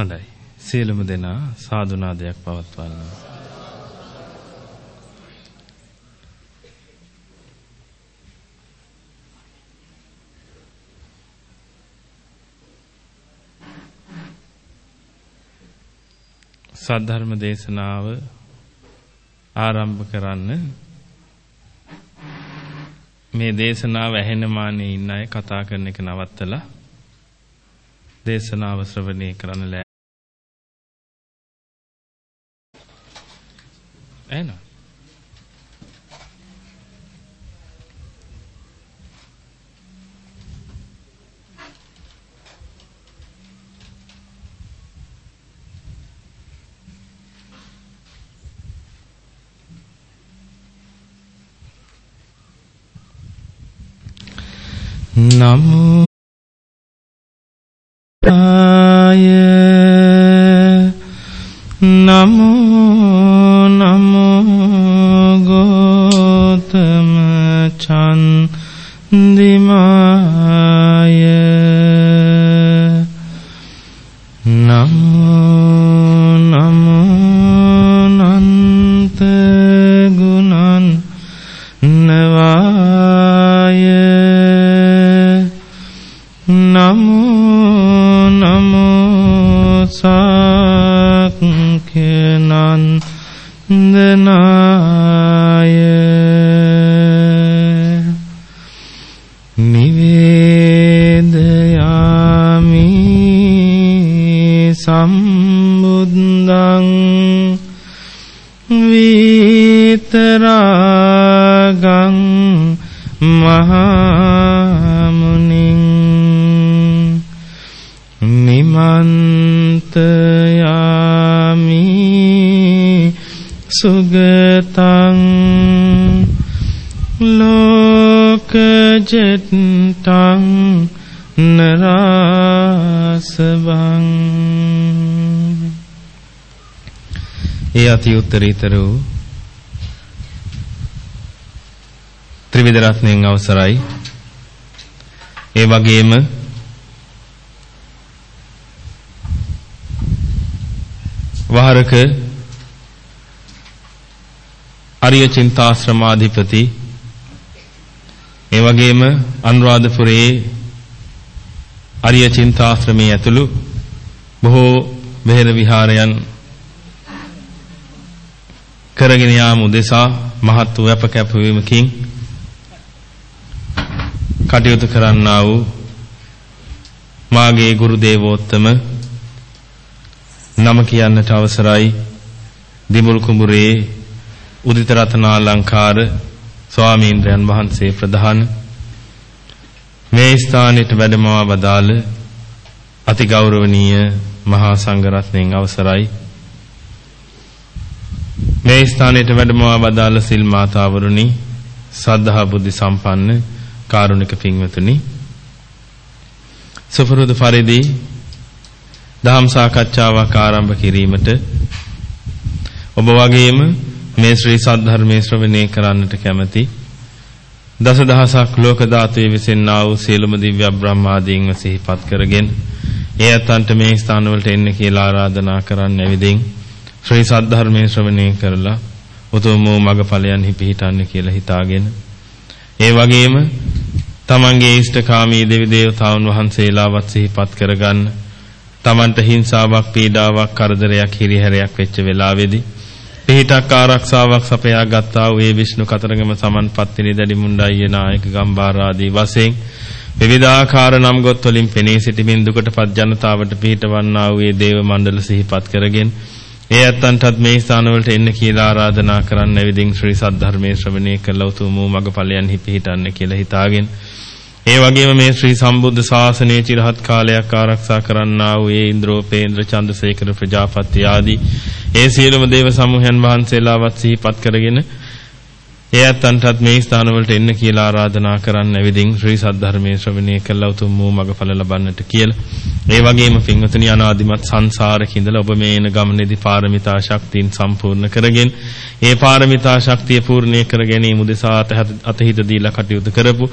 හොඳයි. සියලුම දෙනා සාදුනාදයක් පවත්වන්න. සද්ධර්ම දේශනාව ආරම්භ කරන්න මේ දේශනාව ඇහෙන මානේ ඉන්න අය කතා කරන එක නවත්තලා දේශනාව ශ්‍රවණය කරන්න ලෑ. එහෙනම් නමෝ ආය නමෝ ඒ අති උත්තරීතර වූ ත්‍රිවිධ රත්නයෙන් අවසරයි. ඒ වගේම වහරක අරිය චින්තාශ්‍රමාධිපති ඒ වගේම අනුරාධපුරයේ අරිය චින්තාශ්‍රමයේ ඇතුළු බොහෝ බෙහෙර විහාරයන් කරගෙන යාම උදෙසා මහත් වූ අප කැපවීමකින් කටයුතු කරන්නා වූ මාගේ ගුරු දේවෝත්තම නම කියන්නට අවසරයි. දිමුල් කුඹුරේ උදිත රත්නාලංකාර ස්වාමීන්ද්‍රයන් වහන්සේ ප්‍රධාන. මේ ස්ථානෙට වැඩමවා වදාළ අතිගෞරවනීය මහා සංඝරත්නයන් අවසරයි. මේ ස්ථානෙට වැඩමවා වදාළ සිල් මාතාවරුනි සද්ධා බුද්ධ සම්පන්න කාරුණික පින්වතුනි. සුපුරුදු පරිදි දහම් සාකච්ඡාවක් ආරම්භ කිරීමට ඔබ වගේම මේ ශ්‍රී සද්ධර්මයේ ශ්‍රවණය කරන්නට කැමැති දසදහසක් ලෝක ධාතුවේ විසෙන්නා වූ සියලුම දිව්‍ය බ්‍රහ්මාදීන්ව සිහිපත් කරගෙන ඒ අතන්ට මේ ස්ථාන වලට එන්න කියලා ආරාධනා කරන්න ඇවිදින් ශ්‍රී සද්ධර්මයේ ශ්‍රවණය කරලා උතුම් වූ මගඵලයන්හි පිහිටන්න කියලා හිතාගෙන ඒ වගේම තමන්ගේ ඉෂ්ඨකාමී දෙවි දේවතාවුන් වහන්සේලාවත් සිහිපත් කරගන්න තමන්ට හිංසාවක් පීඩාවක් කරදරයක් හිරිහැරයක් වෙච්ච වෙලාවේදී පිහිටක් ආරක්ෂාවක් සපයා ගත්තා වූ ඒ විෂ්ණු කතරගම සමන්පත්තිනි දැඩි මුණ්ඩාය නායක ගම්බාර ආදී වශයෙන් විවිධාකාර නම් ගොත් වලින් පෙනී සිටිමින් දුකටපත් ජනතාවට පිහිටවන්නා වූ ඒ දේව මණ්ඩල සිහිපත් කරගෙන ඒ ඇත්තන්ටත් මේ ස්ථානවලට එන්න කියලා ආරාධනා කරන්න ඇවිදින් ශ්‍රී සද්ධර්මයේ ශ්‍රවණය කළ උතුම් වූ මගපලයන්හි පිහිටන්න කියලා හිතාගෙන ඒ වගේම මේ ශ්‍රී සම්බුද්ධ ශාසනයේ চিරහත් කාලයක් ආරක්ෂා කරන්නා වූ ඒ ඉන්ද්‍රෝපේන්ද්‍ර චන්දසේකර ප්‍රජාපති ආදී ඒ සියලුම දේව සමූහයන් වහන්සේලාවත් සිහිපත් කරගෙන ඒ අතන්ටත් මේ ස්ථානවලට එන්න කියලා ආරාධනා කරන්න ඇවිදින් ශ්‍රී සද්ධර්මයේ ශ්‍රවණය කළ උතුම් වූ මගඵල ලබන්නට කියලා. ඒ වගේම පින්වතුනි අනාදිමත් සංසාරේ ඉඳලා ඔබ මේ එන ගමනේදී පාරමිතා ශක්තියින් සම්පූර්ණ කරගෙන ඒ පාරමිතා ශක්තිය පූර්ණේ කර ගැනීම උදෙසා අතහිත දීලා කටයුතු කරපු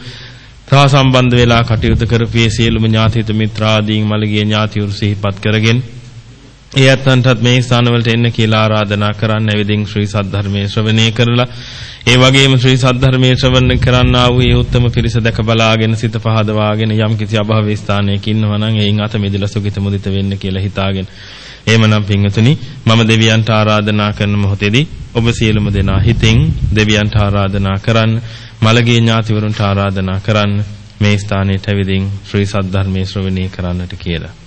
තා සම්බන්ධ වෙලා කටයුතු කරපියේ සියලුම ඥාතිත මිත්‍රාදීන් මළගිය ඥාතිවරු සිහිපත් කරගෙන ඒ අත්න්ටත් මේ ස්ථානවලට එන්න කියලා ආරාධනා කරන්න ඇවිදින් ශ්‍රී සද්ධර්මයේ ශ්‍රවණය කරලා ඒ වගේම ශ්‍රී සද්ධර්මයේ ශ්‍රවණය කරන්නා වූ ඒ උත්තම පිරිස දැක බලාගෙන සිත පහදවාගෙන යම් කිසි අභාව ස්ථානයක ඉන්නවා නම් එයින් අත මිදලා සුගිත මුදිත වෙන්න කියලා හිතාගෙන එහෙමනම් පින්වතුනි මම දෙවියන්ට ආරාධනා කරන මොහොතේදී ඔබ සියලුම දෙනා හිතින් දෙවියන්ට ආරාධනා කරන්න මළගේ ඥාතිවරුන්ට ආරාධනා කරන්න මේ ස්ථානයට ඇවිදින් ශ්‍රී සද්ධර්මයේ ශ්‍රවණය කරන්නට කියලා.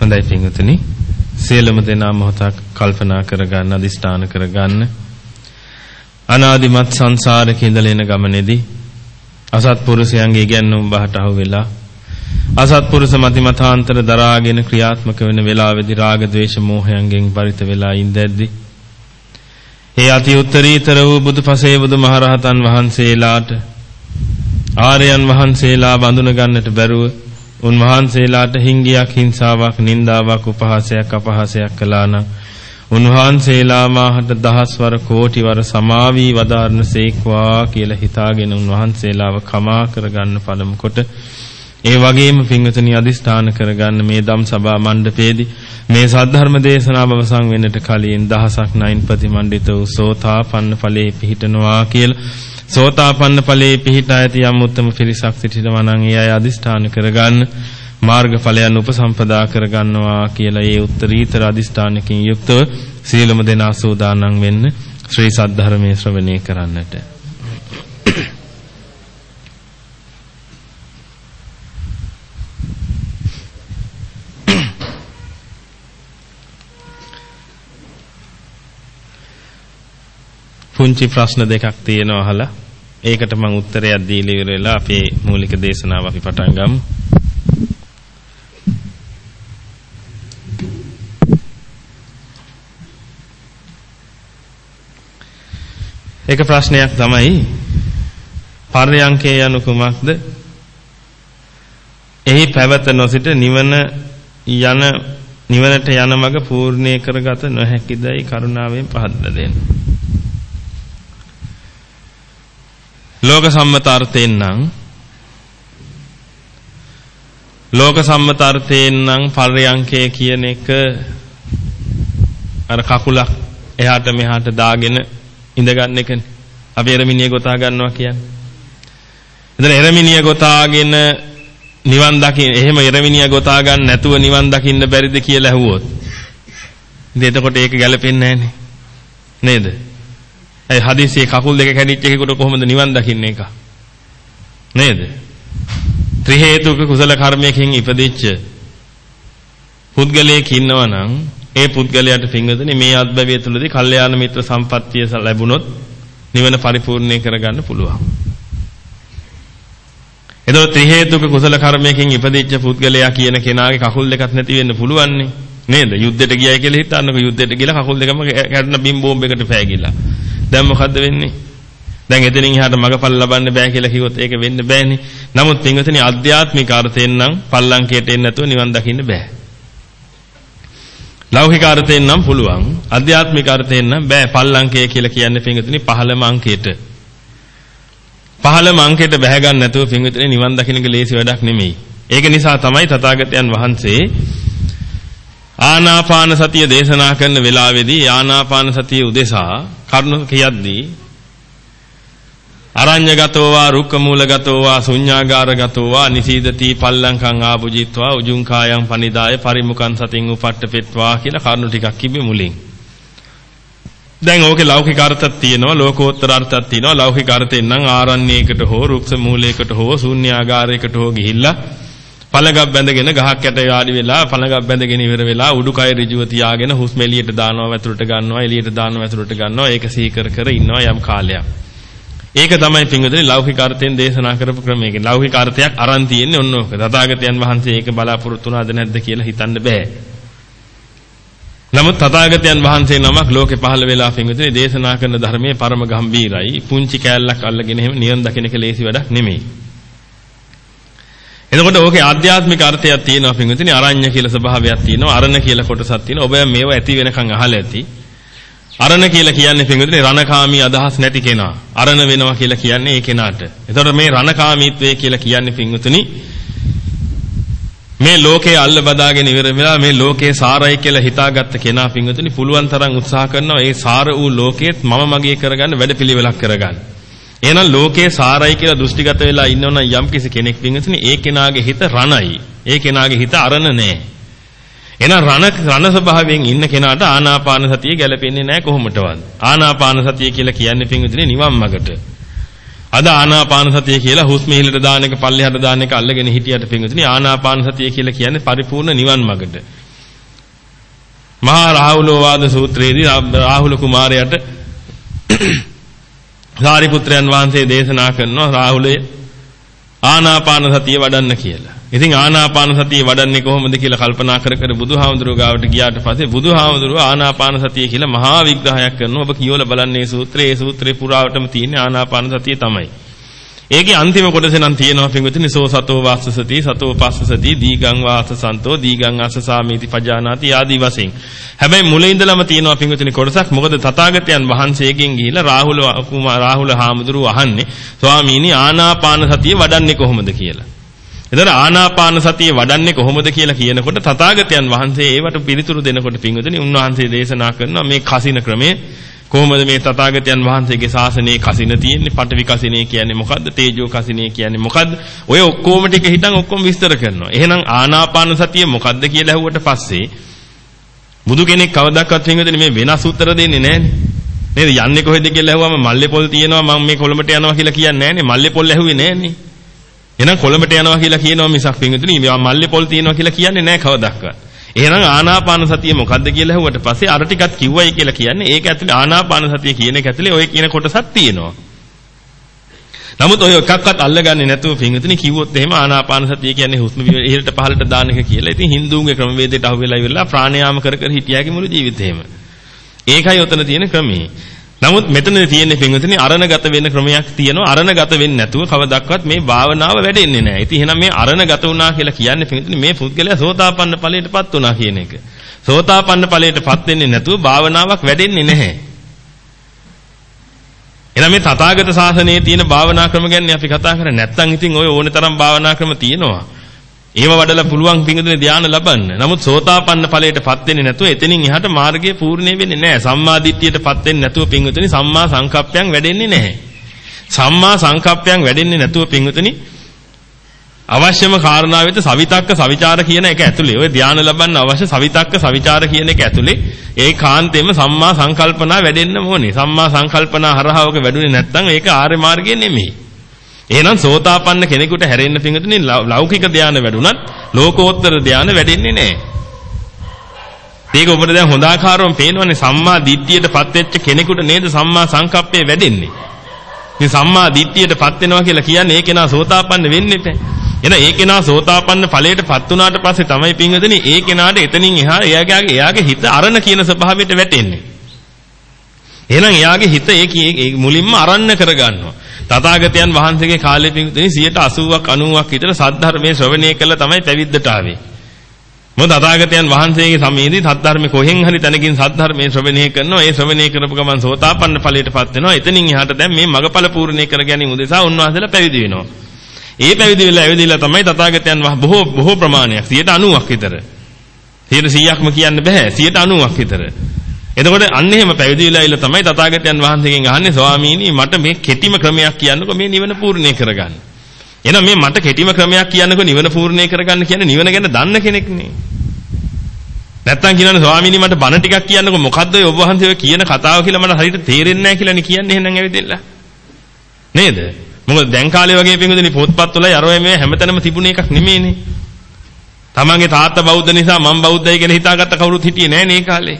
හොඳයි පින්වතුනි. සියලුම දෙනා මොහොතක් කල්පනා කරගන්න අදිෂ්ඨාන කරගන්න. අනාදිමත් සංසාරේ ඉඳලා එන ගමනේදී අසත්පුරුෂයන්ගේ ඉගැන්වුම් බහට අහු වෙලා අසත්පුරුෂ මතිමතාන්තර දරාගෙන ක්‍රියාත්මක වෙන වෙලාවේදී රාග ద్వේෂ මෝහයන්ගෙන් පරිත වෙලා ඉඳද්දී ඒ අති උත්තරීතර වූ බුදුපසේ බුදුමහරහතන් වහන්සේලාට ආර්යයන් වහන්සේලා බඳුන ගන්නට බැරුව උන්වහන්සේලාට හිංගියක් හිංසාවක් නින්දාවක් උපහාසයක් අපහාසයක් කළා නම් උන්වහන්සේලා මාහට දහස්වර කෝටිවර සමාවී වදාරන සේක්වා කියලා හිතාගෙන උන්වහන්සේලාව කමා කරගන්න පළමු කොට ඒ වගේම පින්වතුනි අදිස්ථාන කරගන්න මේ ධම් සභා මණ්ඩපයේදී මේ සද්ධර්ම දේශනාව අවසන් වෙන්නට කලින් දහසක් නයින් ප්‍රතිමන්විත වූ සෝතාපන්න ඵලයේ පිහිටනවා කියලා. සෝතාපන්න ඵලයේ පිහිටා ඇති යම් උත්තම පිරිසක් සිටිනවා නම් ඒ අය අදිස්ථාන කරගන්න මාර්ගඵලයන් උපසම්පදා කරගන්නවා කියලා ඒ උත්තරීතර අදිස්ථානකින් යුක්තව සීලම දෙනා සූදානම් වෙන්න ශ්‍රී සද්ධර්මයේ ශ්‍රවණය කරන්නට. පුංචි ප්‍රශ්න දෙකක් තියෙනවා අහලා ඒකට මම උත්තරයක් දීලා ඉවර වෙලා අපේ මූලික දේශනාව අපි පටන් ගමු. එක ප්‍රශ්නයක් තමයි පර්යංකේ යනු කුමක්ද? එහි පැවත නොසිට නිවන යන නිවනට යන මඟ පූර්ණේ කරගත නොහැකිදයි කරුණාවෙන් පහදලා දෙන්න. ලෝක සම්මත අර්ථයෙන් නම් ලෝක සම්මත අර්ථයෙන් නම් පර්යංකය කියන එක අර කකුලක් එහාට මෙහාට දාගෙන ඉඳගන්න එකනේ. අපි එරමිනිය ගොතා ගන්නවා කියන්නේ. එතන එරමිනිය ගොතාගෙන නිවන් දකින්න එහෙම එරමිනිය ගොතා ගන්න නැතුව නිවන් දකින්න බැරිද කියලා ඇහුවොත්. ඉතින් එතකොට ඒක ගැලපෙන්නේ නැහනේ. නේද? ඒ හදිසියේ කකුල් දෙක කැඩිච්ච එකෙකුට කොහොමද නිවන් දකින්නේ එක? නේද? ත්‍රි හේතුක කුසල කර්මයකින් ඉපදිච්ච පුද්ගලයෙක් ඉන්නවා නම් ඒ පුද්ගලයාට පින්වදනේ මේ අත්බැවිය තුළදී කල්යාණ මිත්‍ර සම්පත්තිය ලැබුණොත් නිවන පරිපූර්ණේ කරගන්න පුළුවන්. එතකොට ත්‍රි හේතුක කුසල කර්මයකින් ඉපදිච්ච පුද්ගලයා කියන කෙනාගේ කකුල් දෙකක් නැති වෙන්න පුළුවන් නේද? යුද්ධෙට ගියයි කියලා හිතන්නකො යුද්ධෙට ගිහලා කකුල් දෙකම කැඩෙන බිම් බෝම්බයකට පෑගිලා. දැන් මොකද්ද වෙන්නේ? දැන් එතනින් එහාට මගපල් ලබන්න බෑ කියලා කිව්වොත් ඒක වෙන්න බෑනේ. නමුත් පින්වතුනි ආධ්‍යාත්මික අර්ථයෙන් නම් පල්ලංකයට එන්නේ නැතුව නිවන් දකින්න බෑ. ලෞකික අර්ථයෙන් නම් පුළුවන්. ආධ්‍යාත්මික අර්ථයෙන් නම් බෑ. පල්ලංකය කියලා කියන්නේ පින්වතුනි 15ම අංකයට. 15ම අංකයට බැහැ ගන්න නැතුව පින්වතුනි නිවන් දකින්න ලේසි වැඩක් නෙමෙයි. ඒක නිසා තමයි තථාගතයන් වහන්සේ ආනාපාන සතිය දේශනා කරන වෙලාවේදී ආනාපාන සතිය උදෙසා කරුණ කියද්දී අරඤ්‍යගතෝ වා රුක්කමූලගතෝ වා ශුඤ්ඤාගාරගතෝ වා නිසීදති පල්ලංකං ආභුජිත්වා උජුංකායන් පනිදාය පරිමුඛං සතින් උපට්ඨපෙත්වා කියලා කරුණු ටිකක් කිව්වේ මුලින්. දැන් ඕකේ ලෞකික අර්ථයක් තියෙනවා ලෝකෝත්තර අර්ථයක් තියෙනවා ලෞකික අර්ථයෙන් නම් ආරණ්‍යයකට හෝ රුක්ෂ මූලයකට හෝ ශුන්‍යාගාරයකට හෝ ගිහිල්ලා පළඟක් බැඳගෙන ගහක් යට යාඩි වෙලා පළඟක් බැඳගෙන ඉවර වෙලා උඩුකය ඍජුව තියාගෙන හුස්ම එළියට දානවා වැතුරට ගන්නවා එළියට දානවා වැතුරට ගන්නවා ඒක සීකර කර ඉන්නවා යම් කාලයක්. ඒක තමයි පින්වතුනි ලෞකික අර්ථයෙන් දේශනා කරපු ක්‍රමයක. ලෞකික අර්ථයක් අරන් තියෙන්නේ ඔන්න ඕක. තථාගතයන් වහන්සේ ඒක බලාපොරොත්තු වුණාද නැද්ද කියලා හිතන්න බෑ. නමුත් තථාගතයන් වහන්සේ නමක් ලෝකේ පහළ වෙලා පින්වතුනි දේශනා කරන ධර්මයේ පරම ගම්බීරයි. පුංචි කෑල්ලක් අල්ලගෙන එහෙම නියම් දකින්න එක ලේසි වැඩක් නෙමෙයි. එතකොට ඕකේ ආධ්‍යාත්මික අර්ථයක් තියෙනවා පින්විතනි අරඤ්‍ය කියලා ස්වභාවයක් තියෙනවා අරණ කියලා කොටසක් තියෙනවා. ඔබ මේව ඇති වෙනකන් අහලා ඇති. අරණ කියලා කියන්නේ පින්විතනි රණකාමී අදහස් නැති කෙනා. අරණ වෙනවා කියලා කියන්නේ ඒ කෙනාට. එතකොට මේ රණකාමීත්වය කියලා කියන්නේ පින්විතනි මේ ලෝකේ අල්ල බදාගෙන ඉවර වෙලා මේ ලෝකේ සාරයි කියලා හිතාගත්ත කෙනා පින්විතනි පුළුවන් තරම් උත්සාහ කරනවා ඒ සාර වූ ලෝකෙත් මම මගේ කරගන්න වැඩපිළිවෙලක් කරගන්න. එහෙනම් ලෝකේ සාරයි කියලා දෘෂ්ටිගත වෙලා ඉන්නවනම් යම්කිසි කෙනෙක් වින්ගසනේ ඒ කෙනාගේ හිත රණයි. ඒ කෙනාගේ හිත අරණ නෑ. එහෙනම් රණ රණ ස්වභාවයෙන් ඉන්න කෙනාට ආනාපාන සතිය ගැලපෙන්නේ නෑ කොහොමටවත්. ආනාපාන සතිය කියලා කියන්නේ පින්විතනේ නිවන් මගට. අද ආනාපාන සතිය කියලා හුස්ම ඉහළට දාන එක පල්ලෙහාට දාන එක අල්ලගෙන හිටියට පින්විතනේ ආනාපාන සතිය කියලා කියන්නේ පරිපූර්ණ නිවන් මගට. මහා රාහුලෝවාද සූත්‍රයේදී රාහුල කුමාරයාට සාරිපුත්‍රයන් වහන්සේ දේශනා කරනවා රාහුලය ආනාපාන සතිය වඩන්න කියලා. ඉතින් ආනාපාන සතිය වඩන්නේ කොහොමද කියලා කල්පනා කර කර බුදුහාමුදුරුවෝ ගාවට ගියාට පස්සේ බුදුහාමුදුරුවෝ ආනාපාන සතිය කියලා මහා විග්‍රහයක් කරනවා. ඔබ කියවලා බලන්නේ සූත්‍රයේ ඒ සූත්‍රේ පුරාවටම තියෙන ආනාපාන සතිය තමයි. ඒකේ අන්තිම කොටසේ නම් තියෙනවා පින්විතනි සෝ සතෝ වාස්සසති සතෝ පස්සසති දීගං වාසසන්තෝ දීගං අසසාමීති පජානාති ආදී වශයෙන්. හැබැයි මුල ඉඳලම තියෙනවා පින්විතනි කොටසක් මොකද තථාගතයන් වහන්සේගෙන් ගිහිලා රාහුල රාහුල හාමුදුරුවෝ අහන්නේ ස්වාමීනි ආනාපාන සතිය වඩන්නේ කොහොමද කියලා. එතන ආනාපාන සතිය වඩන්නේ කොහොමද කියලා කියනකොට තථාගතයන් වහන්සේ ඒවට පිළිතුරු දෙනකොට පින්විතනි උන්වහන්සේ දේශනා කරනවා මේ කසින ක්‍රමයේ කොහොමද මේ තථාගතයන් වහන්සේගේ ශාසනයේ කසින තියෙන්නේ? පඨවි කසිනේ කියන්නේ මොකද්ද? තේජෝ කසිනේ කියන්නේ මොකද්ද? ඔය ඔක්කොම ටික හිතන් ඔක්කොම විස්තර කරනවා. එහෙනම් ආනාපාන සතිය මොකද්ද කියලා ඇහුවට පස්සේ බුදු කෙනෙක් කවදාකවත් හින්ගදනේ මේ වෙනස් උත්තර දෙන්නේ නැහනේ. නේද? යන්නේ කොහෙද කියලා ඇහුවම මල්ලේ පොල් තියෙනවා මම මේ කොළඹට යනවා කියලා කියන්නේ නැහනේ. මල්ලේ පොල් ඇහුවේ නැහනේ. එහෙනම් කොළඹට යනවා කියලා කියනවා මිසක් පින්විතනේ මල්ලේ පොල් තියෙනවා කියලා කියන්නේ නැහැ කවදාවත්. එහෙනම් ආනාපාන සතිය මොකද්ද කියලා ඇහුවට පස්සේ අර ටිකත් කිව්වයි කියලා කියන්නේ ඒක ඇතුලේ ආනාපාන සතිය කියන එක ඇතුලේ ඔය කියන කොටසක් තියෙනවා. නමුත් ඔය එකක්වත් අල්ලගන්නේ නැතුව පින්විතනි කිව්වොත් එහෙම ආනාපාන සතිය කියන්නේ හුස්ම ඉහළට පහළට දාන එක කියලා. ඉතින් හින්දුන්ගේ ක්‍රමවේදයට අහු වෙලා ඉවරලා ප්‍රාණයාම කර කර හිටියාගේ මුළු ජීවිතේම. ඒකයි ඔතන තියෙන ක්‍රමේ. නමුත් මෙතන තියෙන්නේ පින්විතනි අරණගත වෙන්න ක්‍රමයක් තියෙනවා. අරණගත වෙන්නේ නැතුව කවදක්වත් මේ භාවනාව වැඩෙන්නේ නැහැ. ඉතින් එහෙනම් මේ අරණගත වුණා කියලා කියන්නේ පින්විතනි මේ පුද්ගලයා සෝතාපන්න ඵලයටපත් වුණා කියන එක. සෝතාපන්න ඵලයටපත් වෙන්නේ නැතුව භාවනාවක් වැඩෙන්නේ නැහැ. එහෙනම් මේ තථාගත ශාසනයේ තියෙන භාවනා ක්‍රම ගැන අපි කතා කරන්නේ නැත්නම් ඉතින් ඔය ඕනේ තරම් භාවනා ක්‍රම තියෙනවා. ඒව වඩලා පුළුවන් පිංගුදුනේ ධානය ලබන්න. නමුත් සෝතාපන්න ඵලයටපත් වෙන්නේ නැතුව එතනින් එහාට මාර්ගය පූර්ණේ වෙන්නේ නැහැ. සම්මා දිට්ඨියටපත් වෙන්නේ නැතුව පිංගුදුනේ සම්මා සංකප්පයන් වැඩෙන්නේ නැහැ. සම්මා සංකප්පයන් වැඩෙන්නේ නැතුව පිංගුදුනේ අවශ්‍යම කාරණා වෙත සවිතක්ක සවිචාර කියන එක ඇතුලේ ඔය ධානය ලබන්න අවශ්‍ය සවිතක්ක සවිචාර කියන එක ඇතුලේ ඒ කාන්තේම සම්මා සංකල්පනා වැඩෙන්න ඕනේ. සම්මා සංකල්පනා හරහා ඔක වැඩුණේ නැත්නම් ඒක ආර්ය මාර්ගය නෙමෙයි. එහෙනම් සෝතාපන්න කෙනෙකුට හැරෙන්න පිඟුතුනේ ලෞකික ධානය වැඩුණත් ලෝකෝත්තර ධානය වැඩෙන්නේ නැහැ. මේක ඔබට දැන් හොඳ ආකාරවම පේනවනේ සම්මා දිට්ඨියටපත් වෙච්ච කෙනෙකුට නේද සම්මා සංකප්පේ වැඩෙන්නේ. මේ සම්මා දිට්ඨියටපත් වෙනවා කියලා කියන්නේ ඒක නා සෝතාපන්න වෙන්නේ නැහැ. එහෙනම් ඒ කෙනා සෝතාපන්න ඵලයටපත් වුණාට පස්සේ තමයි පින්වදනි ඒ කෙනාට එතනින් එහා එයාගේ එයාගේ හිත අරණ කියන ස්වභාවයට වැටෙන්නේ. එහෙනම් එයාගේ හිත ඒ මුලින්ම අරන්න කරගන්නවා. තථාගතයන් වහන්සේගේ කාලේ පින්වදනි 80ක් 90ක් විතර සද්ධර්මයේ ශ්‍රවණය කළා තමයි පැවිද්දට ආවේ. මොකද තථාගතයන් වහන්සේගේ සමයේදී සද්ධර්මයේ කොහෙන් හරි තැනකින් සද්ධර්මයේ ශ්‍රවණය කරනවා. ඒ ශ්‍රවණය කරපු ගමන් සෝතාපන්න ඵලයටපත් වෙනවා. එතනින් එහාට දැන් මේ මගඵල පූර්ණේ කර ගැනීම උදෙසා උන්වහන්සේලා පැවිදි වෙනවා. ඒ පැවිදි වෙලා ඇවිදilla තමයි තථාගතයන් බොහෝ බොහෝ ප්‍රමාණයක් 90ක් විතර. 100%ක්ම කියන්න බෑ 90ක් විතර. එතකොට අන්න එහෙම පැවිදි වෙලා ඉල තමයි තථාගතයන් වහන්සේගෙන් අහන්නේ ස්වාමීනි මට මේ කෙටිම ක්‍රමයක් කියන්නකෝ මේ නිවන පූර්ණේ කරගන්න. එහෙනම් මේ මට කෙටිම ක්‍රමයක් කියන්නකෝ නිවන පූර්ණේ කරගන්න කියන්නේ නිවන ගැන දන්න කෙනෙක් නේ. නැත්තම් කියනවානේ ස්වාමීනි මට බණ ටිකක් කියන්නකෝ මොකද්ද ඔය ඔබ වහන්සේ ඔය කියන කතාව කියලා මට හරියට තේරෙන්නේ නැහැ කියලා නේ කියන්නේ එහෙනම් ඇවිදilla. නේද? මොකද දැන් කාලේ වගේ පින්වදිනේ පොත්පත්වල අරෝය මේ හැමතැනම තිබුණ එකක් නෙමෙයිනේ. තමන්ගේ තාත්තා බෞද්ධ නිසා මම බෞද්ධයි කියලා හිතාගත්ත කවුරුත් හිටියේ නැහැ නේ කාලේ.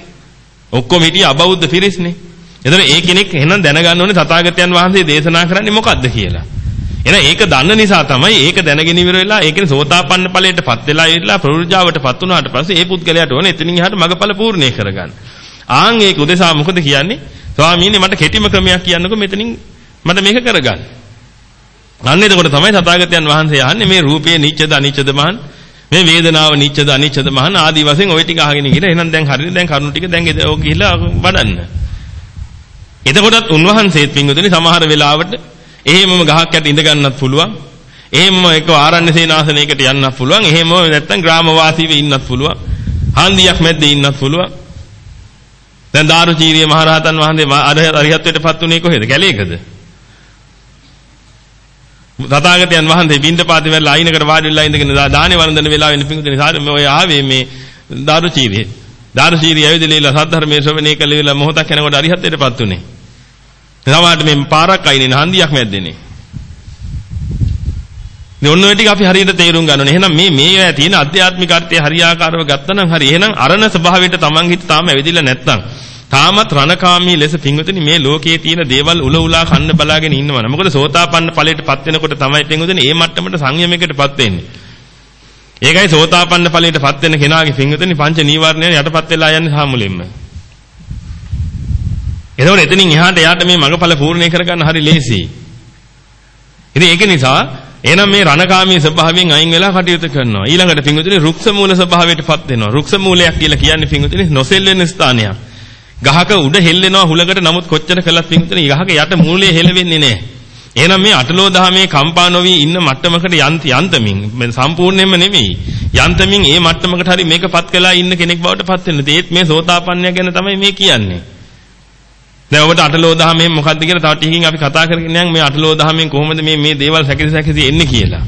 ඔක්කොම හිටියේ අබෞද්ධ පිරිස්නේ. එතන ඒ කෙනෙක් එහෙනම් දැනගන්න ඕනේ තථාගතයන් වහන්සේ දේශනා කරන්නේ මොකද්ද කියලා. එහෙනම් ඒක දන්න නිසා තමයි ඒක දැනගෙන ඉවර වෙලා ඒ කියන්නේ සෝතාපන්න ඵලයටපත් වෙලා ඉරලා ප්‍රවෘජාවටපත් වුණාට පස්සේ ඒ පුද්ගලයාට ඕනේ එතනින් එහාට මගඵල පූර්ණේ කරගන්න. ආන් ඒක උදෙසා මොකද කියන්නේ? ස්වාමීනි මට කෙටිම ක්‍රමයක් කියන්නකෝ මෙතනින් මට මේක කරගන්න. අන්න එතකොට තමයි තථාගතයන් වහන්සේ අහන්නේ මේ රූපයේ නිච්චද අනිච්චද මහන් මේ වේදනාව නිච්චද අනිච්චද මහන් ආදී වශයෙන් ওই ටික අහගෙන ගිහලා එහෙනම් දැන් හරිනේ දැන් කරුණු ටික දැන් ඔය ගිහිලා වඩන්න. එතකොටත් උන්වහන්සේත් පින්වතුනි සමහර වෙලාවට එහෙමම ගහක් යට ඉඳ ගන්නත් පුළුවන්. එහෙමම එක ආරණ්‍ය සේනාසනයකට යන්නත් පුළුවන්. එහෙමම නැත්තම් ග්‍රාම වාසීව ඉන්නත් පුළුවන්. හන්දියක් මැද්දේ ඉන්නත් පුළුවන්. දැන් දාරුචීරිය මහරහතන් වහන්සේ අරිහත්ත්වයටපත් උනේ කොහෙද? කැලේකද? තථාගතයන් වහන්සේ බින්දපාති වෙලා අයිනකට වාඩි වෙලා ඉඳගෙන දානේ වන්දන වෙලාවෙ නිපිඟුතේ සාරම ඔය ආවේ මේ දාරුචීරියේ. දාරුචීරිය ඇවිදලා සද්ධර්මයේ ශ්‍රවණය කළේලා මොහොතක් යනකොට අරිහත්ත්වයටපත් උනේ. සමහරට මේ පාරක් අයිනේ හන්දියක් මැද්දේනේ. මේ ඔන්න ඔය ටික අපි හරියට තේරුම් ගන්න ඕනේ. එහෙනම් මේ මේ තියෙන අධ්‍යාත්මික අර්ථය හරියාකාරව ගත්තනම් හරි. එහෙනම් අරණ ස්වභාවයට තමන් හිත තාම ඇවිදිලා නැත්තම් තාමත් රණකාමී ලෙස පින්වතුනි මේ ලෝකයේ තියෙන දේවල් උල උලා කන්න බලාගෙන ඉන්නවනේ. මොකද සෝතාපන්න ඵලයටපත් වෙනකොට තමයි පින්වතුනි මේ මට්ටමට සංයමයකටපත් වෙන්නේ. ඒකයි සෝතාපන්න ඵලයටපත් වෙන කෙනාගේ පින්වතුනි පංච නීවරණය යටපත් වෙලා යන්නේ සාමුලින්ම. එතකොට එතනින් එහාට එයාට මේ මගඵල පූර්ණේ කරගන්න හරි ලේසියි. ඉතින් ඒක නිසා එහෙනම් මේ රණකාමී ස්වභාවයෙන් අයින් වෙලා කටයුතු කරනවා. ඊළඟට පින්වතුනි රුක්ෂ මූල ස්වභාවයටපත් වෙනවා. රුක්ෂ මූලයක් කියලා කියන්නේ පින්වතුනි නොසෙල්වෙන ස්ථානයක්. ගහක උඩ හෙල්ලෙනවා හුලකට නමුත් කොච්චර කළත් පින්තුනේ ගහක යට මූලයේ හෙලවෙන්නේ නැහැ. එහෙනම් මේ අටලෝ දහමේ කම්පා නොවි ඉන්න මට්ටමකට යන්ත යන්තමින් සම්පූර්ණයෙන්ම නෙමෙයි. යන්තමින් ඒ මට්ටමකට හරි මේකපත් කළා ඉන්න කෙනෙක් බවට පත් වෙන්න. ඒත් මේ සෝතාපන්නය ගැන තමයි මේ කියන්නේ. දැන් ඔබට අටලෝ දහමෙන් මොකද්ද කියලා තව ටිකකින් අපි කතා කරගෙන යන් මේ අටලෝ දහමෙන් කොහොමද මේ මේ දේවල් සැකසි සැකසි එන්නේ කියලා.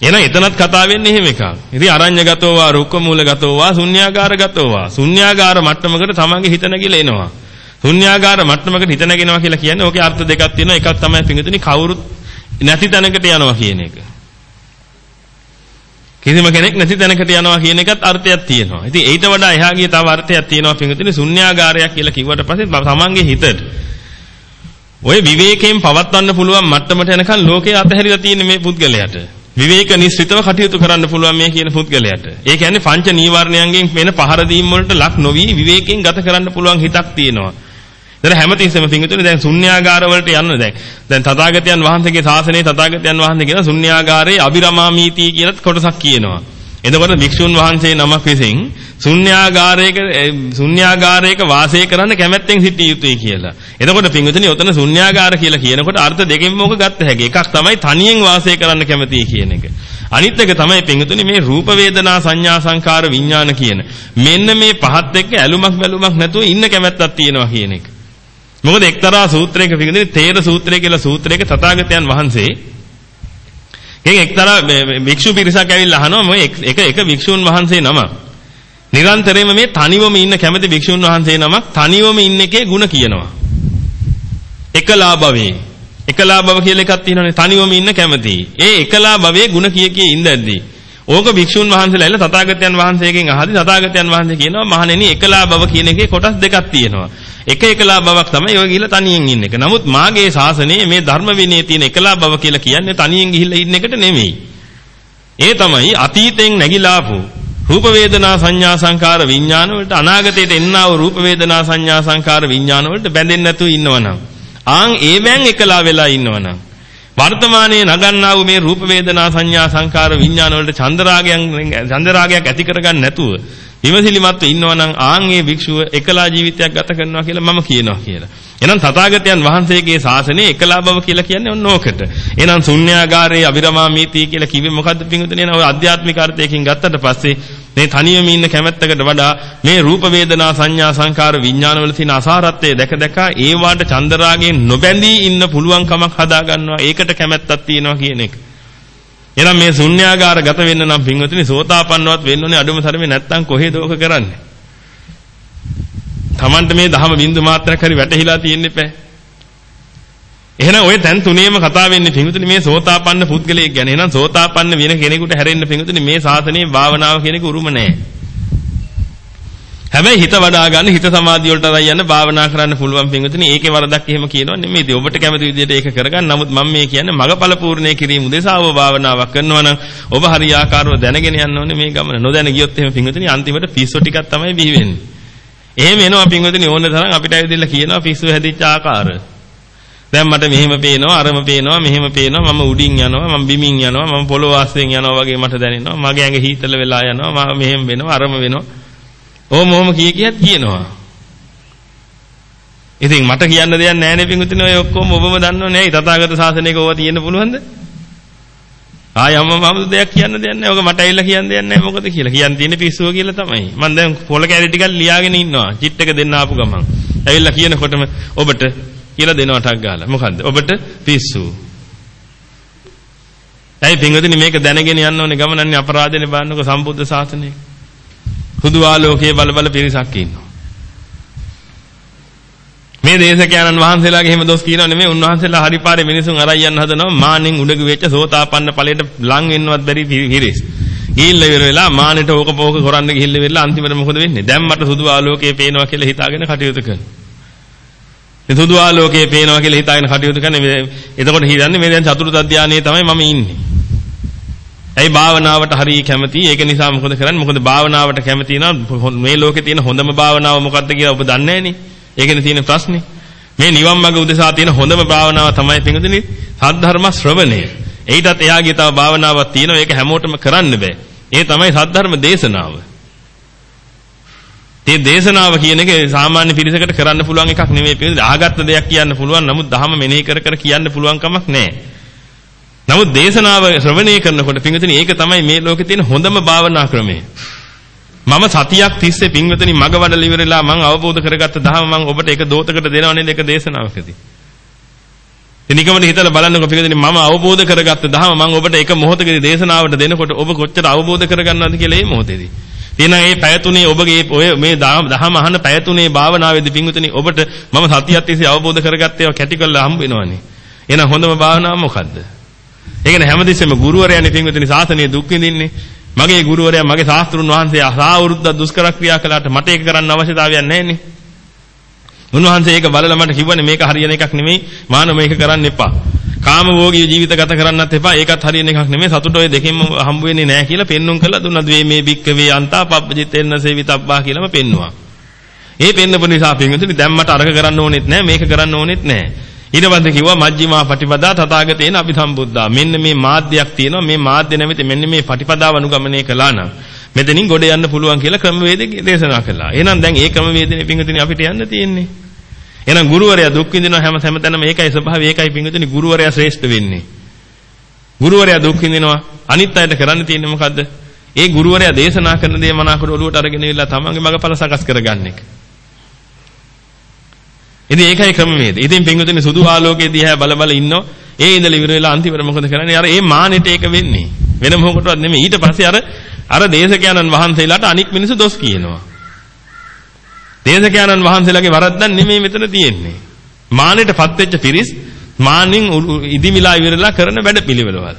එහෙනම් එතනත් කතා වෙන්නේ එහෙම එකක්. ඉතින් අරඤ්‍යගතෝ වා රුක්ක මූලගතෝ වා ශුන්‍යාගාරගතෝ වා ශුන්‍යාගාර මට්ටමකට තමන්ගේ හිත නැගිලා එනවා. ශුන්‍යාගාර මට්ටමකට හිත නැගෙනවා කියලා කියන්නේ ඕකේ අර්ථ දෙකක් තියෙනවා. එකක් තමයි පිඟුතුනි කවුරුත් නැති තැනකට යනවා කියන එක. කිසිම කෙනෙක් නැති තැනකට යනවා කියන එකත් අර්ථයක් තියෙනවා. ඉතින් ඊට වඩා එහා ගිය තව අර්ථයක් තියෙනවා පිඟුතුනි ශුන්‍යාගාරයක් කියලා කිව්වට පස්සේ තමන්ගේ හිතට ඔය විවේකයෙන් පවත්වන්න පුළුවන් මට්ටමට එනකන් ලෝකේ අතහැරිලා තියෙන මේ පුද්ගලයාට. විවේක නිස්සිතව කටයුතු කරන්න පුළුවන් මේ කියන පුද්ගලයාට. ඒ කියන්නේ පංච නීවරණයන්ගෙන් වෙන පහර දීම් වලට ලක් නොවි විවේකයෙන් ගත කරන්න පුළුවන් හිතක් තියෙනවා. දැන් හැමතිස්සෙම පිංගුතුනේ දැන් ශුන්‍යාගාර වලට යන්න දැන් දැන් තථාගතයන් වහන්සේගේ ශාසනයේ තථාගතයන් වහන්සේ කියන ශුන්‍යාගාරයේ අබිරමාමීති කියලා කොටසක් කියනවා. එතකොට භික්ෂුන් වහන්සේ නමක් විසින් ශුන්‍යාගාරයක ශුන්‍යාගාරයක වාසය කරන්න කැමැත්තෙන් සිටිය යුතුයි කියලා. එතකොට පිංගුතුනේ ඔතන ශුන්‍යාගාර කියලා කියනකොට අර්ථ දෙකෙන්ම ඔක ගත්ත හැකි. එකක් තමයි තනියෙන් වාසය කරන්න කැමතියි කියන එක. අනිත් එක තමයි පිංගුතුනේ මේ රූප වේදනා සංඥා සංකාර විඥාන කියන මෙන්න මේ පහත් එක්ක ඇලුමක් බැලුමක් නැතුව ඉන්න කැමැත්තක් තියෙනවා කියන එක. මොකද එක්තරා සූත්‍රයක පිළිගන්නේ තේර සූත්‍රය කියලා සූත්‍රයක තථාගතයන් වහන්සේ එයින් එක්තරා භික්ෂු පිරිසක් ඇවිල්ලා අහනවා මොයි එක එක භික්ෂුන් වහන්සේ නම නිරන්තරයෙන්ම මේ තනිවම ඉන්න කැමති භික්ෂුන් වහන්සේ නමක් තනිවම ඉන්න එකේ ಗುಣ කියනවා. එකලා භවේ. එකලා භව කියලා එකක් තියෙනවානේ තනිවම ඉන්න කැමති. ඒ එකලා භවයේ ಗುಣ කිය කිය ඉඳද්දී ඕක භික්ෂුන් වහන්සේලා ඇවිල්ලා තථාගතයන් වහන්සේගෙන් අහද්දි තථාගතයන් වහන්සේ කියනවා මහණෙනි එකලා භව කියන එකේ කොටස් දෙකක් තියෙනවා. එක එකලා බවක් තමයි ඔය ගිහිල්ලා තනියෙන් ඉන්න එක. නමුත් මාගේ ශාසනයේ මේ ධර්ම විනයේ තියෙන එකලා බව කියලා කියන්නේ තනියෙන් ගිහිල්ලා ඉන්න එකට නෙමෙයි. ඒ තමයි අතීතයෙන් නැగిලා ආපු රූප වේදනා සංඥා සංකාර විඥාන වලට අනාගතයට එන්නා වූ රූප වේදනා සංඥා සංකාර විඥාන වලට බැඳෙන්නේ නැතුව ඉන්නවනම් ආන් ඒවෙන් එකලා වෙලා ඉන්නවනම් වර්තමානයේ නගන්නා වූ මේ රූප වේදනා සංඥා සංකාර විඥාන වලට චන්දරාගයන් චන්දරාගයක් ඇති කරගන්න නැතුව විමසිලිමත්ව ඉන්නවනම් ආන් ඒ භික්ෂුව එකලා ජීවිතයක් ගත කරනවා කියලා මම කියනවා කියලා. එහෙනම් තථාගතයන් වහන්සේගේ ශාසනයේ එකලා බව කියලා කියන්නේ ඔන්න ඕකට. එහෙනම් ශුන්‍යාගාරයේ අබිරමා මීති කියලා කිව්වේ මොකද්ද පිංගුතුනේ? නෝ ආධ්‍යාත්මික අර්ථයකින් ගත්තට පස්සේ මේ තනියම ඉන්න කැමැත්තකට වඩා මේ රූප වේදනා සංඥා සංකාර විඥාන වල තියෙන අසාරත්වය දැක දැක ඒ වාට චන්දරාගයෙන් නොබැඳී ඉන්න පුළුවන් කමක් හදා ගන්නවා. ඒකට කැමැත්තක් තියෙනවා කියන එක. එහෙනම් මේ ශුන්‍යාගාර ගත වෙන්න නම් පින්වතුනි සෝතාපන්නවත් වෙන්න ඕනේ අඩුම තරමේ නැත්තම් කොහෙද ඕක කරන්නේ? Tamanට මේ දහම බින්දු මාත්‍රයක් හරි වැටහිලා තියෙන්නේ නැහැ. එහෙනම් ওই තැන් තුනේම කතා වෙන්නේ පින්වතුනි මේ සෝතාපන්න පුද්ගලයෙක් ගැන. එහෙනම් සෝතාපන්න වෙන කෙනෙකුට හැරෙන්න පින්වතුනි මේ සාසනයේ භාවනාව කියන එක උරුම නැහැ. හැබැයි හිත වඩා ගන්න හිත සමාධිය වලට අරන් යන්න භාවනා කරන්න පුළුවන් පින්විතනි ඒකේ වරදක් එහෙම කියනවා නෙමෙයි. ඉතින් ඔබට කැමති විදිහට ඒක කරගන්න. නමුත් මම මේ කියන්නේ මගපල පූර්ණේ කිරීම උදෙසාව භාවනාවක් කරනවා නම් ඔබ හරියාකාරව දැනගෙන යන්න ඕනේ මේ ගමන. නොදැන ගියොත් එහෙම පින්විතනි අන්තිමට පිස්සු ටිකක් තමයි බිහි වෙන්නේ. එහෙම එනවා පින්විතනි ඕන තරම් අපිට ඇවිදilla කියනවා පිස්සු හැදිච්ච ආකාර. දැන් මට මෙහෙම පේනවා අරම පේනවා මෙහෙම පේනවා මම උඩින් යනවා මම බිමින් යනවා මම පොළොව ආස්තෙන් යනවා වගේ මට දැනෙනවා මගේ ඇඟ හීතල වෙලා යනවා මම මෙහෙම වෙනවා අරම වෙනවා ඕම ඕම කිය කියත් කියනවා. ඉතින් මට කියන්න දෙයක් නැහැ නේ පිංගුතුනි ඔය ඔක්කොම ඔබම දන්නව නෑයි තථාගත ශාසනයක ඕවා තියෙන්න පුළුවන්ද? ආය අම්මා මම දෙයක් කියන්න දෙයක් නැහැ. ඔක මට ඇවිල්ලා කියන්න දෙයක් නැහැ මොකද කියලා. කියන්න තියෙන්නේ පිස්සුව කියලා තමයි. මම දැන් පොළ කැරි ටිකක් ලියාගෙන ඉන්නවා. චිට් එක දෙන්න ආපු ගමන්. ඇවිල්ලා කියනකොටම ඔබට කියලා දෙනවා ටක් ගාලා. මොකද්ද? ඔබට පිස්සු. ඇයි පිංගුතුනි මේක දැනගෙන යන්න ඕනේ ගමනන්නේ අපරාධනේ බාන්නකො සම්බුද්ධ ශාසනයේ. හුදු ආලෝකයේ බල බල පිරිසක් ඉන්නවා. මේ දේශකයන්න් වහන්සේලාගේ එහෙම දොස් කියනව නෙමෙයි උන්වහන්සේලා හරි පාරේ මිනිසුන් අරන් යන්න හදනවා මානෙන් උඩගු වෙච්ච සෝතාපන්න ඵලයට ලං වෙන්නවත් බැරි පිරිස්. ගිහිල්ලා ඉවර වෙලා මානෙට ඕක පෝක කරන්න ගිහිල්ලා ඉවරලා අන්තිමට මොකද වෙන්නේ? දැන් මට සුදු ආලෝකයේ පේනවා කියලා හිතාගෙන කටයුතු කරනවා. මේ සුදු ආලෝකයේ පේනවා කියලා හිතාගෙන කටයුතු කරන්නේ එතකොට හිතන්නේ මේ දැන් චතුර්ථ ධානයේ තමයි මම ඉන්නේ. ඇයි භාවනාවට හරිය කැමති? ඒක නිසා මොකද කරන්නේ? මොකද භාවනාවට කැමති නම් මේ ලෝකේ තියෙන හොඳම භාවනාව මොකක්ද කියලා ඔබ දන්නේ නැහනේ. ඒකනේ තියෙන ප්‍රශ්නේ. මේ නිවන් මඟ උදෙසා තියෙන හොඳම භාවනාව තමයි පිටුදිනේ සද්ධර්ම ශ්‍රවණය. ඊටත් එයාගේ තව භාවනාවක් තියෙනවා. ඒක හැමෝටම කරන්න බෑ. ඒ තමයි සද්ධර්ම දේශනාව. මේ දේශනාව කියන එක සාමාන්‍ය පිරිසකට කරන්න පුළුවන් එකක් නෙමෙයි. පිළිදෙ ආගත්ත දෙයක් කියන්න පුළුවන්. නමුත් ධහම මෙනෙහි කර කර කියන්න පුළුවන් කමක් නැහැ. නමුත් දේශනාව ශ්‍රවණය කරනකොට පින්විතනි ඒක තමයි මේ ලෝකේ තියෙන හොඳම භාවනා ක්‍රමය. මම සතියක් තිස්සේ පින්විතනි මග වඩල ඉවරලා මම අවබෝධ කරගත්ත දහම මම ඔබට එක දෝතකට දෙනව නේද එක දේශනාවකදී. එනිකමද හිතලා බලන්නකො පින්විතනි මම අවබෝධ කරගත්ත දහම මම ඔබට එක මොහොතකදී දේශනාවට දෙනකොට ඔබ කොච්චර අවබෝධ කරගන්නවද කියලා මේ මොහොතේදී. එහෙනම් මේ පැය තුනේ ඔබගේ ඔය මේ දහම අහන පැය තුනේ භාවනාවේදී පින්විතනි ඔබට මම සතියක් තිස්සේ අවබෝධ කරගත්තේව කැටි කරලා හම්බ වෙනවනේ. එහෙනම් හොඳම භාවනාව මොකද්ද? ඒ කියන්නේ හැමදෙස්සෙම ගුරුවරයානේ පින්විතනි සාසනීය දුක් විඳින්නේ. මගේ ගුරුවරයා මගේ ශාස්ත්‍රුන් වහන්සේ අසාවෘද්ද දුෂ්කර ක්‍රියා කළාට මට ඒක කරන්න අවශ්‍යතාවයක් නැහැනේ. උන්වහන්සේ ඒක බලලා මට කිව්වනේ මේක හරියන එකක් නෙමෙයි මාන මේක කරන්න එපා. කාමභෝගී ජීවිත ගත කරන්නත් එපා. ඒකත් හරියන එකක් නෙමෙයි. සතුට ඔය දෙකෙන්ම හම්බ වෙන්නේ නැහැ කියලා පෙන්눔 කළා දුන්නා. ද්වේ මේ භික්කවේ අන්තා පබ්බජිතෙන්න සේවිතබ්බා කියලාම පෙන්නවා. ඒ පෙන්නපු නිසා පින්විතනි දැන් මට අරක කරන්න ඕනෙත් නැහැ මේක කරන්න ඕනෙත් නැහැ. ඊට පස්සේ කිව්වා මජ්ක්‍ධිමා පටිපදා තථාගතේන අභිසම්බුද්ධා. මෙන්න මේ මාධ්‍යයක් තියෙනවා. මේ මාධ්‍ය නැමෙති මෙන්න මේ පටිපදාව අනුගමනය කළා නම් මෙතනින් ගොඩ යන්න පුළුවන් කියලා ක්‍රමවේද දේශනා කළා. එහෙනම් දැන් ඒ ක්‍රමවේදනේ පින්විතනි අපිට යන්න තියෙන්නේ. එහෙනම් ගුරුවරයා දුක් විඳිනවා හැම හැමතැනම ඒකයි ස්වභාවය ඒකයි පින්විතනි ගුරුවරයා ශ්‍රේෂ්ඨ වෙන්නේ. ගුරුවරයා දුක් විඳිනවා අනිත් අයට කරන්න තියෙන්නේ මොකද්ද? ඒ ගුරුවරයා දේශනා කරන දේ මනාකොට ඔළුවට අරගෙන ඉවිල්ලා තමන්ගේ මගපල සකස් කරගන්න එක. ඉතින් ඒකයි ක්‍රමවේද. ඉතින් පින්විතනේ සුදු ආලෝකයේ දිහා බල බල ඉන්නෝ. ඒ ඉඳලා ඉවර වෙලා අන්තිමට මොකද කරන්නේ? අර ඒ මානෙට ඒක වෙන්නේ. වෙන මොකටවත් නෙමෙයි. ඊට පස්සේ අර අර දේශකයන්න් වහන්සේලාට අනික් මිනිස්සු දොස් කියනවා. දේශකයන්න් වහන්සේලාගේ වරද්දක් නෙමෙයි මෙතන තියෙන්නේ. මානෙටපත් වෙච්ච පිරිස් මාන්නින් ඉදිමිලා ඉවරලා කරන වැඩ පිළිවෙලවල්.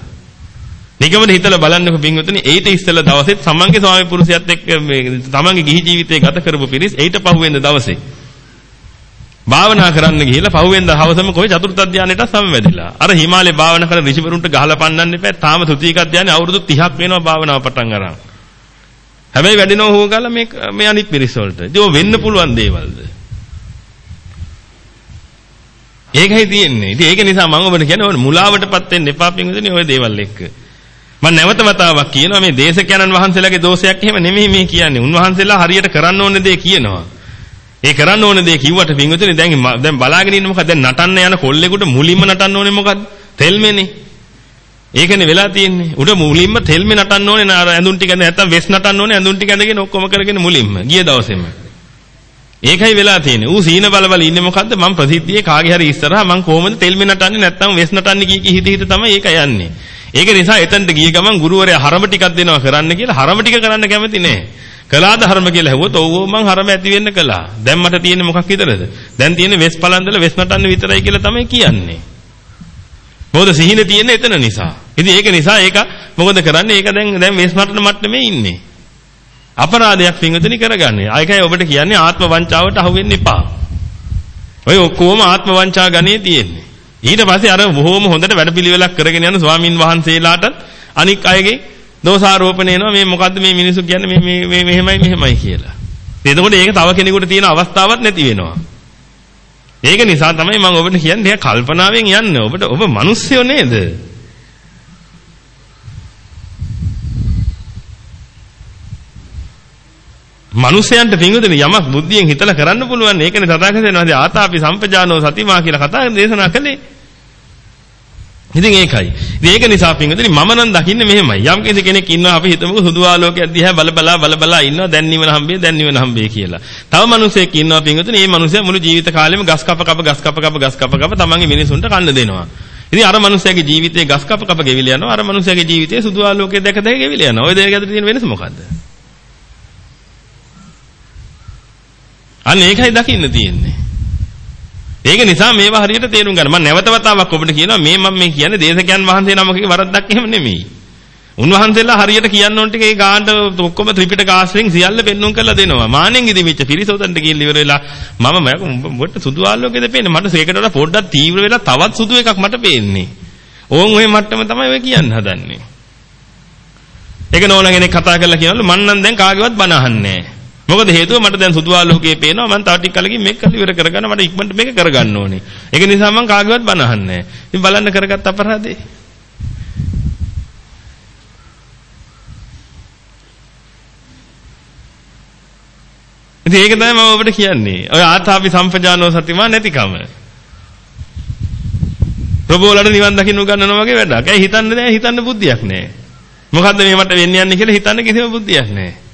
නිකමද හිතලා බලන්නකො පින්වතුනි ඒිට ඉස්සෙල්ලා දවසෙත් තමන්ගේ ස්වාමි පුරුෂයත් එක්ක තමන්ගේ ගිහි ජීවිතේ ගත කරපු පිරිස් ඒිට පහුවෙන්ද දවසේ භාවනා කරන්න ගිහිල්ලා පහුවෙන්ද හවසම කොයි චතුර්ථ ධානයට සමවැදිලා. අර හිමාලයේ භාවනා කරන ඍෂිවරුන්ට ගහලා පන්නන්න එපා. තාම තෘතීක ධානයේ අවුරුදු 30ක් වෙනවා භාවනාව පටන් අරන්. හැබැයි වැඩිනව හොව ගාලා මේ මේ අනිත් පිරිස වලට. ඒක වෙන්න පුළුවන් දේවල්ද? ඒකයි තියෙන්නේ. ඉතින් ඒක නිසා මම ඔබට කියන්නේ ඔය මුලාවටපත් වෙන්න එපා පින්විතනේ ඔය දේවල් එක්ක. මම නැවත වතාවක් කියනවා මේ දේශකයන්න් වහන්සේලාගේ දෝෂයක් එහෙම නෙමෙයි මේ කියන්නේ. උන්වහන්සේලා හරියට කරන්න ඕන දේ කියනවා. ඒ කරන්න ඕන දේ කිව්වට පින්විතනේ දැන් දැන් බලාගෙන ඉන්න මොකද දැන් නටන්න යන කොල්ලෙකුට මුලින්ම නටන්න ඕනේ මොකද්ද තෙල්මෙනේ. ඒකනේ වෙලා තියෙන්නේ. උඩ මුලින්ම තෙල්මේ නටන්න ඕනේ නාර ඇඳුම් ටික නැත්තම් වෙස් නටන්න ඕනේ ඇඳුම් ටික ඇඳගෙන ඔක්කොම කරගෙන මුලින්ම ගිය දවසේම. ඒකයි වෙලා තියෙන්නේ. ඌ සීන බල බල ඉන්නේ මොකද්ද? මම ප්‍රසිද්ධියේ කාගේ හරි ඉස්සරහා මම කොහොමද තෙල්මේ නටන්නේ නැත්තම් වෙස් නටන්නේ කී කී හිත හිත තමයි ඒක යන්නේ. ඒක නිසා එතනට ගිය ගමන් ගුරුවරයා හරම ටිකක් දෙනවා කරන්න කියලා හරම ටික කරන්න කැමති නෑ කළාද හරම කියලා ඇහුවොත් ඔව් ඔව් මං හරම ඇති වෙන්න කළා. දැන් මට තියෙන්නේ මොකක් විතරද? දැන් තියෙන්නේ වෙස් පලන්දල වෙස් නටන්න විතරයි කියලා තමයි කියන්නේ. මොකද සිහින තියෙන්නේ එතන නිසා. ඉතින් ඒක නිසා ඒක මොකද කරන්නේ? ඒක දැන් දැන් වෙස් නටන මට්ටමේ ඉන්නේ. අපරාධයක් පිංගුතුනි කරගන්නේ. ආයකයි ඔබට කියන්නේ ආත්ම වංචාවට අහු වෙන්න එපා. ඔය ඔක්කොම ආත්ම වංචා ගණේ තියෙන්නේ. ඊට පස්සේ අර බොහොම හොඳට වැඩපිළිවෙලක් කරගෙන යන ස්වාමින් වහන්සේලාට අනික් අයගේ දෝෂාරෝපණය එනවා මේ මොකද්ද මේ මිනිස්සු කියන්නේ මේ මේ මේ මෙහෙමයි මෙහෙමයි කියලා. එතකොට ඒක තව කෙනෙකුට තියෙන අවස්ථාවක් නැති වෙනවා. ඒක නිසා තමයි මම ඔබට කියන්නේ ටික කල්පනාවෙන් යන්න. ඔබට ඔබ මිනිස්සයෝ නේද? මිනිසයන්ට පිංගුදෙන යමක් බුද්ධියෙන් හිතලා කරන්න පුළුවන්. ඒකනේ තථාගතයන් වහන්සේ ආතාපි සම්පජානෝ සතිමා කියලා කතා දේශනා කළේ. ඉතින් ඒකයි. ඉතින් ඒක නිසා පින්වතුනි මම නම් දකින්නේ මෙහෙමයි. යම් කෙනෙක් ඉන්නවා අපි හිතමුකෝ සුදු ආලෝකයක් දිහා බල බලා බල බලා ඉන්නවා දැන් නිවන හම්බේ දැන් නිවන හම්බේ කියලා. තව මිනිසෙක් ඉන්නවා පින්වතුනි මේ මිනිසයා මුළු ජීවිත කාලෙම ගස් කප කප ගස් කප කප ගස් කප කප තමන්ගේ මිනිසුන්ට කන්න දෙනවා. ඉතින් අර මිනිසයාගේ ජීවිතේ ගස් කප කප ගෙවිල යනවා. අර මිනිසයාගේ ජීවිතේ සුදු ආලෝකයක් දැක දැක ගෙවිල යනවා. ওই දෙක අතර තියෙන වෙනස මොකද්ද? අන්න ඒකයි දකින්න තියෙන්නේ. ඒක නිසා මේවා හරියට තේරුම් ගන්න. මම නැවත වතාවක් ඔබට කියනවා මේ මම මේ කියන්නේ දේශකයන් වහන්සේ නමකගේ වරද්දක් එහෙම නෙමෙයි. උන්වහන්සේලා හරියට කියන්න ඕන ටික ඒ ගානට ඔක්කොම ත්‍රිපිටක ආශ්‍රයෙන් සියල්ල පෙන්눔 කරලා දෙනවා. මානෙන් ඉදිමිච්ච පිරිසොතන්ට ගිහින් ඉවර වෙලා මම මොකට සුදු ආලෝකයේද පේන්නේ. මට ඒකට වඩා පොඩ්ඩක් තීව්‍ර වෙලා තවත් සුදු එකක් මට පේන්නේ. ඕන් ඔය මට්ටම තමයි ඔය කියන්න හදන්නේ. ඒක නෝන කෙනෙක් කතා කරලා කියනවලු මං නම් දැන් කාගේවත් බන අහන්නේ නැහැ. මොකද හේතුව මට දැන් සුදු ආලෝකයේ පේනවා මම තව ටික කලකින් මේක කල් ඉවර කරගන්න මට ඉක්මනට මේක කරගන්න ඕනේ. ඒක නිසා මම කාගේවත් බන අහන්නේ නැහැ. ඉතින් බලන්න කරගත් අපරාධේ. ඉතින් ඒක තමයි මම ඔබට කියන්නේ. ඔය ආතාපි සම්පජානෝ සතිමා නැතිකම. ප්‍රබෝලට නිවන් දකින්න උගන්වනවා වගේ වැඩක්. ඇයි හිතන්නේ නැහැ හිතන්න බුද්ධියක් නැහැ. මොකද්ද මේ මට වෙන්න යන්නේ කියලා හිතන්න කිසිම බුද්ධියක් නැහැ.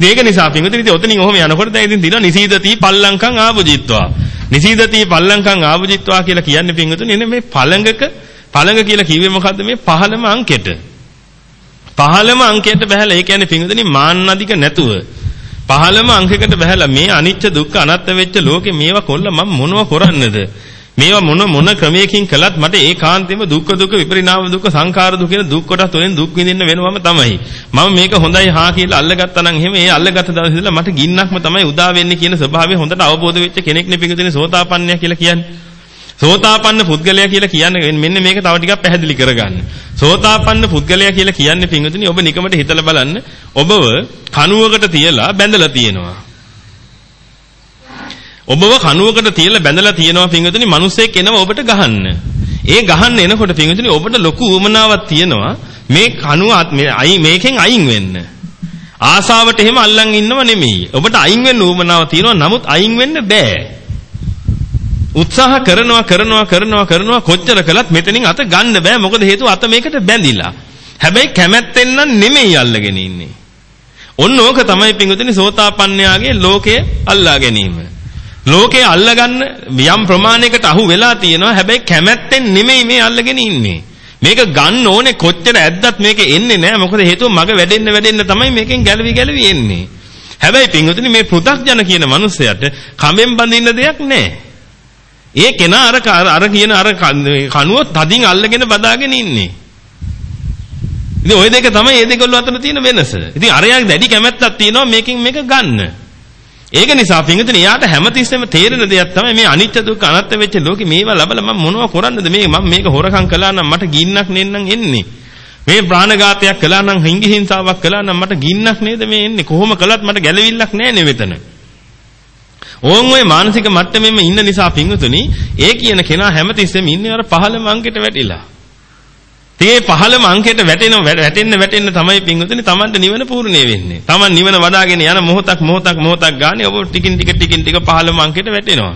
මේක නිසා පින්විතනි ඉතින් ඔතනින් ඔහොම යනකොට දැන් ඉතින් දිනවා නිසීදති පල්ලංකං ආභුජිත්වා. නිසීදති පල්ලංකං ආභුජිත්වා කියලා කියන්නේ පින්විතනි එන්නේ මේ පළඟක පළඟ කියලා කිව්වේ මොකද්ද මේ පහළම අංකෙට. පහළම අංකයට බහැලා ඒ කියන්නේ පින්විතනි මාන්න අධික නැතුව පහළම අංකයකට බහැලා මේ අනිච්ච දුක්ඛ අනාත්ම වෙච්ච ලෝකේ මේවා කොල්ල මම මොනව කරන්නද මේවා මොන මොන ක්‍රමයකින් කළත් මට ඒකාන්තයෙන්ම දුක්ඛ දුක්ඛ විපරිණාම දුක්ඛ සංඛාර දුක්ඛ කියන දුක් කොටස් තුනෙන් දුක් විඳින්න වෙනවම තමයි. මම මේක හොඳයි හා කියලා අල්ලගත්තා නම් එහෙම ඒ අල්ලගත්ත දවසේ ඉඳලා මට ගින්නක්ම තමයි උදා වෙන්නේ කියන ස්වභාවය හොඳට අවබෝධ වෙච්ච කෙනෙක් නේ පිඟුතුනේ සෝතාපන්නය කියලා කියන්නේ. සෝතාපන්න පුද්ගලයා කියලා කියන්නේ මෙන්න මේක තව ටිකක් පැහැදිලි කරගන්න. සෝතාපන්න පුද්ගලයා කියලා කියන්නේ පිඟුතුනේ ඔබ නිකමට හිතලා බලන්න ඔබව කණුවකට තියලා බැඳලා තියෙනවා. ඔබව කණුවකට තියලා බැඳලා තියෙනවා පින්වතුනි මිනිස්සෙක් එනවා ඔබට ගහන්න. ඒ ගහන්න එනකොට පින්වතුනි ඔබට ලොකු උවමනාවක් තියෙනවා මේ කණුව මේකෙන් අයින් වෙන්න. ආසාවට එහෙම අල්ලන් ඉන්නව නෙමෙයි. ඔබට අයින් වෙන්න උවමනාව තියෙනවා නමුත් අයින් වෙන්න බෑ. උත්සාහ කරනවා කරනවා කරනවා කරනවා කොච්චර කළත් මෙතනින් අත ගන්න බෑ මොකද හේතුව අත මේකට බැඳිලා. හැබැයි කැමැත්තෙන් නම් නෙමෙයි අල්ලගෙන ඉන්නේ. ඔන්න ඕක තමයි පින්වතුනි සෝතාපන්නයාගේ ලෝකය අල්ලා ගැනීම. ලෝකේ අල්ලගන්න යම් ප්‍රමාණයකට අහු වෙලා තියෙනවා. හැබැයි කැමැත්තෙන් නෙමෙයි මේ අල්ලගෙන ඉන්නේ. මේක ගන්න ඕනේ කොච්චර ඇද්දත් මේක එන්නේ නැහැ. මොකද හේතුව මග වැඩෙන්න වැඩෙන්න තමයි මේකෙන් ගැලවි ගැලවි එන්නේ. හැබැයි පින්වතුනි මේ පෘථග්ජන කියන මිනිස්සයාට කමෙන් බඳින්න දෙයක් නැහැ. ඒ කෙනා අර අර කියන අර කනුව තදින් අල්ලගෙන බදාගෙන ඉන්නේ. ඉතින් ওই දෙක තමයි මේ දෙකවල අතර තියෙන වෙනස. ඉතින් අරයාගේ දැඩි කැමැත්තක් තියෙනවා මේකෙන් මේක ගන්න. ඒක නිසා පින්විතනේ යාට හැමතිස්සෙම තේරෙන දෙයක් තමයි මේ අනිත්‍ය දුක්ඛ අනාත්ම වෙච්ච ලෝකේ මේවා ලබලා මම මොනව කරන්නද? මේ මම මේක හොරකම් කළා නම් මට ගින්නක් නෙන්නම් එන්නේ. මේ ප්‍රාණඝාතයක් කළා නම් හිංගි හිංසාවක් කළා නම් මට ගින්නක් නේද මේ එන්නේ? කොහොම කළත් මට ගැළවිල්ලක් නැහැ නේ මෙතන. ඕන් ඔය මානසික මට්ටමෙම ඉන්න නිසා පින්විතනි ඒ කියන කෙනා හැමතිස්සෙම ඉන්නේ අර පහළම අංකෙට වැටිලා. ඒ පහළම අංකයට වැටෙන වැටෙන්න වැටෙන්න තමයි පින්වතුනි Tamanට නිවන පූර්ණේ වෙන්නේ. Taman නිවන වඩාගෙන යන මොහොතක් මොහොතක් මොහොතක් ගානේ ඔබ ටිකින් ටික ටිකින් ටික පහළම අංකයට වැටෙනවා.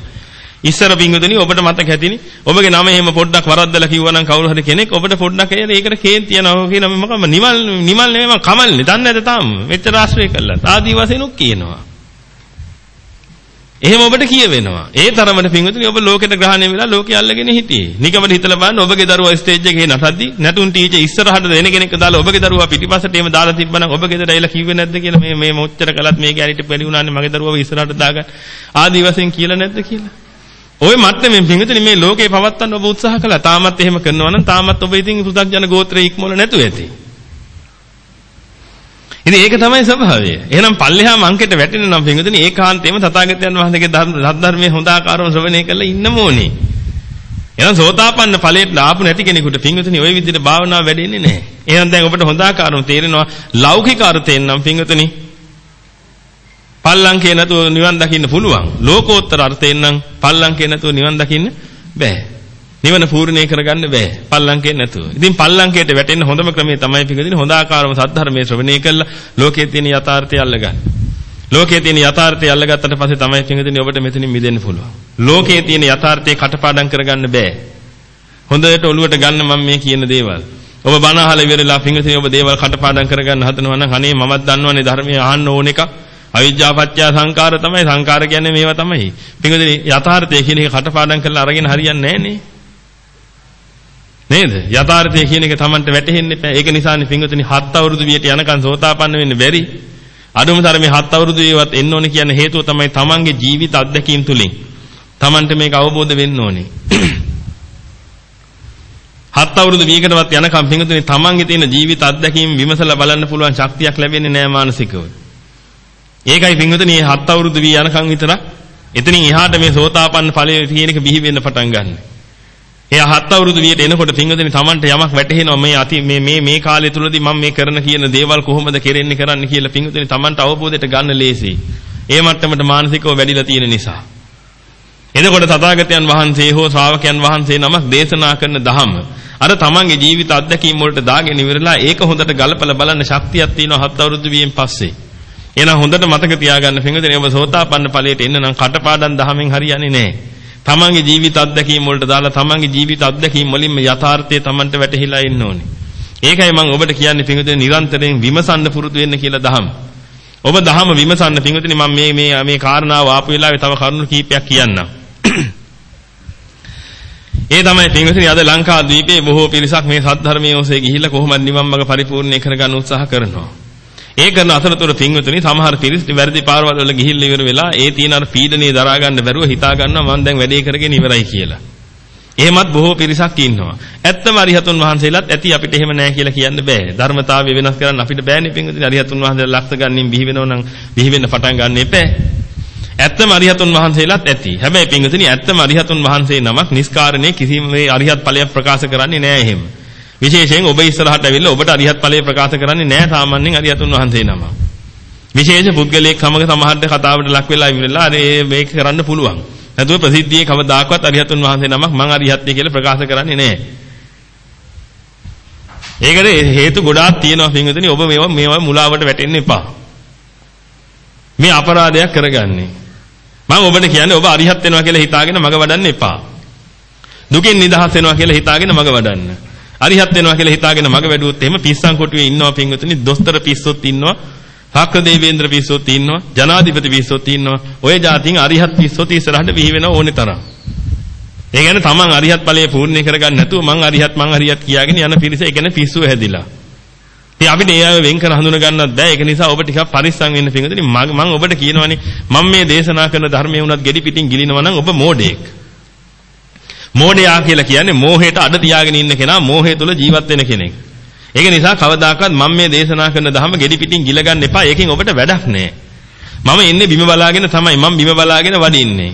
ඉස්සර පින්වතුනි ඔබට මතක ඇතිනේ. ඔබගේ නම එහෙම පොඩ්ඩක් වරද්දලා කිව්වනම් කවුරු හරි කෙනෙක් ඔබට පොඩ්ඩක් එයලා ඒකට කේන්ති යනවා කියන මොකම නිමල් නිමල් නෙමෙයි මම කමල්නේ. දන්නේ නැද තාම. මෙච්චර ආශ්‍රය කළා. ආදි වශයෙන් උක් කියනවා. එහෙම ඔබට කියවෙනවා. ඒ තරමට පින්විතනි ඔබ ලෝකෙට ග්‍රහණය වෙලා ලෝකෙ අල්ලගෙන හිටියේ. නිකමට හිතලා බලන්න ඔබගේ දරුවා ස්ටේජ් එකේ නටද්දි නැටුම් ටීචර් ඉස්සරහට වෙන කෙනෙක් දාලා ඔබගේ දරුවා පිටිපස්සට එහෙම දාලා තිබ්බනම් ඔබ ගෙදර ඇවිල්ලා කිව්වේ නැද්ද කියලා මේ මේ මොච්චර කළත් මේ ගැරිට බැරි වුණානේ මගේ දරුවාව ඉස්සරහට දාගන්න. ආදි වශයෙන් කියලා නැද්ද කියලා. ওই මට්ටමින් පින්විතනි මේ ලෝකේ පවත්තන්න ඔබ උත්සාහ කළා. තාමත් එහෙම කරනවා නම් තාමත් ඔබ ඉතින් පෘථග්ජන ගෝත්‍රයේ ඉක්මවල නැතුව ඇති. ඉතින් ඒක තමයි ස්වභාවය. එහෙනම් පල්ලෙහා මංකෙට වැටෙන නම් පින්විතනි ඒකාන්තයෙන්ම තථාගතයන් වහන්සේගේ ධර්මයේ හොඳ ආකාරව ශ්‍රවණය කරලා ඉන්නම ඕනේ. එහෙනම් සෝතාපන්න ඵලයට ලාභ නැති කෙනෙකුට පින්විතනි ওই විදිහට භාවනාව වැඩෙන්නේ නැහැ. එහෙනම් දැන් ඔබට හොඳ ආකාරව තේරෙනවා ලෞකික අර්ථයෙන් නම් පින්විතනි පල්ලංකේ නැතුව නිවන් දකින්න පුළුවන්. ලෝකෝත්තර අර්ථයෙන් නම් පල්ලංකේ නැතුව නිවන් දකින්න බෑ. නිවන පූර්ණේ කරගන්න බෑ පල්ලංකේ නැතුව. ඉතින් පල්ලංකේට වැටෙන්න හොඳම ක්‍රමය තමයි පිළිගන්නේ හොඳ ආකාරව සද්ධර්මයේ ශ්‍රවණය කළා ලෝකයේ තියෙන යථාර්ථය අල්ලගන්න. ලෝකයේ තියෙන යථාර්ථය අල්ලගත්තට පස්සේ තමයි පිළිගන්නේ ඔබට මෙතනින් මිදෙන්න පුළුවන්. ලෝකයේ තියෙන යථාර්ථය කටපාඩම් කරගන්න බෑ. හොඳට ඔළුවට ගන්න මම මේ කියන දේවල්. ඔබ බණ අහලා ඉවරලා පිළිගන්නේ ඔබ දේවල් කටපාඩම් කරගන්න හදනවා නම් අනේ මමත් දන්නවනේ ධර්මයේ අහන්න ඕන එකක්. අවිජ්ජාපච්චය සංකාර තමයි සංකාර කියන්නේ මේවා තමයි. පිළිගන්නේ යථාර්ථය කියන එක කටපාඩම් කරලා අරගෙන හරියන්නේ නැහැ නේ. නේද? යථාර්ථය කියන එක Tamanට වැටහෙන්න එපා. ඒක නිසානේ පින්වතුනි හත් අවුරුදු වියට යනකන් සෝතාපන්න වෙන්න බැරි. අඩුම තරමේ හත් අවුරුදු වේවත් එන්න ඕනේ කියන හේතුව තමයි Tamanගේ ජීවිත අත්දැකීම් තුලින්. Tamanට මේක අවබෝධ වෙන්න ඕනේ. හත් අවුරුදු වියකටවත් යනකම් පින්වතුනි Tamanගේ තියෙන ජීවිත අත්දැකීම් විමසලා බලන්න පුළුවන් ශක්තියක් ලැබෙන්නේ නැහැ මානසිකව. ඒකයි පින්වතුනි මේ හත් අවුරුදු විය යනකම් විතරක් එතනින් එහාට මේ සෝතාපන්න ඵලයේ තියෙන එක බිහි වෙන්න පටන් ගන්නවා. එයා හත් අවුරුදු වියට එනකොට පින්වදින Tamanට යමක් වැටහෙනවා මේ අති මේ මේ මේ කාලය තුලදී මම මේ කරන කියන දේවල් කොහොමද කෙරෙන්නේ කරන්න කියලා පින්වදින Tamanට අවබෝධයට ගන්න ලේසි. ඒ මට්ටමට මානසිකව වැඩිලා තියෙන නිසා. එතකොට තථාගතයන් වහන්සේ හෝ ශ්‍රාවකයන් වහන්සේ නමක් දේශනා කරන ධහම අර තමන්ගේ ජීවිත අත්දැකීම් වලට දාගෙන ඉවරලා ඒක හොඳට ගලපලා බලන්න ශක්තියක් තියෙනවා හත් අවුරුදු වියෙන් පස්සේ. එහෙනම් හොඳට මතක තියාගන්න පින්වදින ඔබ සෝතාපන්න ඵලයට එන්න නම් කටපාඩම් දහමෙන් හරියන්නේ නැහැ. තමන්ගේ ජීවිත අත්දැකීම් වලට දාලා තමන්ගේ ජීවිත අත්දැකීම් වලින්ම යථාර්ථය තමන්ට වැටහිලා ඉන්න ඕනේ. ඒකයි මම ඔබට කියන්නේ පිංගුතුනි නිරන්තරයෙන් විමසන්න පුරුදු වෙන්න කියලා දහම. ඔබ දහම විමසන්න පිංගුතුනි මම මේ මේ මේ කාරණාව ආපු වෙලාවේ තව කරුණු කීපයක් කියන්නම්. ඒ තමයි පිංගුතුනි අද ලංකා ද්වීපයේ බොහෝ පිරිසක් මේ සද්ධර්මයේ ඔසේ ගිහිල්ලා කොහොමද නිවන් මඟ පරිපූර්ණේ කරගන්න උත්සාහ කරනවා. ඒ කරන අතරතුර පින්වතුනි සමහර පිරිස් වැරදි පාරවල් වල ගිහිල්ලා ඉවර වෙලා ඒ තියෙන අර පීඩනේ දරා ගන්න බැරුව හිතා ගන්නවා මම දැන් වැඩේ කරගෙන ඉවරයි කියලා. එහෙමත් බොහෝ පිරිසක් ඉන්නවා. ඇත්තම අරිහතුන් වහන්සේලාත් ඇති අපිට එහෙම නැහැ කියලා කියන්න බෑ. ධර්මතාවය වෙනස් කරන්න අපිට බෑනේ පින්වතුනි. අරිහතුන් වහන්සේලා ලක්ෂ ගණනින් බිහි වෙනව නම් බිහි වෙන්න පටන් ගන්න එපා. ඇත්තම අරිහතුන් වහන්සේලාත් ඇති. හැබැයි පින්වතුනි ඇත්තම අරිහතුන් වහන්සේ නමක් නිස්කාරණේ කිසිම මේ අරිහත් ඵලයක් ප්‍රකාශ කරන්නේ නැහැ එහෙම. විශේෂයෙන් ඔබ ඉස්සරහට ඇවිල්ලා ඔබට අරිහත් ඵලය ප්‍රකාශ කරන්නේ නැහැ සාමාන්‍යයෙන් අරිහතුන් වහන්සේ නමක්. විශේෂ පුද්ගලයෙක් සමග සමහරට කතාවට ලක් වෙලා ඉවිල්ලා අර මේක කරන්න පුළුවන්. නැතුව ප්‍රසිද්ධියේ කවදාකවත් අරිහතුන් වහන්සේ නමක් මං අරිහත්ය කියලා ප්‍රකාශ කරන්නේ නැහැ. ඒකට හේතු ගොඩාක් තියෙනවා පින්වතුනි ඔබ මේවා මේවා මුලාවට වැටෙන්න එපා. මේ අපරාධයක් කරගන්නේ. මම ඔබට කියන්නේ ඔබ අරිහත් වෙනවා කියලා හිතාගෙන මග වඩන්න එපා. දුකෙන් නිදහස් වෙනවා කියලා හිතාගෙන මග වඩන්න. අරිහත් වෙනවා කියලා හිතාගෙන මග වැඩුවොත් එහෙම පිස්සන් කොටුවේ ඉන්නවා පින්වතුනි. දොස්තර පිස්සොත් ඉන්නවා ශාක්‍ර දේවේන්ද්‍ර පිස්සොත් ඉන්නවා ජනාධිපති පිස්සොත් ඉන්නවා. ඔය જાතින් අරිහත් පිස්සොත් ඉස්සරහට විහි වෙනව ඕනේ තරම්. ඒ කියන්නේ තමන් අරිහත් ඵලයේ පූර්ණේ කරගන්න නැතුව මං අරිහත් මං අරිහත් කියාගෙන යන පිරිස. ඒ කියන්නේ පිස්සුව හැදිලා. ඉතින් අපිට ඒ අය වෙන් කර හඳුන ගන්නත් බෑ. ඒක නිසා ඔබ ටිකක් පරිස්සම් වෙන්න පිංගුතුනි මම ඔබට කියනවානේ මම මේ දේශනා කරන ධර්මයේ උනත් gedi පිටින් ගිලිනවා නම් ඔබ මෝඩයෙක්. මෝඩයා කියලා කියන්නේ මෝහයට අඩ තියාගෙන ඉන්න කෙනා මෝහය තුල ජීවත් වෙන කෙනෙක් ඒක නිසා කවදාකවත් මම මේ දේශනා කරන ධර්ම gedi පිටින් ගිල ගන්න එපා. ඒකෙන් ඔබට වැඩක් නෑ. මම එන්නේ බිම බලාගෙන තමයි මම බිම බලාගෙන වඩින්නේ.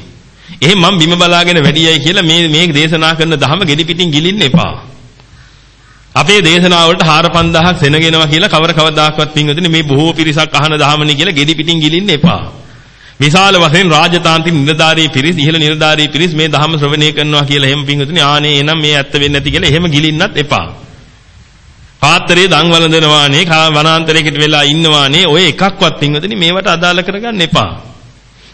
එහෙනම් මම බිම බලාගෙන වැඩියයි කියලා මේ මේ දේශනා කරන ධර්ම gedi පිටින් ගිලින්න එපා. අපේ දේශනාවලට 4000ක් සෙනගෙනවා කියලා කවර කවදාකවත් පින්වතුනි මේ බොහෝ පිරිසක් අහන ධහමනේ කියලා gedi පිටින් ගිලින්න එපා. විශාල වශයෙන් රාජතාන්ත්‍රික නිලධාරී පිරිස් ඉහළ නිලධාරී පිරිස් මේ ධහම ශ්‍රවණය කරනවා කියලා එහෙම පින්වතුනි ආනේ එනම් මේ ඇත්ත වෙන්නේ නැති කියලා එහෙම ගිලින්නත් එපා. පාත්‍රයේ දන් වළඳනවානේ වනාන්තරයකට වෙලා ඉන්නවානේ ඔය එකක්වත් පින්වතුනි මේවට අදාළ කරගන්න එපා.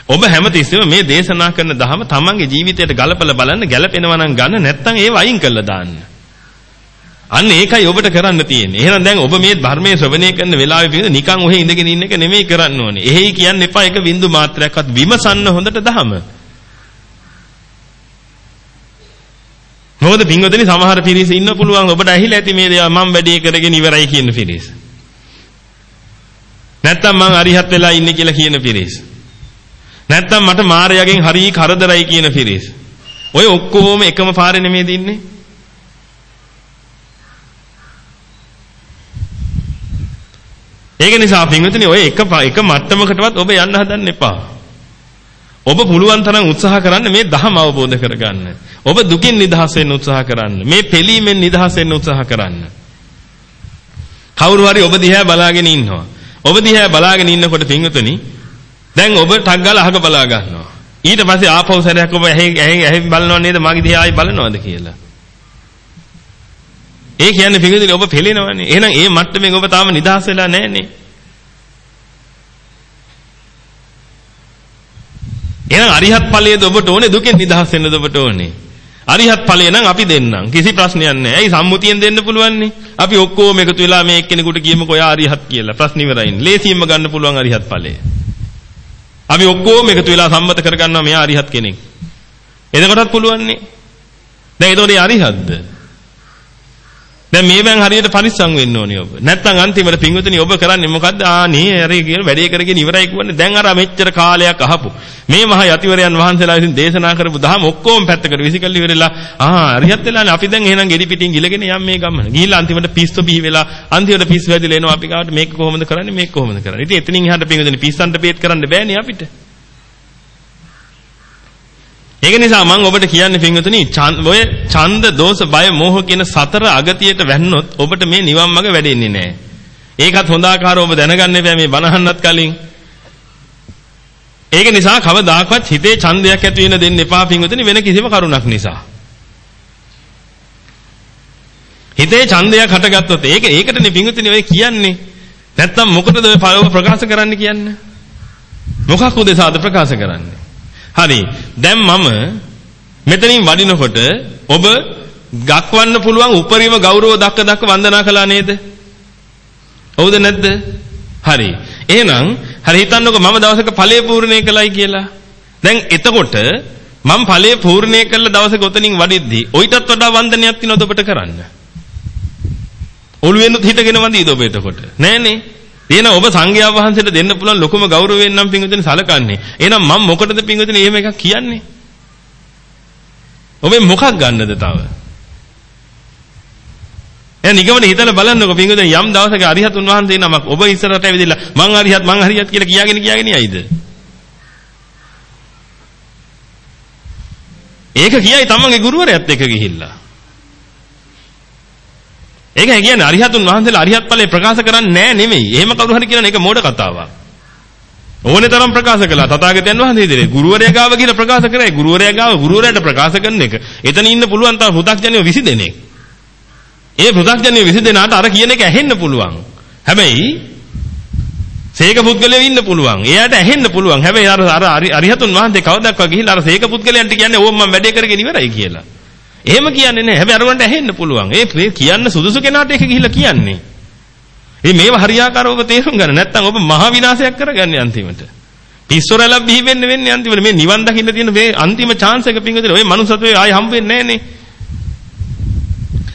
ඔබ හැමතිස්සෙම මේ දේශනා කරන ධහම තමන්ගේ ජීවිතයට ගලපලා බලන්න ගැළපෙනවා නම් ගන්න නැත්නම් ඒව අයින් කරලා දාන්න. අන්න ඒකයි ඔබට කරන්න තියෙන්නේ. එහෙනම් දැන් ඔබ මේ ධර්මයේ ශ්‍රවණය කරන වෙලාවේ පිළිද නිකන් ඔහෙ ඉඳගෙන ඉන්න එක නෙමෙයි කරන්න ඕනේ. එහෙයි කියන්න එපා ඒක බින්දු මාත්‍රයක්වත් විමසන්න හොඳට ධහම. මොකද පින්වතුනි සමහර පිරිස ඉන්න පුළුවන් ඔබට ඇහිලා ඇති මේ දේවල් මම වැඩි කරගෙන ඉවරයි කියන පිරිස. නැත්තම් මං අරිහත් වෙලා ඉන්නේ කියලා කියන පිරිස. නැත්තම් මට මායයෙන් හරි කරදරයි කියන පිරිස. ඔය ඔක්කොම එකම පාරේ නෙමෙයි දින්නේ. ඒක නිසා පින්වතුනි ඔය එක එක මට්ටමකටවත් ඔබ යන්න හදන්න එපා. ඔබ පුළුවන් තරම් උත්සාහ කරන්න මේ ධහම අවබෝධ කරගන්න. ඔබ දුකින් නිදහස් වෙන්න උත්සාහ කරන්න. මේ පිළීමෙන් නිදහස් වෙන්න උත්සාහ කරන්න. කවුරු හරි ඔබ දිහා බලාගෙන ඉන්නවා. ඔබ දිහා බලාගෙන ඉන්නකොට පින්වතුනි දැන් ඔබ ටක් ගාලා අහක බලා ගන්නවා. ඊට පස්සේ ආපහු සැරයක් ඔබ ඇහි ඇහි ඇහි බලනව නේද මගේ දිහා ආයි බලනවද කියලා. ඒ කියන්නේ පින්වතුනි ඔබ පෙළෙනවනේ. එහෙනම් ඒ මට්ටමින් ඔබ තාම නිදහස් වෙලා නැහනේ. එහෙනම් අරිහත් ඵලයේද ඔබට ඕනේ දුකෙන් නිදහස් වෙන්නද ඔබට ඕනේ? අරිහත් ඵලය නම් අපි දෙන්නම්. කිසි ප්‍රශ්නයක් නැහැ. ඇයි සම්මුතියෙන් දෙන්න පුළුවන්නේ? අපි ඔක්කොම එකතු වෙලා මේ එක්කෙනෙකුට කියමුකෝ ඔයා අරිහත් කියලා. ප්‍රශ්න ඉවරයිනේ. ලේසියෙන්ම ගන්න පුළුවන් අරිහත් ඵලය. අපි ඔක්කොම එකතු වෙලා සම්මත කරගන්නවා මෙයා අරිහත් කෙනෙක්. එතකොටත් පුළුවන්නේ. දැන් ඒතකොට අරිහත්ද? දැන් මේවෙන් හරියට පරිස්සම් වෙන්න ඕනේ ඔබ. නැත්නම් අන්තිමට පින්විතනි ඔබ කරන්නේ මොකද්ද? ආ නේ අර කියන වැඩේ කරගෙන ඉවරයි කියන්නේ. දැන් අර මෙච්චර කාලයක් අහපු මේ මහා යතිවරයන් වහන්සේලා විසින් දේශනා කරපු දහම ඔක්කොම පැත්තකට විසිකල්ලි ඉවරලා ආ හරියත් වෙලානේ අපි දැන් එහෙනම් ගෙඩි පිටින් ගිලගෙන යම් මේ ගමන. ගිහිල්ලා අන්තිමට පිස්සු බිහි වෙලා අන්තිමට පිස්සු වැදිලා එනවා අපි කාට මේක කොහොමද කරන්නේ මේක කොහොමද කරන්නේ. ඉතින් එතනින් එහාට පින්විතනි පිස්සන්ට බේත් කරන්න බෑනේ අපිට. ඒක නිසා මම ඔබට කියන්නේ පින්වතුනි ඔය ඡන්ද දෝෂ බය මෝහ කියන සතර අගතියට වැන්නොත් ඔබට මේ නිවන් මඟ වැඩෙන්නේ නැහැ. ඒකත් හොඳ ආකාරව ඔබ දැනගන්න එපා මේ බණහන්නත් කලින්. ඒක නිසා කවදාකවත් හිතේ ඡන්දයක් ඇති වෙන දෙන්න එපා පින්වතුනි වෙන කිසිම කරුණක් නිසා. හිතේ ඡන්දයක් හටගත්තොත් ඒක ඒකටනේ පින්වතුනි ඔය කියන්නේ. නැත්තම් මොකටද ඔය ප්‍රකාශ කරන්න කියන්නේ? මොකක් උදෙසාද ප්‍රකාශ කරන්නේ? හරි. දැන් මම මෙතනින් වඩිනකොට ඔබ ගක්වන්න පුළුවන් උපරිම ගෞරව දක්ක දක්ක වන්දනා කළා නේද? හවුද නැද්ද? හරි. එහෙනම් හරි හිතන්නකෝ මම දවසක ඵලයේ පූර්ණේ කළයි කියලා. දැන් එතකොට මම ඵලයේ පූර්ණේ කළ දවසක ඔතනින් වඩිද්දී ඔయితත් වඩා වන්දනයක් තියනවද ඔබට කරන්න? ඔළුවෙන්නුත් හිටගෙන වඳීද ඔබ එතකොට? නෑනේ. එහෙනම් ඔබ සංඝයා වහන්සේට දෙන්න පුළුවන් ලොකුම ගෞරවයෙන් නම් පින්විතනේ සලකන්නේ. එහෙනම් මම මොකටද පින්විතනේ එහෙම එකක් කියන්නේ? ඔබේ මොකක් ගන්නද තව? එහෙනම් නිගමන හිතලා බලන්නකො පින්වතුනි යම් දවසක අරිහතුන් වහන්සේ නමක් ඔබ ඉස්සරහට ඇවිදilla මං අරිහත් මං හරියත් කියලා කියාගෙන කියාගෙන යයිද? ඒක කියයි තමන්ගේ ගුරුවරයාත් එක්ක ගිහිල්ලා. ඒක කියන්නේ අරිහතුන් වහන්සේලා අරිහත් ඵලය ප්‍රකාශ කරන්නේ නැහැ නෙමෙයි. එහෙම කවුරු හරි කියන එක මෝඩ කතාවක්. ඕනේ තරම් ප්‍රකාශ කළා තථාගතයන් වහන්සේ ඉදිරියේ. ගුරුවරයා ගාව කියලා ප්‍රකාශ කරයි. ගුරුවරයා ගාව ගුරුවරයාට ප්‍රකාශ කරන එක. එතන ඉන්න පුළුවන් තව පෘථග්ජනිය 20 දෙනෙක්. ඒ පෘථග්ජනිය 20 දෙනාට අර කියන එක ඇහෙන්න පුළුවන්. හැබැයි සේක පුද්ගලයෝ ඉන්න පුළුවන්. එයාට ඇහෙන්න පුළුවන්. හැබැයි අර අර අරිහතුන් වහන්සේ කවදාවත් ගිහිල්ලා අර සේක පුද්ගලයන්ට කියන්නේ ඕම් මම වැඩේ කරගෙන ඉවරයි කියලා. එහෙම කියන්නේ නැහැ. හැබැයි අරගොන්ට ඇහෙන්න පුළුවන්. ඒ කියන්න සුදුසු කෙනාට ඒක ගිහිල්ලා කියන්නේ. මේ මේව හරියාකාරව ඔබ තේරුම් ගන්න. නැත්නම් ඔබ මහා විනාශයක් කරගන්නේ අන්තිමට. පිස්සොරලක් බිහි වෙන්න වෙන්නේ අන්තිමට. මේ නිවන් දකින්න තියෙන මේ අන්තිම chance එක පිංගුදේ ඔය මනුස්සත්වයේ ආයි හම්බ වෙන්නේ නැහනේ.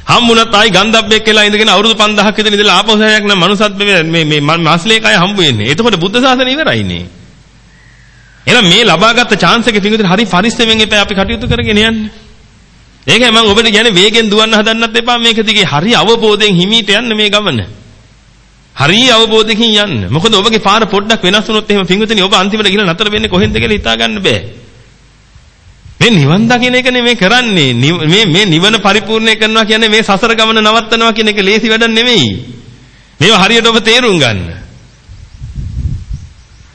හම්බුණත් ආයි ගන්ධබ්බෙක් කියලා ඉඳගෙන අවුරුදු 5000ක් විතර ඉඳලා ආපහු සැරයක් නම් මනුස්සත්වයේ මේ මේ මාස්ලේක ආයි හම්බ වෙන්නේ. එතකොට බුද්ධ ශාසනය ඉවරයිනේ. එහෙනම් මේ ලබාගත් chance එක පිංගුදේ හරි පරිස්සමෙන් එපා අපි කටයුතු කරගෙන යන්නේ. ඒකයි මම ඔබට කියන්නේ වේගෙන් දුවන්න හදන්නත් එපා මේක දිගේ හරි අවබෝධයෙන් හිමීට යන්න මේ ගමන. හරි අවබෝධයකින් යන්න. මොකද ඔබගේ පාර පොඩ්ඩක් වෙනස් වුණොත් එහෙම පිංගුතුනි ඔබ අන්තිමට ගිහලා නතර වෙන්නේ කොහෙන්ද කියලා හිතා ගන්න බෑ. මේ නිවන් දකින්න එකනේ මේ කරන්නේ. මේ මේ නිවන පරිපූර්ණය කරනවා කියන්නේ මේ සසර ගමන නවත්තනවා කියන එක ලේසි වැඩක් නෙමෙයි. මේවා හරියට ඔබ තේරුම් ගන්න.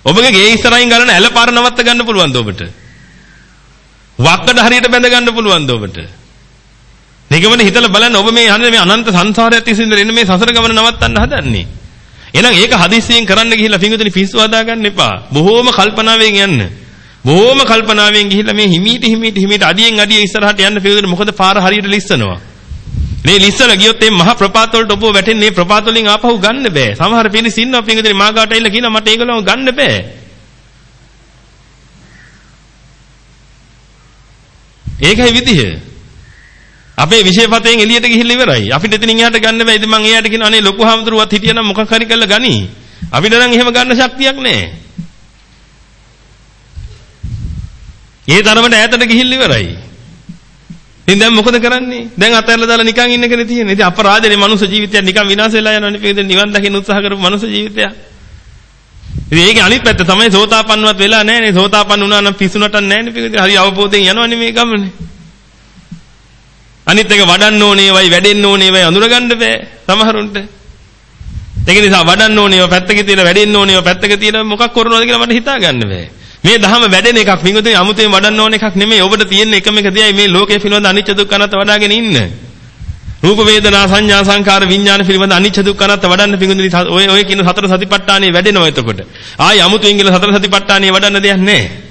ඔබගේ ගේ ඉස්සරහින් ගලන ඇල පාර නවත්ත ගන්න පුළුවන්ද ඔබට? වක්කඩ හරියට බැඳ ගන්න පුළුවන්ද ඔබට? නිගමන හිතලා බලන්න ඔබ මේ යන්නේ මේ අනන්ත සංසාරයත් ඉස්සෙන්ද එන්න මේ සසර ගමන නවත්තන්න හදන්නේ. එහෙනම් ඒක හදිස්සියෙන් කරන්න ගිහිල්ලා පිංගුතුනි පිස්සු හදාගන්න එපා. බොහෝම කල්පනාවෙන් යන්න. බොහෝම කල්පනාවෙන් ගිහිල්ලා මේ හිමීට හිමීට හිමීට අඩියෙන් අඩිය ඉස්සරහට යන්න පිංගුතුනි මොකද පාර හරියට ලිස්සනවා. මේ ලිස්සලා ගියොත් මේ මහා ප්‍රපාත වලට ඔබ වැටෙන්නේ ප්‍රපාත වලින් ආපහු ගන්න බෑ. සමහර පිරිස ඉන්නවා පිංගුතුනි මාගාට ඇවිල්ලා කියනවා මට ඒගොල්ලෝ ගන්න බෑ. ඒකයි විදිහ. අපේ විශේෂපතෙන් එළියට ගිහිල්ලා ඉවරයි. අපිට එතනින් එහාට ගන්න බෑ. ඉතින් මං එයාට කියනවා අනේ ලොකු හාමුදුරුවත් හිටියනම් මොකක් හරි කරලා ගනි. අපිට නම් එහෙම ගන්න ශක්තියක් නැහැ. ඒ තරමට ඈතට ගිහිල්ලා ඉවරයි. ඉතින් දැන් මොකද කරන්නේ? දැන් අතහැරලා දාලා නිකන් ඉන්න කෙනේ තියෙන්නේ. ඉතින් අපරාධනේ මනුස්ස ජීවිතයක් නිකන් විනාශ වෙලා යනවනේ. ඉතින් නිවන් දකින්න උත්සාහ කරපු මනුස්ස ජීවිතයක්. ඉතින් ඒකේ අනිත් පැත්ත තමයි සෝතාපන්නවත් වෙලා නැහැ නේ. සෝතාපන්න වුණා නම් පිස්සුනට නැහැ නේ. හරි අවබෝධයෙන් යනවනේ මේ ගමනේ. අනිත් එක වඩන්න ඕනේ වයි වැඩෙන්න ඕනේ වයි අඳුරගන්න බෑ සමහරුන්ට. ඒක නිසා වඩන්න ඕනේ පැත්තක තියෙන වැඩෙන්න ඕනේ පැත්තක තියෙන මොකක් කරනවද කියලා මට හිතා ගන්න බෑ. මේ දහම වැඩෙන එකක් වින්දුනේ අමුතෙන් වඩන්න ඕන එකක් නෙමෙයි. ඔබට තියෙන එකම එක දෙයයි මේ ලෝකයේ පිළිබඳ අනිච්ච දුක්ඛ අනාත්ම වඩාගෙන ඉන්න. රූප වේදනා සංඥා සංකාර විඥාන පිළිබඳ අනිච්ච දුක්ඛ අනාත්ම වඩන්න පිඟුනේ ඔය ඔය කියන සතර සතිපට්ඨානේ වැඩෙනවා එතකොට. ආයි අමුතෙන් කියලා සතර සතිපට්ඨානේ වඩන්න දෙයක් නැහැ.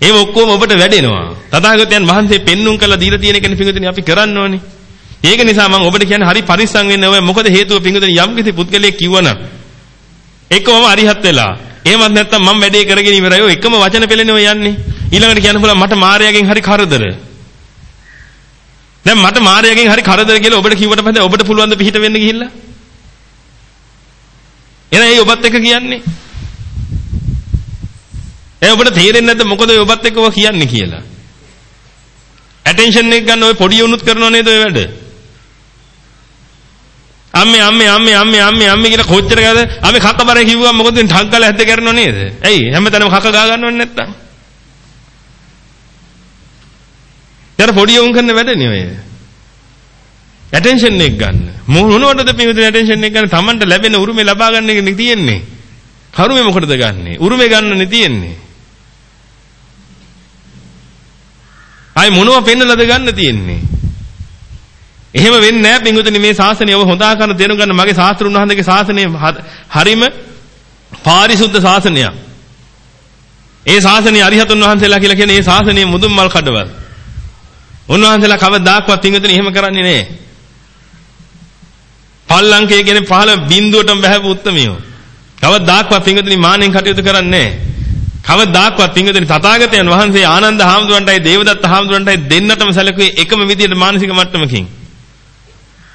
ඒව ඔක්කොම ඔබට වැඩෙනවා. තථාගතයන් වහන්සේ පෙන්눔 කළ දීලා තියෙන කෙනෙක් පිංගුතුනි අපි කරන්න ඕනේ. ඒක නිසා මම ඔබට කියන්නේ හරි පරිස්සම් වෙන්න ඔය මොකද හේතුව පිංගුතුනි යම් කිසි පුද්ගලයෙක් කිව්වනම් එකවම අරිහත් වෙලා. එහෙමත් නැත්නම් මම වැඩේ කරගෙන ඉවරයි. ඔය එකම වචන පෙළෙනේ ඔය යන්නේ. ඊළඟට කියන්න පුළුවන් මට මාර්යාගෙන් හරි කරදර. දැන් මට මාර්යාගෙන් හරි කරදර කියලා ඔබට කිව්වට පස්සේ ඔබට පුළුවන් ද පිහිට වෙන්න ගිහිල්ලා? එහෙනම් ඒ ඔබත් එක කියන්නේ ඒ ඔබට තේරෙන්නේ නැද්ද මොකද ඔය ඔබත් එක්ක ඔය කියන්නේ කියලා? ඇටෙන්ෂන් එක ගන්න ඔය පොඩි උනුත් කරනව නේද ඔය වැඩ? අම්මේ අම්මේ අම්මේ අම්මේ අම්මේ අම්මේ කියලා කොච්චර ගාද? අපි කකබරේ කිව්වම මොකද ටං කල හැද්ද කරනව නේද? ඇයි හැමතැනම කක ගා ගන්නවන්නේ නැත්තම්? යාර පොඩි උන් කරන වැඩනේ ඔය. ඇටෙන්ෂන් එක ගන්න. මොනවටද මේ විදිහට ඇටෙන්ෂන් එක ගන්න? Tamanට ලැබෙන උරුමේ ලබා ගන්න එක තියෙන්නේ. කරුමේ මොකටද ගන්නෙ? උරුමේ ගන්නනේ තියෙන්නේ. ආයි මොනව පෙන්නලාද ගන්න තියෙන්නේ? එහෙම වෙන්නේ නැහැ පින්වතුනි මේ ශාසනය ඔබ හොඳ ආකාර දෙනු ගන්න මගේ ශාස්ත්‍රුන් වහන්සේගේ ශාසනය හරිම පාරිශුද්ධ ශාසනයක්. ඒ ශාසනය අරිහතුන් වහන්සේලා කියලා කියන්නේ ඒ ශාසනය මුදුන් මල් කඩවල්. උන්වහන්සේලා කවදාක්වත් පින්වතුනි එහෙම කරන්නේ නැහැ. පල්ලංකේ කියන්නේ පහළ බිඳුවටම බහැපු උත්මයෝ. කවදාක්වත් පින්වතුනි මානෙන් කටයුතු කරන්නේ නැහැ. කවදාක්වත් පින්වතුනි තථාගතයන් වහන්සේ ආනන්ද හාමුදුරන්ටයි දේවදත්ත හාමුදුරන්ටයි දෙන්නටම සැලකුවේ එකම විදියට මානසික මට්ටමකින්.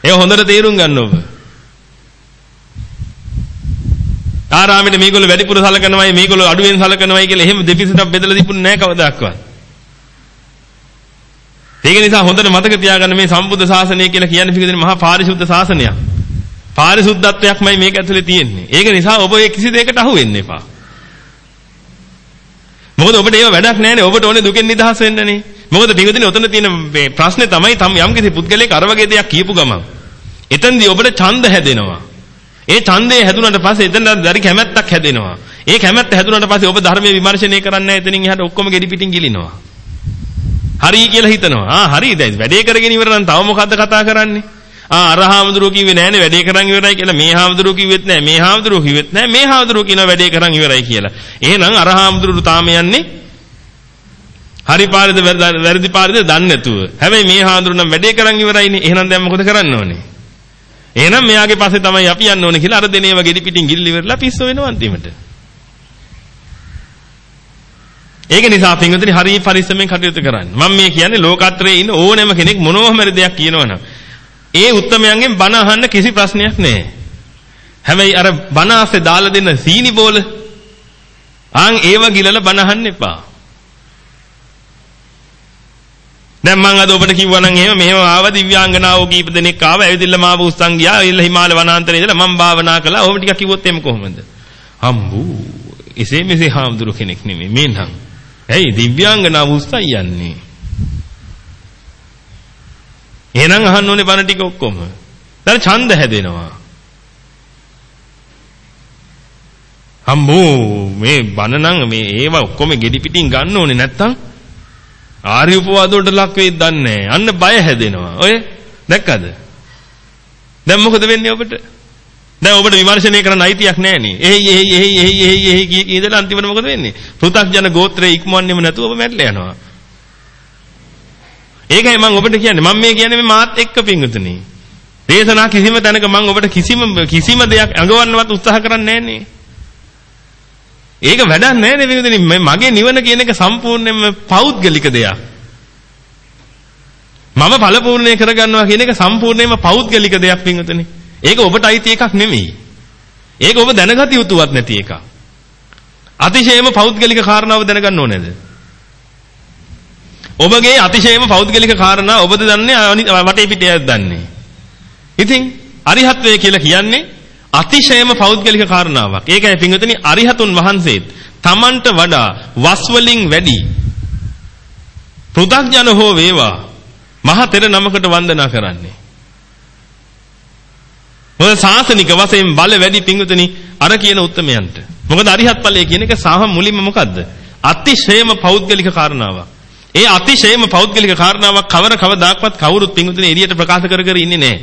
ඒක හොඳට තේරුම් ගන්න ඕක. ආරාමෙට මේගොල්ලෝ වැඩිපුර සලකනවායි මේගොල්ලෝ අඩුවෙන් සලකනවායි කියලා එහෙම දෙපිසටක් බෙදලා තිබුණේ නැහැ කවදාක්වත්. ඒක නිසා හොඳට මතක තියාගන්න මේ සම්බුද්ධ ශාසනය කියලා කියන්නේ පිළිදෙන මහා පාරිශුද්ධ ශාසනයක්. පාරිශුද්ධත්වයක්මයි මේක ඇතුලේ තියෙන්නේ. ඒක නිසා ඔබ ඒ කිසි දෙයකට අහු වෙන්න එපා. මොකද ඔබට ඒව වැඩක් නැහැනේ. ඔබට ඕනේ දුකෙන් නිදහස් වෙන්නනේ. මොකද පිටුදිනේ ඔතන තියෙන මේ ප්‍රශ්නේ තමයි තම යම් කිසි පුද්ගලයෙක් අර වගේ දෙයක් කියපු ගමන්. එතෙන්දී ඔබට ඡන්ද හැදෙනවා. ඒ ඡන්දේ හැදුනට පස්සේ එතන දරි කැමැත්තක් හැදෙනවා. ඒ කැමැත්ත හැදුනට පස්සේ ඔබ ධර්මයේ විමර්ශනය කරන්නේ නැහැ. එතනින් එහාට ඔක්කොම ගෙඩි පිටින් ගිලිනවා. හරි කියලා හිතනවා. ආ හරි දැන් වැඩේ කරගෙන ඉවර නම් තව මොකද්ද කතා කරන්නේ? ආ අර හාමුදුරුවෝ කිව්වේ නෑනේ වැඩේ කරන් ඉවරයි කියලා මේ හාමුදුරුවෝ කිව්වෙත් නෑ මේ හාමුදුරුවෝ කිව්වෙත් නෑ මේ හාමුදුරුවෝ කියනවා වැඩේ කරන් ඉවරයි කියලා. එහෙනම් අර හාමුදුරුවෝ තාම යන්නේ හරි පාරේද වැරදි පාරේද දන්නේ නැතුව. හැබැයි මේ හාමුදුරුවෝ නම් වැඩේ කරන් ඉවරයිනේ. එහෙනම් දැන් මොකද කරන්න ඕනේ? එහෙනම් මෙයාගේ පස්සේ තමයි අපි යන්න ඕනේ කියලා අර දෙනේව ගෙඩි පිටින් ගිල්ලි ඉවරලා පිස්සු වෙනවා අන්තිමට. ඒක නිසා පින්වතුනි හරි පරිස්සමෙන් කටයුතු කරන්න. මම මේ කියන්නේ ලෝකත්‍රයේ ඉන්න ඕනෑම කෙනෙක් මොනවම හරි දෙයක් කියනවනම් ඒ උත්තමයන්ගෙන් බණ අහන්න කිසි ප්‍රශ්නයක් නැහැ. හැබැයි අර බණ ආස්සේ දාලා දෙන සීනි බෝල ආන් ඒව ගිලලා බණ අහන්න එපා. දැන් මම අද ඔබට කිව්වා නම් එහෙම මෙහෙම ආව දිව්‍යාංගනාවෝ කීප දෙනෙක් ආව ඇවිදilla මාව උස්සන් ගියා ඇවිල්ලා හිමාල වනාන්තරේ ඉඳලා මම භාවනා කළා. ඔහොම ටිකක් කිව්වොත් එimhe කොහොමද? හම්බු එසේ මෙසේ හාමුදුරු කෙනෙක් නෙමෙයි මේ නම්. ඇයි දිව්‍යාංගනාව උස්සයි යන්නේ? එහෙනම් අහන්න ඕනේ බණ ටික ඔක්කොම. දැන් ඡන්ද හැදෙනවා. අම්මෝ මේ බණ නම් මේ ඒව ඔක්කොම ගෙඩි පිටින් ගන්න ඕනේ නැත්තම් ආර්ය උපවාද වලට ලක් වෙයිද දන්නේ නැහැ. අන්න බය හැදෙනවා. ඔය දැක්කද? දැන් මොකද වෙන්නේ ඔබට? දැන් ඔබට විමර්ශනය කරන්න අයිතියක් නැහැ නේ. එහි එහි එහි එහි එහි එහි කී කී ඉඳලා අන්තිමට මොකද වෙන්නේ? පෘථග්ජන ගෝත්‍රයේ ඉක්මවන්නෙම නැතුව ඔබ මැරලා යනවා. ඒකයි මම ඔබට කියන්නේ. මම මේ කියන්නේ මේ මාත් එක්ක පිංගුතුනේ. දේශනා කිසිම තැනක මම ඔබට කිසිම කිසිම දෙයක් අඟවන්නවත් උත්සාහ කරන්නේ නැහනේ. ඒක වැඩක් නැහැ නේ පිංගුතුනේ. මගේ නිවන කියන එක සම්පූර්ණයෙන්ම පෞද්ගලික දෙයක්. මම ඵලපූර්ණේ කරගන්නවා කියන එක සම්පූර්ණයෙන්ම පෞද්ගලික දෙයක් පිංගුතුනේ. ඒක ඔබට අයිති එකක් නෙමෙයි. ඒක ඔබ දැනගත යුතුවත් නැති එකක්. අතිශයම පෞද්ගලික කාරණාව දැනගන්න ඕනේද? ඔබගේ අතිශයම පෞද්ගලික කාරණා ඔබද දන්නේ වටේ පිටේයක් දන්නේ. ඉතින් අරිහත්වය කියලා කියන්නේ අතිශයම පෞද්ගලික කාරණාවක්. ඒකයි පින්වතුනි අරිහතුන් වහන්සේත් Tamanට වඩා වස් වලින් වැඩි පෘථග්ජන හෝ වේවා මහ තෙර නමකට වන්දනා කරන්නේ. මොකද සාසනික වශයෙන් බල වැඩි පින්වතුනි අර කියන උත්තරමයන්ට. මොකද අරිහත් ඵලය කියන එක සාහ මුලින්ම මොකද්ද? අතිශයම පෞද්ගලික කාරණාවක්. ඒ අතිශයම පෞද්ගලික කාරණාවක් කවර කවදාක්වත් කවුරුත් පිංගුතුනේ එළියට ප්‍රකාශ කර කර ඉන්නේ නැහැ.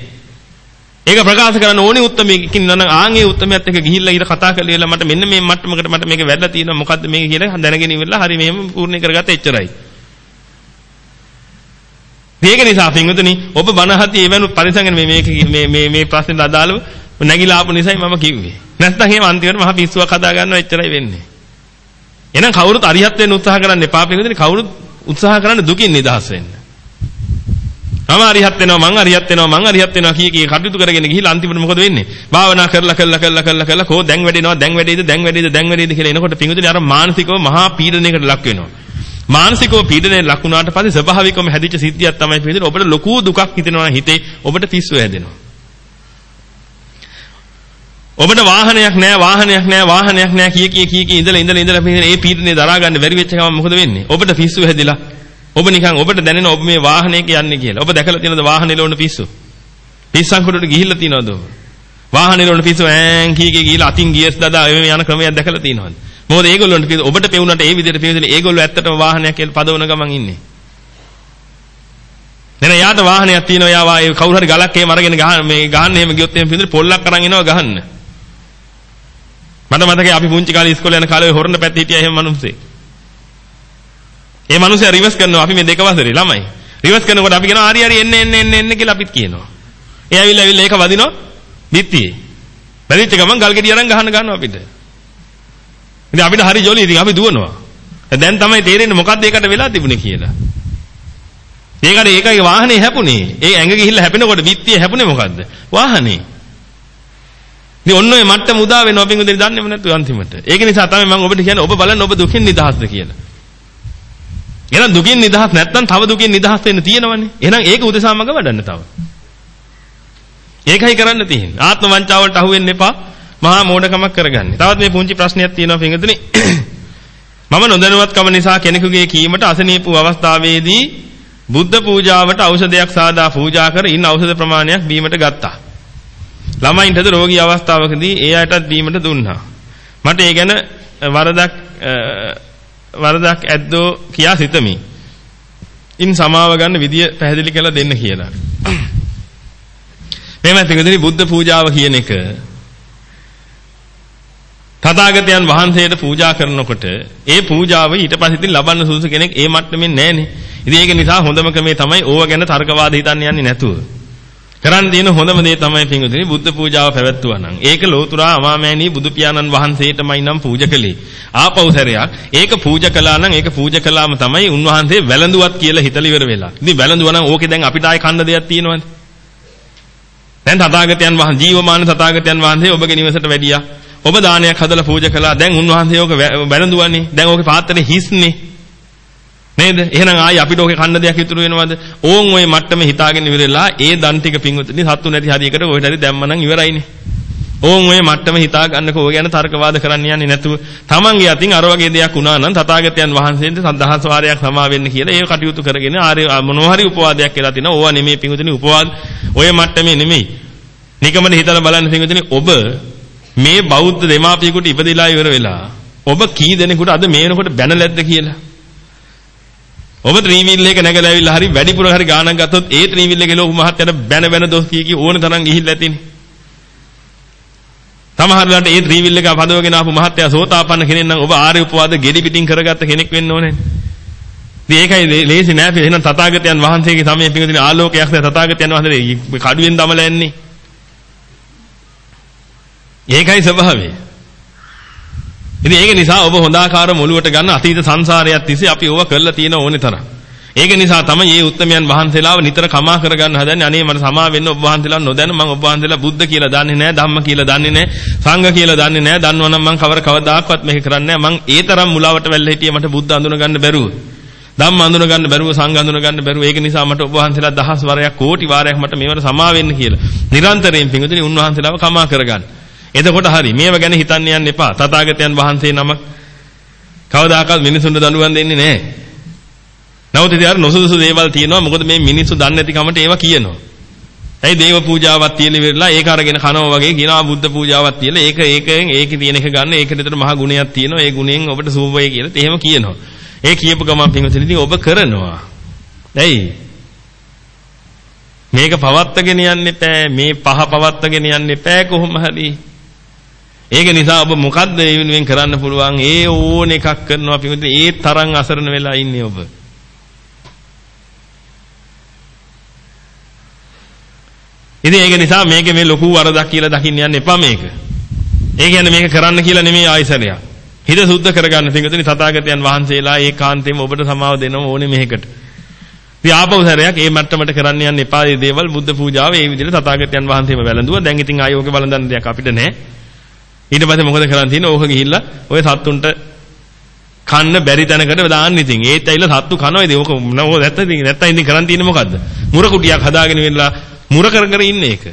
ඒක ප්‍රකාශ කරන්න ඕනේ උත්තරමයකින් නම් ආන්ගේ උත්තරමයත් එක්ක ගිහිල්ලා ඊට කතා කරලා ඉවරලා මට මෙන්න මේ මට්ටමකට මට මේක වැදලා තියෙනවා මොකද්ද මේක කියලා දැනගෙන ඉවරලා හරි මෙහෙම පූර්ණ කරගත්ත එච්චරයි. ඒක නිසා පිංගුතුනි ඔබ බනහති එවනු පරිසංගන මේ මේක මේ මේ මේ ප්‍රශ්නෙට අදාළව නැగిලා ආපු නිසායි මම කිව්වේ. නැත්නම් එහෙම අන්තිමට මහ පිස්සුවක් හදා ගන්නවා එච්චරයි වෙන්නේ. එහෙනම් කවුරුත් අරිහත් වෙන්න උත්සාහ කරන්න එපා පිංගුතුනි කවුරුත් උත්සාහ කරන්න දුකින් නිදහස් වෙන්න. මම අරිහත් වෙනවා මං අරිහත් වෙනවා මං අරිහත් වෙනවා කිය කී කටයුතු කරගෙන ගිහිල්ලා අන්තිමට මොකද වෙන්නේ? භාවනා කරලා කරලා කරලා කරලා කරලා කෝ දැන් වැඩෙනවා දැන් වැඩේද දැන් වැඩේද දැන් වැඩේද කියලා එනකොට පිඟුතුනේ අර මානසිකව මහා පීඩනයකට ලක් වෙනවා. මානසිකව පීඩනයට ලක් වුණාට පස්සේ ස්වභාවිකවම හැදිච්ච සිද්ධියක් තමයි පිළිදෙන ඔබට ලොකු දුකක් හිතෙනවා හිතේ ඔබට පිස්සුව හැදෙනවා. ඔබට වාහනයක් නැහැ වාහනයක් නැහැ වාහනයක් නැහැ කිය කිය කිය කිය ඉඳලා ඉඳලා ඉඳලා මේ පීඩනේ දරා ගන්න බැරි වෙච්ච ගමන් මොකද වෙන්නේ? ඔබට පිස්සුව හැදිලා ඔබ නිකන් ඔබට දැනෙන ඔබ මේ වාහනයක යන්නේ කියලා. ඔබ දැකලා තියෙනවද වාහනේ ලෝණ පිස්සු? පිස්සන් කොටට ගිහිල්ලා තියෙනවද ඔබ? වාහනේ ලෝණ පිස්සු ඈන් කී කී ගිහිල්ලා අතින් ගියස් දදා එමෙ යන ක්‍රමයක් දැකලා තියෙනවද? මොකද ඒගොල්ලන්ට ඔබට පෙවුනට ඒ විදිහට පෙවුනේ ඒගොල්ලෝ ඇත්තටම වාහනයක් කියලා පදවන ගමන් ඉන්නේ. නේද යාට වාහනයක් තියෙනවා යා වා කවුරු හරි ගලක් එහෙම අරගෙන ගහන මේ ගහන්න එහෙම ගියොත් එහෙම පිළිදෙන පොල්ලක් අරන් එනවා ගහන්න. මට මතකයි අපි පුංචි කාලේ ඉස්කෝලේ යන කාලේ හොරණ පැත්තේ හිටියා එහෙම මිනිස්සෙක්. ඒ මිනිස්සයා රිවර්ස් කරනවා අපි මේ දෙක වසරේ ළමයි. රිවර්ස් කරනකොට අපි කියනවා හරි හරි එන්න එන්න එන්න එන්න කියලා අපිත් කියනවා. ඒ ඇවිල්ලා ඇවිල්ලා ඒක වදිනවා බිත්තියේ. බැරිච්ච ගමන් ගල් ගෙඩි අරන් ගහන්න ගන්නවා අපිට. ඉතින් අපිට හරි ජොලි ඉතින් අපි දුවනවා. දැන් තමයි තේරෙන්නේ මොකද්ද ඒකට වෙලා තිබුණේ කියලා. ඒකට ඒකයි වාහනේ හැපුණේ. ඒ ඇඟ ගිහිල්ලා හැපෙනකොට බිත්තිය හැපුණේ මොකද්ද? වාහනේ. ඉතින් ඔන්න ඔය මට්ටම උදා වෙනවා පින්වදින දන්නේම නැතුව අන්තිමට. ඒක නිසා තමයි මම ඔබට කියන්නේ ඔබ බලන්න ඔබ දුකින් නිදහස්ද කියලා. එහෙනම් දුකින් නිදහස් නැත්නම් තව දුකින් නිදහස් වෙන්න තියෙනවනේ. එහෙනම් ඒක උදෙසා මග වඩන්න තව. ඒකයි කරන්න තියෙන්නේ. ආත්ම වංචාවලට අහු වෙන්න එපා. මහා මෝඩකමක් කරගන්නේ. තවත් මේ පුංචි ප්‍රශ්නයක් තියෙනවා පින්වතුනි. මම නොදැනුවත්කම නිසා කෙනෙකුගේ කීමට අසනීප අවස්ථාවේදී බුද්ධ පූජාවට ඖෂධයක් සාදා පූජා කර ඉන් ඖෂධ ප්‍රමාණයක් බීමට ගත්තා. ළමයින්ටද රෝගී අවස්ථාවකදී ඒ අයටත් බීමට දුන්නා. මට ඒ ගැන වරදක් වරදක් ඇද්දෝ කියා සිතමි. ඉන් සමාව ගන්න විදිය පැහැදිලි කරලා දෙන්න කියලා. මෙහෙම තිකදෙනි බුද්ධ පූජාව කියන එක තථාගතයන් වහන්සේට පූජා කරනකොට ඒ පූජාව ඊට පස්සේ ඉතින් ලබන්න සුදුසු කෙනෙක් ඒ මට්ටමින් නැහනේ. ඉතින් ඒක නිසා හොඳම ක්‍රමේ තමයි ඕව ගැන තර්කවාද හිතන්න යන්නේ නැතුව. කරන්න තියෙන හොඳම දේ තමයි පින්වතුනි බුද්ධ පූජාව පැවැත්වුවා නම්. ඒක ලෝතුරා අමාමෑණී බුදු පියාණන් වහන්සේටමයි නම් පූජකලේ. ආපහු සැරයක් ඒක පූජා කළා නම් ඒක පූජා කළාම තමයි උන්වහන්සේ වැළඳුවත් කියලා හිතලා ඉවර වෙලා. ඉතින් වැළඳුවා නම් ඕකේ දැන් අපිට ආයේ කන්න දෙයක් තියෙනවද? දැන් තථාගතයන් වහන්සේ ජීවමාන තථාගතයන් වහන්සේ ඔබගේ නිවසට වැඩියා. ඔබ දානයක් හදලා පූජා කළා. දැන් උන්වහන්සේ ඕක වැළඳුවානේ. දැන් ඕකේ පාත්‍රේ හිස්නේ. නේද? එහෙනම් ආයි අපිට ඕකේ කන්න දෙයක් ඉතුරු වෙනවද? ඕන් ওই මට්ටමේ හිතාගෙන ඉවරලා ඒ දන් ටික පින්වතුනි සත්තු නැති හරියකට ඔය හරි දැම්මනම් ඉවරයිනේ. ඕන් ওই මට්ටම හිතා ගන්නකෝ ඔය ගැන තර්කවාද කරන්න යන්නේ නැතුව තමන්ගේ අතින් අර වගේ දෙයක් වුණා නම් තථාගතයන් වහන්සේට සදහස් වාරයක් සමා වෙන්න කියලා ඒ කටයුතු කරගෙන ආර්ය මොනවා හරි උපවාදයක් කියලා තිනවා. ඕවා නෙමෙයි පින්වතුනි උපවාද ඔය මට්ටමේ නෙමෙයි. නිකමන හිතලා බලන්න පින්වතුනි ඔබ මේ බෞද්ධ දෙමාපියෙකුට ඉපදිලා ඉවර වෙලා ඔබ කී දෙනෙකුට අද මේ වෙනකොට බැනලැද්ද කියලා ඔබ ත්‍රිවිල් එක නැගලා ඇවිල්ලා හරි වැඩිපුර හරි ගාණක් ගත්තොත් ඒ ත්‍රිවිල් එකේ ලෝක මහත්තයට බැන බැන දොස් කී කී ඕන තරම් ගිහිල්ලා ඇතිනේ. සමහරවිට ඒ ත්‍රිවිල් එක පදවගෙන ආපු මහත්තයා සෝතාපන්න කෙනෙක් නම් ඔබ ආර්ය උපවාද ගෙඩි පිටින් කරගත්ත කෙනෙක් වෙන්න ඕනේ. ඉතින් ඒකයි ලේසි නෑ එහෙනම් තථාගතයන් වහන්සේගේ සමයේ පිඟුදින ආලෝකයක් ද තථාගතයන් වහන්සේ කඩුවෙන් දමලා යන්නේ. ඒකයි ස්වභාවය. ඉතින් ඒක නිසා ඔබ හොඳාකාර මොළුවට ගන්න අතීත සංසාරයක් තිස්සේ අපි ඕවා කරලා තියෙන ඕනේ තරම්. ඒක නිසා තමයි මේ උත්තමයන් වහන්සේලාව නිතර කමා කරගන්න හදන්නේ. අනේ මට සමා වෙන්න ඔබ වහන්සේලා නොදැන මම ඔබ වහන්සේලා බුද්ධ කියලා දන්නේ නැහැ, ධම්ම කියලා දන්නේ නැහැ, සංඝ කියලා දන්නේ නැහැ. දන්නවනම් මම කවර කවදාකවත් මේක කරන්නේ නැහැ. මං ඒ තරම් මුලාවට වැල්ලා හිටියේ මට බුද්ධ අඳුන ගන්න බැරුව. ධම්ම අඳුන ගන්න බැරුව, සංඝ අඳුන ගන්න බැරුව. ඒක නිසා මට ඔබ වහන්සේලා දහස් වරයක්, කෝටි වාරයක් මට මේවට සමා වෙන්න කියලා. නිරන්තරයෙන් පිංගුතුනි උන්වහන්සේලාව කමා කරගන්න. එතකොට හරි මේව ගැන හිතන්න යන්න එපා. තථාගතයන් වහන්සේ නමක් කවදාකවත් මිනිසුන්ට දඬුවම් දෙන්නේ නැහැ. නමුත් ඉතින් අර නොසුදුසු දේවල් තියෙනවා. මොකද මේ මිනිස්සු දන්නේ නැති කමට ඒවා කියනවා. ඇයි දේව පූජාවක් තියෙන ඉවරලා ඒක අරගෙන කනවා වගේ කියනවා බුද්ධ පූජාවක් තියලා ඒක ඒකෙන් ඒකේ තියෙන එක ගන්න ඒක විතර මහ ගුණයක් තියෙනවා. ඒ ගුණයෙන් ඔබට සුභවයි කියලා එහෙම කියනවා. ඒ කියපු ගමන් පින්වතුනි ඉතින් ඔබ කරනවා. ඇයි? මේක පවත්තගෙන යන්න එපා. මේ පහ පවත්තගෙන යන්න එපා කොහොම හරි. ඒක නිසා ඔබ මොකද්ද ඒ වෙනුවෙන් කරන්න පුළුවන්? ඒ ඕන එකක් කරනවා පිටුදී ඒ තරම් අසරණ වෙලා ඉන්නේ ඔබ. ඉතින් ඒක නිසා මේක මේ ලොකු වරදක් කියලා දකින්න යන්න එපා මේක. ඒ කියන්නේ මේක කරන්න කියලා නෙමෙයි ආයසරයක්. හිත සුද්ධ කරගන්න පිටුදී තථාගතයන් වහන්සේලා ඒකාන්තයෙන්ම ඔබට සමාව දෙනව ඕනේ මේකට. ඉතින් ආපහු සැරයක් මේ මට්ටමට කරන්න යන්න එපා මේ දේවල් බුද්ධ පූජාව මේ විදිහට තථාගතයන් වහන්සේම වැළඳුවා. දැන් ඉතින් ආයෝගේ බලඳන්න දෙයක් අපිට නැහැ. ඊට පස්සේ මොකද කරන්න තියෙන්නේ? ඕක ගිහිල්ලා ඔය සත්තුන්ට කන්න බැරි තැනකට දාන්න ඉතින්. ඒත් ඇවිල්ලා සත්තු කනවා ඉතින් ඕක නෝ නැත්නම් ඉතින් නැත්නම් ඉතින් කරන් තියෙන්නේ මොකද්ද? මුර කුටියක් හදාගෙන ඉන්නලා මුර කර කර ඉන්නේ ඒක.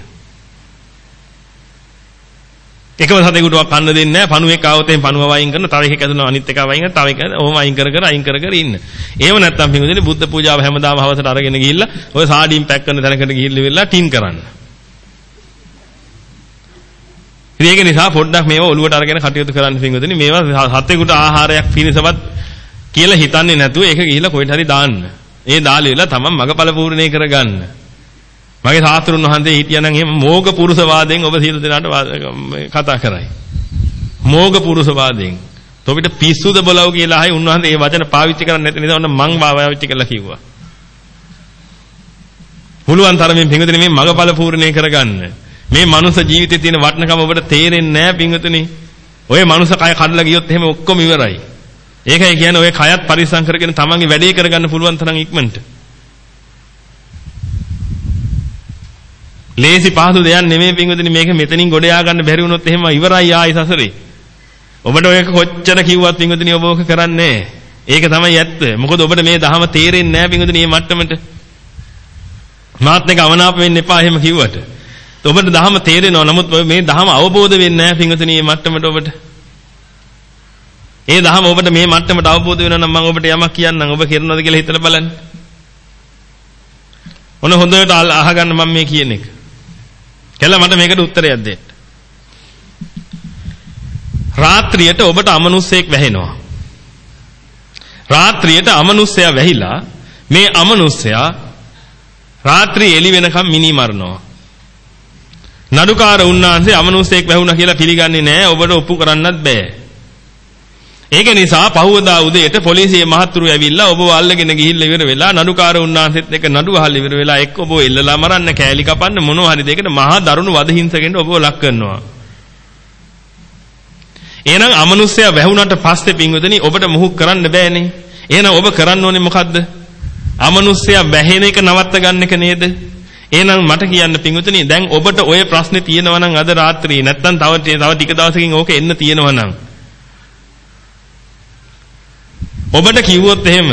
එකම සතෙකුට කන්න දෙන්නේ නැහැ. පණුවෙක් ආවොත් එහෙන් පණුව වයින් කරන, තව එකෙක් ඇතුළේ අනිත් එක වයින් කරන, තව එක ඔහොම අයින් කර කර අයින් කර කර ඉන්න. එහෙම නැත්නම් පින්වදිනේ බුද්ධ පූජාව හැමදාම හවසට අරගෙන ගිහිල්ලා ඔය සාඩීන් පැක් කරන තැනකට ගිහිල්ලා ඉවරලා ටින් කරන්න. ඉතින් ඒක නිසා පොඩ්ඩක් මේවා ඔලුවට අරගෙන කටයුතු කරන්න පින්වතුනි මේවා සතෙකුට ආහාරයක් පිණිසවත් කියලා හිතන්නේ නැතුව ඒක ගිහිල්ලා කොහෙට හරි දාන්න. ඒ දාලා ඉවරලා තමන් මගපල පූර්ණේ කරගන්න. මගේ සාස්ත්‍රුන් වහන්සේ හිටියනම් එහෙම මෝග පුරුෂ වාදයෙන් ඔබ සියලු දෙනාට කතා කරයි. මෝග පුරුෂ වාදයෙන්. තොපිට පිස්සුද බලව කියලා ආයි උන්වහන්සේ මේ වචන පාවිච්චි කරන්නේ නැති නිසා ඔන්න මං පාවිච්චි කරලා කිව්වා. පුළුවන් තරමින් පින්වතුනි මේ මගපල පූර්ණේ කරගන්න. මේ මනුස්ස ජීවිතේ තියෙන වටිනකම ඔබට තේරෙන්නේ නැහැ පින්වතුනි. ඔය මනුස්ස කය කඩලා ගියොත් එහෙම ඔක්කොම ඉවරයි. ඒකයි කියන්නේ ඔය කයත් පරිස්සම් කරගෙන තමන්ගේ වැඩේ කරගන්න පුළුවන් තරම් ඉක්මනට. ලේසි පහසු දෙයක් නෙමෙයි පින්වතුනි මේක මෙතනින් ගොඩ යා ගන්න බැරි වුණොත් එහෙම ඉවරයි ආයි සසරේ. ඔබට ඔය කොච්චර කිව්වත් පින්වතුනි ඔබ ඕක කරන්නේ ඒක තමයි ඇත්ත. මොකද ඔබට මේ දහම තේරෙන්නේ නැහැ පින්වතුනි මේ මට්ටමට. මාත් එක අවනාප වෙන්න එපා එහෙම කිව්වට. ඔබට දහම තේරෙනවා. නමුත් මේ දහම අවබෝධ වෙන්නේ නැහැ පින්වතුනි මේ මට්ටමට ඔබට. ඒ දහම ඔබට මේ මට්ටමට අවබෝධ වෙනවා නම් මම ඔබට යමක් කියන්නම්. ඔබ කරනවද කියලා හිතලා බලන්න. ඔන්න හොඳට අහගන්න මම මේ කියන එක. කියලා මට මේකට උත්තරයක් දෙන්න. රාත්‍රියට ඔබට අමනුස්සයෙක් වැහෙනවා. රාත්‍රියට අමනුස්සයා වැහිලා මේ අමනුස්සයා රාත්‍රී එළි වෙනකම් මිනි මරනවා. නඩුකාර උන්නාන්සේ අමනුස්සයෙක් වැහුණා කියලා පිළිගන්නේ නැහැ. ඔබට ඔප්පු කරන්නත් බෑ. ඒක නිසා පහවදා උදේට පොලිසිය මහත්තුරු ඇවිල්ලා ඔබව අල්ලගෙන ගිහිල්ලා ඉවර වෙලා නඩුකාර උන්නාන්සෙත් එක්ක නඩු අහලා ඉවර වෙලා එක්ක ඔබව එල්ලලා මරන්න කෑලි කපන්න මොනවා හරි දෙයකට මහා දරුණු වදහිංසකෙන්ට ඔබව ලක් කරනවා. එහෙනම් අමනුෂ්‍යයා වැහුණාට පස්සේ පින්වදනි ඔබට මුහුක් කරන්න බෑනේ. එහෙනම් ඔබ කරන්න ඕනේ මොකද්ද? අමනුෂ්‍යයා වැහෙන එක නවත්ත ගන්න එක නේද? එහෙනම් මට කියන්න පින්වතුනි දැන් ඔබට ওই ප්‍රශ්නේ තියෙනවා නම් අද රාත්‍රියේ නැත්තම් තව තව ටික දවසකින් ඕක එන්න තියෙනවා නම් ඔබට කිව්වොත් එහෙම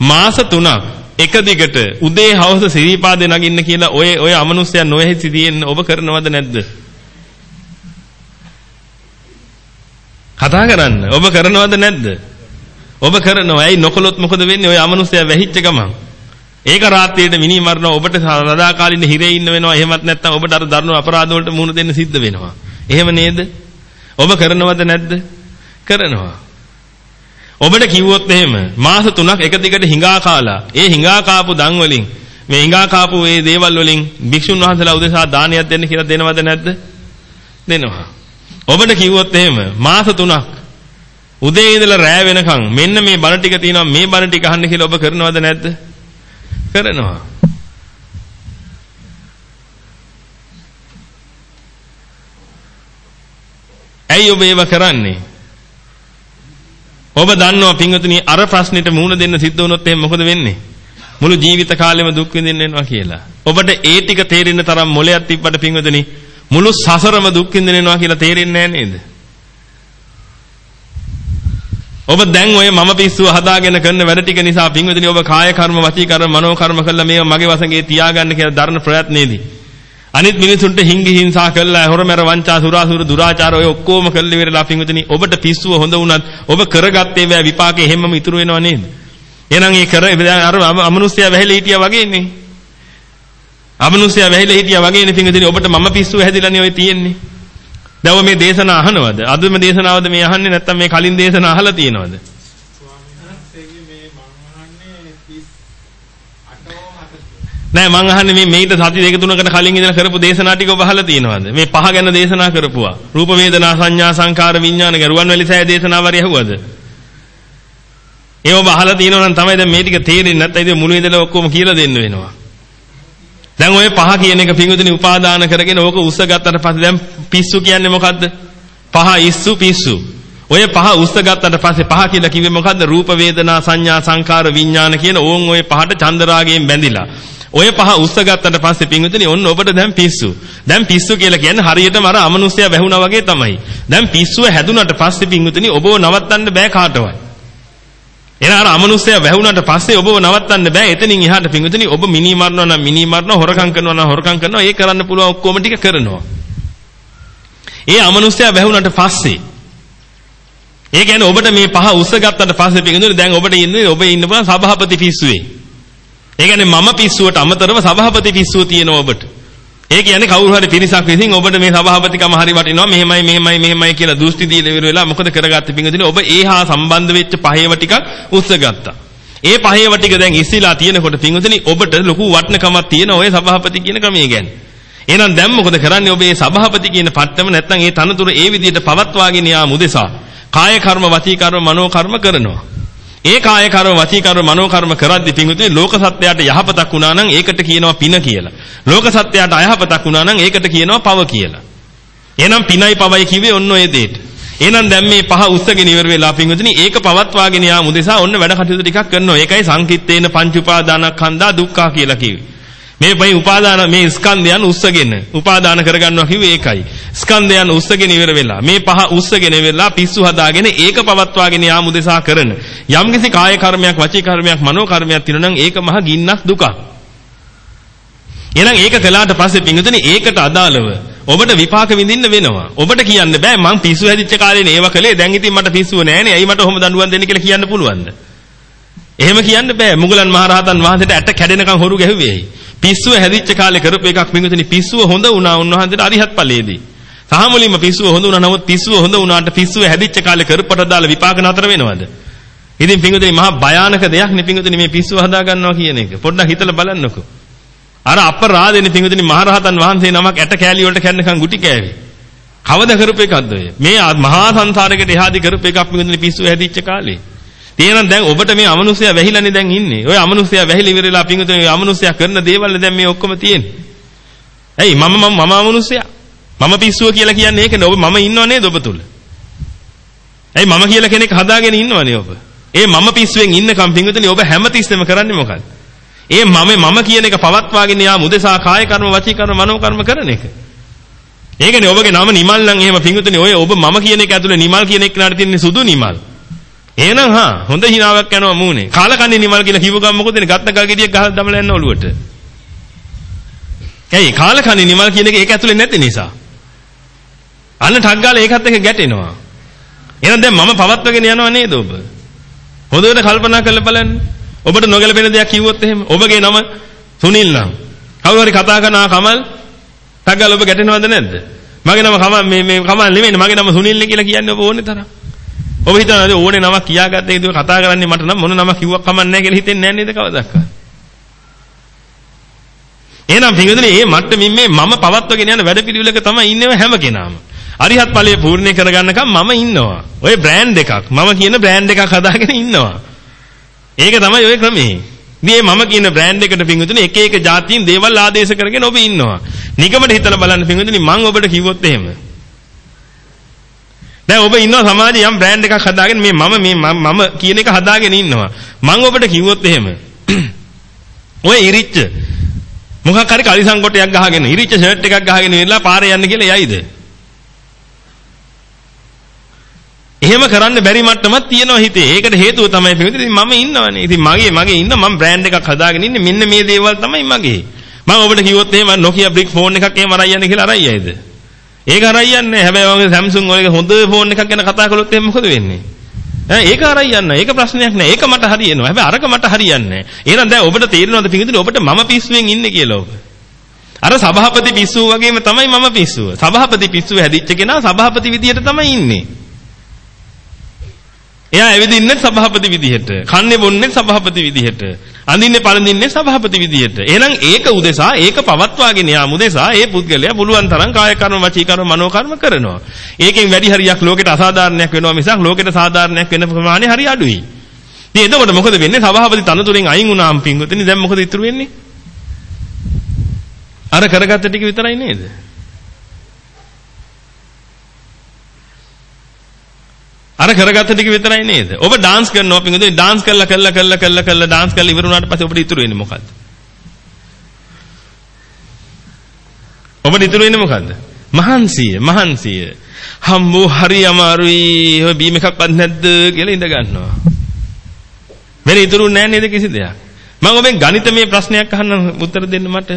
මාස 3ක් එක දිගට උදේ හවස සිරිපාදේ නගින්න කියලා ඔය ඔය අමනුෂ්‍යයන් නොයෙහි තියෙන ඔබ කරනවද නැද්ද? කතා කරන්න. ඔබ කරනවද නැද්ද? ඔබ කරනවා. ඇයි නොකළොත් මොකද වෙන්නේ? ඔය අමනුෂ්‍යයා වැහිච්ච ගමන්. ඒක රාත්‍රියේට මිනි මරනවා ඔබට සදාකාලින හිරේ ඉන්න වෙනවා. එහෙමත් නැත්නම් ඔබට අර දරුණු අපරාධ වලට මුහුණ දෙන්න සිද්ධ වෙනවා. එහෙම නේද? ඔබ කරනවද නැද්ද? කරනවා. ඔබට කිව්වොත් එහෙම මාස 3ක් එක දිගට හිඟා කාලා ඒ හිඟා කාපු දන් වලින් මේ හිඟා කාපු මේ දේවල් වලින් භික්ෂුන් වහන්සේලා උදෙසා දානයක් දෙන්න කියලා දෙනවද නැද්ද? දෙනවා. ඔබට කිව්වොත් එහෙම මාස 3ක් උදේ ඉඳලා රෑ වෙනකන් මෙන්න මේ බණ ටික තියෙනවා මේ බණ ටික අහන්න කියලා ඔබ කරනවද නැද්ද? කරනවා. ඇයි ඔබ ඒව කරන්නේ? ඔබ දන්නවා පින්වතුනි අර ප්‍රශ්නෙට මුහුණ දෙන්න සිද්ධ වුණොත් එහෙනම් මොකද වෙන්නේ? මුළු ජීවිත කාලෙම දුක් විඳින්න වෙනවා කියලා. ඔබට ඒ ටික තේරෙන්න තරම් මොලයක් තිබ්බට පින්වතුනි මුළු සසරම දුක් විඳින්න වෙනවා කියලා තේරෙන්නේ නැහැ නේද? ඔබ දැන් ඔය මම පිස්සුව හදාගෙන කරන වැඩ ටික නිසා පින්වතුනි ඔබ කාය කර්ම වචී කර්ම මනෝ කර්ම කළා මේවා මගේ වසඟේ තියාගන්න කියලා දරන ප්‍රයත්නයේදී අනිත් මිනිසුන්ට හිංගි හිංසා කළා හොරමෙර වංචා සුරාසුර දුරාචාර ඔය ඔක්කොම කළ ඉවරලා පින්වතුනි ඔබට පිස්සුව හොඳ වුණත් ඔබ කරගත්තේ වේ විපාකේ හැමම ඉතුරු වෙනව නේද? එහෙනම් ඒ කර අර අමනුෂ්‍යයා වැහිලා හිටියා වගේනේ අමනුෂ්‍යයා වැහිලා හිටියා වගේනේ පින්වතුනි ඔබට මම පිස්සුව හැදිලානේ ඔය තියෙන්නේ. දැන් මේ දේශනා අහනවද අදම දේශනාවද මේ අහන්නේ නැත්නම් මේ කලින් දේශනා අහලා තියෙනවද නෑ මං අහන්නේ මේ මේිට සති දෙක තුනකට කලින් ඉඳලා කරපු දේශනා ටික ඔබ අහලා තියෙනවද? මේ පහ ගැන දේශනා කරපුවා. රූප වේදනා සංඥා සංකාර විඥාන ගැරුවන් වැලි සෑය දේශනාවරි ඇහුවද? ඒ ඔබ අහලා තියෙනවා නම් තමයි දැන් මේ ටික තේරෙන්නේ නැත්නම් ඉතින් මුළු ඉඳලා ඔක්කොම කියලා දෙන්න වෙනවා. දැන් ඔය පහ කියන එක පිඟුතුනි උපාදාන කරගෙන ඕක උස්ස ගත්තට පස්සේ දැන් පිස්සු කියන්නේ මොකද්ද? පහ ඉස්සු පිස්සු. ඔය පහ උස්ස ගත්තට පස්සේ පහ කියලා කිව්වේ මොකද්ද? රූප වේදනා සංඥා සංකාර විඥාන කියන ඕන් ඔය පහට චන්දරාගයෙන් බැඳිලා. ඔය පහ උස්ස ගත්තට පස්සේ පින්විතනි ඔන්න ඔබට දැන් පිස්සු. දැන් පිස්සු කියලා කියන්නේ හරියටම අර අමනුෂ්‍යයා වැහුණා වගේ තමයි. දැන් පිස්සුව හැදුනට පස්සේ පින්විතනි ඔබව නවත්තන්න බෑ කාටවත්. එන අර අමනුෂ්‍යයා වැහුණාට පස්සේ ඔබව නවත්තන්න බෑ. එතනින් එහාට පින්විතනි ඔබ මිනි මරනවා නම් මිනි මරනවා, හොරකම් කරනවා නම් හොරකම් කරනවා. ඒ කරන්න පුළුවන් ඔක්කොම ටික කරනවා. ඒ අමනුෂ්‍යයා වැහුණාට පස්සේ ඒ කියන්නේ ඔබට මේ පහ උස්ස ගත්තට පස්සේ පින්විතනි දැන් ඔබට ඉන්නේ ඔබ ඉන්න පුළුවන් සභාපති පිස්සුවේ. ඒ කියන්නේ මම පිස්සුවට අමතරව සභාපති පිස්සුව තියෙනවා ඔබට. ඒ කියන්නේ කවුරු හරි පිරිසක් විසින් ඔබට මේ සභාපතිකම හරි වටිනවා මෙහෙමයි මෙහෙමයි මෙහෙමයි කියලා දෘෂ්ටි දීලා ඉවර වෙලා මොකද කරගත්තේ පිංගුදිනේ ඔබ ඒහා සම්බන්ධ වෙච්ච පහේව ටිකක් උස්ස ගත්තා. ඒ පහේව ටික දැන් ඉස්සිලා තියෙනකොට පිංගුදිනේ ඔබට ලොකු වටිනකමක් තියෙන ඔය සභාපති කියන ක්‍රමයේ ගැන. එහෙනම් දැන් මොකද කරන්නේ ඔබ මේ සභාපති කියන පට්ටම නැත්නම් ඒ තනතුර ඒ විදිහට පවත්වාගෙන යාම උදෙසා කාය කර්ම වචී කර්ම මනෝ කර්ම කරනවා. ඒ කාය කර්ම වචී කර්ම මනෝ කර්ම කරද්දී පිංගුතුනි ලෝක සත්‍යයට යහපතක් වුණා නම් ඒකට කියනවා පින කියලා. ලෝක සත්‍යයට අයහපතක් වුණා නම් ඒකට කියනවා පව කියලා. එහෙනම් පිනයි පවයි කිව්වේ ඔන්න ඔය දෙයට. එහෙනම් දැන් මේ පහ උස්සගෙන ඉවර වෙලා පිංගුතුනි ඒක පවත්වාගෙන යාම උදෙසා ඔන්න වැඩ කටයුතු ටිකක් කරනවා. ඒකයි සංකිට්තේන පංච උපාදානස්කන්ධා දුක්ඛා කියලා කිව්වේ. මේ පයි උපාදාන මේ ස්කන්ධයන් උස්සගෙන උපාදාන කරගන්නවා කිව්වේ ඒකයි. ස්කන්ධයන් උස්සගෙන ඉවර වෙලා මේ පහ උස්සගෙන වෙලා පිස්සු හදාගෙන ඒක පවත්වාගෙන යාමු දෙසා කරන යම්කිසි කාය කර්මයක් වචී කර්මයක් මනෝ කර්මයක් තියෙනවා නම් ඒක මහ ගින්නක් දුකක්. එහෙනම් ඒක කළාට පස්සේ පිංගුතුනි ඒකට අදාළව ඔබට විපාක විඳින්න වෙනවා. ඔබට කියන්න බෑ මං පිස්සු හැදිච්ච කාලේ නේව කළේ දැන් ඉතින් මට පිස්සුව නෑනේ. ඇයි මට ඔහොම දඬුවම් දෙන්න කියලා කියන්න පුළුවන්ද? එහෙම කියන්න බෑ. මුගලන් මහරහතන් වහන්සේට ඇට කැඩෙනකන් හොරු ගැහුවේ. පිස්සුව හැදිච්ච කාලේ කරපු එකක් පිංගුතුනි පිස්සුව හොඳ වුණා උන්වහන්සේට අරිහත් ඵලයේදී. සාමුලින්ම පිස්සුව හොඳ වුණා නමුත් පිස්සුව හොඳ වුණාට පිස්සුව හැදිච්ච කාලේ කරපට දාලා විපාක නතර වෙනවද? ඉතින් පිංගුතුනි මහා භයානක දෙයක් නේ පිංගුතුනි මේ පිස්සුව හදා ගන්නවා කියන එක. පොඩ්ඩක් හිතලා බලන්නකෝ. අර අපරාධෙනි පිංගුතුනි මහරහතන් වහන්සේ නමක් ඇට කෑලි වලට කැන්නකම් ගුටි කෑවේ. කවද කරපු එකක්ද ඔය? මේ මහා සංසාරයකට එහාදී කරපු එකක් පිංගුතුනි පිස්සුව හැදිච්ච කාලේ. තේරෙනවද දැන් ඔබට මේ අමනුෂ්‍යයා වැහිලානේ දැන් ඉන්නේ. ඔය අමනුෂ්‍යයා වැහිලා ඉවරලා පිංගුතුනි ඔය අමනුෂ්‍යයා කරන දේවල් දැන් මේ ඔක්කොම තියෙන්නේ. ඇයි මම මම මම අමනුෂ්‍යයා? මම පිස්සුව කියලා කියන්නේ ඒකනේ. ඔබ මම ඉන්නව නේද ඔබ තුල? ඇයි මම කියලා කෙනෙක් හදාගෙන ඉන්නවනේ ඔබ? ඒ මම පිස්සුවෙන් ඉන්නකම් පිංගුතුනි ඔබ හැමතිස්සෙම කරන්නේ මොකක්ද? ඒ මම මම කියන එක පවත්වාගෙන යාම උදෙසා කාය කර්ම වචී කර්ම මනෝ කර්ම කරන එක. ඒකනේ ඔබගේ නම නිමල් නම් එහෙම පිංගුතුනි ඔය ඔබ මම කියන එක ඇතුලේ නිමල් කියන එක නාට තියෙන්නේ සුදු නිමල්. එහෙනම් හා හොඳ හිනාවක් යනවා මූනේ. කාලකන්ණි නිමල් කියලා කිව්ව ගමන් මොකද වෙන්නේ? ගත්ත ගල් ගෙඩියක් ගහලා දමලා යන්න ඔළුවට. ඇයි කාලකන්ණි නිමල් කියන එක ඒක ඇතුලේ නැති නිසා. අන්න ටක් ගාලා ඒකත් එක්ක ගැටෙනවා. එහෙනම් දැන් මම පවත්වගෙන යනවා නේද ඔබ? හොඳට කල්පනා කරලා බලන්න. ඔබට නොගැලපෙන දෙයක් කිව්වොත් එහෙම ඔබගේ නම සුනිල් නම්. කවුරු හරි කතා කරනවා කමල් ටක් ගාලා ඔබ ගැටෙනවද නැද්ද? මගේ නම කමල් මේ මේ කමල් නෙමෙයි මගේ නම සුනිල් කියලා කියන්නේ ඔබ ඕනේ තරම්. ඔබ හිතනවාද ඕනේ නමක් කියාගත්ත එක කතා කරන්නේ මට නම් මොන නමක් කිව්වක් කමක් නැහැ කියලා හිතෙන්නේ නැහැ නේද කවදාවත්. එහෙනම් පින්වතුනි මේ මට්ටමින් මේ මම පවත්වගෙන යන වැඩපිළිවෙලක තමයි ඉන්නව හැම කෙනාම. අරිහත් ඵලයේ පූර්ණේ කරගන්නකම් මම ඉන්නවා. ඔය බ්‍රෑන්ඩ් එකක් මම කියන බ්‍රෑන්ඩ් එකක් හදාගෙන ඉන්නවා. ඒක තමයි ඔය ක්‍රමේ. මේ මම කියන බ්‍රෑන්ඩ් එකට පින්වතුනි එක එක જાතීන් දේවල් ආදේශ කරගෙන ඔබ ඉන්නවා. නිකමට හිතලා බලන්න පින්වතුනි මම ඔබට කිව්වොත් එහෙම දැන් ඔබ ඉන්නවා සමාජයේ යම් බ්‍රෑන්ඩ් එකක් හදාගෙන මේ මම මේ මම කියන එක හදාගෙන ඉන්නවා. මම ඔබට කිව්වොත් එහෙම. ඔය ඉරිච්ච මොකක් හරි කලිසම් කොටයක් ගහගෙන ඉරිච්ච ෂර්ට් එකක් ගහගෙන ඉන්නලා පාරේ යන්න කියලා යයිද? එහෙම කරන්න බැරි මට්ටමක් තියෙනවා හිතේ. ඒකට හේතුව තමයි පිළිතුරු. ඉතින් මම ඉන්නවනේ. ඉතින් මගේ මගේ ඉන්න මම බ්‍රෑන්ඩ් එකක් හදාගෙන ඉන්නේ. මෙන්න මේ දේවල් තමයි මගේ. මම ඔබට කිව්වොත් එහෙම Nokia brick phone එකක් එහෙම අරන් යන්න කියලා අරන් යයිද? ඒක හරියන්නේ නැහැ. හැබැයි වගේ Samsung වගේ හොඳ ෆෝන් එකක් ගැන කතා කළොත් එහෙනම් මොකද වෙන්නේ? ඈ ඒක හරියන්නේ ඒක ප්‍රශ්නයක් නෑ. ඒක මට හරියනවා. හැබැයි අරක මට හරියන්නේ නෑ. එහෙනම් දැන් ඔබට තේරෙනවද පිටින් ඔබට මම පිස්සුවෙන් ඉන්නේ කියලා ඔබ? අර සභාපති පිස්සුව වගේම තමයි මම පිස්සුව. සභාපති පිස්සුව හැදිච්ච කෙනා සභාපති විදියට තමයි ඉන්නේ. එයා ඇවිදින්නේ සභාපති විදිහට. කන්නේ බොන්නේ සභාපති විදිහට. අඳින්නේ පළඳින්නේ සභාපති විදිහට. එහෙනම් ඒක උදෙසා ඒක පවත්වාගෙන යාම උදෙසා ඒ පුද්ගලයා පුළුවන් තරම් කාය කර්ම වචී කර්ම මනෝ කර්ම කරනවා. ඒකෙන් වැඩි හරියක් ලෝකෙට අසාධාරණයක් වෙනවා මිසක් ලෝකෙට සාධාරණයක් වෙන ප්‍රමාණය හරි අඩුයි. ඉතින් එතකොට මොකද වෙන්නේ? සභාපති තනතුරෙන් අයින් වුණාම පින්වතුනි දැන් මොකද ඉතුරු වෙන්නේ? අර කරගත්ත ටික විතරයි නේද? අර කරගත්ත ටික විතරයි නේද? ඔබ ඩාන්ස් කරනවා පින්වතුනි ඩාන්ස් කළා කළා කළා කළා කළා ඩාන්ස් කළා ඉවර වුණාට පස්සේ ඔබට ඉතුරු වෙන්නේ මොකද්ද? ඔබට ඉතුරු වෙන්නේ මොකද්ද? මහන්සිය මහන්සිය. හම්බෝ හරි අමාරුයි. ඔය බීම එකක්වත් නැද්ද කියලා ඉඳ ගන්නවා. වෙන ඉතුරු නැහැ නේද කිසි දෙයක්. මම ඔබෙන් ගණිතමය ප්‍රශ්නයක් අහන්න උත්තර දෙන්න මට.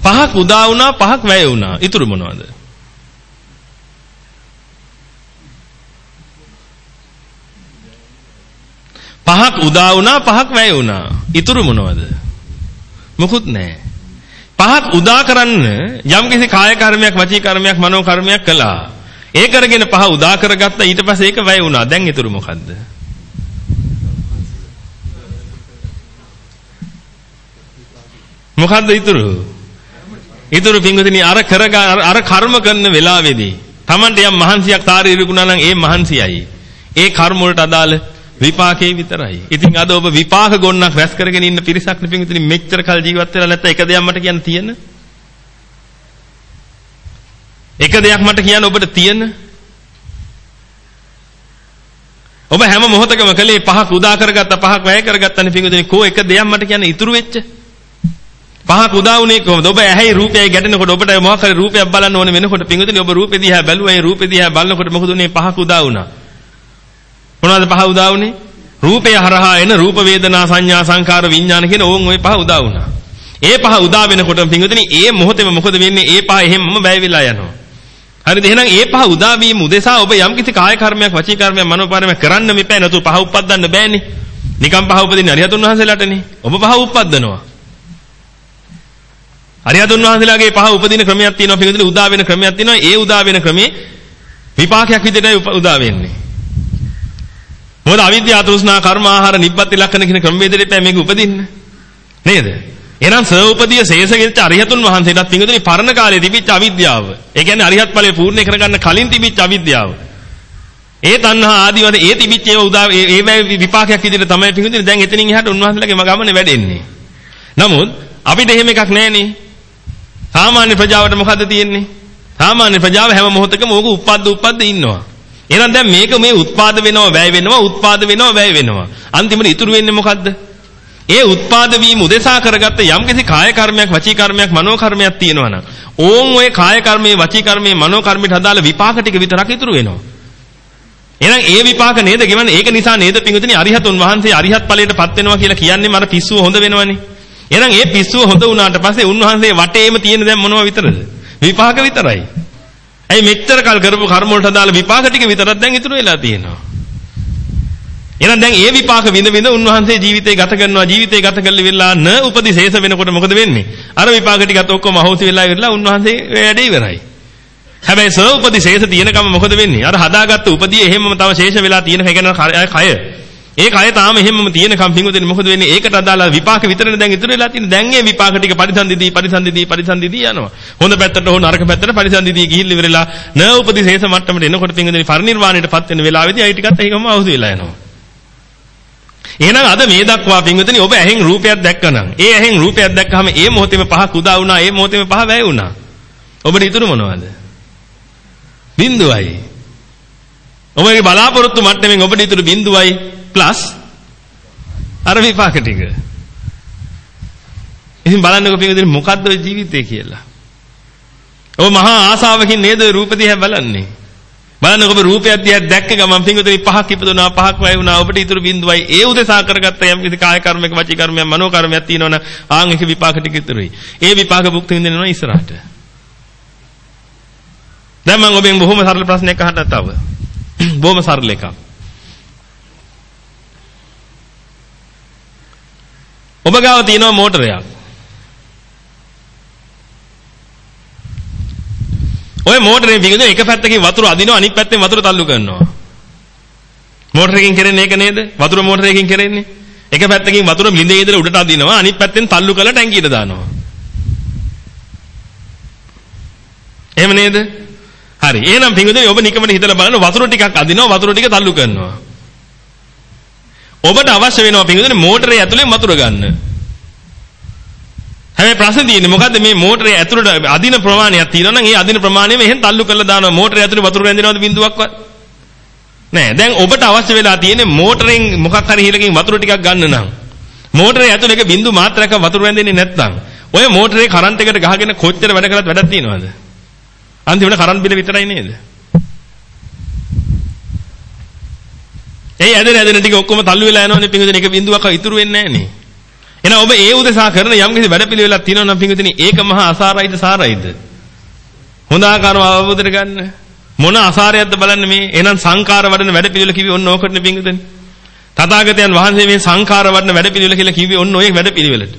පහක් උදා වුණා පහක් වැය වුණා. ඉතුරු මොනවද? පහක් උදා වුණා පහක් වැය වුණා. ඉතුරු මොනවද? මොකුත් නැහැ. පහක් උදා කරන්න යම්කිසි කාය කර්මයක් වචී කර්මයක් මනෝ කර්මයක් කළා. ඒ කරගෙන පහ උදා කරගත්තා ඊට පස්සේ ඒක වැය වුණා. දැන් ඉතුරු මොකද්ද? මොකද්ද ඉතුරු? ඊතුරු පිංගුතුනි අර කර අර කර්ම කරන වෙලාවේදී Tamante යම් මහන්සියක් තාරීරිකුණා නම් ඒ මහන්සියයි. ඒ කර්ම වලට අදාළ විපාකේ විතරයි. ඉතින් අද ඔබ විපාක ගොන්නක් රැස් කරගෙන ඉන්න පිරිසක් නෙපින්ගුතුනි මෙච්චර කල් ජීවත් වෙලා නැත්නම් එක දෙයක් මට කියන්න තියෙන. එක දෙයක් මට කියන්න ඔබට තියෙන. ඔබ හැම මොහොතකම කලේ පහක් උදා කරගත්ත පහක් වැය කරගත්තනේ පිංගුතුනි කෝ එක දෙයක් මට කියන්න ඉතුරු වෙච්ච පහක් උදා වුණේ කොහොමද? ඔබ ඇහැයි රූපයයි ගැටෙනකොට ඔබට මොකක් හරි රූපයක් බලන්න ඕනේ වෙනකොට පිංගුතුනි ඔබ රූපෙ දිහා බැලුවා ඒ රූපෙ දිහා බලනකොට මොකද උනේ? පහක් උදා වුණා. මොනවද පහ උදා වුනේ? රූපය හරහා එන රූප වේදනා සංඥා සංකාර විඥාන කියන ඕන් ওই පහ උදා වුණා. ඒ පහ උදා වෙනකොට පිංගුතුනි ඒ මොහොතේම මොකද වෙන්නේ? ඒ පහ එහෙම්ම වැය වෙලා යනවා. හරිද? එහෙනම් ඒ පහ උදා වීම උදෙසා ඔබ යම්කිසි කාය කර්මයක් වචී කර්මයක් මනෝ කර්මයක් කරන්න මෙපෑ නැතු පහ උප්පද්දන්න බෑනේ. නිකම් පහ උපදින්නේ අරිහතුන් වහන්සේලාටනේ. ඔබ පහ උප්පද්දනවා. අරිහතුන් වහන්සේලාගේ පහ උපදින ක්‍රමයක් තියෙනවා පිළිදෙල උදා වෙන ක්‍රමයක් තියෙනවා. ඒ උදා වෙන ක්‍රමේ විපාකයක් විදිහටයි උදා වෙන්නේ. මොකද අවිද්‍යාව තෘෂ්ණා කර්ම ආහාර නිබ්බත් ලක්ෂණ කියන ක්‍රමවේදෙට මේක උපදින්න. නේද? එහෙනම් සෝපදීය ශේෂගෙච්ච අරිහතුන් වහන්සේටත් පිඟුතුනි පරණ කාලේ තිබිච්ච අවිද්‍යාව. ඒ කියන්නේ අරිහත් ඵලය පූර්ණ කරගන්න කලින් තිබිච්ච අවිද්‍යාව. ඒ තණ්හා ආදී වශයෙන් ඒ තිබිච්ච ඒවා උදා ඒ විපාකයක් විදිහට තමයි පිඟුතුනි දැන් එතනින් එහාට උන්වහන්සේලාගේ ගමනේ වැඩෙන්නේ. නමුත් අපිට එහෙම එකක් නැහනේ. සාමාන්‍ය ප්‍රජාවට මොකද්ද තියෙන්නේ? සාමාන්‍ය ප්‍රජාව හැම මොහොතකම ඕක උප්පද්ද උප්පද්ද ඉන්නවා. එහෙනම් දැන් මේක මේ උත්පාද වෙනවා වැය වෙනවා උත්පාද වෙනවා වැය වෙනවා. අන්තිමට ඉතුරු වෙන්නේ මොකද්ද? ඒ උත්පාද වීම උදෙසා කරගත්ත යම්කිසි කාය කර්මයක් වචී කර්මයක් මනෝ කර්මයක් තියෙනවා නම් ඕන් ওই කාය කර්මයේ වචී කර්මයේ මනෝ කර්මයට අදාළ විපාක ටික විතරක් ඉතුරු වෙනවා. එහෙනම් ඒ විපාක නේද ගෙවන්නේ ඒක නිසා නේද පිංගුතුනි අරිහතුන් වහන්සේ අරිහත් ඵලයටපත් වෙනවා කියලා කියන්නේ මර පිස්සුව හොඳ වෙනවනේ. එහෙනම් ඒ පිස්සුව හොඳ වුණාට පස්සේ උන්වහන්සේ වටේම තියෙන දැන් මොනව විතරද? විපාක විතරයි. ඇයි මෙච්චර කල් කරපු කර්ම වලට අදාළ විපාක ටික විතරක් දැන් ඉතුරු වෙලා තියෙනවා. එහෙනම් දැන් ඒ විපාක විඳ විඳ උන්වහන්සේ ජීවිතේ ගත කරනවා ජීවිතේ ගත කරලා ඉවරලා න උපදිශේෂ වෙනකොට මොකද වෙන්නේ? අර විපාක ටිකත් ඔක්කොම අහෝසි වෙලා ඉවරලා උන්වහන්සේ වැඩේ ඉවරයි. හැබැයි සෝ උපදිශේෂ තියෙනකම මොකද වෙන්නේ? අර හදාගත්ත උපදී එහෙමම තව ශේෂ වෙලා තියෙන කය කය. ඒ කය තාම එහෙමම තියෙනකම් පිංගුදෙන්නේ මොකද වෙන්නේ? ඒකට අදාළ විපාක විතරනේ දැන් ඉතුරු වෙලා තියෙන්නේ. දැන් ඒ විපාක ටික පරිසන්දිදී පරිසන්දිදී පරිසන්දිදී යනවා. හොඳ පැත්තට හෝ නරක පැත්තට පරිසන්දිදී ගිහිල්ලා ඉවරලා න උපදිශේෂ මට්ටමට එනකොට පිංගුදෙන්නේ පරිණිරවාණයටපත් වෙන වෙලාවේදී අයි ටිකත් ඒකම අහෝසි වෙලා යනවා. එහෙනම් අද මේ දක්වා පින්වතුනි ඔබ ඇහෙන් රූපයක් දැක්කනම් ඒ ඇහෙන් රූපයක් දැක්කහම ඒ මොහොතේම පහක් උදා වුණා ඒ මොහොතේම පහ වැය වුණා. ඔබට ඉතුරු මොනවද? බිඳුවයි. ඔබගේ බලාපොරොත්තු මට්ටමින් ඔබට ඉතුරු බිඳුවයි ප්ලස් අර විපාක ටික. ඉතින් බලන්නකො පින්වතුනි මොකද්ද ජීවිතය කියලා. ඔබ මහා ආසාවකින් නේද රූප දිහා බලන්නේ. බලන්න ඔබ රූපයක් දිහා දැක්ක ගමන් පිංගුතුනි පහක් ඉපදුනා පහක් වැය වුණා ඔබට ඉතුරු බිඳුවයි ඒ උදෙසා කරගත්ත යම් කිසි කාය කර්මයක වචී කර්මයක් මනෝ කර්මයක් තියෙනවනම් ආන් එක විපාක ටික ඉතුරුයි ඒ විපාක භුක්ති විඳිනවා ඉස්සරහට දැන් මම ඔබෙන් බොහොම සරල ප්‍රශ්නයක් අහන්න තව බොහොම සරල එකක් ඔබ ගාව තියෙනවා මෝටරයක් ඔය මෝටරේ පිඟුද එක පැත්තකින් වතුර අදිනවා අනිත් පැත්තෙන් වතුර තල්ලු කරනවා. මෝටරකින් කරන්නේ ඒක නේද? වතුර මෝටරයකින් කරන්නේ. එක පැත්තකින් වතුර බිඳේ ඉඳලා උඩට අදිනවා අනිත් පැත්තෙන් තල්ලු කරලා ටැංකියට දානවා. එහෙම නේද? හරි. එහෙනම් පිඟුදේ ඔබ නිකමට හිතලා බලන්න වතුර ටිකක් අදිනවා වතුර ටික තල්ලු කරනවා. ඔබට අවශ්‍ය වෙනවා පිඟුදේ මෝටරේ ඇතුලේ වතුර ගන්න. හැබැයි ප්‍රශ්නේ තියෙන්නේ මොකද්ද මේ මෝටරේ ඇතුළට අදින ප්‍රමාණයක් තියෙනවා නම් ඒ අදින ප්‍රමාණයම එහෙන් තල්ලු කරලා දානවා මෝටරේ ඇතුළේ වතුර රැඳෙනවද බින්දුවක්වත් නෑ. දැන් ඔබට අවශ්‍ය වෙලා තියෙන්නේ මෝටරෙන් මොකක් හරි හිලකින් වතුර ටිකක් ගන්න නම්. මෝටරේ ඇතුළේ එක බින්දු මාත්‍රයක් වතුර රැඳෙන්නේ නැත්නම් ඔය මෝටරේ කරන්ට් එකට ගහගෙන කොච්චර වැඩ කළත් වැඩක් තියනවද? අන්තිමට කරන්ට් බිල විතරයි නේද? ඒ ඇදෙන ඇදෙන ටික ඔක්කොම තල්ලු වෙලා යනවනේ පිංගුදෙන එක බින්දුවක් ඉතුරු වෙන්නේ නැහැ නේ එහෙනම් ඔබ ඒ උදෙසා කරන යම් කිසි වැඩපිළිවෙලක් තියෙනවා නම් පින්විතනි ඒක මහා අසාරයිද සාරයිද? හොඳ ආකාරව අවබෝධයට ගන්න. මොන අසාරයක්ද බලන්න මේ. එහෙනම් සංකාර වඩන වැඩපිළිවෙල කිව්වේ ඔන්න ඕකටනේ පින්විතනි. තථාගතයන් වහන්සේ මේ සංකාර වඩන වැඩපිළිවෙල කියලා කිව්වේ ඔන්න ඔය වැඩපිළිවෙලට.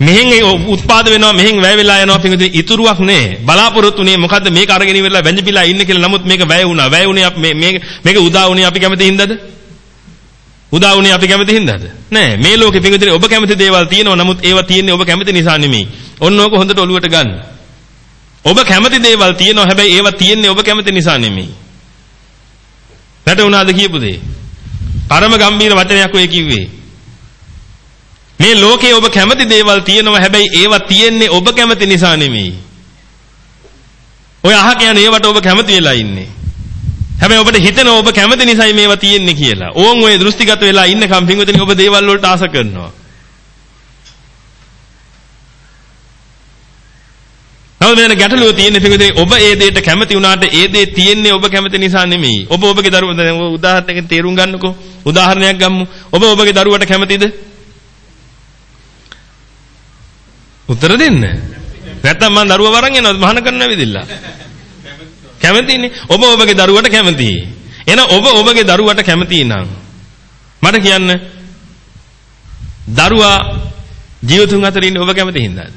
මෙහෙන් උත්පාද වෙනවා මෙහෙන් වැය වෙලා යනවා පින්විතනි ඉතුරුවක් නෑ. බලාපොරොත්තුනේ මොකද්ද මේක අරගෙන ඉවරලා වැඳිපිලා ඉන්න කියලා නමුත් මේක වැය වුණා. වැය වුණේ මේ මේක උදා වුණේ අපි කැමති හින්දාද? උදා වුණේ අපි කැමති හින්දාද? නෑ. මේ ලෝකෙ පිඟුදිනේ ඔබ කැමති දේවල් තියෙනවා. නමුත් ඒවා තියෙන්නේ ඔබ කැමති නිසා නෙමෙයි. ඔන්න ඕක හොඳට ඔලුවට ගන්න. ඔබ කැමති දේවල් තියෙනවා. හැබැයි ඒවා තියෙන්නේ ඔබ කැමති නිසා නෙමෙයි. වැටුණාද කියපු දේ? පරම ගම්බීර වචනයක් ඔය කිව්වේ. මේ ලෝකේ ඔබ කැමති දේවල් තියෙනවා. හැබැයි ඒවා තියෙන්නේ ඔබ කැමති නිසා නෙමෙයි. ඔය අහ කියන්නේ ඒවට ඔබ කැමති වෙලා ඉන්නේ. හැබැයි ඔබට හිතෙනවා ඔබ කැමති නිසායි මේවා තියෙන්නේ කියලා. ඕන් ඔය දෘෂ්ටිගත වෙලා ඉන්නකම් පින්වතුනි ඔබ දේවල් වලට ආස කරනවා. නමුත් මෙතන ගැටලුව තියෙන්නේ පිටුදේ ඔබ ඒ දෙයට කැමති වුණාට ඒ දේ තියෙන්නේ ඔබ කැමති නිසා නෙමෙයි. ඔබ ඔබගේ දරුවා උදාහරණයකින් තේරුම් ගන්නකෝ. උදාහරණයක් ගමු. ඔබ ඔබගේ දරුවට කැමතිද? උත්තර දෙන්න. නැත්තම් මම දරුවා වරන් යනවා මහාන කරන්න ඇවිදින්න. කැමතිනේ. ඔබ ඔබගේ දරුවට කැමතියි. එහෙනම් ඔබ ඔබගේ දරුවට කැමතියි නම් මට කියන්න දරුවා ජීවතුන් අතර ඉන්නේ ඔබ කැමති හින්දාද?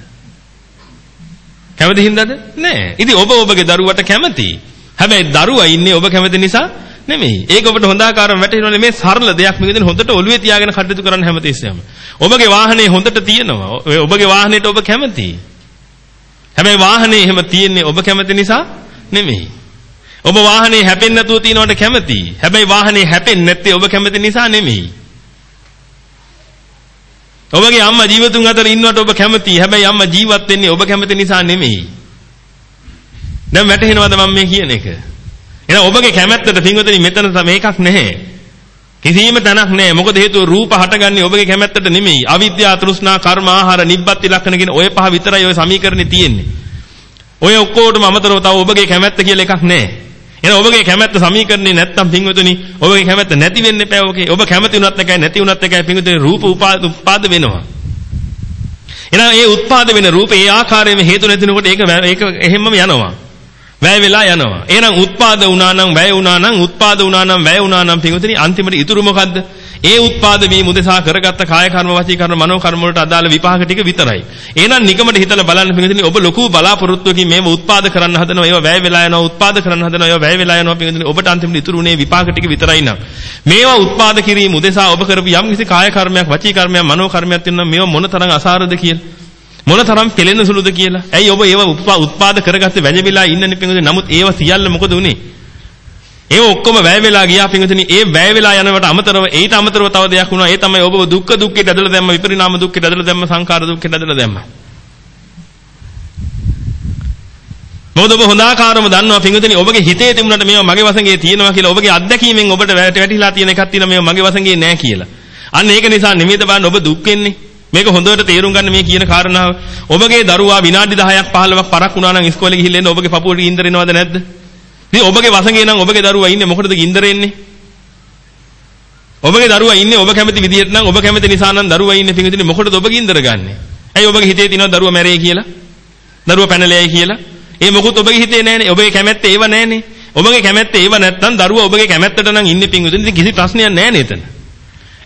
කැමති හින්දාද? නෑ. ඉතින් ඔබ ඔබගේ දරුවට කැමතියි. හැබැයි දරුවා ඉන්නේ ඔබ කැමති නිසා නෙමෙයි. ඒක ඔබට හොඳ ආකාරව වැටහෙනවනේ මේ සරල දෙයක් මේකෙන් හොඳට ඔළුවේ තියාගෙන කටයුතු කරන්න හැමතිස්සෙම. ඔබගේ වාහනේ හොඳට තියෙනවා. ඔබගේ වාහනේට ඔබ කැමතියි. හැබැයි වාහනේ එහෙම තියෙන්නේ ඔබ කැමති නිසා නෙමෙයි. ඔබ වාහනේ හැපෙන්නේ නැතුව තියනවට කැමතියි. හැබැයි වාහනේ හැපෙන්නේ නැත්තේ ඔබ කැමති නිසා නෙමෙයි. ඔබගේ අම්මා ජීවතුන් අතර ඉන්නවට ඔබ කැමතියි. හැබැයි අම්මා ජීවත් වෙන්නේ ඔබ කැමති නිසා නෙමෙයි. දැන් වැටහෙනවද මම මේ කියන එක? එහෙනම් ඔබගේ කැමැත්තට පින්වතුනි මෙතන මේකක් නැහැ. කිසිම තැනක් නැහැ. මොකද හේතුව රූප හටගන්නේ ඔබගේ කැමැත්තට නෙමෙයි. අවිද්‍යාව, තෘෂ්ණා, කර්ම, ආහාර, නිබ්බත් ලක්ෂණ කියන ඔය පහ විතරයි ඔය සමීකරණේ තියෙන්නේ. ඔය ඔක්කොටම අමතරව තව ඔබගේ කැමැත්ත කියලා එකක් නැහැ. එහෙනම් ඔබගේ කැමැත්ත සමීකරණේ නැත්තම් පින්වතුනි ඔබගේ කැමැත්ත නැති වෙන්න එපා ඔකේ. ඔබ කැමති වුණත් එකයි නැති වුණත් එකයි පින්වතුනි රූප උපාද වෙනවා. එහෙනම් ඒ උත්පාද වෙන රූපේ ඒ ආකාරයෙන්ම හේතු නැතිනකොට ඒක ඒක එහෙම්මම යනවා. වැය වෙලා යනවා. එහෙනම් උත්පාද වුණා නම් වැය වුණා නම් උත්පාද වුණා නම් වැය වුණා නම් පින්වතුනි අන්තිමට ඉතුරු මොකද්ද? ඒ උත්පාද වීම උදෙසා කරගත්ත කාය කර්ම වචී කර්ම මනෝ කර්ම වලට අදාළ විපාක ටික විතරයි. එහෙනම් නිකමට හිතලා බලන්න පින්වතුනි ඔබ ලොකු බලාපොරොත්තුවකින් මේව උත්පාද කරන්න හදනවා. ඒවා වැය වෙලා යනවා. උත්පාද කරන්න හදනවා. ඒවා වැය වෙලා යනවා පින්වතුනි ඔබට අන්තිමට ඉතුරු උනේ විපාක ටික විතරයි නම්. මේවා උත්පාද කිරීම උදෙසා ඔබ කරපු යම් කිසි කාය කර්මයක් වචී කර්මයක් මනෝ කර්මයක් තියෙනවා මේවා මොනතරම් අසාරද කියලා. මොනතරම් පෙළෙන සුළුද කියලා. ඇයි ඔබ ඒව උත්පාද කරගත්තේ වැජවිලා ඉන්නනේ පින්වතුනි. නමුත් ඒව සියල්ල මොකද උනේ? ඒ ඔක්කොම වැය වෙලා ගියා පින්වතුනි. ඒ වැය වෙලා යනවට අමතරව ඊට අමතරව තව දෙයක් වුණා. ඒ තමයි ඔබ දුක්ඛ දුක්ඛයට ඇදලා දැම්ම, විපරිණාම දුක්ඛයට ඇදලා දැම්ම, සංඛාර දුක්ඛයට ඇදලා දැම්ම. මොකද ඔබ හොඳාකාරව දන්නවා පින්වතුනි ඔබගේ හිතේ තිබුණාට මේවා මගේ වසඟේ තියෙනවා කියලා ඔබගේ අත්දැකීමෙන් ඔබට වැටිලා තියෙන එකක් තියෙනවා මේවා මගේ වසඟේ නෑ කියලා. අන්න ඒක නිසා නිමිත බලන්න ඔබ දුක් වෙන්නේ. මේක හොඳට තේරුම් ගන්න මේ කියන කාරණාව. ඔබගේ දරුවා විනාඩි 10ක් 15ක් පරක් වුණා නම් ඉස්කෝලේ ගිහිල්ලා එන්න ඔබගේ පපුවට ගින්දර එනවද නැද්ද? ඉතින් ඔබගේ වසඟේ නම් ඔබගේ දරුවා ඉන්නේ මොකටද ගින්දර එන්නේ? ඔබගේ දරුවා ඉන්නේ ඔබ කැමති විදිහට නම් ඔබ කැමති නිසා නම් දරුවා ඉන්නේ පිටින් මොකටද ඔබ ගින්දර ගන්නෙ? ඇයි ඔබගේ හිතේ තියෙනවද දරුවා මැරෙයි කියලා? දරුවා පැනලෙයි කියලා? ඒ මොකුත් ඔබගේ හිතේ නැහැනේ. ඔබගේ කැමැත්ත ඒව නැහැනේ. ඔබගේ කැමැත්ත ඒව නැත්නම් දරුවා ඔබගේ කැමැත්තට නම් ඉන්නේ පිටින්. ඉතින් කිසි ප්‍රශ්නයක් නැහැනේ එතන.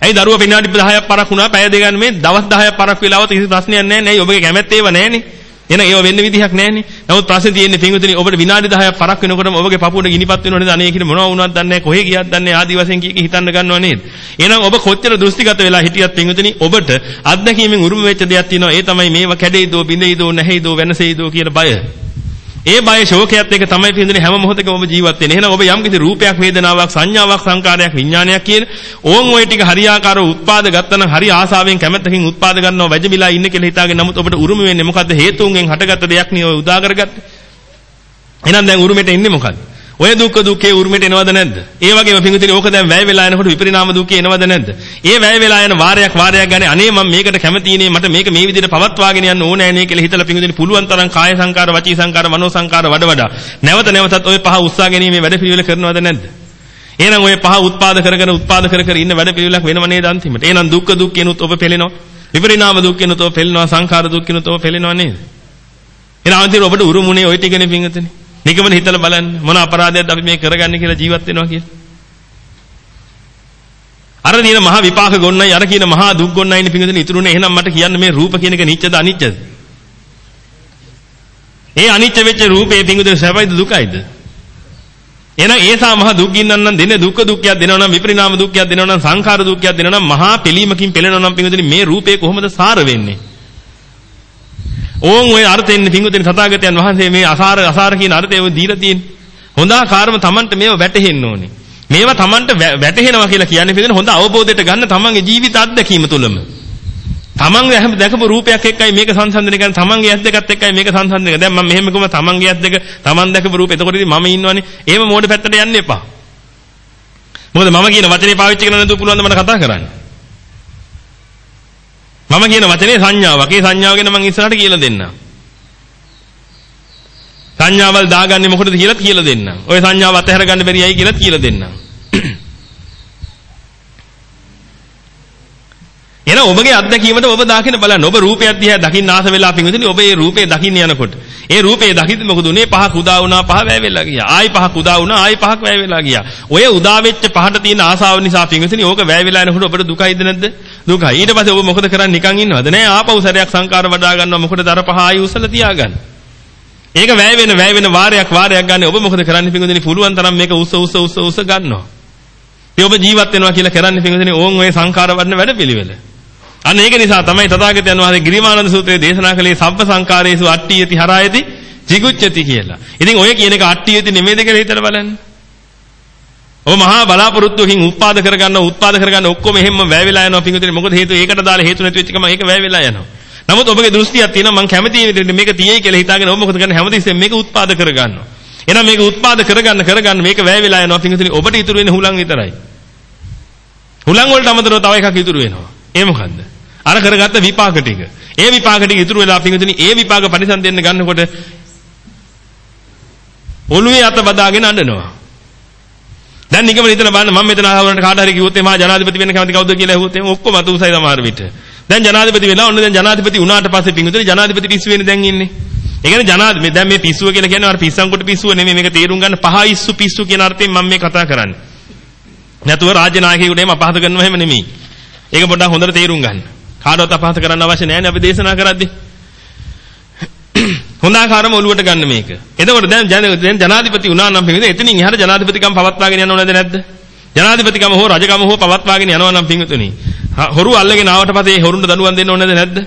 ඇයි දරුවා විනාඩි 10ක් පරක් වුණා පැය දෙකක් මේ දවස් 10ක් පරක් වෙලාවත් කිසි ප්‍රශ්නයක් නැහැ නේ. ඔබගේ කැමැත්ත ඒව නැහැනේ. එහෙනම් ඒව වෙන්න විදිහක් නැහැනේ. නමුත් ප්‍රශ්නේ තියෙන්නේ පින්විතනි ඔබට විනාඩි 10ක් පරක් වෙනකොටම ඔබගේ පපුවට ගිනිපත් වෙනව නේද? අනේ කිනේ මොනව වුණාද දන්නේ නැහැ. කොහෙ ගියත් දන්නේ නැහැ. ආදි වශයෙන් කීක හිතන්න ගන්නව නේද? එහෙනම් ඔබ කොච්චර දෘෂ්ටිගත වෙලා හිටියත් පින්විතනි ඔබට අත්දැකීමෙන් උරුම වෙච්ච දෙයක් තියෙනවා. ඒ තමයි මේව කැඩෙයිදෝ, බිඳෙයිදෝ, නැහැයිදෝ, වෙනසෙයිදෝ කියන බය. ඒ බය ශෝකයත් එක තමයි පින්දුනේ හැම මොහොතකම ඔබ ජීවත් වෙන්නේ. එහෙනම් ඔබ යම් කිසි රූපයක්, වේදනාවක්, සංඥාවක්, සංකාරයක්, විඥානයක් කියන ඕන් ওই ටික හරියාකාරව උත්පාද ගත්තනම් හරි ආසාවෙන් කැමැත්තකින් උත්පාද ගන්නවා වැජමිලා ඉන්න කියලා හිතාගෙන නමුත් ඔබට උරුම වෙන්නේ මොකද්ද? හේතුන්ගෙන් හටගත්ත දෙයක් නේ ඔය උදා කරගත්තේ. එහෙනම් දැන් උරුමෙට ඉන්නේ මොකද්ද? ඔය දුක්ඛ දුක්ඛේ උරුමෙට එනවද නැද්ද? ඒ වගේම පිංගුතුනි ඕක දැන් වැය වෙලා යනකොට විපරිණාම දුක්ඛේ එනවද නැද්ද? ඒ වැය වෙලා යන වාරයක් වාරයක් ගන්නේ අනේ මම මේකට කැමතිනේ මට මේක මේ විදිහට පවත්වාගෙන යන්න ඕනෑ නේ කියලා හිතලා පිංගුතුනි පුළුවන් තරම් කාය සංකාර වචී සංකාර මනෝ සංකාර වඩ වඩා නැවත නැවතත් ඔය පහ උස්සා ගැනීමේ වැඩ පිළිවෙල කරනවද නැද්ද? එහෙනම් ඔය පහ උත්පාද කර කර උත්පාද කර කර ඉන්න වැඩ පිළිවෙලක් වෙනව නේද අන්තිමට? එහෙනම් දුක්ඛ දුක්ඛේනොත් ඔබ පෙළෙනවා. විපරිණාම දුක්ඛේනොත් ඔබ පෙළෙනවා. සංඛාර දුක්ඛේනොත් ඔබ පෙළෙනවා නේද? එහෙනම් අන්තිමට ඔබට උරුමුනේ ওই ටිකනේ පිංගුතුනි. නිකමන හිතලා බලන්න මොන අපරාධයක්ද අපි මේ කරගන්නේ කියලා ජීවත් වෙනවා කියලා. අර දින මහා විපාක ගොන්නයි අර කියන මහා දුක් ගොන්නයි ඉන්නේ පිංගුතුනි ඉතුරුනේ එහෙනම් මට කියන්න මේ රූප කියන එක නිච්චද අනිච්චද? ඒ අනිච්ච වෙච්ච රූපේ පිංගුතුනි සැපයිද දුකයිද? එහෙනම් ඒසා මහා දුක් ගින්නන් නම් දෙන්නේ දුක්ඛ දුක්ඛයක් දෙනවා නම් විපරිණාම දුක්ඛයක් දෙනවා නම් සංඛාර දුක්ඛයක් දෙනවා නම් මහා පිළීමකින් පෙළෙනවා නම් පිංගුතුනි මේ රූපේ කොහොමද සාර වෙන්නේ? ඕන් ඔය අර්ථයෙන් පිංගුතුනි තථාගතයන් වහන්සේ මේ අසාර අසාර කියන අර්ථය ඔය දීලා තියෙන්නේ. හොඳාකාරම Tamanට මේව වැටහෙන්න ඕනේ. මේවා Tamanට වැටහෙනවා කියලා කියන්නේ පිළිදෙන හොඳ අවබෝධයට ගන්න Tamanගේ ජීවිත අත්දැකීම තුළම. තමන්ගේ හැම දැකපු රූපයක් එක්කයි මේක සංසන්දනය කරන්නේ තමන්ගේ ඇස් දෙකත් එක්කයි මේක සංසන්දනය කරන්නේ. දැන් මම මෙහෙම කිව්වම තමන්ගේ ඇස් දෙක තමන් දැකපු රූප. එතකොට ඉතින් මම ඉන්නවනේ. එහෙම මෝඩ පැත්තට යන්න එපා. මොකද මම කියන වචනේ පාවිච්චි කරන්න නැතුව පුළුවන් ද මට කතා කරන්න? මම කියන වචනේ සංඥාවක්. ඒ සංඥාව ගැන මම ඉස්සරහට කියලා දෙන්නම්. සංඥාවල් දාගන්නේ මොකටද කියලාත් කියලා දෙන්නම්. ওই සංඥාව අතහැර ගන්න බැරියයි කියලාත් කියලා දෙන්නම්. එන ඔබගේ අත්දැකීමට ඔබ දාකින බලන්න. ඔබ රූපයක් දිහා දකින්න ආස වෙලා පිඟුතුනි ඔබ ඒ රූපේ දකින්න යනකොට. ඒ රූපේ දකිද්දි මොකද උනේ? පහක් උදා වුණා, පහ වැය වෙලා ගියා. ආයි පහක් උදා වුණා, ආයි පහක් වැය වෙලා ගියා. ඔය උදා වෙච්ච පහට තියෙන ආසාව නිසා පිඟුතුනි ඕක වැය වෙලා යනකොට ඔබට දුකයිද නැද්ද? දුකයි. ඊට පස්සේ ඔබ මොකද කරන්නේ? නිකන් ඉන්නවද? නෑ ආපහු සැරයක් සංකාර වඩා ගන්නවා. මොකටද අර පහ ආයි උසල තියාගන්න. ඒක වැය වෙන වැය වෙන වාරයක් වාරයක් ගන්න ඔබ මොකද කරන්නේ පිඟුතුනි? පුළුවන් තරම් මේක උස උස උස උස ගන්නවා. ඒ ඔබ ජීවත් වෙනවා කියලා කරන්නේ පිඟුතුනි ඕන් ඔය සංකාර වඩන වැඩපිළිවෙල. අන්න ඒක නිසා තමයි තථාගතයන් වහන්සේ ගිරිමානන්ද සූත්‍රයේ දේශනා කළේ සබ්බ සංකාරේසු අට්ඨියති හරායති jigucchati කියලා. ඉතින් ඔය කියන එක අට්ඨියති නෙමෙයිද කියලා හිතලා බලන්න. ඔබ මහා බලාපොරොත්තුකින් උත්පාද කරගන්න උත්පාද කරගන්න ඔක්කොම එහෙම වැය වෙලා යනවා පිංගුතුනි මොකද හේතුව ඒකට දාලා හේතු නැති වෙච්ච එකම ඒක වැය වෙලා යනවා. නමුත් ඔබගේ දෘෂ්ටියක් තියෙනවා මං කැමති විදිහට මේක තියෙයි කියලා හිතාගෙන ඔබ මොකද කරන්නේ හැමතිස්සෙම මේක උත්පාද කරගන්නවා. එහෙනම් මේක උත්පාද කරගන්න කරගන්න මේක වැය වෙලා යනවා පිංගුතුනි ඔබට ඉතුරු වෙන්නේ හුලං විතරයි. හුලං වලට අමතරව තව එකක් ඉතුරු වෙනවා. ඒ මොකද්ද? අර කරගත්ත විපාක ටික. ඒ විපාක ටික ඉතුරු වෙලා පිංගුතුනි ඒ විපාක පරිසම් දෙන්න ගන්නකොට ඔළුවේ අත බදාගෙන අඬනවා. දැන් නිකම හිතලා බලන්න මම මෙතන ආවරට කාට හරි කිව්වොත් එහා ජනාධිපති වෙන්න කැමති කවුද කියලා ඇහුවොත් එහෙනම් ඔක්කොම අත උසයි සමහර විට. දැන් ජනාධිපති වෙලා ඔන්න දැන් ජනාධිපති වුණාට පස්සේ පිංගුතුනි ජනාධිපති පිස්සු වෙන්නේ දැන් ඉන්නේ. ඒ කියන්නේ ජනාධිපති දැන් මේ පිස්සුව කියලා කියන්නේ අර පිස්සන් කොට පිස්සුව නෙමෙයි මේක තේරුම් ගන්න පහ ඉස්සු පිස්සු කියන අර්ථයෙන් මම මේ කතා කරන්නේ. නැතුව රාජ්‍ය නායකයෙකුට එහෙම අපහාස කරනව එහෙම නෙමෙයි. ඒක පොඩ්ඩක් හොඳට තේරුම් ගන්න. කාටවත් අපහාස කරන්න අවශ්‍ය නැහැ නේ අපි දේශනා කරද්දී. හොඳ ආකාරම ඔලුවට ගන්න මේක. එතකොට දැන් දැන් ජනාධිපති වුණා නම් පින්විත එතනින් එහාට ජනාධිපතිකම් පවත්වාගෙන යනව නේද නැද්ද? ජනාධිපතිකම හෝ රජකම හෝ පවත්වාගෙන යනවා නම් පින්විතුනි. හොරු අල්ලගෙන ආවට පස්සේ හොරුන්ට දඬුවම් දෙන්න ඕනේද නැද්ද?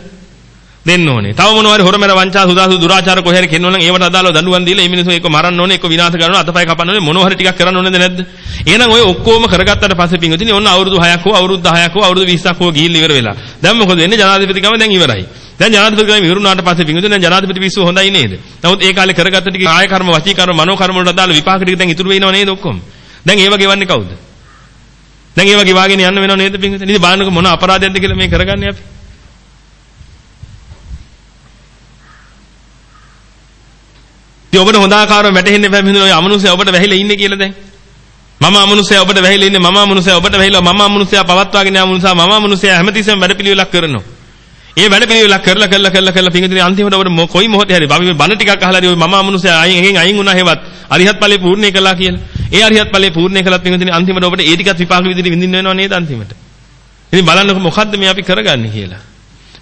දෙන්න ඕනේ. තව මොනවා හරි හොරමර වංචා සුදාසු දුරාචාර කොහේ හරි කෙන්නෝ නම් ඒවට අදාළව දඬුවම් දීලා මේ මිනිස්සු ඒක මරන්න ඕනේ, ඒක විනාශ කරනවා, අතපය කපන්න ඕනේ, මොනවා හරි ටිකක් කරන්න ඕනේද නැද්ද? එහෙනම් ඔය ඔක්කොම කරගත්තට පස්සේ පින්විතුනි ඔන්න අවුරුදු 6ක් හෝ අවුරුදු 10ක් හෝ අවුරුදු 20ක් හෝ ගිහිල්ලා ඉවර වෙලා. දැන් මොකද වෙන්නේ? ජනාධිපතිකම දැන් ඉවරයි. දැන් ජනාධිපතිකම ඉවරුනාට පස්සේ පින්විතුනි දැන් ජනාධිපති පිස්සුව හොඳයි නේද? නමුත් ඒ කාලේ කරගත්ත ටික කාය කර්ම, වචී කර්ම, මනෝ කර්ම වලට අදාළ විපාක ටික දැන් ඉතුරු වෙනව නේද ඔක්කොම? දැන් ඒව ගෙවන්නේ කවුද? දැන් ඒව ගෙවාගෙන යන්න වෙනව නේද පින්විතුනි? ඉතින් බලන්නකො මොන අපරාධයක්ද කියලා මේ කරගන්නේ අපි? ඉතින් ඔබට හොඳ ආකාරව වැටහෙන්නේ නැහැ මිනිස්සු ඔය අමනුෂ්‍යය ඔබට වැහිලා ඉන්නේ කියලා දැන්. මම අමනුෂ්‍යය ඔබට වැහිලා ඉන්නේ මම අමනුෂ්‍යය ඔබට වැහිලා මම අමනුෂ්‍යය පවත්වාගෙන යාම නිසා මම අමනුෂ්‍යය හැමතිස්සෙම වැඩපිළිවෙලක් කරනවා. ඒ වැඩපිළිවෙලක් කරලා කරලා කරලා කරලා පිංගුදිනේ අන්තිමට ඔබට කොයි මොහොතේ හරි අපි බණ ටිකක් අහලා හරි ඔය මම අමනුෂ්‍යය අයින් එකෙන් අයින් වුණා හේවත් අරිහත් ඵලේ පූර්ණේ කළා කියලා. ඒ අරිහත් ඵලේ පූර්ණේ කළත් පිංගුදිනේ අන්තිමට ඔබට ඒ ටිකත් විපාක විදිහට විඳින්න වෙනව නේද අන්තිමට. ඉතින් බලන්නකො මොකද්ද මේ අපි කරගන්නේ කියලා.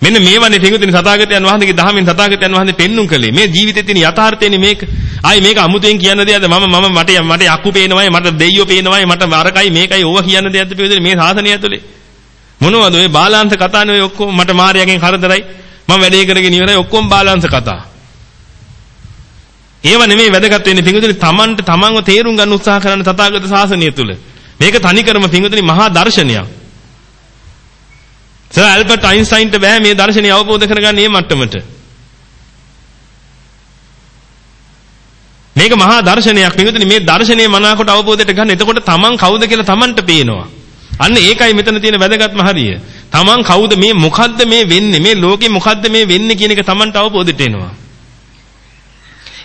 මෙන්න මේවනේ පිංගුතුනි තථාගතයන් වහන්සේගේ දහමෙන් තථාගතයන් වහන්සේ පෙන්눔 කළේ. මේ ජීවිතේ තියෙන යථාර්ථයනේ මේක. ආයි මේක අමුතෙන් කියන්න දෙයක්ද මම මම මට මට යක්කු පේනවයි මට දෙයියෝ පේනවයි මට වරකයි මේකයි ඕවා කියන්න දෙයක්ද පිංගුතුනි මේ සාසනය ඇතුලේ. මොනවද ඔය බාලාංශ කතානේ ඔය ඔක්කොම මට මාර්යාගෙන් කරදරයි. මම වැඩේ කරගෙන ඉවරයි ඔක්කොම බාලාංශ කතා. ඒව නෙමෙයි වැදගත් වෙන්නේ පිංගුතුනි තමන්ට තමන්ව තේරුම් ගන්න උත්සාහ කරන තථාගත ශාසනය තුල. මේක තනිකරම පිංගුතුනි මහා දර්ශනයක්. සර් ඇල්බර්ට් අයින්ස්ටයින්ට බෑ මේ දර්ශනය අවබෝධ කරගන්න මේ මට්ටමට. මේක මහා දර්ශනයක්. පිටුතුනි මේ දර්ශනය මනාකොට අවබෝධයට ගන්න. එතකොට තමන් කවුද කියලා තමන්ට පේනවා. අන්න ඒකයි මෙතන තියෙන වැදගත්ම හරිය. තමන් කවුද මේ මොකද්ද මේ වෙන්නේ? මේ ලෝකේ මොකද්ද මේ වෙන්නේ කියන එක තමන්ට අවබෝධයට එනවා.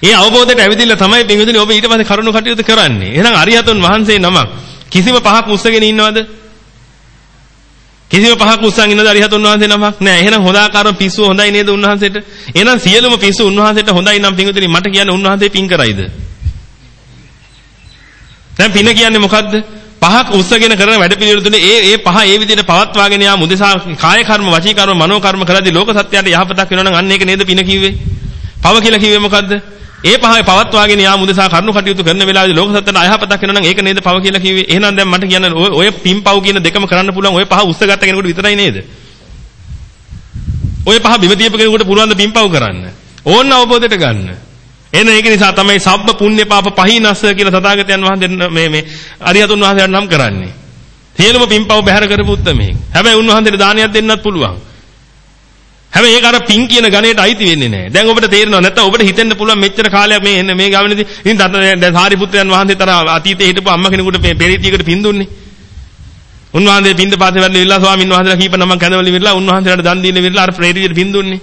ඒ අවබෝධයට ඇවිදilla තමයි පිටුතුනි ඔබ ඊට පස්සේ කරුණු කටයුතු කරන්නේ. එහෙනම් අරිහතුන් වහන්සේ නමක් කිසිම පහක් උස්සගෙන ඉන්නවද? කිසිම පහක් උස්සන් ඉන්නද අරිහතුන් වහන්සේ නමක් නෑ. එහෙනම් හොදාකාරව පිස්සුව හොඳයි නේද උන්වහන්සේට? එහෙනම් සියලුම පිස්සු උන්වහන්සේට හොඳයි නම් පිංගුතුනි මට කියන්නේ උන්වහන්සේ පිං කරයිද? දැන් පින කියන්නේ මොකද්ද? පහක් උස්සගෙන කරන වැඩ පිළිවෙල තුනේ ඒ ඒ පහ ඒ විදිහට පවත්වාගෙන යාම උදෙසා කාය කර්ම වචී කර්ම මනෝ කර්ම කරද්දී ලෝක සත්‍යයට යහපතක් වෙනවා නම් අන්න ඒක නේද පින කිව්වේ? පව කියලා කිව්වේ මොකද්ද? ඒ පහේ පවත්වාගෙන යාම උදෙසා කරුණු කටයුතු කරන වෙලාවේදී ලෝක සත්‍යයට අයහපතක් වෙනවා නම් ඒක නේද පව කියලා කිව්වේ. එහෙනම් දැන් මට කියන්න ඔය ඔය පිම්පව් කියන දෙකම කරන්න පුළුවන් ඔය පහ උස්සගත්ත කෙනෙකුට විතරයි නේද? ඔය පහ බිම තියපු කෙනෙකුට පුළුවන් ද පිම්පව් කරන්න? ඕන්න අවබෝධයට ගන්න. එන ඒක නිසා තමයි සබ්බ පුණ්‍ය පාප පහිනස්ස කියලා තථාගතයන් වහන්සේ මේ මේ අරිහතුන් වහන්සේට නම් කරන්නේ. සියලුම පිම්පව් බැහැර කරපු උත්මේ. හැබැයි උන්වහන්සේට දානයක් දෙන්නත් පුළුවන්. හැබැයි ඒක අර පිං කියන ගණේට අයිති වෙන්නේ නැහැ. දැන් ඔබට තේරෙනව නැත්නම් ඔබට හිතෙන්න පුළුවන් මෙච්චර කාලයක් මේ මේ ගාවිනේදී ඉතින් දැන් සාරිපුත්‍රයන් වහන්සේ තර අතීතයේ හිටපු අම්මා කෙනෙකුට පෙරීතියකට පින් දුන්නේ. උන්වහන්සේ පින්ද පාතේ වැඩ ඉවිල්ලා ස්වාමීන් වහන්සේලා කීප නමක් ඇඳවල ඉවිල්ලා උන්වහන්සේලාට දන් දීලා ඉවිල්ලා අර ප්‍රේතීට පින් දුන්නේ.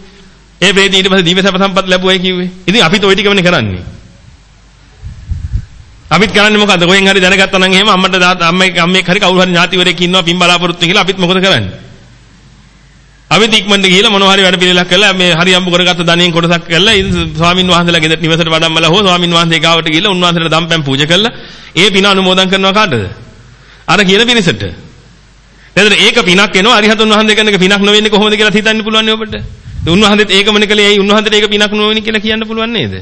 ඒ ප්‍රේතී ඊට පස්සේ දිව්‍ය සැප සම්පත් ලැබුවයි කිව්වේ. ඉතින් අපිත් ওই ටිකමනේ කරන්නේ. අපිත් කරන්නේ මොකද්ද? කොහෙන් හරි දැනගත්තා නම් එහෙම අම්මට අම්මයි අම්මෙක් හරි කවුරු හරි ඥාතිවරයෙක් ඉන්නවා පින් බලාපොරොත්තු කියලා අපිත් මොකද කරන්නේ? අපිත් ඉක්මනට ගිහිල්ලා මොනවා හරි වැඩ පිළිලක් කරලා මේ හරි අම්බු කරගත්ත ධනෙන් කොටසක් කරලා ස්වාමින් වහන්සේලා ගෙදර නිවසට වඩම්මලා හෝ ස්වාමින් වහන්සේ ගාවට ගිහිල්ලා උන්වහන්සේට දම්පැන් පූජා කරලා ඒ පින අනුමෝදන් කරනවා කාටද? අර කියන පිරිසට. නේද? ඒක පිනක් වෙනවා අරිහතුන් වහන්සේ කෙනෙක් පිනක් නොවෙන්නේ කොහොමද කියලා හිතන්න පුළුවන් නේ ඔබට. උන්වහන්සේත් ඒකමනේ කළේ ඇයි උන්වහන්සේට ඒක පිනක් නොවෙන්නේ කියලා කියන්න පුළුවන් නේද?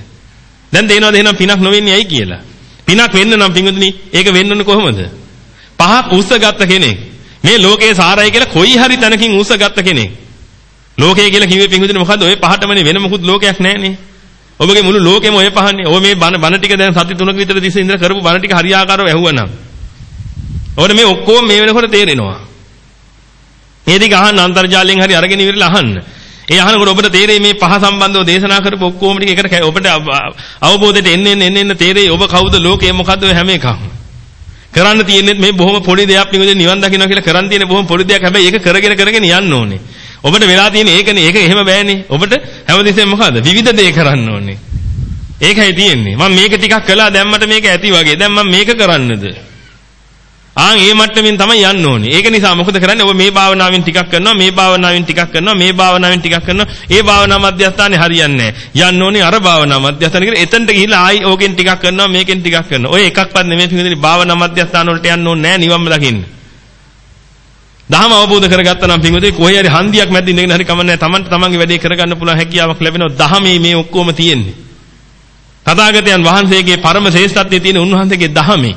දැන් දේනවද එහෙනම් පිනක් නොවෙන්නේ ඇයි කියලා? පිනක් වෙන්න නම් පින්වතුනි ඒක වෙන්නන්නේ කොහොමද? පහක් උස්සගත්ත කෙනෙක්. මේ ලෝකේ සාරයි කියලා කොයි හරි තැනකින් උස්සගත්ත කෙනෙක්. ලෝකය කියලා කිව්වේ පින්වතුනි මොකද්ද? ඔය පහටමනේ වෙන මොකුත් ලෝකයක් නැහැනේ. ඔබගේ මුළු ලෝකෙම ඔය පහන්නේ. ඔය මේ බණ බණ ටික දැන් සති තුනක විතර තිස්සේ ඉඳලා කරපු බණ ටික හරියාකාරව ඇහුවනම්. ඔබට මේ ඔක්කොම මේ වෙනකොට තේරෙනවා. මේ ටික අහන්න අන්තර්ජාලයෙන් හරි අරගෙන ඉවරලා අහන්න. ඒ අහනකොට ඔබට තේරෙයි මේ පහ සම්බන්ධව දේශනා කරපු ඔක්කොම ටික එකට ඔබට අවබෝධයට එන්න එන්න එන්න එන්න තේරෙයි ඔබ කවුද ලෝකයේ මොකද්ද ඔය හැම එකක්ම. කරන්න තියෙන්නේ මේ බොහොම පොඩි දෙයක් නිකන් නිවන් දකින්න කියලා කරන් තියෙන බොහොම පොඩි දෙයක් හැබැයි ඒක කරගෙන කරගෙන යන්න ඕනේ. ඔබට වෙලා තියෙන්නේ ඒකනේ ඒක එහෙම බෑනේ. ඔබට හැමදෙස්සෙම මොකද්ද? විවිධ දේ කරන්න ඕනේ. ඒකයි තියෙන්නේ. මම මේක ටිකක් කළා දැන් මට මේක ඇති වගේ. දැන් මම මේක කරන්නද? ආන් ඒ මට්ටමින් තමයි යන්න ඕනේ. ඒක නිසා මොකද කරන්නේ? ඔබ මේ භාවනාවෙන් ටිකක් කරනවා, මේ භාවනාවෙන් ටිකක් කරනවා, මේ භාවනාවෙන් ටිකක් කරනවා. ඒ භාවනා මධ්‍යස්ථානේ හරියන්නේ නැහැ. යන්න ඕනේ අර භාවනා මධ්‍යස්ථානේ කියලා. එතනට ගිහිල්ලා ආයි ඕකෙන් ටිකක් කරනවා, මේකෙන් ටිකක් කරනවා. ඔය එකක්වත් නෙමෙයි පිටින් භාවනා මධ්‍යස්ථාන වලට යන්න ඕනේ නැහැ නිවම්ම දකින්න. දහම අවබෝධ කරගත්තා නම් පින්වතුනි කොහේ හරි හන්දියක් මැද්ද ඉඳගෙන හරි කමන්නේ තමන්ට තමන්ගේ වැඩේ කරගන්න පුළුවන් හැකියාවක් ලැබෙනවා. දහමේ මේ ඔක්කොම තියෙන්නේ. තථාගතයන් වහන්සේගේ පරම ශ්‍රේෂ්ඨත්වයේ තියෙන උන්වහන්සේගේ දහමේ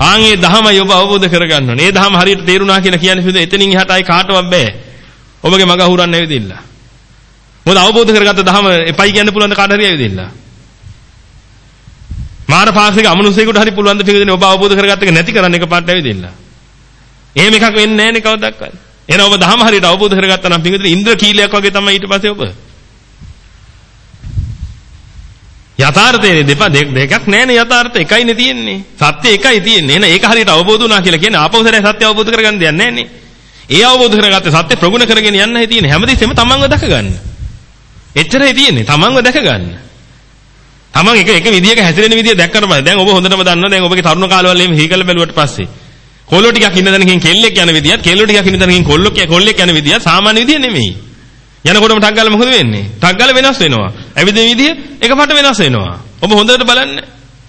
ආන්ගේ දහමයි ඔබ අවබෝධ කරගන්න ඕනේ. ඒ දහම හරියට තේරුණා කියලා කියන්නේ පිළිද එතනින් එහාට ආයි කාටවත් බෑ. ඔබගේ මග අහුරන්න ඇවිදින්න. මොකද අවබෝධ කරගත්ත දහම එපයි කියන්න පුළුවන් කාට හරි ඇවිදින්න. මාර පාක්ෂික අමනුෂ්‍යයෙකුට හරි පුළුවන් ද පිළිදෙන ඔබ අවබෝධ කරගත්ත එක නැති කරන්න එකපාරට ඇවිදින්න. එහෙම එකක් වෙන්නේ නැහැ නේ කවදාවත්. එහෙනම් ඔබ දහම හරියට අවබෝධ කරගත්තා නම් පිළිදෙන ඉන්ද්‍ර කීලයක් වගේ තමයි ඊට පස්සේ ඔබ. යථාර්ථයේ දෙපා දෙකක් නැහැනේ යථාර්ථ එකයිනේ තියෙන්නේ. සත්‍ය එකයි තියෙන්නේ. එහෙනම් ඒක හරියට අවබෝධ වුණා කියලා කියන්නේ ආපෞසරය සත්‍ය අවබෝධ කරගන්න දෙයක් නැහැනේ. ඒ අවබෝධ කරගත්ත සත්‍ය ප්‍රගුණ කරගෙන යන්නයි තියෙන්නේ. හැමදෙස්සෙම තමන්ව දැක ගන්න. එච්චරයි තියෙන්නේ. තමන්ව දැක ගන්න. තමන් එක එක විදියක හැසිරෙන විදිය දැක්කට පස්සේ දැන් ඔබ හොඳටම දන්නවා දැන් ඔබගේ තරුණ කාලවල එහෙම හීකල බැලුවට පස්සේ කොල්ලෝ ටිකක් ඉන්න තැනකින් කෙල්ලෙක් යන විදියත් කෙල්ලෝ ටිකක් ඉන්න තැනකින් කොල්ලෝ කොල්ලෙක් යන විදියත් සාමාන්‍ය විදිය නෙමෙයි. යනකොටම ටක් ගාලා මොකද වෙන්නේ? ටක් ගාලා වෙනස් වෙනවා. ඇවිදින විදිය එකපාරට වෙනස් වෙනවා. ඔබ හොඳට බලන්න.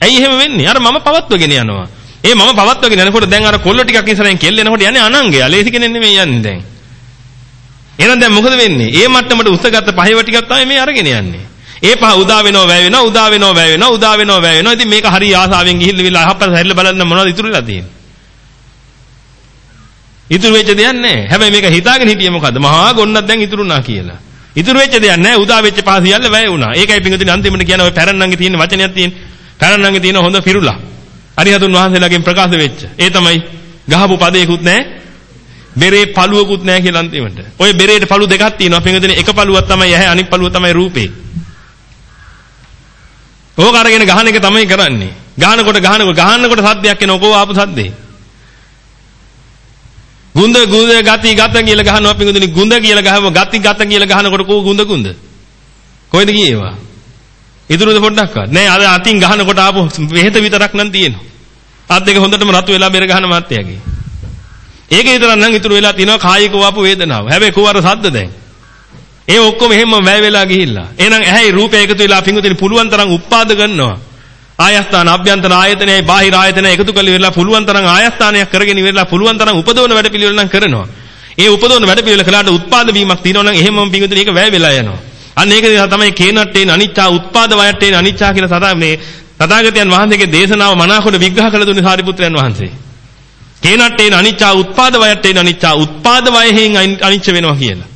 ඇයි එහෙම වෙන්නේ? අර මම පවත්වගෙන යනවා. ඒ මම පවත්වගෙන යනකොට දැන් අර කොල්ල ටිකක් ඉස්සරහින් කෙල්ල එනකොට යන්නේ අනංගය. ලේසි කෙනෙක් නෙමෙයි යන්නේ දැන්. එහෙනම් දැන් මොකද වෙන්නේ? ඒ මට්ටමට උස්සගත්ත පහේව ටිකක් තමයි මේ අරගෙන යන්නේ. ඒ පහ උදා වෙනව වැය වෙනව උදා වෙනව වැය වෙනව උදා වෙනව වැය වෙනව. ඉතින් මේක හරි ආසාවෙන් ගිහිල්ලා අහපත හැරිලා බලන්න මොනවද ඉතුරු වෙලා තියෙන්නේ? ඉතුරු වෙච්ච දෙයක් නැහැ. හැබැයි මේක හිතාගෙන හිටියේ මොකද්ද? මහා ගොන්නක් දැන් ඉතුරුනා කියලා. ඉතුරු වෙච්ච දෙයක් නැහැ. උදා වෙච්ච පහ සියල්ල වැය වුණා. ඒකයි පිංගුතුනි අන්තිමට කියන ඔය පැරණන්ගේ තියෙන වචනයක් තියෙන. පැරණන්ගේ තියෙන හොඳ පිරුලා. අරිහතුන් වහන්සේලාගෙන් ප්‍රකාශ වෙච්ච. ඒ තමයි ගහපු පදයකුත් නැහැ. බෙරේ පළුවකුත් නැහැ කියලා අන්තිමට. ඔය බෙරේට පළු දෙකක් තියෙනවා. පිංගුතුනි එක පළුවක් තමයි ඇහැ අනිත් පළුව තමයි රූපේ. ඕක අරගෙන ගහන එක තමයි කරන්නේ. ගහනකොට ගහනකොට ගහනකොට සද්දයක් එනවා. කෝ ආපු සද්දේ. ගුඳ ගුඳ ගති ගත කියලා ගහනවා. පිඟුදුනි ගුඳ කියලා ගහම. ගති ගත කියලා ගහනකොට කෝ ගුඳ ගුඳ? කොහෙද ගියේවා? ඉතුරුද පොඩ්ඩක්වත් නෑ අර අතින් ගහනකොට ආපු වෙහෙත විතරක් නම් තියෙනවා. අත් දෙක හොඳටම රතු වෙලා බෙර ගහන මාත්‍යගේ ඒක විතරක් නම් ඉතුරු වෙලා තිනවා කායික වාපු වේදනාව. හැබැයි කෝ අර සද්ද දැන්? ඒ ඔක්කොම එහෙම වැය වෙලා ගිහිල්ලා. එහෙනම් ඇහැයි රූපය එකතු වෙලා පිඟුදුනි පුළුවන් තරම් උත්පාද ගන්නවා. ආයස්ථාන අභ්‍යන්තර ආයතනයයි බාහිර ආයතනය එකතු කරලා ඉවරලා පුළුවන් තරම් ආයස්ථානයක් කරගෙන ඉවරලා පුළුවන් තරම් උපදවන වැඩ පිළිවෙල නම් කරනවා. ඒ උපදවන වැඩ පිළිවෙල කළාට උත්පාද වීමක් තියෙනවා නම් එහෙමම පිඟුතුනේ ඒක වැය වෙලා යනවා. අන්න ඒක නිසා තමයි කේනට්ටේන අනිච්චා උත්පාද වයට්ටේන අනිච්චා කියලා සදා මේ තථාගතයන් වහන්සේගේ දේශනාව මනාකොට විග්‍රහ කළ දුන්නේ සාරිපුත්‍රයන් වහන්සේ. කේනට්ටේන අනිච්චා උත්පාද වයට්ටේන අනිච්චා උත්පාද වයෙහින් අනිච්ච වෙනවා කියලා.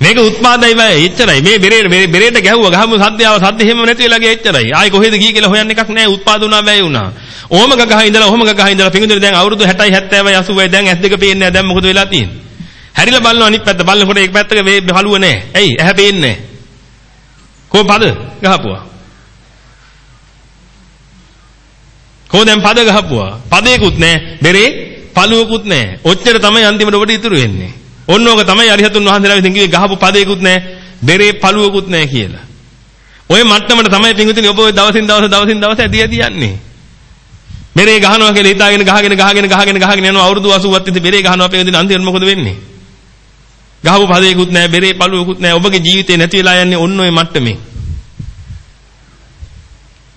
මේක උත්පාදයි බය එච්චරයි. මේ බෙරේට බෙරේට ගැහුවා. ගහමු සද්දයාව සද්ද එහෙම නැති වෙලා ගියා එච්චරයි. ආයි කොහෙද ගියේ කියලා හොයන්න එකක් නැහැ උත්පාද වුණා බය වුණා. ඕම ගගහ ඉඳලා ඔහම ගගහ ඉඳලා පිඟුදුනේ දැන් අවුරුදු 60යි 70යි 80යි දැන් ඇස් දෙක පේන්නේ නැහැ දැන් මොකද වෙලා තියෙන්නේ? හැරිලා බලනවා අනිත් පැත්ත. බලනකොට ඒක පැත්තක මේ හලුව නැහැ ඇයි? ඇහැ පේන්නේ නැහැ කොහොමද ගහපුවා? කොහොම දැන් පද ගහපුවා. පදේකුත් නැහැ. බෙරේ පළුවකුත් නැහැ. ඔච්චර තමයි අන්තිමට ඔබට ඉතුරු වෙන්නේ. ඔන්න ඕක තමයි අරිහතුන් වහන්සේලා විසින් කිව්වේ ගහපු පදේකුත් නැහැ. බෙරේ පළුවකුත් නැහැ කියලා. ওই මට්ටමට තමයි පිංගුතුනි ඔබ ඔය දවසින් දවස දවසින් දවස ඇදී ඇදී යන්නේ. බෙරේ ගහනවා කියලා හිතාගෙන ගහගෙන ගහගෙන ගහගෙන ගහගෙන යනවා අවුරුදු 80ක් තිස්සේ බෙරේ ගහනවා පිංගුතුනි අන්තිමට මොකද වෙන්නේ? ගහපු පදේකුත් නැහැ බෙරේ පළුවකුත් නැහැ ඔබගේ ජීවිතේ නැති වෙලා යන්නේ ඔන්න ඔය මට්ටමේ.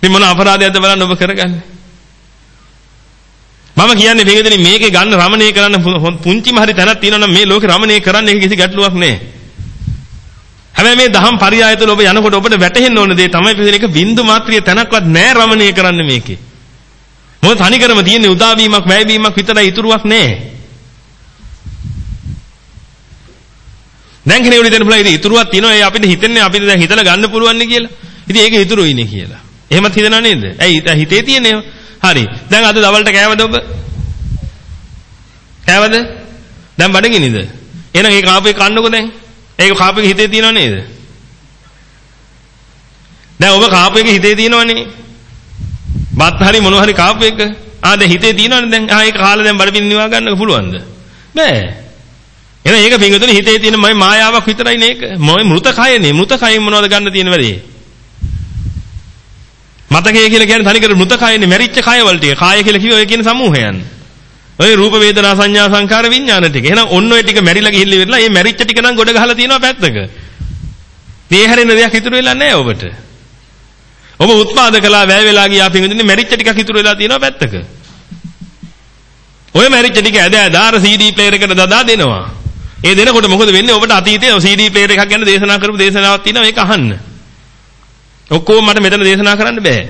මේ මොන අපරාධයක්ද බලන්න ඔබ කරගන්නේ? මම කියන්නේ පින්විතනි මේකේ ගන්න රමණීය කරන්න පුංචිම හරි තැනක් තියෙනවා නම් මේ ලෝකේ රමණීය කරන්න එක කිසි ගැටලුවක් නැහැ. හැබැයි මේ දහම් පරියාය තුළ ඔබ යනකොට ඔබට වැටහෙන්න ඕන දේ තමයි පින්විතනි එක බින්දු මාත්‍රිය තැනක්වත් නැහැ රමණීය කරන්න මේකේ. මොකද තනිකරම තියෙන්නේ උදාවීමක් වැයවීමක් විතරයි ඉතුරුවක් නැහැ. දැන් කෙනෙකුට හිතන්න පුළුවන් ඉතින් ඉතුරුවක් තියෙනවා ඒ අපිට හිතන්නේ අපිට දැන් හිතලා ගන්න පුළුවන් නේ කියලා. ඉතින් ඒක ඉතුරුයිනේ කියලා. එහෙමත් හිතනව නේද? ඇයි හිතේ තියෙන්නේ හරි. දැන් අද දවල්ට කෑවද ඔබ? කෑවද? දැන් බඩගිනිද? එහෙනම් ඒ කාපු එක කන්නකො දැන්. ඒක කාපු එක හිතේ තියෙනව නේද? දැන් ඔබ කාපු එක හිතේ තියෙනවනේ. බත් හරි මොන හරි කාපු එක. ආ දැන් හිතේ තියෙනවනේ දැන්. ආ ඒක කාලා දැන් බඩපින් නිවා ගන්න පුළුවන්ද? බෑ. එහෙනම් ඒක පින්වතුනි හිතේ තියෙන මම මායාවක් විතරයි නේක. මොයි මෘත කයනේ. මෘත කයෙන් මොනවද ගන්න තියෙන වැඩේ? මතකය කියලා කියන්නේ තනිකර මృత කයනේ මැරිච්ච කයවල ටික. කාය කියලා කිව්ව ඔය කියන සමූහයන්. ඔය රූප වේදනා සංඥා සංකාර විඥාන ටික. එහෙනම් ඔන්න ඔය ටික මැරිලා ගිහිල්ලා ඉවරලා මේ මැරිච්ච ටික නම් ගොඩ ගහලා තියෙනවා පැත්තක. මේ හැරෙන දෙයක් ඉතුරු වෙලා නැහැ ඔබට. ඔබ උත්පාද කළා වැය වෙලා ගියා පින්විතනේ මැරිච්ච ටිකක් ඉතුරු වෙලා තියෙනවා පැත්තක. ඔය මැරිච්ච ටික ඇද ඇදාර CD ප්ලේයර් එකට දදා දෙනවා. ඒ දෙනකොට මොකද වෙන්නේ? ඔබට අතීතයේ CD ප්ලේයර් එකක් ගැන දේශනා කරපු දේශනාවක් තියෙනවා ඒක අහන්න. ඔක්කොම මට මෙතන දේශනා කරන්න බෑ.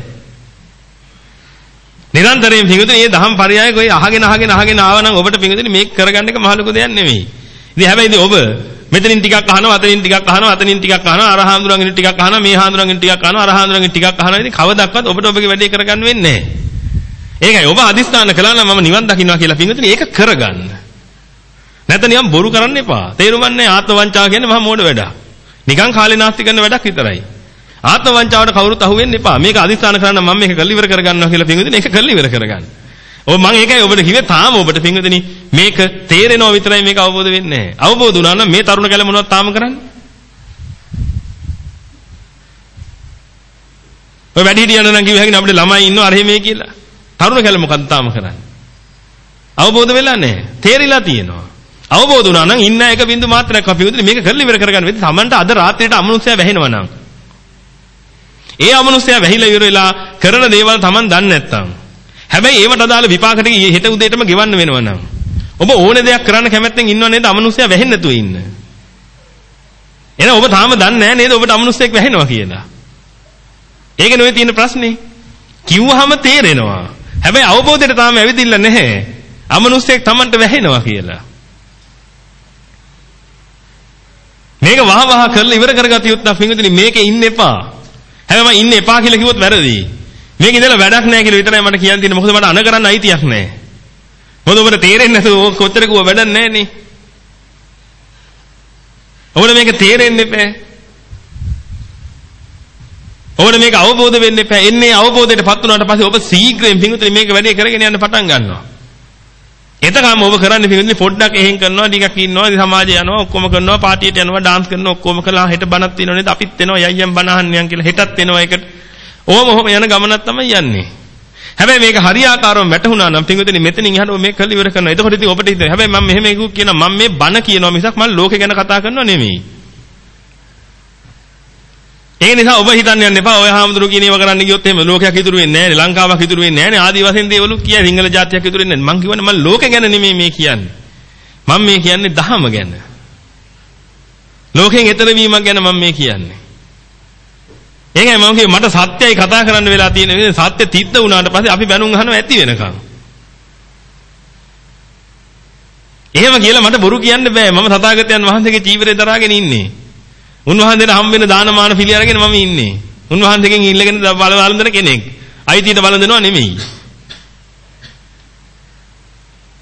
නිරන්තරයෙන් පිඟුතුනි මේ දහම් පරයයක ඔය අහගෙන අහගෙන අහගෙන ආවනම් ඔබට පිඟුතුනි මේක කරගන්න එක මහ ලොකු දෙයක් නෙමෙයි. ඉතින් හැබැයි ඉතින් ඔබ මෙතනින් ටිකක් අහනවා අතනින් ටිකක් අහනවා අතනින් ටිකක් අහනවා අර හාමුදුරන්ගෙන් ටිකක් අහනවා මේ හාමුදුරන්ගෙන් ටිකක් අහනවා අර හාමුදුරන්ගෙන් ටිකක් අහනවා ඉතින් කවදාවත් ඔබට ඔබගේ වැඩේ කරගන්න වෙන්නේ නැහැ. ඒකයි ඔබ අදිස්ථාන කළා නම් මම නිවන් දකින්නවා කියලා පිඟුතුනි ඒක කරගන්න. නැත්නම් නිකන් බොරු කරන්න එපා. තේරුම්න්නේ ආත්ම වංචාව කියන්නේ මහා මෝඩ වැඩක්. නිකන් කාලේ නාස්ති කරන වැඩක් විතරයි. ආත්ම වංචාවට කවුරුත් අහු වෙන්න එපා. මේක අදිස්ථාන කරන්න මම මේක කළ ඉවර කරගන්නවා කියලා පින්විතනේ ඒක කළ ඉවර කරගන්න. ඔව් මම ඒකයි ඔබට කිව්වේ තාම ඔබට පින්විතනේ මේක තේරෙනවා විතරයි මේක අවබෝධ වෙන්නේ නැහැ. අවබෝධ වුණා නම් මේ තරුණ කැල මොනවද තාම කරන්නේ? ඔය වැඩි හිටියන නම් කිව්ව හැකිනේ අපිට ළමයි ඉන්නවා අර මේ කියලා. තරුණ කැල මොකද්ද තාම කරන්නේ? අවබෝධ වෙලා නැහැ. තේරිලා තියෙනවා. අවබෝධ වුණා නම් ඉන්න එක බින්දු මාත්‍රයක් අපි උදේ මේක කරලා ඉවර කරගන්න වෙද්දි Tamanට අද රාත්‍රියට අමනුෂ්‍යය වැහෙනවා නම් ඒ අමනුෂ්‍යයා වැහිලා ඉවර වෙලා කරන දේවල් Taman දන්නේ නැත්තම්. හැබැයි ඒවට අදාළ විපාක ටික හෙට උදේටම ගෙවන්න වෙනවා නම්. ඔබ ඕනේ දෙයක් කරන්න කැමැත්තෙන් ඉන්නව නේද අමනුෂ්‍යයා වැහෙන්නේ නැතුව ඉන්න. එහෙනම් ඔබ තාම දන්නේ නැහැ නේද ඔබට අමනුෂ්‍යයෙක් වැහෙනවා කියලා. ඒක නෙවෙයි තියෙන ප්‍රශ්නේ. කිව්වහම තේරෙනවා. හැබැයි අවබෝධයට තාම ඇවිදින්න නැහැ. අමනුෂ්‍යයෙක් Tamanට වැහෙනවා කියලා. මේක වහ වහ කරලා ඉවර කරගatiya යුත්තක් පින්විතනි මේකේ ඉන්න එපා. හැබැයි මම ඉන්න එපා කියලා කිව්වොත් වැරදි. මේක ඉඳලා වැඩක් නැහැ කියලා විතරයි මට කියන්න තියෙන්නේ. මොකද මට අන කරන්න අයිතියක් නැහැ. මොකද ඔබට තේරෙන්නේ නැතුව කොච්චර කිව්ව වැඩක් නැහැ නේ. ඔබට මේක තේරෙන්නේ නැහැ. ඔබට මේක අවබෝධ වෙන්න එපා. එන්නේ අවබෝධයටපත් වුණාට පස්සේ ඔබ ශීඝ්‍රයෙන් පිඟුතුනි මේක වැඩේ කරගෙන යන්න පටන් ගන්නවා. එතකම ඔබ කරන්නේ පිළිඳි පොඩ්ඩක් එහෙන් කරනවා ටිකක් ඉන්නවා ඉතින් සමාජය යනවා ඔක්කොම කරනවා පාටියට යනවා ඩාන්ස් කරනවා ඔක්කොම කළා හෙට බණක් තියෙනවා නේද? අපිත් එනවා යයියන් බණ අහන්නයන් කියලා. හෙටත් එනවා ඒකට. ඕම ඔහොම යන ගමනක් තමයි යන්නේ. හැබැයි මේක හරියාකාරව වැටහුණා නම් පින්විතනි මෙතනින් එහාට මේක කළ ඉවර කරනවා. එතකොට ඉතින් ඔබට හිතෙනවා හැබැයි මම මෙහෙම එකක් කියනවා මම මේ බණ කියනවා මිසක් මම ලෝකේ ගැන කතා කරනවා නෙමෙයි. ඒ නිසා ඔබ හිතන්න යන්න එපා. ඔය හාමුදුරු කියන ඒවා කරන්න ගියොත් එහෙම ලෝකයක් ඉතුරු වෙන්නේ නැහැ නේ. ලංකාවක් ඉතුරු වෙන්නේ නැහැ නේ. ආදි වශයෙන් දේවලු කියයි සිංහල ජාතියක් ඉතුරු වෙන්නේ නැහැ. මං කියවනේ මම ලෝකෙ ගැන නෙමෙයි මේ කියන්නේ. මම මේ කියන්නේ දහම ගැන. ලෝකෙන් එතර වීමක් ගැන මම මේ කියන්නේ. ඒකයි මම කියේ මට සත්‍යයි කතා කරන්න වෙලා තියෙන සත්‍ය තිත්ත වුණාට පස්සේ අපි බැනුම් අහනවා ඇති වෙනකන් එහෙම කියලා මට බොරු කියන්න බෑ. මම තථාගතයන් වහන්සේගේ ජීවිතය දරාගෙන ඉන්නේ. උන්වහන්සේට හම් වෙන දානමාන පිළි අරගෙන මම ඉන්නේ. උන්වහන්සේගෙන් ඉල්ලගෙන බල වළඳන කෙනෙක්. අයිතියට වළඳනවා නෙමෙයි.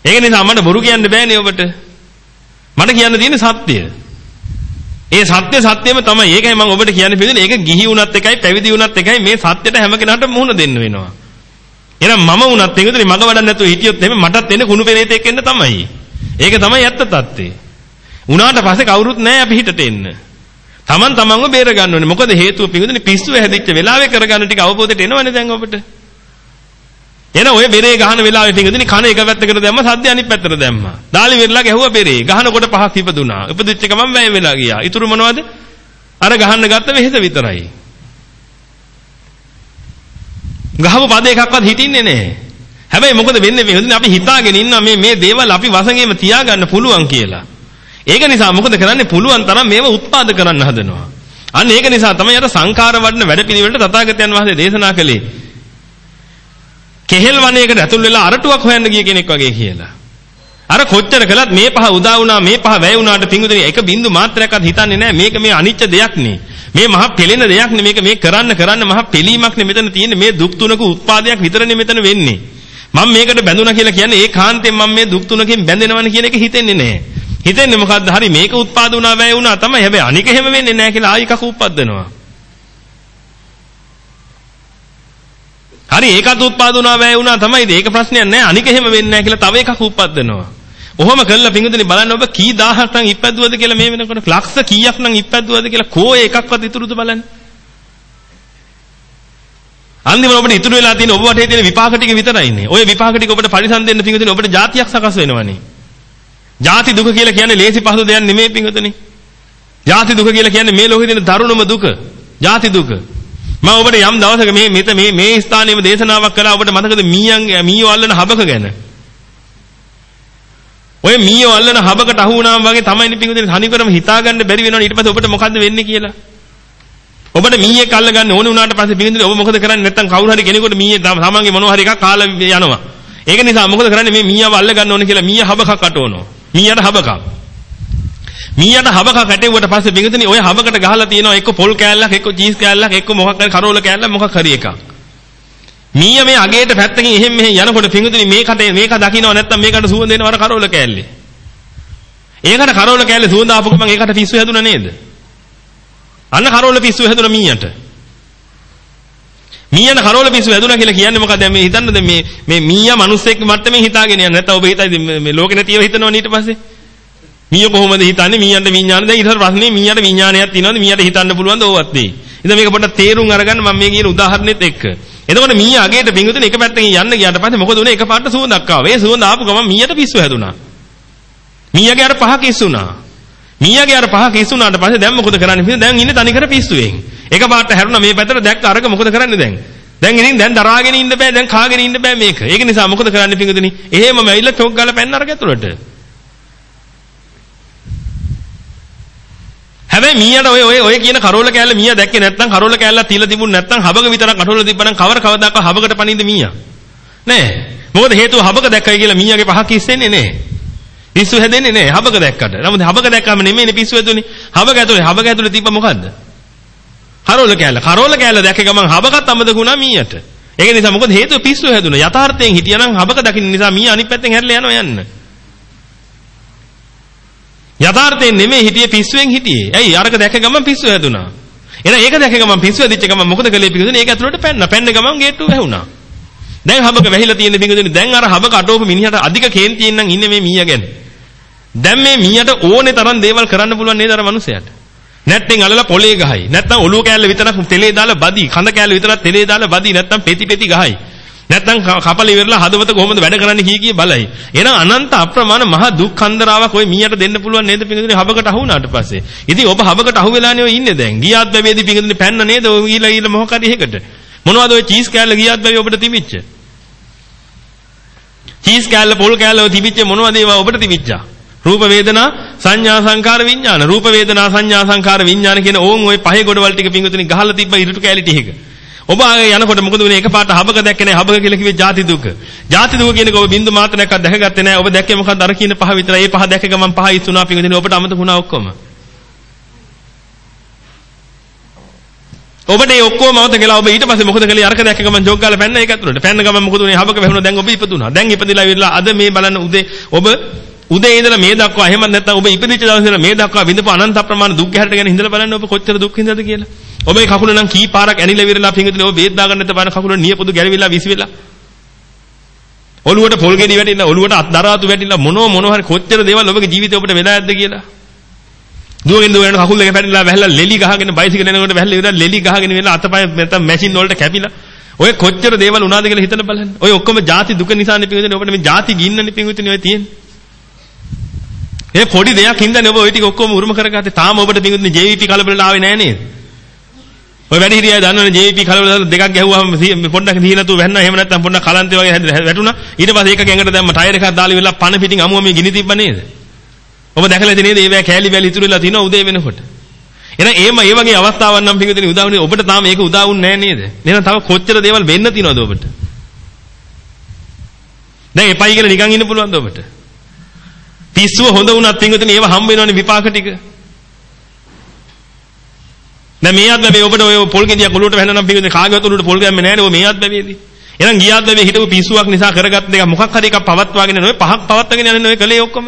ඒක නිසා මට බොරු කියන්න බෑනේ ඔබට. මට කියන්න තියෙන්නේ සත්‍යය. ඒ සත්‍ය සත්‍යම තමයි. ඒකයි මම ඔබට කියන්න පිළිදෙන. ඒක ගිහි වුණත් එකයි පැවිදි වුණත් එකයි මේ සත්‍යයට හැම කෙනාටම මුහුණ දෙන්න වෙනවා. එහෙනම් මම වුණත් පිංගුතුනි මග වඩන්න නැතුව හිටියොත් එහෙම මටත් එන්නේ කුණු පෙරේතෙක් එන්න තමයි. ඒක තමයි ඇත්ත తත්ත්වේ. උනාට පස්සේ කවුරුත් නැහැ අපි හිතට එන්න. Taman tamanව බේර ගන්න ඕනේ. මොකද හේතුව පිංගුතුනි පිස්සුව හැදිච්ච වෙලාවේ කරගන්න ටික අවබෝධයට එනවනේ දැන් ඔබට. එන ඔය බෙරේ ගහන වෙලාවේ පිංගුතුනි කන එක පැත්තකට දැම්ම සද්ද අනිත් පැත්තට දැම්මා. දාලි වෙරලා ගැහුවා බෙරේ. ගහනකොට පහක් ඉපදුනා. ඉපදිච්ච ගමන් වැය වෙලා ගියා. ඊටු මොනවද? අර ගහන්න ගත්ත වෙහෙස විතරයි. ගහපු පද එකක්වත් හිටින්නේ නැහැ. හැබැයි මොකද වෙන්නේ මේ අපි හිතාගෙන ඉන්නවා මේ මේ දේවල් අපි වසඟේම තියාගන්න පුළුවන් කියලා. ඒක නිසා මොකද කරන්නේ පුළුවන් තරම් මේව උත්පාද කරන්න හදනවා. අන්න ඒක නිසා තමයි අර සංඛාර වඩන වැඩපිළිවෙලට තථාගතයන් වහන්සේ දේශනා කළේ. කෙහෙල් වනයේකට ඇතුල් වෙලා අරටුවක් හොයන්න ගිය කෙනෙක් වගේ කියලා. අර කොච්චර කළත් මේ පහ උදා වුණා මේ පහ වැය වුණාට පිංගුදෙනි එක බින්දු මාත්‍රයක්වත් හිතන්නේ නැහැ මේක මේ අනිච්ච දෙයක් නේ. මේ මහා පෙළෙන දෙයක් නේ මේක මේ කරන්න කරන්න මහා පෙලීමක් නේ මෙතන තියෙන්නේ මේ දුක් තුනක උත්පාදයක් විතරනේ මෙතන වෙන්නේ. මම මේකට බැඳුණා කියලා කියන්නේ ඒ කාන්තෙන් මම මේ දුක් තුනකින් බැඳෙනවන කියන එක හිතෙන්නේ නැහැ. හිතෙන්නේ මොකද්ද? හරි මේක උත්පාද වුණා වැය වුණා තමයි. හැබැයි අනික එහෙම වෙන්නේ නැහැ කියලා ආයි එකක් උප්පද්දනවා. හරි ඒකත් උත්පාද වුණා වැය වුණා තමයි. ඒක ප්‍රශ්නයක් නැහැ. අනික එහෙම වෙන්නේ නැහැ කියලා තව එකක් උප්පද්දනවා. ඔහොම කළා පිංගුදනි බලන්න ඔබ කී දහහක් නම් ඉපැද්දුවද කියලා මේ වෙනකොට ලක්ෂ කීයක් නම් ඉපැද්දුවද කියලා කෝ එකක්වත් ඉතුරුද බලන්න. අන්තිමට ඔබට ඉතුරු වෙලා තියෙන ඔබ වටේ තියෙන විපාක ටික විතරයිනේ. ওই විපාක ටික ඔබට පරිසම් දෙන්න පිංගුදනි ඔබට જાතියක් සකස් වෙනවනේ. ජාති දුක කියලා කියන්නේ ලේසි පහසු දෙයක් නෙමෙයි පිංගුතුනි. ජාති දුක කියලා කියන්නේ මේ ලෝකෙ දෙන දරුණුම දුක. ජාති දුක. මම ඔබට යම් දවසක මේ මෙත මේ මේ ස්ථානයේම දේශනාවක් කළා ඔබට මතකද මීයන් මීයෝ අල්ලන හබක ගැන? ඔය මීයෝ අල්ලන හබකට අහු වුණාම වගේ තමයි පිංගුතුනි හනිකරම හිතාගන්න බැරි වෙනවනේ ඊට පස්සේ ඔබට මොකද්ද වෙන්නේ කියලා. ඔබට මීයෙක් අල්ලගන්න ඕනේ වුණාට පස්සේ පිංගුතුනි ඔබ මොකද කරන්නේ නැත්තම් කවුරු හරි කෙනෙකුට මීයේ තමන්ගේ මොනවා හරි එකක් කාලා යනවා. ඒක නිසා මොකද කරන්නේ මේ මීයාව අල්ලගන්න ඕනේ කියලා මීයා හබකක් අටවනවා. මීයට හබකක්. මීයට හබකක් ඇටෙව්වට පස්සේ පිංගුදෙනි ඔය හබකට ගහලා තියෙනවා එක්ක පොල් කෑල්ලක් එක්ක චීස් කෑල්ලක් එක්ක මොකක් හරි කරෝල කෑල්ලක් මොකක් හරි එකක්. මීය මේ අගේට පැත්තකින් එහෙම මෙහෙම යනකොට පිංගුතුනි මේකට මේක දකින්නව නැත්තම් මේකට සුවඳ එනවර කරෝල කෑල්ලේ. ඒකට කරෝල කෑල්ලේ සුවඳ ආපු ගමන් ඒකට පිස්සු හැදුනා නේද? අන්න කරෝල පිස්සු හැදුනා මීයට. මීයන කරෝල පිස්සු හැදුනා කියලා කියන්නේ මොකද මේ හිතන්නද මේ මේ මීයා මිනිස්සෙක් මට්ටමේ හිතාගෙන යන්නේ නැත්නම් ඔබ හිතයිද මේ ලෝකේ නැතිව හිතනවනේ ඊට පස්සේ? මීය කොහොමද හිතන්නේ මීයන්ට විඥාන දැන් ඊට ප්‍රශ්නේ මීයට විඥානයක් තියෙනවද මීයට හිතන්න පුළුවන්ද ඕවත් නේ. ඉතින් මේක පොඩ්ඩක් තේරුම් අරගන්න මම මේ කියන උදාහරණෙත් එක්ක. එතකොට මීය අගේට පිංගුතුනේ එක පැත්තකින් යන්න ගියාට පස්සේ මොකද උනේ එකපාරට සුවඳක් ආවා. ඒ සුවඳ ආපු ගමන් මීයට පිස්සු හැදුනා. මීයගේ අර පහ කිස්සුනා. මීයගේ අර පහ කිස්සුනාට පස්සේ දැන් මොකද කරන්නේ? දැන් ඉන්නේ තනිකර පිස්සුවෙන්. එකපාරට හැරුණා මේ පැත්තට දැක්ක අරක මොකද කරන්නේ දැන්? දැන් ඉතින් දැන් දරාගෙන ඉන්න බෑ දැන් කාගෙන ඉන්න බෑ මේක. ඒක නිසා මොකද කරන්නේ පිංගුතුනි? එහෙමම ඇවිල්ලා චොක් ගාලා පැන්න අරක ඇතුළට. හැබැයි මීයට ඔය ඔය ඔය කියන කරෝල කෑල්ල මීයා දැක්කේ නැත්නම් කරෝල කෑල්ලක් තියලා තිබුණ නැත්නම් හබක විතරක් අටවල තිබ්බනම් කවර කවදාක හබකට පනින්ද මීයා නෑ මොකද හේතුව හබක දැක්කයි කියලා මීයාගේ පහ කිස්සෙන්නේ නෑ පිස්සු හැදෙන්නේ නෑ හබක දැක්කට නමුත් හබක දැක්කම නෙමෙයිනේ පිස්සු හැදුනේ හබක ඇතුලේ හබක ඇතුලේ තිබ්බ මොකද්ද කරෝල කෑල්ල කරෝල කෑල්ල දැක්ක ගමන් හබකත් අමතක වුණා මීයට ඒක නිසා මොකද හේතුව පිස්සු හැදුනා යථාර්ථයෙන් හිටියනම් හබක දකින්න නිසා මීයා අනිත් පැත්තෙන් හැරිලා යනවා යන්න යථාර්ථයෙන් නෙමෙයි හිටියේ පිස්සුවෙන් හිටියේ. ඇයි අරක දැක ගමන් පිස්සු හැදුනා. එහෙනම් ඒක දැක ගමන් පිස්සු හැදිච්ච ගමන් මොකද කළේ පිඟුදුනේ? ඒක ඇතුළට පැන්න. පැන්න ගමන් ගේට්ටුව වැහුණා. දැන් හබක වැහිලා තියෙන පිඟුදුනේ දැන් අර හබක අටවපු මිනිහට අධික කේන්තියෙන් නම් ඉන්නේ මේ මීයා ගැන. දැන් මේ මීයට ඕනේ තරම් දේවල් කරන්න පුළුවන් නේද අර මනුස්සයාට? නැත්නම් අලලා පොලේ ගහයි. නැත්නම් ඔලුව කෑල්ල විතරක් තෙලේ දාලා බදි. කඳ කෑල්ල විතරක් තෙලේ දාලා බදි. නැත්නම් පෙති පෙති ගහයි. නැත්නම් කපල ඉවරලා හදවත කොහොමද වැඩ කරන්නේ කී කී බලයි. එහෙනම් අනන්ත අප්‍රමාණ මහ දුක් කන්දරාවක් ඔය මීයට දෙන්න පුළුවන් නේද පිංගුදුනේ හබකට අහු වුණාට පස්සේ. ඉතින් ඔබ හබකට අහු වෙලානේ ඔය ඉන්නේ දැන්. ගියාත් බැවේදී පිංගුදුනේ පැන්න නේද ඔය ඊලා ඊලා මොකක් හරි එකකට. මොනවද ඔය චීස් කෑල්ල ගියාත් බැවේ ඔබට තිබිච්ච? චීස් කෑල්ල පොල් කෑල්ල ඔය තිබිච්ච මොනවද ඒවා ඔබට තිබිච්චා? රූප වේදනා සංඥා සංකාර විඥාන රූප වේදනා සංඥා සංකාර විඥාන කියන ඕන් ওই පහේ කොටවල් ටික පිංගුතුනි ගහලා තිබ්බ ඉරුටු කැලි ටික. ඔබ ආයේ යනකොට මොකද වුනේ එකපාරට හබක දැක්කේ නැහැ හබක කියලා කිව්වේ ජාති දුක. ජාති දුක කියන්නේ ඔබ බින්දු මාත්‍රයක්වත් දැකගත්තේ නැහැ. ඔබ දැක්කේ මොකක්ද අර කියන පහ විතරයි. ඒ පහ දැක්ක ගමන් පහ ඉස්සුණා පිංගුතුනි ඔබට අමතක වුණා ඔක්කොම. ඔබට ඒ ඔක්කොම මතක ගලා ඔබ ඊට පස්සේ මොකද කළේ අරක දැක්ක ගමන් ජොක් ගාලා පැන්න ඒක ඇතුළට. පැන්න ගමන් මොකද උනේ හබක වැහුණා දැන් ඔබ ඉපදුණා. දැන් ඉපදිලා ඉවරලා අද මේ බලන්න උදේ ඔබ උදේ ඉඳලා මේ දක්වා එහෙම නැත්නම් ඔබ ඉපදිච්ච දවසේ ඉඳලා මේ දක්වා විඳපු අනන්ත අප්‍රමාණ දුක් ගැහැරට ගැන හිඳලා බලන්න ඔබ කොච්චර දුක් විඳද කියලා. ඔබේ කකුල නම් කී පාරක් ඇනිලා විරලා පිංගුතුනේ ඔබ බේත් දාගන්න නැත බාන කකුල නියපොදු ගැලවිලා විසි වෙලා. ඔළුවට පොල් ගෙඩි වැටිලා ඔළුවට අත් දරාතු වැටිලා මොනෝ මොනවා හරි කොච්චර දේවල් ඔබගේ ජීවිතේ ඔබට වෙලා ඇද්ද කියලා. දුවගෙන දුවගෙන කකුල් දෙක පැටලලා වැහලා ලෙලි ගහගෙන බයිසිකල් යනකොට වැහලා ඉවරලා ලෙලි ගහගෙන වෙලා අතපය නැත්නම් මැෂින් වලට කැපිලා ඔය කොච්චර දේවල් වුණාද කියලා හිතලා බලන්න. ඔය ඔක්කොම ಜಾති දුක නිසානේ පිඟුදෙනේ ඔබට මේ ಜಾති ගින්නනේ පිඟුතුනේ ඔය තියෙන්නේ. ඒ පොඩි දෙයක් හින්දානේ ඔබ ওই ටික ඔක්කොම උරුම කරගත්තේ. තාම ඔබට පිඟුතුනේ JVP කලබලට ආවේ නැහැ නේද? ඔය වැඩි හිටියයි දන්නවනේ JVP කලබල දෙකක් ගැහුවාම පොඩ්ඩක් දිහි නැතුව වැන්න එහෙම නැත්නම් පොඩ්ඩක් කලන්තේ වගේ වැටුණා. ඊට පස්සේ ඒක ගැඟට දැම්ම ටයර් එකක් දාලා ඉවරලා පණ පිටින් අමුම මේ ගිනි තිබ්බ නේද? ඔබ දැකලා ඉතින් නේද? ඒවැ කෑලි වැලි ඉතුරු වෙලා තිනවා උදේ වෙනකොට. එහෙනම් ඒම ඒ වගේ අවස්ථාවක් නම් පිටුදින උදා වුණේ ඔබට තාම ඒක උදා වුන්නේ නැහැ නේද? එහෙනම් තව කොච්චර දේවල් වෙන්න තියෙනවද ඔබට? දැන් එපයි කියලා නිකන් ඉන්න පුළුවන්ද ඔබට? පිස්සුව හොඳ වුණත් පිටුදින ඒව හම්බ වෙනවනේ විපාක ටික. දැන් මේ අද්දැවේ ඔබට ඔය පොල් ගෙඩියක් ඔලුවට වැහෙනනම් පිටුදින කාගේවත් ඔලුවට පොල් ගැම්මේ නැහැ නේ ඔය මේ අද්දැවේදී. එහෙනම් ගියාත් මේ හිටපු පිස්සුවක් නිසා කරගත්ත දෙයක් මොකක් හරි එකක් පවත්වාගෙන යන ඔය පහක් පවත්වාගෙන යන්නේ ඔය කලේ ඔක්කොම.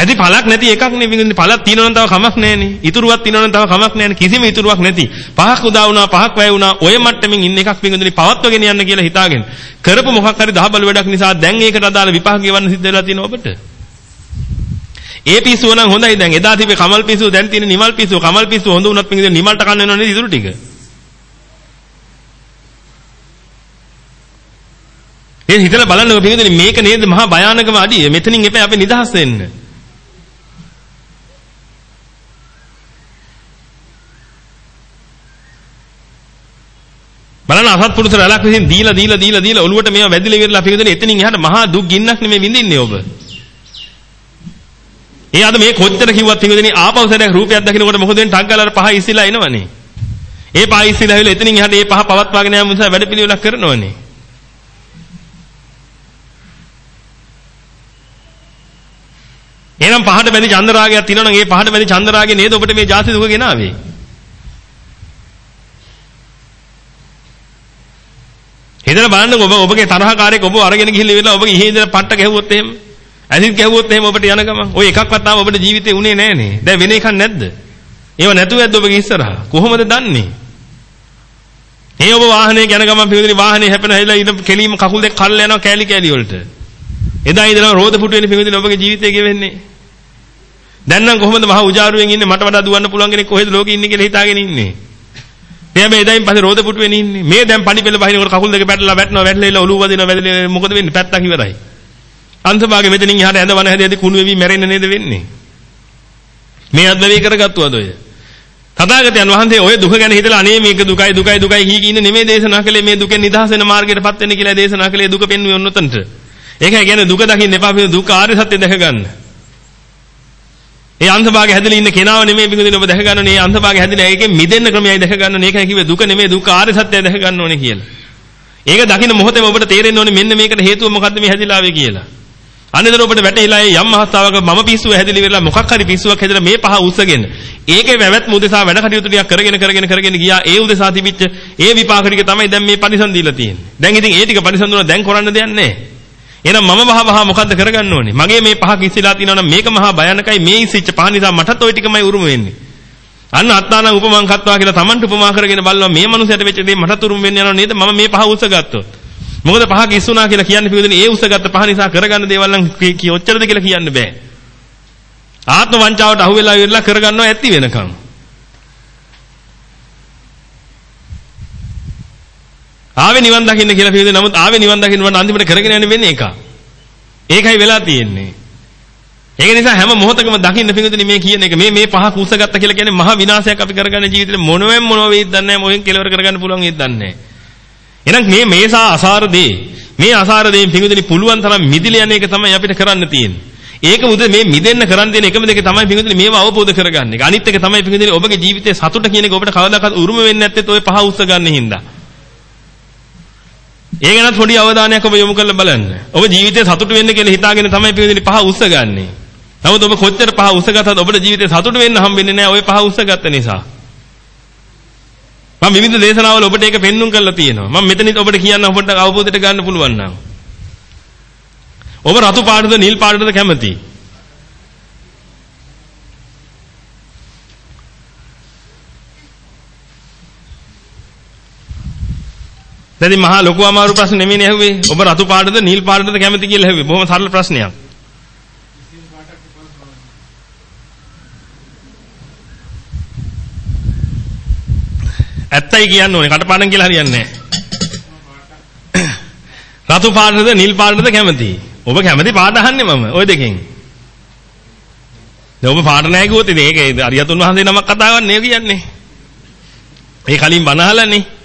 ඇති පළක් නැති එකක් නේ විඳින්නේ පළක් තියෙනවනම් තව කමක් නැහැනේ. ඉතුරුවක් තියෙනවනම් තව කමක් නැහැනේ. කිසිම ඉතුරුවක් නැති. පහක් උදා වුණා පහක් වැය වුණා. ඔය මට්ටමින් ඉන්න එකක් විඳින්නේ පවත්වගෙන යන්න කියලා හිතාගෙන. කරපු මොකක් හරි දහබල වැඩක් නිසා දැන් ඒකට අදාළ විපාක ගෙවන්න සිද්ධ වෙලා තියෙනවා ඔබට. ඒ පිස්සුව නම් හොඳයි දැන් එදා තිබේ කමල් පිස්සුව දැන් තියෙන නිමල් පිස්සුව කමල් පිස්සුව හොඳ වුණත් මිනිහ නිමල්ට කන්න වෙනව නේද ඉතුරු ටික. ඒ හිතලා බලන්නකො පිටින් මේක නේද මහා භයානකම අඩිය. මෙතනින් එපා අපි නිදහස් වෙන්න. බලන්න අසත්පුරුෂ රැලක් විසින් දීලා දීලා දීලා දීලා ඔළුවට මේවා වැදිලා ඉවරලා අපි හිතන්නේ එතනින් එහාට මහා දුක් ගින්නක් නෙමෙයි විඳින්නේ ඔබ. ඒ අද මේ කොච්චර කිව්වත් හිතන්නේ ආපහු සැරයක් රූපයක් දකින්නකොට මොකද වෙන්නේ ටක් ගාලා පහ ඉස්සිලා එනවනේ. ඒ පහ ඉස්සිලා ඇවිල්ලා එතනින් එහාට ඒ පහ පවත්වාගෙන යාම නිසා වැඩපිළිවෙලක් කරනවනේ. එහෙනම් පහට බැඳි චන්දරාගයක් තියෙනවනම් ඒ පහට බැඳි චන්දරාගේ නේද ඔබට මේ ජාති දුක ගෙනාවේ? හිතලා බලන්නකො ඔබ ඔබගේ තරහකාරයෙක් ඔබ අරගෙන ගිහිල්ලා ඉවරලා ඔබගේ ඉහේ ඉඳලා පට්ට ගැහුවොත් එහෙම ඇසිඩ් ගැහුවොත් එහෙම ඔබට යන ගමන්. ඔය එකක්වත් තාම ඔබට ජීවිතේ උනේ නැහනේ. දැන් වෙන එකක් නැද්ද? ඒව නැතුව ඇද්ද ඔබගේ ඉස්සරහා? කොහොමද දන්නේ? ඒ ඔබ වාහනේ යන ගමන් පිළිදෙනි වාහනේ හැපෙන හැයිලා ඉඳ කෙලීම කකුල් දෙක කල්ලා යනවා කෑලි කෑලි වලට. එදා ඉඳලා රෝද පුටු වෙන පිළිදෙනි ඔබගේ ජීවිතේ ගෙවෙන්නේ. දැන් නම් කොහොමද මහා උජාරුවෙන් ඉන්නේ? මට වඩා දුවන්න පුළුවන් කෙනෙක් කොහෙද? ලෝකේ ඉන්නේ කියලා හිතාගෙන ඉන්නේ. මේ හැබැයි එදායින් පස්සේ රෝද පුටුවේ ඉන්නේ. මේ දැන් පඩි පෙළ බහිනකොට කකුල් දෙක පැටලලා වැටෙනවා වැටලා ඔලුව වදිනවා වැදිලා මොකද වෙන්නේ? පැත්තක් ඉවරයි. අන්තභාගේ මෙතනින් එහාට ඇඳවන හැදෙද්දි කුණු වෙවි මැරෙන්න නේද වෙන්නේ? මේ අද්දවේ කරගත්තුවද ඔය? තථාගතයන් වහන්සේ ඔය දුක ගැන හිතලා අනේ මේක දුකයි දුකයි දුකයි කී කී ඉන්නේ නෙමෙයි දේශනා කළේ මේ දුකෙන් නිදහස් වෙන මාර්ගයටපත් වෙන්න කියලා දේශනා කළේ දුක පෙන්වන්නේ ඔන්නතන්ට. ඒකයි කියන්නේ දුක දකින්න එපා දුක ආර්ය සත්‍ය දැක ගන්න. ඒ අන්ධභාගය හැදලා ඉන්න කෙනාව නෙමෙයි බින්දුනේ ඔබ දැක ගන්න ඕනේ. ඒ අන්ධභාගය හැදලා ඒකෙන් මිදෙන්න ක්‍රමයයි දැක ගන්න ඕනේ. ඒකයි කිව්වේ දුක නෙමෙයි දුක ආර්ය සත්‍යය දැක ගන්න ඕනේ කියලා. ඒක දකින්න මොහොතේම ඔබට තේරෙන්න ඕනේ මෙන්න මේකට හේතුව මොකද්ද මේ හැදිලා ආවේ කියලා. අනේතර ඔබට වැටහිලා ඒ යම් අවස්ථාවක මම පිස්සුව හැදිලි වෙලා මොකක් හරි පිස්සුවක් හැදලා මේ පහ උස්සගෙන ඒකේ වැවැත් මුදෙසා වැඩ කටයුතු ටිකක් කරගෙන කරගෙන කරගෙන ගියා ඒ උදෙසා තිබිච්ච ඒ විපාක ටික තමයි දැන් මේ පරිසම් දීලා තියෙන්නේ. දැන් ඉතින් ඒ ටික පරිසම් දුන්නා දැන් කරන්න දෙයක් නැහැ. එහෙනම් මම වහ වහ මොකද්ද කරගන්න ඕනේ? මගේ මේ පහක් ඉස්සලා තියෙනවා නම් මේක මහා භයානකයි මේ ඉස්සිච්ච පහ නිසා මටත් ওই ටිකමයි උරුම වෙන්නේ. අන්න අත්තාන උපමං කත්වා කියලා Tamanට උපමා කරගෙන බලනවා මේ මනුස්සයට වෙච්ච දේ මටත් උරුම වෙන්න යනවා නේද? මම මේ පහ උස්සගත්තොත්. මොකද පහක් ඉස්සුනා කියලා කියන්නේ පිළිදෙන ඒ උස්සගත්ත පහ නිසා කරගන්න දේවල් නම් කී ඔච්චරද කියලා කියන්න බෑ. ආත්ම වංචාවට අහු වෙලා ඉවරලා කරගන්නවා ඇති වෙනකන්. ආවේ නිවන් දකින්න කියලා පිළිදෙන නමුත් ආවේ නිවන් දකින්න වුණා අන්තිමට කරගෙන යන්නේ වෙන්නේ ඒක. ඒකයි වෙලා තියෙන්නේ. ඒක නිසා හැම මොහොතකම දකින්න පිළිදෙන මේ කියන එක මේ මේ පහ කුසගත්ත කියලා කියන්නේ මහා විනාශයක් අපි කරගන්න ජීවිතේ මොනවෙන් මොනව වෙයිද දන්නේ නැහැ මොහෙන් කෙලවර කරගන්න පුළුවන් වෙයිද දන්නේ නැහැ. එහෙනම් මේ මේසා අසාර දේ මේ අසාර දේෙන් පිළිදෙන පුළුවන් තරම් මිදිලා යන එක තමයි අපිට කරන්න තියෙන්නේ. ඒක මුද මේ මිදෙන්න කරන් දෙන එකම දෙක තමයි පිඟුදින මේව අවබෝධ කරගන්න එක. අනිත් එක තමයි පිඟුදින ඔබගේ ජීවිතයේ සතුට කියන එක ඔබට කවදාකවත් උරුම වෙන්නේ නැත්තේ ඔය පහ උස්ස ගන්න හින්දා. ඒ ගැනත් පොඩි අවධානයක් ඔබ යොමු කරලා බලන්න. ඔබ ජීවිතේ සතුට වෙන්න කියලා හිතාගෙන තමයි පිවිදෙන පහ උස්සගන්නේ. නමුත් ඔබ කොච්චර පහ උස්සගත්තත් ඔබට ජීවිතේ සතුට වෙන්න හම්බෙන්නේ නැහැ ওই පහ උස්සගත්ත නිසා. මම විවිධ දේශනාවල ඔබට ඒක පෙන්눔 කරලා තියෙනවා. මම මෙතනින් ඔබට කියන්න ඔබට අවබෝධයට ගන්න පුළුවන් නම්. ඔබ රතු පාටද නිල් පාටද කැමති? දැන් ඉතින් මහා ලොකු අමාරු ප්‍රශ්න නෙමෙයිනේ ඇහුවේ. ඔබ රතු පාටද නිල් පාටද කැමති කියලා ඇහුවේ. බොහොම සරල ප්‍රශ්නයක්. ඇත්තයි කියන්න ඕනේ. කටපාඩම් කියලා හරියන්නේ නැහැ. රතු පාටද නිල් පාටද කැමති? ඔබ කැමති පාට අහන්නේ මම. ওই දෙකෙන්. දැන් ඔබ පාට නැහැ කිව්වොත් ඉතින් ඒක අරියතුන් වහන්සේ නමක් කතා කරන්නේ කියන්නේ. මේ කලින් බණ අහලානේ.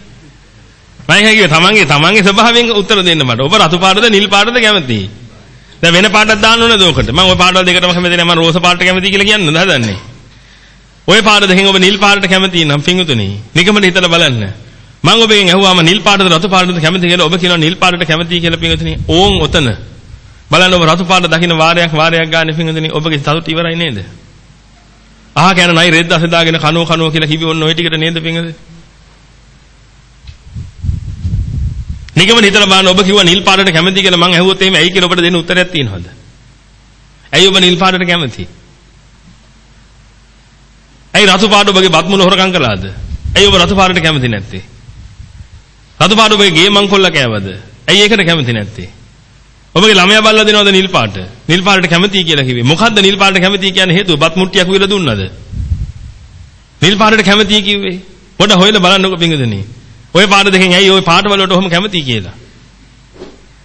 මම කිව්වේ තමන්ගේ තමන්ගේ ස්වභාවයෙන් උත්තර දෙන්න මට. ඔබ රතු පාටද නිල් පාටද කැමති? දැන් වෙන පාටක් දාන්න ඕනද ඔකට? මම ওই පාටවල දෙකටම කැමති නැහැ. මම රෝස පාට කැමති කියලා කියන්නද හදන්නේ? ওই පාට දෙකෙන් ඔබ නිල් පාටට කැමති නම් පිංගුතුනි. නිකමට හිතලා බලන්න. මම ඔබෙන් අහුවාම නිල් පාටද රතු පාටද කැමති කියලා ඔබ කියනවා නිල් පාටට කැමති කියලා පිංගුතුනි. ඕන් ඔතන. බලන්න ඔබ රතු පාට දකින්න වාරයක් වාරයක් ගන්න පිංගුතුනි ඔබගේ සතුට ඉවරයි නේද? අහ කියන නයි රෙද්ද අසදාගෙන කනෝ කනෝ කියලා කිව්වේ ඔන්න ඔය ටිකට නේද පිංගුතුනි? නිකමන හිතලා බලන්න ඔබ කිව්වා නිල් පාටට කැමති කියලා මං ඇහුවොත් එහෙම ඇයි කියලා ඔබට දෙන්න උත්තරයක් තියෙනවද? ඇයි ඔබ නිල් පාටට කැමති? ඇයි රතු පාට ඔබගේ බත් මුල හොරකම් කළාද? ඇයි ඔබ රතු පාටට කැමති නැත්තේ? රතු පාට ඔබගේ ගේ මංකොල්ල කෑවද? ඇයි ඒකට කැමති නැත්තේ? ඔබගේ ළමයා බල්ලා දෙනවද නිල් පාට? නිල් පාටට කැමතියි කියලා කිව්වේ. මොකද්ද නිල් පාටට කැමතියි කියන්නේ හේතුව? බත් මුට්ටියක් විල දුන්නද? නිල් පාටට කැමතියි කිව්වේ. පොඩ හොයලා බලන්නකො පිංගුදෙනී. ඔය පාඩ දෙකෙන් ඇයි ඔය පාඩ වලට ඔහොම කැමති කියලා.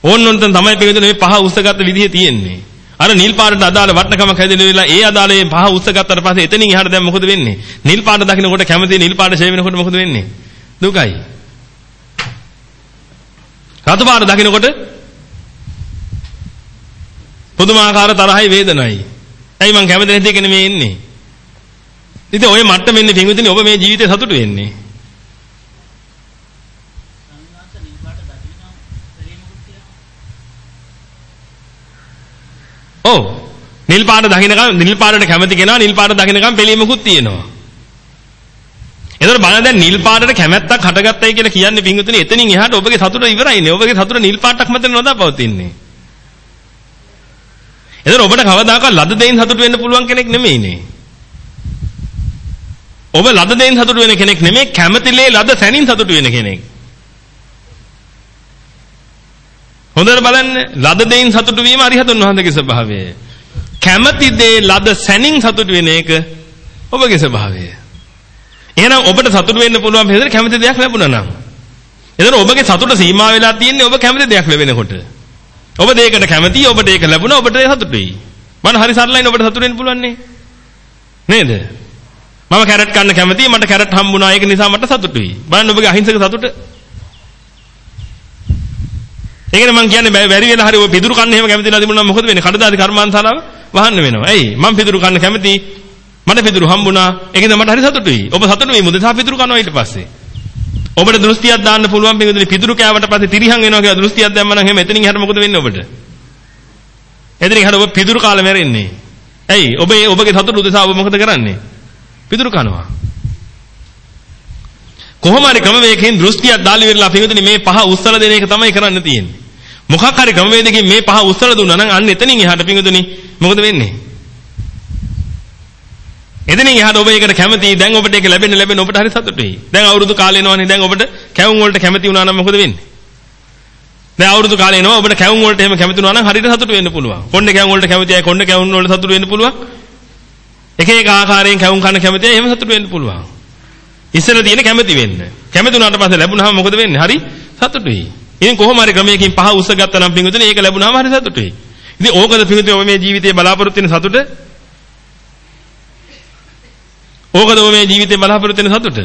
ඕන්නොන්තන් තමයි පිළිදෙන මේ පහ උස්සගත්ත විදිය තියෙන්නේ. අර නිල් පාටට අදාළ වටනකම කැදෙන වෙලා ඒ අදාළ මේ පහ උස්සගත්තට පස්සේ එතනින් එහාට දැන් මොකද වෙන්නේ? නිල් පාට දකින්නකොට කැමති නිල් පාට ෂේ වෙනකොට මොකද වෙන්නේ? දුකයි. රතු පාට දකින්නකොට පුදුමාකාර තරහයි වේදනයි. ඇයි මං කැමති නැති කෙනෙ මේ ඉන්නේ? ඉතින් ඔය මට්ටමෙන්නේ පින්විතනේ ඔබ මේ ජීවිතේ සතුට වෙන්නේ. ඔව්. නිල් පාට දකින්නකම් නිල් පාටට කැමති කෙනා නිල් පාට දකින්නකම් පිළීමකුත් තියෙනවා. එතකොට බලන්න දැන් නිල් පාටට කැමැත්තක් හටගත්තයි කියලා කියන්නේ පින්විතනේ එතනින් එහාට ඔබගේ සතුට ඉවරයිනේ. ඔබගේ සතුට නිල් පාටක් මත නොදාපවතින්නේ. එතකොට ඔබට කවදාකවත් ලද දෙයින් සතුට වෙන්න පුළුවන් කෙනෙක් නෙමෙයිනේ. ඔබ ලද දෙයින් සතුට වෙන කෙනෙක් නෙමෙයි කැමැතිලේ ලද සැනින් සතුට වෙන කෙනෙක්. හොඳට බලන්න ලද දෙයින් සතුට වීම අරිහතුන් වහන්සේගේ ස්වභාවය. කැමැති දේ ලද සැනින් සතුට වෙන එක ඔබගේ ස්වභාවය. එහෙනම් ඔබට සතුට වෙන්න පුළුවන් හේතුව කැමති දෙයක් ලැබුණා නම්. එතන ඔබගේ සතුට සීමා වෙලා තියෙන්නේ ඔබ කැමති දෙයක් ලැබෙනකොට. ඔබ දෙයකට කැමතියි ඔබට ඒක ලැබුණා ඔබට ඒක සතුටුයි. මම හරි සරලයිනේ ඔබට සතුට වෙන්න පුළුවන් නේ. නේද? මම කැරට් කන්න කැමතියි මට කැරට් හම්බුණා ඒක නිසා මට සතුටුයි. බලන්න ඔබගේ අහිංසක සතුට. ඒකනේ මම කියන්නේ බැරි වෙලා හරි ඔය පිදුරු කන්න එහෙම කැමතිලා තිබුණා මොකද වෙන්නේ? කඩදාසි කර්මාන්තශාලාව වහන්න වෙනවා. ඇයි? මම පිදුරු කන්න කැමතියි. මට පිදුරු හම්බුණා. ඒකෙන්ද මට හරි සතුටුයි. ඔබ සතුටු වෙයි මුදසා පිදුරු කනවා ඊට පස්සේ. ඔබට දෘෂ්ටියක් දාන්න පුළුවන් පිටුදේ පිදුරු කෑවට පස්සේ තිරිහන් වෙනවා කියලා දෘෂ්ටියක් දැම්ම නම් එහෙම එතනින් එහාට මොකද වෙන්නේ ඔබට? එතනින් එහාට ඔබ පිදුරු කාලේ මැරෙන්නේ. ඇයි? ඔබ ඔබගේ සතුට උදෙසා ඔබ මොකද කරන්නේ? පිදුරු කනවා. කොහොම හරි ක්‍රමවේගයෙන් දෘෂ්ටියක් දාලි වෙරලා පිටුදේ මේ පහ උස්සලා දෙන එක තමයි කරන්න තියෙන්නේ. මොකක් හරි ක්‍රමවේදකින් මේ පහ උස්සලා දුන්නා නම් අන්න එතනින් එහාට පිටුදේ මොකද වෙන්නේ? එතනින් එහාට ඔබ ඒකට කැමතියි. දැන් ඔබට ඒක ලැබෙන්න ලැබෙන්න ඔබට හරි සතුටුයි. දැන් අවුරුදු කාලේ එනවනේ. දැන් ඔබට කැවුම් වලට කැමති වුණා නම් මොකද වෙන්නේ? දැන් අවුරුදු කාලේ එනවා ඔබට කැවුම් වලට එහෙම කැමති වුණා නම් හරියට සතුටු වෙන්න පුළුවන්. කොණ්ඩේ කැවුම් වලට කැමති අය කොණ්ඩේ කැවුම් වලට සතුටු වෙන්න පුළුවන්. එක එක ආකාරයෙන් කැවුම් කන්න කැමති අය එහෙම සතුටු වෙන්න පුළුවන්. ඉස්සර තියෙන කැමති වෙන්න. කැමති වුණාට පස්සේ ලැබුණාම මොකද වෙන්නේ? හරි සතුටුයි. ඉතින් කොහොම හරි ක්‍රමයකින් පහ උස්ස ගත්තා නම් පිංගුතුනේ ඒක ලැබුණාම හරි සතුටුයි. ඉතින් ඕකද පිංගුතුනේ ඔබ මේ ජීවිතේ බලාපොරොත්තු වෙන සතුට? ඕකද ඔබ මේ ජීවිතේ බලාපොරොත්තු වෙන සතුට?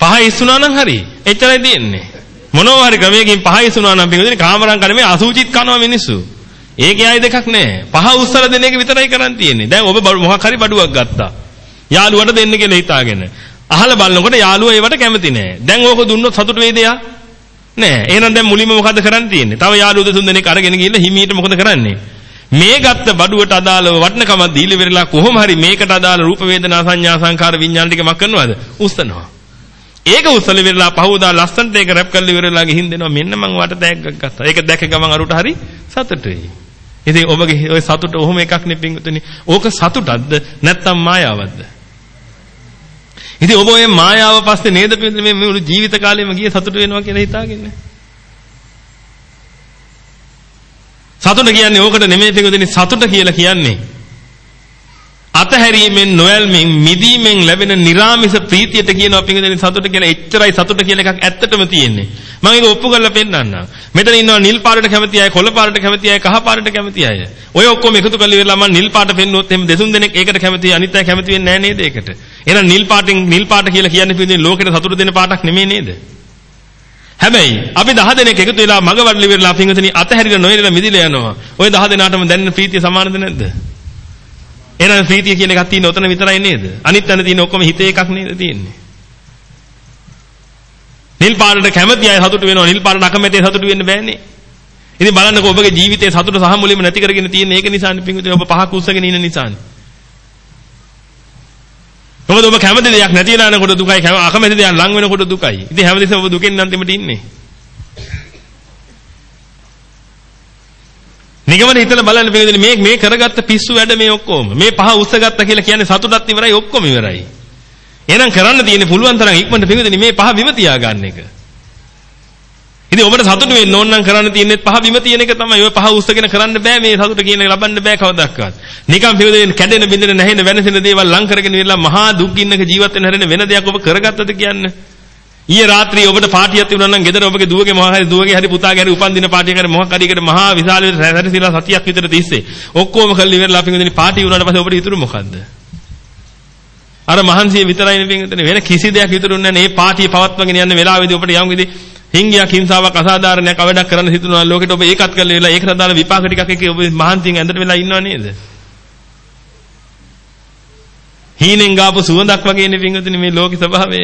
පහ ඉස්සුනා නම් හරි. එච්චරයි තියෙන්නේ. මොනවා හරි ක්‍රමයකින් පහ ඉස්සුනා නම් පිටුදින කාමරම් කරන්නේ අසුචිත් කනවා මිනිස්සු. ඒකේ ආයි දෙකක් නැහැ. පහ උස්සලා දෙන එක විතරයි කරන් තියෙන්නේ. දැන් ඔබ මොකක් හරි බඩුවක් ගත්තා. යාළුවට දෙන්න කියලා හිතාගෙන. අහලා බලනකොට යාළුවා ඒවට කැමති නෑ. දැන් ඕක දුන්නොත් සතුට වේද යා? නෑ. එහෙනම් දැන් මුලින්ම මොකද කරන්න තියෙන්නේ? තව යාළුවෝ දෙතුන් දෙනෙක් අරගෙන ගිහිල්ලා හිමීට මොකද කරන්නේ? මේ ගත්ත බඩුවට අදාළව වටනකම දීලා වෙරලා කොහොම හරි මේකට අදාළ රූප වේදනා සංඥා සංකාර විඥාන ටික මක් කරනවද? උස්සනවා. ඒක උසල විරලා පහවදා ලස්සන්ට ඒක රැප් කරලා ඉවරලා ගිහින් දෙනවා මෙන්න මං වට තෑග්ගක් ගත්තා. ඒක දැක ගමන් අරුට හරි සතුටුයි. ඉතින් ඔබගේ ওই සතුට ඔහොම එකක් නේ පින්වතුනි. ඕක සතුටක්ද නැත්නම් මායාවක්ද? ඉතින් ඔබ ඔය මායාව පස්සේ නේද මේ මුළු ජීවිත කාලෙම ගියේ සතුට වෙනවා කියලා හිතාගෙන. සතුට කියන්නේ ඕකට නෙමෙයි පිටුදින සතුට කියලා කියන්නේ. අතහැරීමෙන් නොයල්මින් මිදීමෙන් ලැබෙන निराமிස ප්‍රීතියට කියනවා පිංගුදෙනි සතුට කියලා එච්චරයි සතුට කියන එකක් ඇත්තටම තියෙන්නේ. මම ඒක ඔප්පු කරලා පෙන්නන්නම්. මෙතන ඉන්නවා නිල් පාටට කැමති අය, කොළ පාටට කැමති අය, කහ පාටට කැමති අය. ඔය ඔක්කොම එකතු කරලා ඉවරලා මම නිල් පාට පෙන්නුවොත් එහෙම දෙසුන් දෙනෙක් ඒකට කැමති අනිත් අය කැමති වෙන්නේ නැහැ නේද ඒකට. එහෙනම් නිල් පාටින් නිල් පාට කියලා කියන්නේ පිංගුදෙනි ලෝකෙට සතුට දෙන පාටක් නෙමෙයි නේද? හැබැයි අපි 10 දෙනෙක් එකතු වෙලා මග වඩලි විරලා පිංගුදෙනි අතහැරිලා නොයෙලා මිදිලා යනවා. ওই 10 දෙනාටම දැනෙන ප්‍රීතිය සමානද නැද්ද? එහෙනම් ප්‍රීතිය කියන එකක් තියෙන උතන විතරයි නේද? අනිත් තැන තියෙන ඔක්කොම හිතේ එකක් නේද තියෙන්නේ? නිල් පාටට කැමති අය සතුටු වෙනවා නිල් පාටට අකමැති සතුටු වෙන්න බෑනේ. ඉතින් බලන්නකෝ ඔබගේ ජීවිතයේ සතුට සහ මුලින්ම නැති කරගෙන තියෙන ඒක නිසානේ පිංගුතනි ඔබ පහක් උස්සගෙන ඉන්න නිසානේ. මොකද ඔබ කැමති දෙයක් නැති වෙලා යනකොට දුකයි අකමැති දෙයක් ලඟ වෙනකොට දුකයි. ඉතින් හැමදෙස්සම ඔබ දුකෙන් අන්තිමට ඉන්නේ. නිගමන හිතලා බලන්න පිළිදෙන මේ මේ කරගත්ත පිස්සු වැඩ මේ ඔක්කොම. මේ පහ උස්සගත්ත කියලා කියන්නේ සතුටත් ඉවරයි ඔක්කොම ඉවරයි. එහෙනම් කරන්න තියෙන්නේ පුළුවන් තරම් ඉක්මනට පිළිදෙන මේ පහ විම තියාගන්න එක. ඉතින් ඔබට සතුට වෙන්න ඕන නම් කරන්න තියෙන්නේ පහ බිම තියෙන එක තමයි. ඔය පහ උස්සගෙන කරන්න බෑ මේ සතුට කියන එක ලබන්න බෑ කවදාවත්. නිකන් පිළිදෙන කැඩෙන බින්දෙන නැහෙන වෙනසෙන දේවල් ලං කරගෙන ඉවරලා මහා දුක් ගින්නක ජීවත් වෙන හැරෙන වෙන දෙයක් ඔබ කරගත්තද කියන්නේ? ඊයේ රාත්‍රියේ ඔබට පාටියක් තිබුණා නම් ගෙදර ඔබගේ දුවගේ මොකක් හරි දුවගේ හරි පුතාගේ හරි උපන්දින පාටියක් හරි මොකක් හරි එකට මහා විශාල සැරසිලා සතියක් විතර තිස්සේ ඔක්කොම කරලා ඉවරලා අපි ගෙදරින් පාටි වුණාට පස්සේ ඔබට ඉතුරු මොකද්ද? අර මහන්සිය විතරයි නෙවෙයි වෙන කිසි දෙයක් ඉතුරුන්නේ නැහැ. මේ පාටිය පවත්වාගෙන යන වෙලාවේදී ඔබට යම් විදිහේ හිංගියක් හිංසාවක් අසාධාරණයක් අවඩක් කරන්න හිතුනවා ලෝකෙට ඔබ ඒකත් කරලා වෙලා ඒකට අදාළ විපාක ටිකක් එක ඔබ මහන්සියෙන් ඇඳට වෙලා ඉන්නව නේද? හීනෙන් ගාපු සුවඳක් වගේ නේ පිංගුතුනි මේ ලෝක ස්වභාවය.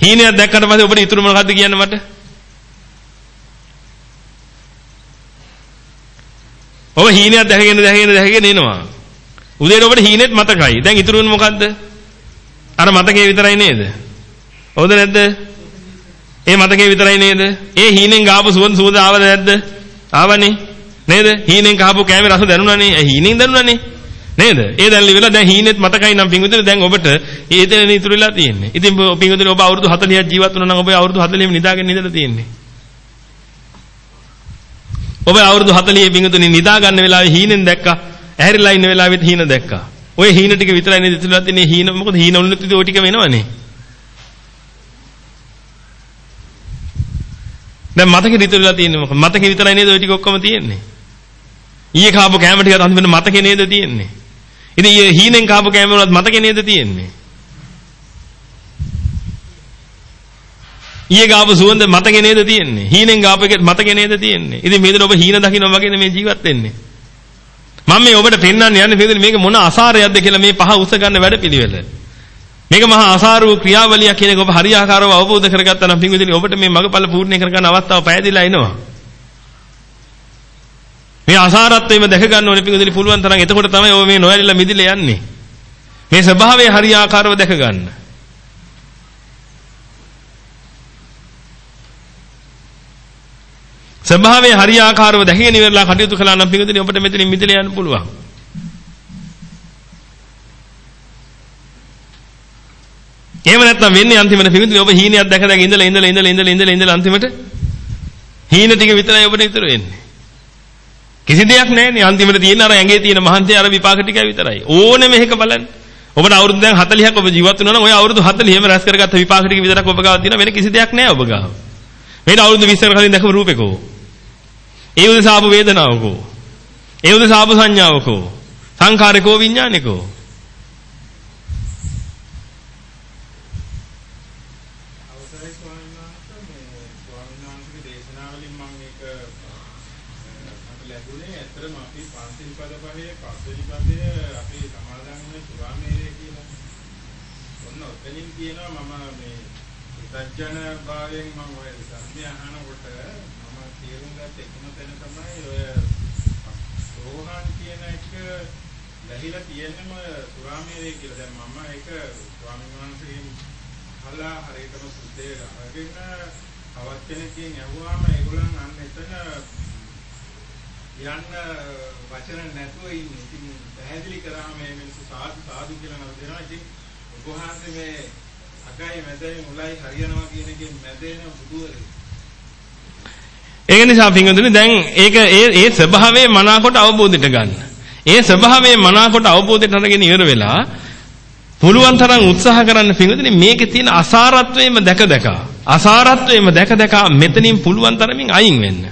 හීනයක් දැක්කට පස්සේ ඔබට ඉතුරු මොකද්ද කියන්න මට? ඔබ හීනයක් දැකගෙන දැකගෙන දැකගෙන එනවා. උදේට ඔබට හීනෙත් මතකයි. දැන් ඉතුරු වෙන්නේ මොකද්ද? අර මතකේ විතරයි නේද? හවුද නැද්ද? ඒ මතකේ විතරයි නේද? ඒ හීනෙන් ගාපු සුවඳ සුවඳ ආවද නැද්ද? ආවනේ. නේද? හීනෙන් කහපු කෑමේ රස දැනුණානේ. ඒ හීනෙන් දැනුණානේ. නේද? ඒ දැන්ලි වෙලා දැන් හීනෙත් මතකයි නම් පිංගුතුනේ දැන් ඔබට ඒ දෙන ඉතුරු වෙලා තියෙන්නේ. ඉතින් පිංගුතුනේ ඔබ අවුරුදු 40ක් ජීවත් වුණා නම් ඔබ අවුරුදු 40ෙම නිදාගෙන ඉඳලා තියෙන්නේ. ඔබ අවුරුදු 40 පිංගුතුනේ නිදා ගන්න වෙලාවේ හීනෙන් දැක්කා. ඇහැරිලා ඉන්න වෙලාවෙත් හීන දැක්කා. ඔය හීන ටික විතරයි නේද ඉතුරුලා තියෙන්නේ හීන මොකද හීන වුණත් ඉතින් ඔය ටික වෙනවනේ. දැන් මතකෙ ඉතුරුලා තියෙන්නේ මොකද? මතකෙ විතරයි නේද ඔය ටික ඔක්කොම තියෙන්නේ. ඊයේ කාපු කෑම ටික අන්තිමට මතකේ නේද තියෙන්නේ. ඉතින් ඊයේ හීනෙන් කාපු කෑම වලත් මතකේ නේද තියෙන්නේ. ඊයේ ගාපු සුවඳ මතකේ නේද තියෙන්නේ. හීනෙන් ගාපු එකත් මතකේ නේද තියෙන්නේ. ඉතින් මේකට ඔබ හීන දකින්න වගේ මේ ජීවත් වෙන්නේ. මම මේ ඔබට පෙන්වන්න යන්නේ පිළිදෙන මේක මොන අසාරයක්ද කියලා මේ පහ උස ගන්න වැඩපිළිවෙල. මේක මහා අසාරූ ක්‍රියාවලියක් කියන එක ඔබ හරියාකාරව අවබෝධ කරගත්තා නම් පින්විතනි ඔබට මේ මගපල පූර්ණේ කරගන්න අවස්ථාව පැහැදිලා එනවා. මේ අසාරත්වයම දැක ගන්න ඕනේ පින්විතනි පුළුවන් තරම් එතකොට තමයි ඔබ මේ නොයලිලා මිදිලා යන්නේ. මේ ස්වභාවය හරියාකාරව දැක ගන්න. ස්වභාවය හරියාකාරව දැකගෙන ඉවරලා කටයුතු කළා නම් පිටුදිනේ ඔබට මෙතනින් මිදලා යන්න පුළුවන්. එහෙම නැත්නම් වෙන්නේ අන්තිමට පිටුදිනේ ඔබ හීනයක් දැක දැක ඉඳලා ඉඳලා ඉඳලා ඉඳලා ඉඳලා ඉඳලා අන්තිමට හීන ටික විතරයි ඔබට ඉතුරු වෙන්නේ. කිසි දෙයක් නැහැනේ අන්තිමට තියෙන අර ඇඟේ තියෙන මහන්සිය අර විපාක ටික විතරයි. ඕනෙම එකක බලන්න. ඔබට අවුරුදු දැන් 40ක් ඔබ ජීවත් වෙනවා නම් ওই අවුරුදු 40ෙම රැස් කරගත්ත විපාක ටික විතරක් ඔබ ගාව තියෙනවා වෙන කිසි දෙයක් නැහැ ඔබ ගාව. මේක අවුරුදු 20කට කලින් දැකපු රූපෙකෝ. ඒ උදෙසා ආපු වේදනාවකෝ. ඒ උදෙසා ආපු සංඥාවකෝ. සංඛාරකෝ විඥානිකෝ. අවසරයි ස්වාමීන් වහන්සේ මේ ස්වාමීන් වහන්සේගේ දේශනාවලින් මම මේක මට ලැබුණේ ඇත්තටම අපි පන්සිල් පද පහේ පස්වෙනි පදය අපි සමාදන් වෙන සුරාමේරය කියලා. ඔන්න ඔතනින් කියනවා මම මේ සත්‍යජන භාවයෙන් මම ඔය සත්‍ය අහනකොට මම තේරුම් ගත්ත එකම තැන තමයි ඔය සෝහන් කියන එක ඇහිලා තියෙනම සුරාමේරේ කියලා. දැන් මම ඒක ස්වාමීන් වහන්සේගෙන් අහලා හරියටම සුද්ධේ අරගෙන තවත් කෙනෙක්ගෙන් ඇහුවාම ඒගොල්ලන් අන්න එතන යන්න වචන නැතුව ඉන්නේ. ඉතින් පැහැදිලි කරාම මේ මිනිස්සු සාදු සාදු කියලා නම දෙනවා. ඉතින් ඔබ වහන්සේ මේ අගයි මැදයි මුලයි හරියනවා කියන එකෙන් මැදේන බුදුවරේ. ඒක නිසා පින්වතුනි දැන් ඒක ඒ ඒ ස්වභාවයේ මනාකොට අවබෝධයට ගන්න. ඒ ස්වභාවයේ මනාකොට අවබෝධයට අරගෙන ඉවර වෙලා පුළුවන් තරම් උත්සාහ කරන්න පින්වතුනි මේකේ තියෙන අසාරත්වයම දැක දැක අසාරත්වයම දැක දැක මෙතනින් පුළුවන් තරමින් අයින් වෙන්න.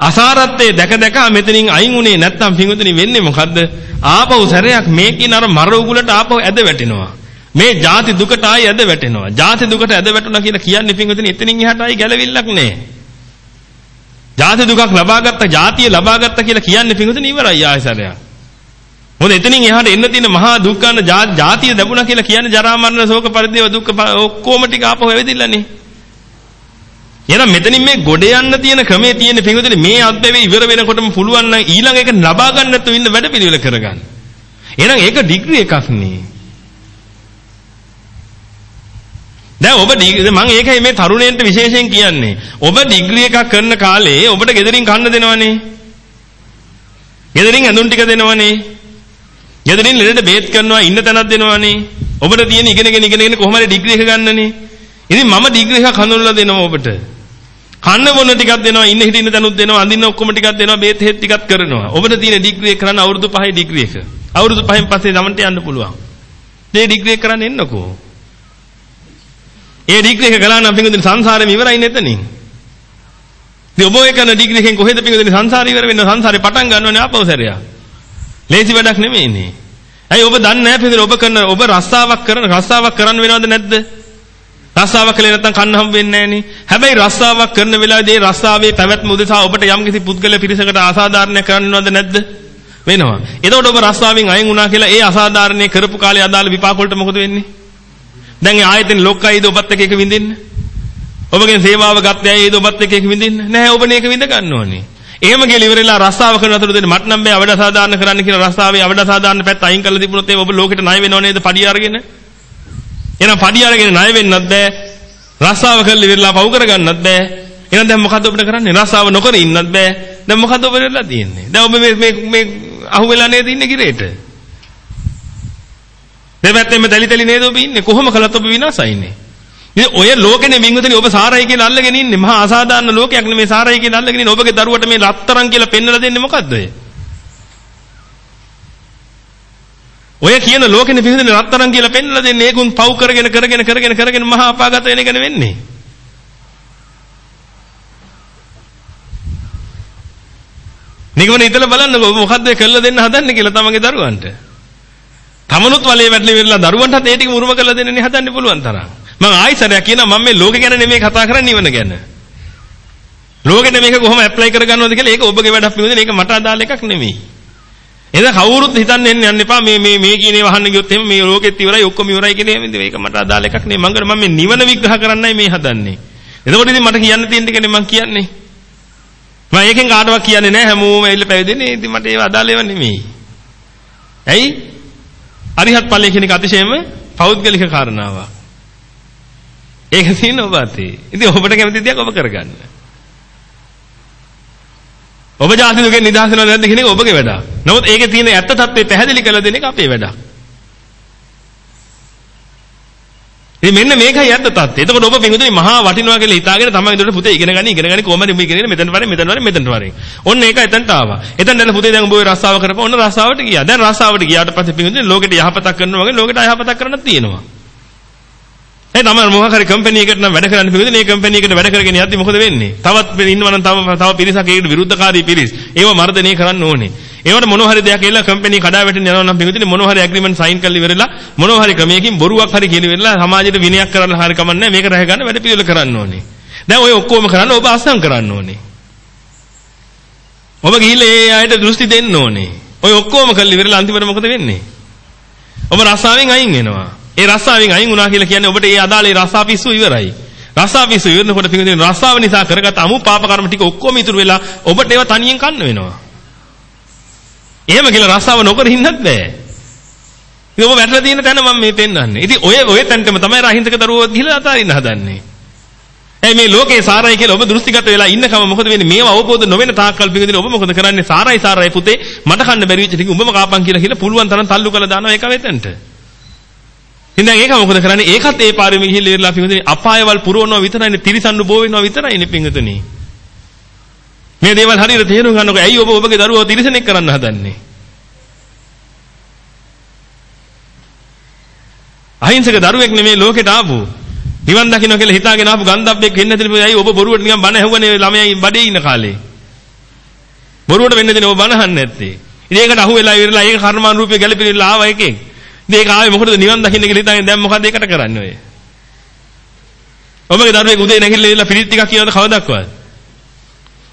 අසාරත්වයේ දැක දැක මෙතනින් අයින් උනේ නැත්නම් පින්වතුනි වෙන්නේ මොකද්ද? ආපහු සැරයක් මේකින් අර මර උගුලට ආපහු ඇද වැටෙනවා. මේ ಜಾති දුකට ආයි ඇද වැටෙනවා. ಜಾති දුකට ඇද වැටුණා කියලා කියන්නේ පින්වතුනි එතනින් එහාට ආයි ගැලවිල්ලක් නැහැ. ජාති දුකක් ලබාගත්ත ජාතිය ලබාගත්ත කියලා කියන්නේ පිඟුතුනි ඉවරයි ආයසරයක්. මොකද එතනින් එහාට එන්න තියෙන මහා දුක් ගන්න ජාතිය ලැබුණා කියලා කියන්නේ ජරා මරණ ශෝක පරිදේව දුක් ඔක්කොම ටික ආපහු ඇවිදින්නනේ. එහෙනම් මෙතනින් මේ ගොඩ යන්න තියෙන ක්‍රමේ තියෙන පිඟුතුනි මේ අත්දැවේ ඉවර වෙනකොටම පුළුවන් නම් ඊළඟ එක ලබා ගන්න නැතුව ඉන්න වැඩ පිළිවෙල කරගන්න. එහෙනම් ඒක ඩිග්‍රී එකක් නේ. දැන් ඔබ මම ඒකයි මේ තරුණයන්ට විශේෂයෙන් කියන්නේ. ඔබ ඩිග්‍රී එකක් කරන කාලේ ඔබට ගෙදරින් කන්න දෙනවනේ. ගෙදරින් ඇඳුම් ටික දෙනවනේ. ගෙදරින් ලෙඩට බේත් කරනවා ඉන්න තැනක් දෙනවනේ. ඔබට තියෙන ඉගෙනගෙන ඉගෙනගෙන කොහොම හරි ඩිග්‍රී එක ගන්නනේ. ඉතින් මම ඩිග්‍රී එකක් හඳුන්වලා දෙනවා ඔබට. කන්න බොන්න ටිකක් දෙනවා ඉන්න හිටින්න තැනුත් දෙනවා අඳින්න ඔක්කොම ටිකක් දෙනවා බේත් හෙත් ටිකක් කරනවා. ඔබට තියෙන ඩිග්‍රී එක කරන්න අවුරුදු 5 ඩිග්‍රී එක. අවුරුදු 5න් පස්සේ තමන්ට යන්න පුළුවන්. මේ ඩිග්‍රී එක කරන්න එන්නකෝ. ඒ ඩිග්‍රී එක කළා නම් පිංගුදින සංසාරෙම ඉවරයි නෙතනින්. ඉතින් ඔබ ඔය කරන ඩිග්‍රී එකෙන් කොහෙද පිංගුදින සංසාරය ඉවර වෙන්නේ? සංසාරේ පටන් ගන්නවනේ ආපහු සැරයක්. ලේසි වැඩක් නෙමෙයිනේ. ඇයි ඔබ දන්නේ නැහැ පිංගුදින ඔබ කරන ඔබ රස්සාවක් කරන රස්සාවක් කරන්න වෙනවද නැද්ද? රස්සාවක් කළේ නැත්නම් කන්න හම් වෙන්නේ නැහනේ. හැබැයි රස්සාවක් කරන වෙලාවේදී රස්සාවේ පැවැත්ම උදෙසා ඔබට යම්කිසි පුද්ගල පිරිසකට අසාධාරණයක් කරන්න වෙනවද නැද්ද? වෙනවා. එතකොට ඔබ රස්සාවෙන් අයින් වුණා කියලා ඒ අසාධාරණේ කරපු කාලේ අදාළ විපාක වලට මොකද වෙන්නේ? දැන් ආයතන ලොක්කයිද ඔබත් එක්ක එක විඳින්න? ඔබගෙන් සේවාව ගත්තේ ඇයිද ඔබත් එක්ක එක විඳින්න? නැහැ ඔබනේ එක විඳ ගන්න ඕනේ. එහෙම කියලා ඉවරලා රස්සාව කරන අතර දෙන්න මට නම් බෑ අවඩ සාධාරණ කරන්න කියලා රස්සාවේ අවඩ සාධාරණ පැත්ත අයින් කරලා තිබුණොත් ඒ ඔබ ලෝකෙට ණය වෙනව නේද පඩි අරගෙන? එහෙනම් පඩි අරගෙන ණය වෙන්නත් බෑ. රස්සාව කරලා ඉවරලා පව් කරගන්නත් බෑ. එහෙනම් දැන් මොකද්ද ඔබට කරන්නේ? රස්සාව නොකර ඉන්නත් බෑ. දැන් මොකද්ද ඔබ වෙලා තියෙන්නේ? දැන් ඔබ මේ මේ මේ අහුවෙලා නේද ඉන්නේ ගිරේට? දෙපැත්තෙම තලි තලි නේද ඔබ ඉන්නේ? කොහොම කළත් ඔබ විනාසයින්නේ ඉතින් ඔය ලෝකෙනේ මින්ගුතනේ ඔබ සාරයි කියලා අල්ලගෙන ඉන්නේ. මහා අසාධාරණ ලෝකයක් නෙමේ සාරයි කියලා අල්ලගෙන ඉන්නේ. ඔබගේ දරුවට මේ රත්තරන් කියලා පෙන්වලා දෙන්නේ මොකද්ද ඔය? ඔය කියන ලෝකෙනේ මින්ගුතනේ රත්තරන් කියලා පෙන්වලා දෙන්නේ. ඒකුන් පව් කරගෙන කරගෙන කරගෙන කරගෙන මහා අපාගත වෙන එකනේ වෙන්නේ නිගමන ඉතලා බලන්නකෝ ඔබ මොකද්ද කළා දෙන්න හදන්නේ කියලා තමන්ගේ දරුවන්ට. තමනුත් වලේ වැටලි වෙරලා දරුවන්ටත් ඒ ටිකම උරුම කරලා දෙන්නනේ හදන්න පුළුවන් තරම්. මම ආයිසරයක් කියනවා මම මේ ලෝකෙ ගැන නෙමෙයි කතා කරන්නේ නිවන ගැන. ලෝකෙට මේක කොහොම ඇප්ලයි කරගන්නවද කියලා ඒක ඔබගේ වැඩක් නෙවෙයි ඒක මට අදාළ එකක් නෙමෙයි. එහෙනම් කවුරුත් හිතන්න එන්න යන්න එපා මේ මේ මේ කියනේ වහන්න ගියොත් එහෙම මේ ලෝකෙත් ඉවරයි ඔක්කොම ඉවරයි කියන මේක මට අදාළ එකක් නෙමෙයි. මම මම මේ නිවන විග්‍රහ කරන්නයි මේ හදන්නේ. එතකොට ඉතින් මට කියන්න තියෙන දෙකනේ මම කියන්නේ. මම ඒකෙන් කාටවත් කියන්නේ නැහැ හැමෝම ඇවිල්ලා පැවිදෙන්නේ. ඉතින් මට ඒව අදාළ ඒවා නෙමෙයි. ඇයි? අරිහත් ඵලය කියන එක අතිශයම පෞද්ගලික කාරණාවක්. ඒක තියෙන ඔබ අතේ. ඉතින් ඔබට කැමති දෙයක් ඔබ කරගන්න. ඔබ ජාති දුකෙන් නිදහස් වෙනවද නැද්ද කියන එක ඔබගේ වැඩක්. නමුත් ඒකේ තියෙන ඇත්ත తත්වේ පැහැදිලි කරලා දෙන එක අපේ වැඩක්. ඉතින් මෙන්න මේකයි ඇත්ත తත්ත්වය. එතකොට ඔබ පිඟුදුනේ මහා වටිනවා කියලා හිතාගෙන තමයි ඒකට පුතේ ඉගෙන ගන්න ඉගෙන ගන්න කොහමද මේ ඉගෙනගෙන මෙතන වරේ මෙතන වරේ මෙතනට වරේ. ඔන්න ඒක එතනට ආවා. එතන දැන් පුතේ දැන් ඔබ ඔය රස්සාව කරපුවා ඔන්න රස්සාවට ගියා. දැන් රස්සාවට ගියාට පස්සේ පිඟුදුනේ ලෝකෙට යහපතක් කරනවා වගේ ලෝකෙට අයහපතක් කරන්නත් තියෙනවා. ඒ තමයි මොකක් හරි කම්පැනි එකකට නම් වැඩ කරන්න පිළිගන්නේ මේ කම්පැනි එකට වැඩ කරගෙන යද්දි මොකද වෙන්නේ? තවත් ඉන්නවා නම් තව තව පිරිසක් ඒකට විරුද්ධකාරී පිරිස්. ඒව මර්ධනය කරන්න ඕනේ. ඒවට මොනවා හරි දෙයක් එල්ල කම්පැනි කඩා වැටෙන්න යනවා නම් පිළිගන්නේ මොනවා හරි ඇග්‍රීමන්ට් සයින් කරලා ඉවරලා මොනවා හරි ක්‍රමයකින් බොරුවක් හරි කියලා ඉවරලා සමාජයට විනයක් කරන්න හරි කමන්නේ මේක රැහ ගන්න වැඩ පිළිවෙල කරන්න ඕනේ. දැන් ඔය ඔක්කොම කරන්න ඔබ අස්සම් කරන්න ඕනේ. ඔබ ගිහිල්ලා ඒ අයට දෘෂ්ටි දෙන්න ඕනේ. ඔය ඔක්කොම කරලා ඉවරලා අන්තිමට මොකද වෙන්නේ? ඔබ රස්සාවෙන් අයින් වෙනවා. ඒ රස්සාවෙන් අයින් වුණා කියලා කියන්නේ ඔබට ඒ අදාළේ රස්සා පිස්සු ඉවරයි. රස්සා පිස්සු ඉවරනකොට පිටින් රස්සාව නිසා කරගත් අමු පාප කර්ම ටික ඔක්කොම ඉතුරු වෙලා ඔබට ඒවා තනියෙන් කන්න වෙනවා. එහෙම කියලා රස්සාව නොකර ඉන්නත් බෑ. ඉතින් ඔබ වැටලා තියෙන තැන මම මේ පෙන්වන්නේ. ඉතින් ඔය ඔය තැනටම තමයි රහින්සක දරුවෝ ගිහලා අතාරින්න හදන්නේ. ඇයි මේ ලෝකේ සාරයි කියලා ඔබ දෘෂ්ටිගත වෙලා ඉන්නකම මොකද වෙන්නේ? මේව අවබෝධ නොවෙන තාක්කල් පිටින් ඔබ මොකද කරන්නේ? සාරයි සාරයි පුතේ මට කන්න බැරි වෙච්ච ටික උඹම කාපන් කියලා කියලා පුළුවන් තරම් තල්ලු කරලා දානවා ඒක වෙතෙන්ට. ඉතින් ඒක මොකද කරන්නේ? ඒකත් ඒ පාරෙම ගිහිල්ලා ඉවරලා පිටින් අපායවල් පුරවනවා විතරයිනේ තිරිසන්නු බෝ වෙනවා විතරයිනේ පිටින්. මේ දේවල් හරියට තේරුම් ගන්නකො ඇයි ඔබ ඔබගේ දරුවව තිරිසනෙක් කරන්න හදන්නේ? අහිංසක දරුවෙක් නෙමේ ලෝකෙට ආපු. නිවන් දකින්න කියලා හිතාගෙන ආපු ගන්ධබ්බෙක් වෙන්න දෙන්නේ ඇයි ඔබ බොරුවට නිකන් බණ ඇහුවනේ ළමයි බඩේ ඉන්න කාලේ. බොරුවට වෙන්න දෙන්නේ ඔබ බණ අහන්නේ නැත්තේ. ඉතින් ඒකට අහු වෙලා ඉවරලා ඒක කර්මානුරූපී ගැළපෙලා ආවා එකෙන්. ඉතින් ඒක ආවේ මොකටද නිවන් දකින්න කියලා හිතාගෙන දැන් මොකද ඒකට කරන්නේ ඔය? ඔබගේ දරුවෙක් උදේ නැගිටලා ඉවරලා පිළිත් ටිකක් කියනවද කවදක්වත්?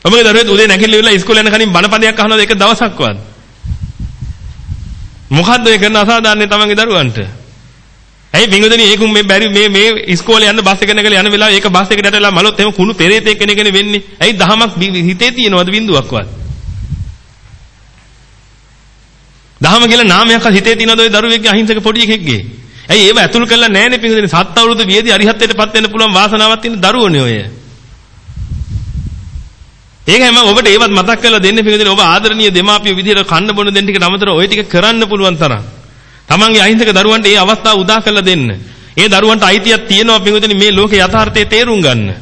ඔබගේ දරුවෙක් උදේ නැගිටලා ඉවරලා ඉස්කෝලේ යන කලින් බණපදයක් අහනවද එක දවසක්වත්? මොකද්ද ඒ කරන අසාධාරණේ තමන්ගේ දරුවන්ට? ඇයි බින්දුදෙනි ඒකුම් මේ බැරි මේ මේ ඉස්කෝලේ යන්න බස් එක නැගලා යන වෙලාව ඒක බස් එකට ඇටලා මලොත් එහෙම කුණු පෙරේතෙක් කෙනෙක්නේ වෙන්නේ. ඇයි දහමක් හිතේ තියෙනවද බින්දුවක්වත්? දහම කියලා නාමයක්වත් හිතේ තියෙනවද ওই දරුවෙක්ගේ අහිංසක පොඩි එකෙක්ගේ? ඇයි ඒව ඇතුල් කරලා නැහැනේ බින්දුදෙනි සත් අවුරුදු වියේදී අරිහත්ත්වයටපත් වෙන්න පුළුවන් වාසනාවක් තියෙන දරුවෝනේ ඔය. ඒකයි මම ඔබට ඒවත් මතක් කරලා දෙන්නේ පිළිදෙන ඔබ ආදරණීය දෙමාපිය විදිහට කන්න බොන දෙන්න ටිකට අමතරව ওই ටික කරන්න පුළුවන් තරම්. තමන්ගේ අහිංසක දරුවන්ට මේ අවස්ථාව උදා කරලා දෙන්න. ඒ දරුවන්ට අයිතියක් තියෙනවා පිටුදින මේ ලෝකේ යථාර්ථය තේරුම් ගන්න.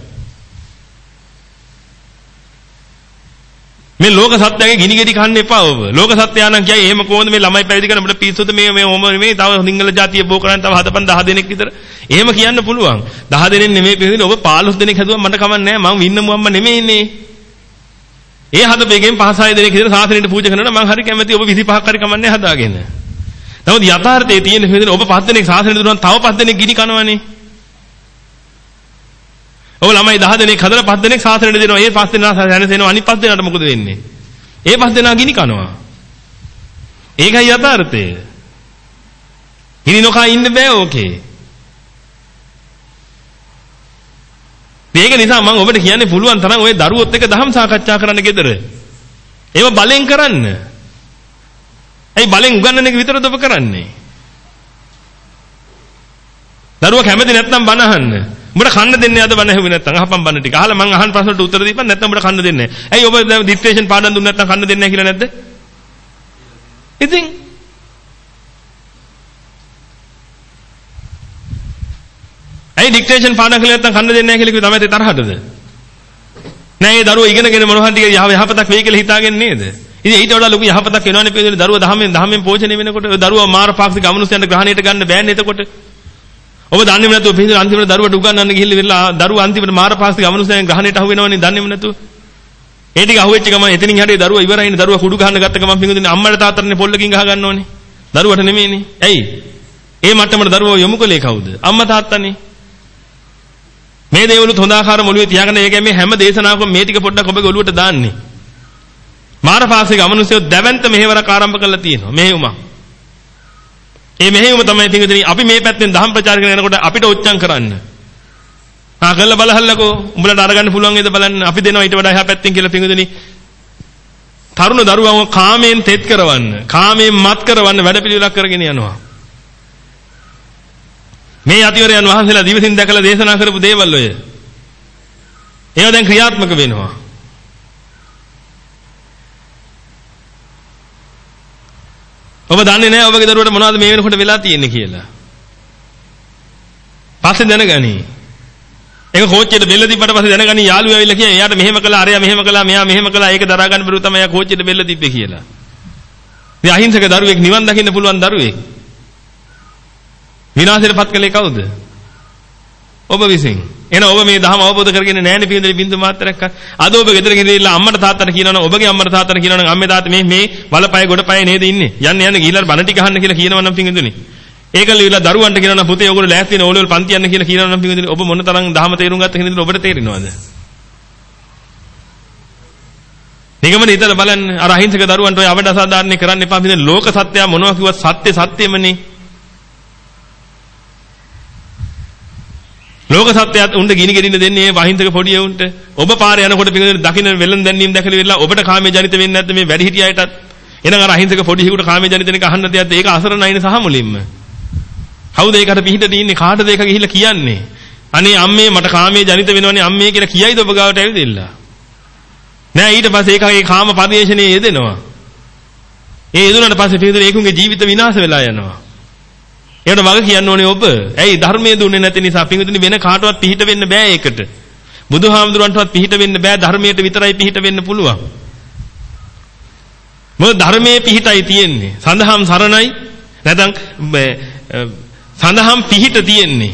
මේ ලෝක සත්‍යයේ ගිනි ගෙඩි කන්න එපා ඔබ. ලෝක සත්‍යය නම් කියයි එහෙම කොහොමද මේ ළමයි පැවිදි කරන අපිට පිස්සුද මේ මේ ඔම මේ තව සිංහල ජාතිය බෝ කරන්නේ තව හදපන් 10 දෙනෙක් විතර. එහෙම කියන්න පුළුවන්. 10 දෙනෙක් නෙමෙයි පිළිදින ඔබ 15 දෙනෙක් හැදුවා මට කමන්නේ නැහැ. මං වින්නමුම්ම නෙමෙයිනේ. ඒ හදපේගෙන් 5-6 දෙනෙක් විතර සාසනෙට පූජා කරනවා මං හරි කැමති ඔබ 25ක් හරි කමන්නේ හදාගෙන. නමුත් යථාර්ථයේ තියෙන හේතුව ඔබ පස් දෙනෙක් සාසනෙට දුන්නා තව පස් දෙනෙක් ගිනි කනවනේ. ඔබ ළමයි 10 දෙනෙක් හදලා පස් දෙනෙක් සාසනෙට දෙනවා. ඒ පස් දෙනා සැනසෙනවා අනිත් පස් දෙනාට මොකද වෙන්නේ? ඒ පස් දෙනා ගිනි කනවා. ඒකයි යථාර්ථය. ගිනි නොකා ඉන්න බෑ ඕකේ. මේක නිසා මම ඔබට කියන්නේ පුළුවන් තරම් ওই දරුවොත් එක්ක දහම් සාකච්ඡා කරන්න ගෙදර. ඒව බලෙන් කරන්න. ඇයි බලෙන් උගන්නන එක විතරද ඔබ කරන්නේ? දරුවා කැමති නැත්නම් බන අහන්න. උඹට කන්න දෙන්නේ අද බන ඇහුවේ නැත්නම් අහපන් බන ටික. අහලා මං අහන ප්‍රශ්නට උත්තර දීපන් නැත්නම් උඹට කන්න දෙන්නේ නැහැ. ඇයි ඔබ ඩික්ටේෂන් පාඩම් දුන්නේ නැත්නම් කන්න දෙන්නේ නැහැ කියලා නැද්ද? ඉතින් ඇයි ඩික්ටේෂන් පාඩම් කළේ නැත්නම් කන්න දෙන්නේ නැහැ කියලා කිව්ව තමයි තරහටද? නෑ ඒ දරුවෝ ඉගෙනගෙන මොනවා හරි ටික යහපතක් වෙයි කියලා හිතාගෙන නේද? ඉතින් ඊට වඩා ලොකු යහපතක් වෙනවනේ පිළිදෙන දරුවා දහමෙන් දහමෙන් පෝෂණය වෙනකොට ඔය දරුවා මාර පාක්ෂික අමනුෂ්‍යයන්ට ග්‍රහණයට ගන්න බෑනේ එතකොට. ඔබ දන්නේම නැතුව පිළිදෙන අන්තිමට දරුවට උගන්වන්න ගිහිල්ලා ඉවරලා දරුවා අන්තිමට මාර පාක්ෂික අමනුෂ්‍යයන් ග්‍රහණයට අහු වෙනවනේ දන්නේම නැතුව. ඒ ටික අහුවෙච්ච ගමන් එතනින් හැටේ දරුවා ඉවරයිනේ දරුවා කුඩු ගහන්න ගත්ත ගමන් පිළිදෙන අම්මට තාත්තටනේ පොල්ලකින් ගහ ගන්න ඕනේ. දරුවට නෙමෙයිනේ. ඇයි? ඒ මට්ටමට දරුවෝ යොමු කළේ කවුද? අම්මා තාත්තනේ. මේ දේවලුත් හොඳ ආකාර මොළුවේ තියාගෙන ඒකයි මේ හැම දේශනාවකම මේ ටික පොඩ්ඩක් ඔබගේ ඔළුවට දාන්නේ. මාරපාසික අමනුෂ්‍යය දැවැන්ත මෙහෙවරක් ආරම්භ කරලා තියෙනවා මෙහෙයුමක්. ඒ මෙහෙයුම තමයි තින්ගදෙනි අපි මේ පැත්තෙන් දහම් ප්‍රචාර කරන යනකොට අපිට ඔච්චම් කරන්න. ආ කළා බලහල්ලකෝ උඹලට අරගන්න පුළුවන් වේද බලන්න අපි දෙනවා ඊට වඩා එහා පැත්තෙන් කියලා තින්ගදෙනි. තරුණ දරුවව කාමයෙන් තෙත් කරවන්න, කාමයෙන් මත් කරවන්න වැඩපිළිවෙලක් කරගෙන යනවා. මේ අතිවරයන් වහන්සේලා දිවසින් දැකලා දේශනා කරපු දේවල් ඔය. ඒවා දැන් ක්‍රියාත්මක වෙනවා. ඔබ දන්නේ නැහැ ඔබගේ දරුවට මොනවද මේ වෙනකොට වෙලා තියෙන්නේ කියලා. පස්සේ දැනගනි. ඒක කෝච්චියට බෙල්ල දීපට පස්සේ දැනගනි යාළුවා ඇවිල්ලා කියන එයාට මෙහෙම කළා අරයා මෙහෙම කළා මෙයා මෙහෙම කළා ඒක දරා ගන්න බැරුව තමයි එයා කෝච්චියට බෙල්ල දීපේ කියලා. ඉතින් අහිංසක දරුවෙක් නිවන් දකින්න පුළුවන් දරුවෙක්. විනාශයටපත් කළේ කවුද? ඔබ විසින්. එහෙනම් ඔබ මේ ධර්ම අවබෝධ කරගෙන නැහැනේ පින්දලි බින්දු මාත්‍රයක්. අද ඔබ ගෙදර ගිහිල්ලා අම්මට තාත්තට කියනවනම් ඔබගේ අම්මට තාත්තට කියනවනම් අම්මේ තාත්තා මේ මේ වලපය ගොඩපය නේද ඉන්නේ. යන්න යන්න ගිහිල්ලා බණ ටික අහන්න කියලා කියනවනම් පින්දුනි. ඒකල ඉවිලා දරුවන්ට කියනවනම් පුතේ ඔයගොල්ලෝ ලෑස්ති වෙන ඕලෙවල් පන්ති යන්න කියලා කියනවනම් පින්දුනි ඔබ මොන තරම් ධර්ම තේරුම් ගත්ත කෙනෙක්ද ඔබට තේරෙනවද? නිගමන හිතලා බලන්න අර අහිංසක දරුවන්ට ඔය අවඩ අසාධාරණ කරන්න එපා. පිටින් ලෝක සත්‍යය මොනවා කිව්වත් සත්‍ය සත්‍යමනේ. ලෝක සත්‍යයත් උන්ට ගිනි ගෙඩින්න දෙන්නේ මේ වහින්දක පොඩි උන්ට. ඔබ පාරේ යනකොට පිටින් දකින්න වෙලන් දැන්නීම් දැකලා වෙලා ඔබට කාමයේ ජනිත වෙන්නේ නැද්ද මේ වැඩි හිටියයටත්? එහෙනම් අර අහිංසක පොඩි හිකුට කාමයේ ජනිත දෙනක අහන්න තියද්ද ඒක අසරණයිනේ සහ මුලින්ම. කවුද ඒකට පිහිට ඉන්නේ කාටද ඒක ගිහිල්ලා කියන්නේ? අනේ අම්මේ මට කාමයේ ජනිත වෙනවනේ අම්මේ කියලා කියයිද ඔබ ගාවට ඇවිදilla? නෑ ඊට පස්සේ ඒකගේ කාම පරිේශණයේ යෙදෙනවා. ඒ යෙදුනට පස්සේ පිළිතුර ඒකුන්ගේ ජීවිත විනාශ වෙලා යනවා. ඒකට වග කියන්න ඕනේ ඔබ. ඇයි ධර්මයේ දුන්නේ නැති නිසා පිඟුතුනි වෙන කාටවත් පිහිට වෙන්න බෑ ඒකට. බුදුහාමුදුරන්ටවත් පිහිට වෙන්න බෑ ධර්මයට විතරයි පිහිට වෙන්න පුළුවන්. මොකද ධර්මයේ පිහිටයි තියෙන්නේ. සඳහම් සරණයි නැත්නම් සඳහම් පිහිට තියෙන්නේ.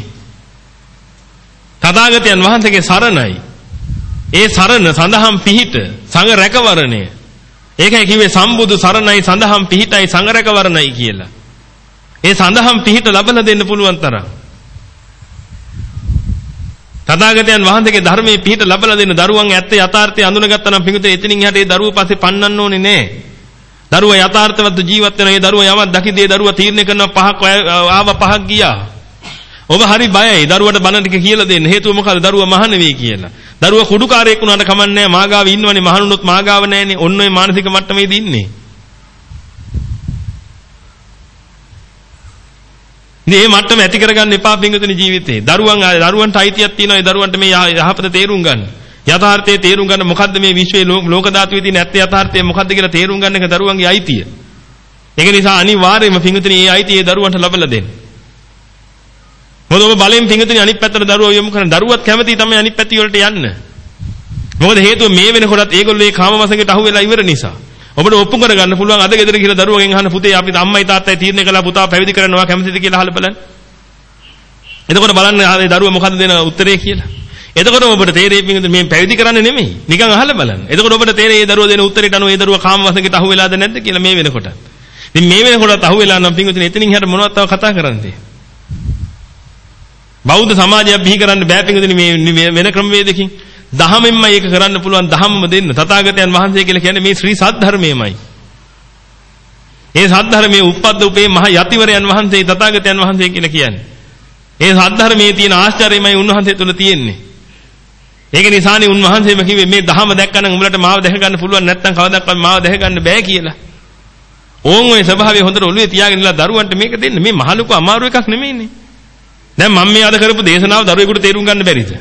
තථාගතයන් වහන්සේගේ සරණයි. ඒ සරණ සඳහම් පිහිට සංඝ රැකවරණය. ඒකයි කිව්වේ සම්බුදු සරණයි සඳහම් පිහිටයි සංඝ රැකවරණයි කියලා. ඒ සඳහම් පිහිට ලබලා දෙන්න පුළුවන් තරම්. තථාගතයන් වහන්සේගේ ධර්මයේ පිහිට ලබලා දෙන්න දරුවන් ඇත්ත යථාර්ථය අඳුනගත්තා නම් පිඟුතේ එතනින් එහාට ඒ දරුවෝ පස්සේ පන්නන්න ඕනේ නෑ. දරුවා යථාර්ථවත් ජීවත් වෙනවා. ඒ දරුවා යමක් දකිදී ඒ දරුවා තීරණය කරනවා පහක් ආව පහක් ගියා. ඔබ හරි බයයි දරුවට බන ටික කියලා දෙන්න. හේතුව මොකද? දරුවා මහාන වෙයි කියලා. දරුවා කුඩුකාරයෙක් වුණාට කමන්නේ නැහැ. මාගාව ඉන්නවනේ මහණුනොත් මාගාව නැහැනේ. ඔන්න ඔය මානසික මට්ටමේදී ඉන්නේ. මේ මට්ටම ඇති කරගන්න එපා පිංගුතුනි ජීවිතේ. දරුවන් දරුවන්ට අයිතියක් තියෙනවා. ඒ දරුවන්ට මේ යහපත තේරුම් ගන්න. යථාර්ථයේ තේරුම් ගන්න මොකද්ද මේ විශ්වයේ ලෝක ධාතුවේ තියෙන ඇත්ත යථාර්ථය මොකද්ද කියලා තේරුම් ගන්න එක දරුවන්ගේ අයිතිය. ඒක නිසා අනිවාර්යයෙන්ම පිංගුතුනි මේ අයිතිය දරුවන්ට ලබලා දෙන්න. මොකද ඔබ බලෙන් පිංගුතුනි අනිත් පැත්තට දරුවෝ යොමු කරන දරුවත් කැමති තමයි අනිත් පැති වලට යන්න. මොකද හේතුව මේ වෙනකොටත් ඒගොල්ලෝ මේ කාම වසඟයට අහු වෙලා ඉවර නිසා. ඔබට ඔප්පු කරගන්න පුළුවන් අද ගෙදර ගිහලා දරුවගෙන් අහන්න පුතේ අපි අම්මයි තාත්තයි තීරණය කළා පුතා පැවිදි කරනවා කැමතිද කියලා අහලා බලන්න. එතකොට බලන්න ආයේ දරුවා මොකද්ද දෙන උත්තරේ කියලා. එතකොට ඔබට තේරෙයි මේ පැවිදි කරන්නේ නෙමෙයි. නිකන් අහලා බලන්න. එතකොට ඔබට තේරෙයි මේ දරුවා දෙන උත්තරේට අනුව මේ දරුවා කාම වසඟයට අහු වෙලාද නැද්ද කියලා මේ වෙනකොට. ඉතින් මේ වෙනකොටත් අහු වෙලා නම් පින්විතින් එතනින් හැර මොනවද තව කතා කරන්නේ? බෞද්ධ සමාජයක් බිහි කරන්න බෑ පින්විතින් මේ වෙන ක්‍රමවේදකින්. දහමෙන්මයි ඒක කරන්න පුළුවන් දහමම දෙන්න. තථාගතයන් වහන්සේ කියලා කියන්නේ මේ ශ්‍රී සද්ධර්මයමයි. ඒ සද්ධර්මයේ උප්පද්ද උපේ මහ යතිවරයන් වහන්සේ තථාගතයන් වහන්සේ කියලා කියන්නේ. ඒ සද්ධර්මයේ තියෙන ආශ්චර්යමයි උන්වහන්සේ තුල තියෙන්නේ. ඒක නිසානේ උන්වහන්සේම කිව්වේ මේ දහම දැක්කනම් උඹලට මාව දැක ගන්න පුළුවන් නැත්නම් කවදාවත් මාව දැක ගන්න බෑ කියලා. ඕන් ඔය ස්වභාවය හොඳට ඔළුවේ තියාගෙන ඉන්න දරුවන්ට මේක දෙන්න මේ මහලුක අමාරු එකක් නෙමෙයිනේ. දැන් මම මේ අද කරපු දේශනාව දරුවෙකුට තේරුම් ගන්න බැරිද?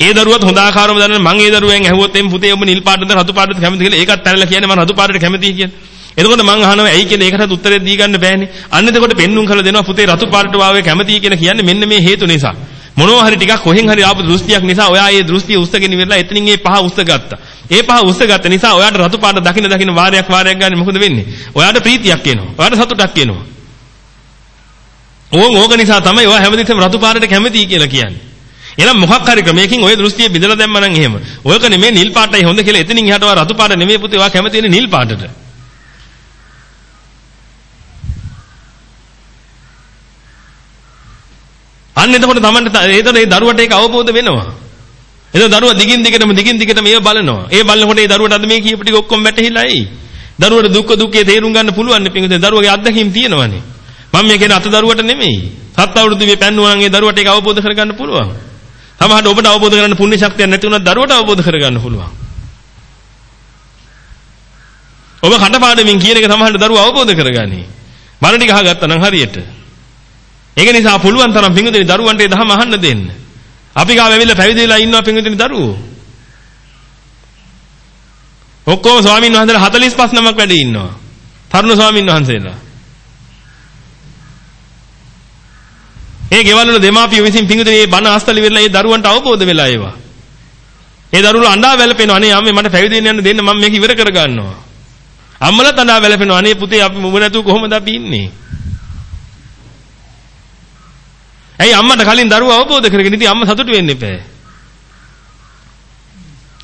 ඒ දරුවත් හොඳ ආකාරව දන්න මං ඒ දරුවෙන් ඇහුවොත් එම් පුතේ ඔබ නිල් පාටද රතු පාටද කැමති කියලා ඒකත් පැනලා කියන්නේ මම රතු පාටට කැමතියි කියලා. එතකොට මං අහනවා ඇයි කියලා ඒකටත් උත්තරේ දී ගන්න බෑනේ. අන්න එතකොට පෙන්눔 කරලා දෙනවා පුතේ රතු පාටට වාවේ කැමතියි කියලා කියන්නේ මෙන්න මේ හේතු නිසා. මොනවා හරි ටිකක් කොහෙන් හරි ආපු දෘෂ්ටියක් නිසා ඔයා ඒ දෘෂ්ටිය උස්සගෙන ඉවරලා එතනින් ඒ පහ උස්ස ගත්තා. ඒ පහ උස්ස ගත්ත නිසා ඔයාට රතු පාට දකින්න දකින්න වාරයක් වාරයක් ගන්න මොකද වෙන්නේ? ඔයාට ප්‍රීතියක් එනවා. ඔයාට සතුටක් එනවා. ඕන් ඕක නිසා තමයි ඔයා හැමදෙස්සම රතු පාටට කැමතියි කියලා කියන්නේ. එහෙනම් මොකක් හරි ක්‍රමයකින් ওই දෘෂ්ටිය බෙදලා දැම්ම නම් එහෙම. ඔයක නෙමෙයි නිල් පාටයි හොඳ කියලා එතනින් එහාට වා රතු පාට නෙමෙයි පුතේ ඔයා කැමති වෙන්නේ නිල් පාටට. අන්න එතකොට Tamanට ඒතර ඒ දරුවට ඒක අවබෝධ වෙනවා. එතකොට දරුවා දිගින් දිගටම දිගින් දිගටම ඒව බලනවා. ඒ බලනකොට ඒ දරුවට අද මේ කියපු ටික ඔක්කොම වැටහිලා එයි. දරුවට දුක්ඛ දුක්ඛේ තේරුම් ගන්න පුළුවන් නේ පිංගුතේ දරුවගේ අත්දැකීම් තියෙනවනේ. මම මේ කියන අත දරුවට නෙමෙයි. සත් අවුරුදු මේ පෑන්නුවා නම් ඒ දරුවට ඒක අවබෝධ කරගන්න පුළුවන්. සමහරට ඔබට අවබෝධ කරගන්න පුණ්‍ය ශක්තියක් නැති වුණත් දරුවට අවබෝධ කරගන්න පුළුවන්. ඔබ කටපාඩමින් කියන එක සමහරට දරුවා අවබෝධ කරගන්නේ. බණ ටික අහගත්තා නම් හරියට. ඒක නිසා පුළුවන් තරම් පිංගුදිනේ දරුවන්ට ඒ දහම අහන්න දෙන්න. අපි ගාව ඇවිල්ලා පැවිදි වෙලා ඉන්නවා පිංගුදිනේ දරුවෝ. ඔක්කොම ස්වාමීන් වහන්සේලා 45 නමක් වැඩ ඉන්නවා. තරුණ ස්වාමීන් වහන්සේලා. ඒ ගෙවල් වල දෙමාපියෝ විසින් පිංගුතුනි මේ බණ අස්තලි වෙලා ඒ දරුවන්ට අවබෝධ වෙලා ඒවා. ඒ දරුවෝ අඬා වැළපෙනවා අනේ අම්මේ මට පැවිදි වෙන්න යන්න දෙන්න මම මේක ඉවර කර ගන්නවා. අම්මලත් අඬා වැළපෙනවා අනේ පුතේ අපි මුව නැතුව කොහොමද අපි ඉන්නේ? ඇයි අම්මට කලින් දරුවා අවබෝධ කරගෙන ඉතින් අම්මා සතුටු වෙන්න එපා.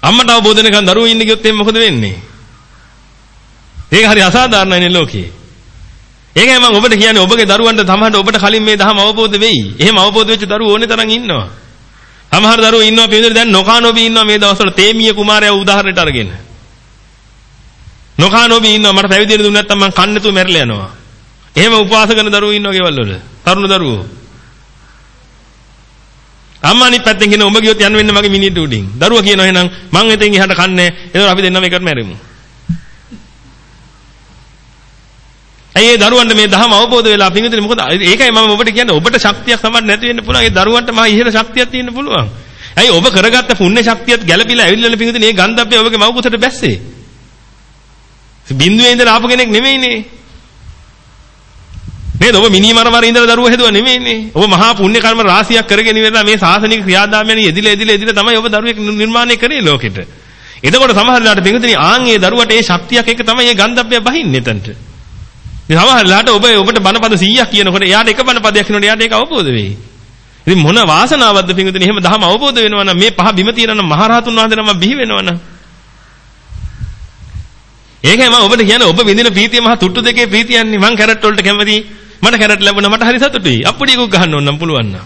අම්මට අවබෝධ වෙනකන් දරුවෝ ඉන්නේ කියොත් එහෙනම් මොකද වෙන්නේ? ඒක හරි අසාධාරණයිනේ ලෝකේ. ඒකයි මම ඔබට කියන්නේ ඔබගේ දරුවන්ට තමහට ඔබට කලින් මේ දහම අවබෝධ වෙයි. එහෙම අවබෝධ වෙච්ච දරුවෝ ඕනේ තරම් ඉන්නවා. සමහර දරුවෝ ඉන්නවා පිළිදෙර දැන් නොකානෝබී ඉන්නවා මේ දවස්වල තේමිය කුමාරයා උදාහරණයට අරගෙන. නොකානෝබී ඉන්නවා මට පැවිදි වෙන්න දුන්නේ නැත්නම් මං කන්නේ නැතුව මැරලා යනවා. එහෙම උපවාස කරන දරුවෝ ඉන්නවා ගෙවල් වල. තරුණ දරුවෝ. අම්මා අනිත් පැත්තෙන් කියන ඔබ ගියොත් යන්න වෙන්නේ මගේ මිනිහෙට උඩින්. දරුවා කියනවා එහෙනම් මං එතෙන් එහාට කන්නේ. එතකොට අපි දෙන්නම එකට මැරෙමු. ඇයි ඒ දරුවන්ට මේ ධර්ම අවබෝධ වෙලා පිංගුතුනි මොකද ඒකයි මම ඔබට කියන්නේ ඔබට ශක්තියක් සමහර නැති වෙන්න පුළුවන්. ඒ දරුවන්ට මහා ඉහළ ශක්තියක් තියෙන්න පුළුවන්. ඇයි ඔබ කරගත්ත පුණ්‍ය ශක්තියත් ගැළපිලා ඇවිල්ලා පිංගුතුනි මේ ගන්ධබ්බේ ඔබගේ මව කුසට බැස්සේ. බින්දුවේ ඉඳලා ආපු කෙනෙක් නෙමෙයිනේ. නේද? ඔබ මිනි මර මර ඉඳලා දරුවෝ හැදුවා නෙමෙයිනේ. ඔබ මහා පුණ්‍ය කර්ම රාශියක් කරගෙන ඉවරලා මේ සාසනික ක්‍රියාදාමයන් යෙදිලා යෙදිලා යෙදිලා තමයි ඔබ දරුවෙක් නිර්මාණය කරේ ලෝකෙට. එතකොට සමහර වෙලාවට පිටුදින ආන් ඒ දරුවට ඒ ශක්තියක් එක තමයි ඒ ගන්ධබ්බය බහින්නේ එතනට. ඉතින් සමහර වෙලාවට ඔබ ඔබට බණපද 100ක් කියනකොට එයාට එක බණපදයක් කියනකොට එයාට ඒක අවබෝධ වෙයි. ඉතින් මොන වාසනාවක්ද පිටුදින එහෙම දහම අවබෝධ වෙනවා නම් මේ පහ බිම තියෙනවා නම් මහරහතුන් වහන්සේ නම බිහි වෙනවා නම්. ඒකයි මම ඔබට කියන්නේ ඔබ විඳින ප්‍රීතිය මහ තුට්ටු දෙකේ ප්‍රීතියන්නේ. මං කැරට් වලට කැමතියි මට කැරට් ලැබුණා මට හරි සතුටුයි. අප්පුඩියකුත් ගහන්න ඕන නම් පුළුවන් නම්.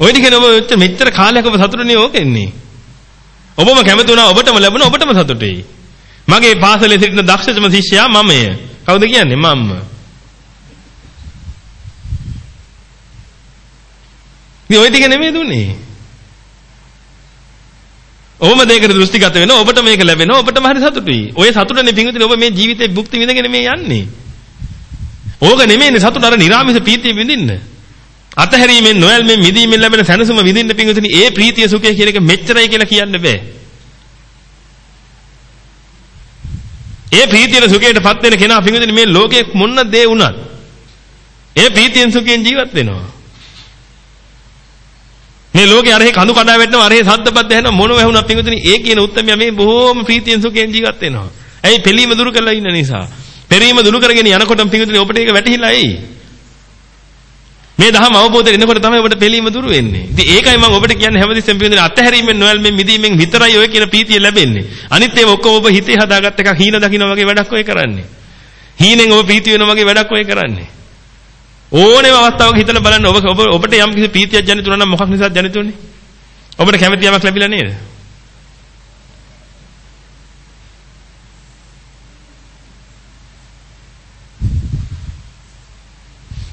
ඔය ටිකනේ ඔබ මෙච්චර කාලයක් ඔබ සතුටුනේ ඕකෙන්නේ. ඔබම කැමති වුණා ඔබටම ලැබුණා ඔබටම සතුටුයි. මගේ පාසලේ සිටින දක්ෂතම ශිෂ්‍යයා මමය කවුද කියන්නේ මම්ම ඉතින් ඔය ටික නෙමෙයි දුන්නේ ඔබම දෙයකට දෘෂ්ටිගත වෙනවා ඔබට මේක ලැබෙනවා ඔබටම හරි සතුටුයි. ඔය සතුටනේ පිංගුතුනේ ඔබ මේ ජීවිතේ භුක්ති විඳගෙන මේ යන්නේ. ඕක නෙමෙයිනේ සතුට අර නිර්ාමිෂ ප්‍රීතිය විඳින්න. අතහැරීමෙන් නොයල්මෙන් මිදීමෙන් ලැබෙන සැනසුම විඳින්න පිංගුතුනේ ඒ ප්‍රීතිය සුඛය කියන එක මෙච්චරයි කියලා කියන්න බෑ. ඒ ප්‍රීතියට සුඛයටපත් වෙන කෙනා පිංගුතුනේ මේ ලෝකයේ මොන දේ වුණත් ඒ ප්‍රීතියෙන් සුඛයෙන් ජීවත් වෙනවා. මේ ලෝකේ අරහේ කඳු කඩා වැටෙනවා අරහේ සද්දපත් ඇහෙනවා මොනව ඇහුණා පිඟුතුනි ඒ කියන උත්තරමයා මේ බොහෝම ප්‍රීතියෙන් සුඛයෙන් ජීවත් වෙනවා. ඇයි පිළීම දුරු කරලා ඉන්න නිසා. පෙරීම දුරු කරගෙන යනකොටම පිඟුතුනි ඔබට ඒක වැටහිලා ඇයි? මේ දහම අවබෝධයෙන් එනකොට තමයි ඔබට පිළීම දුරු වෙන්නේ. ඉතින් ඒකයි මම ඔබට කියන්නේ හැමතිස්සෙම පිඟුතුනි අත්හැරීමෙන් නොයල්මෙන් මිදීමෙන් විතරයි ඔය කියන ප්‍රීතිය ලැබෙන්නේ. අනිත් ඒවා ඔක්කොම ඔබ හිතේ හදාගත්ත එකක් හීන දකින්න වගේ වැඩක් ඔය කරන්නේ. හීනෙන් ඔබ ප්‍රීති වෙනවා වගේ වැඩක් ඔය කරන්නේ. ඕනෑම අවස්ථාවක හිතලා බලන්න ඔබ ඔබ ඔබට යම් කිසි ප්‍රීතියක් ජනිත වුණා නම් මොකක් නිසාද ජනිත වෙන්නේ? ඔබට කැමති යමක් ලැබිලා නේද?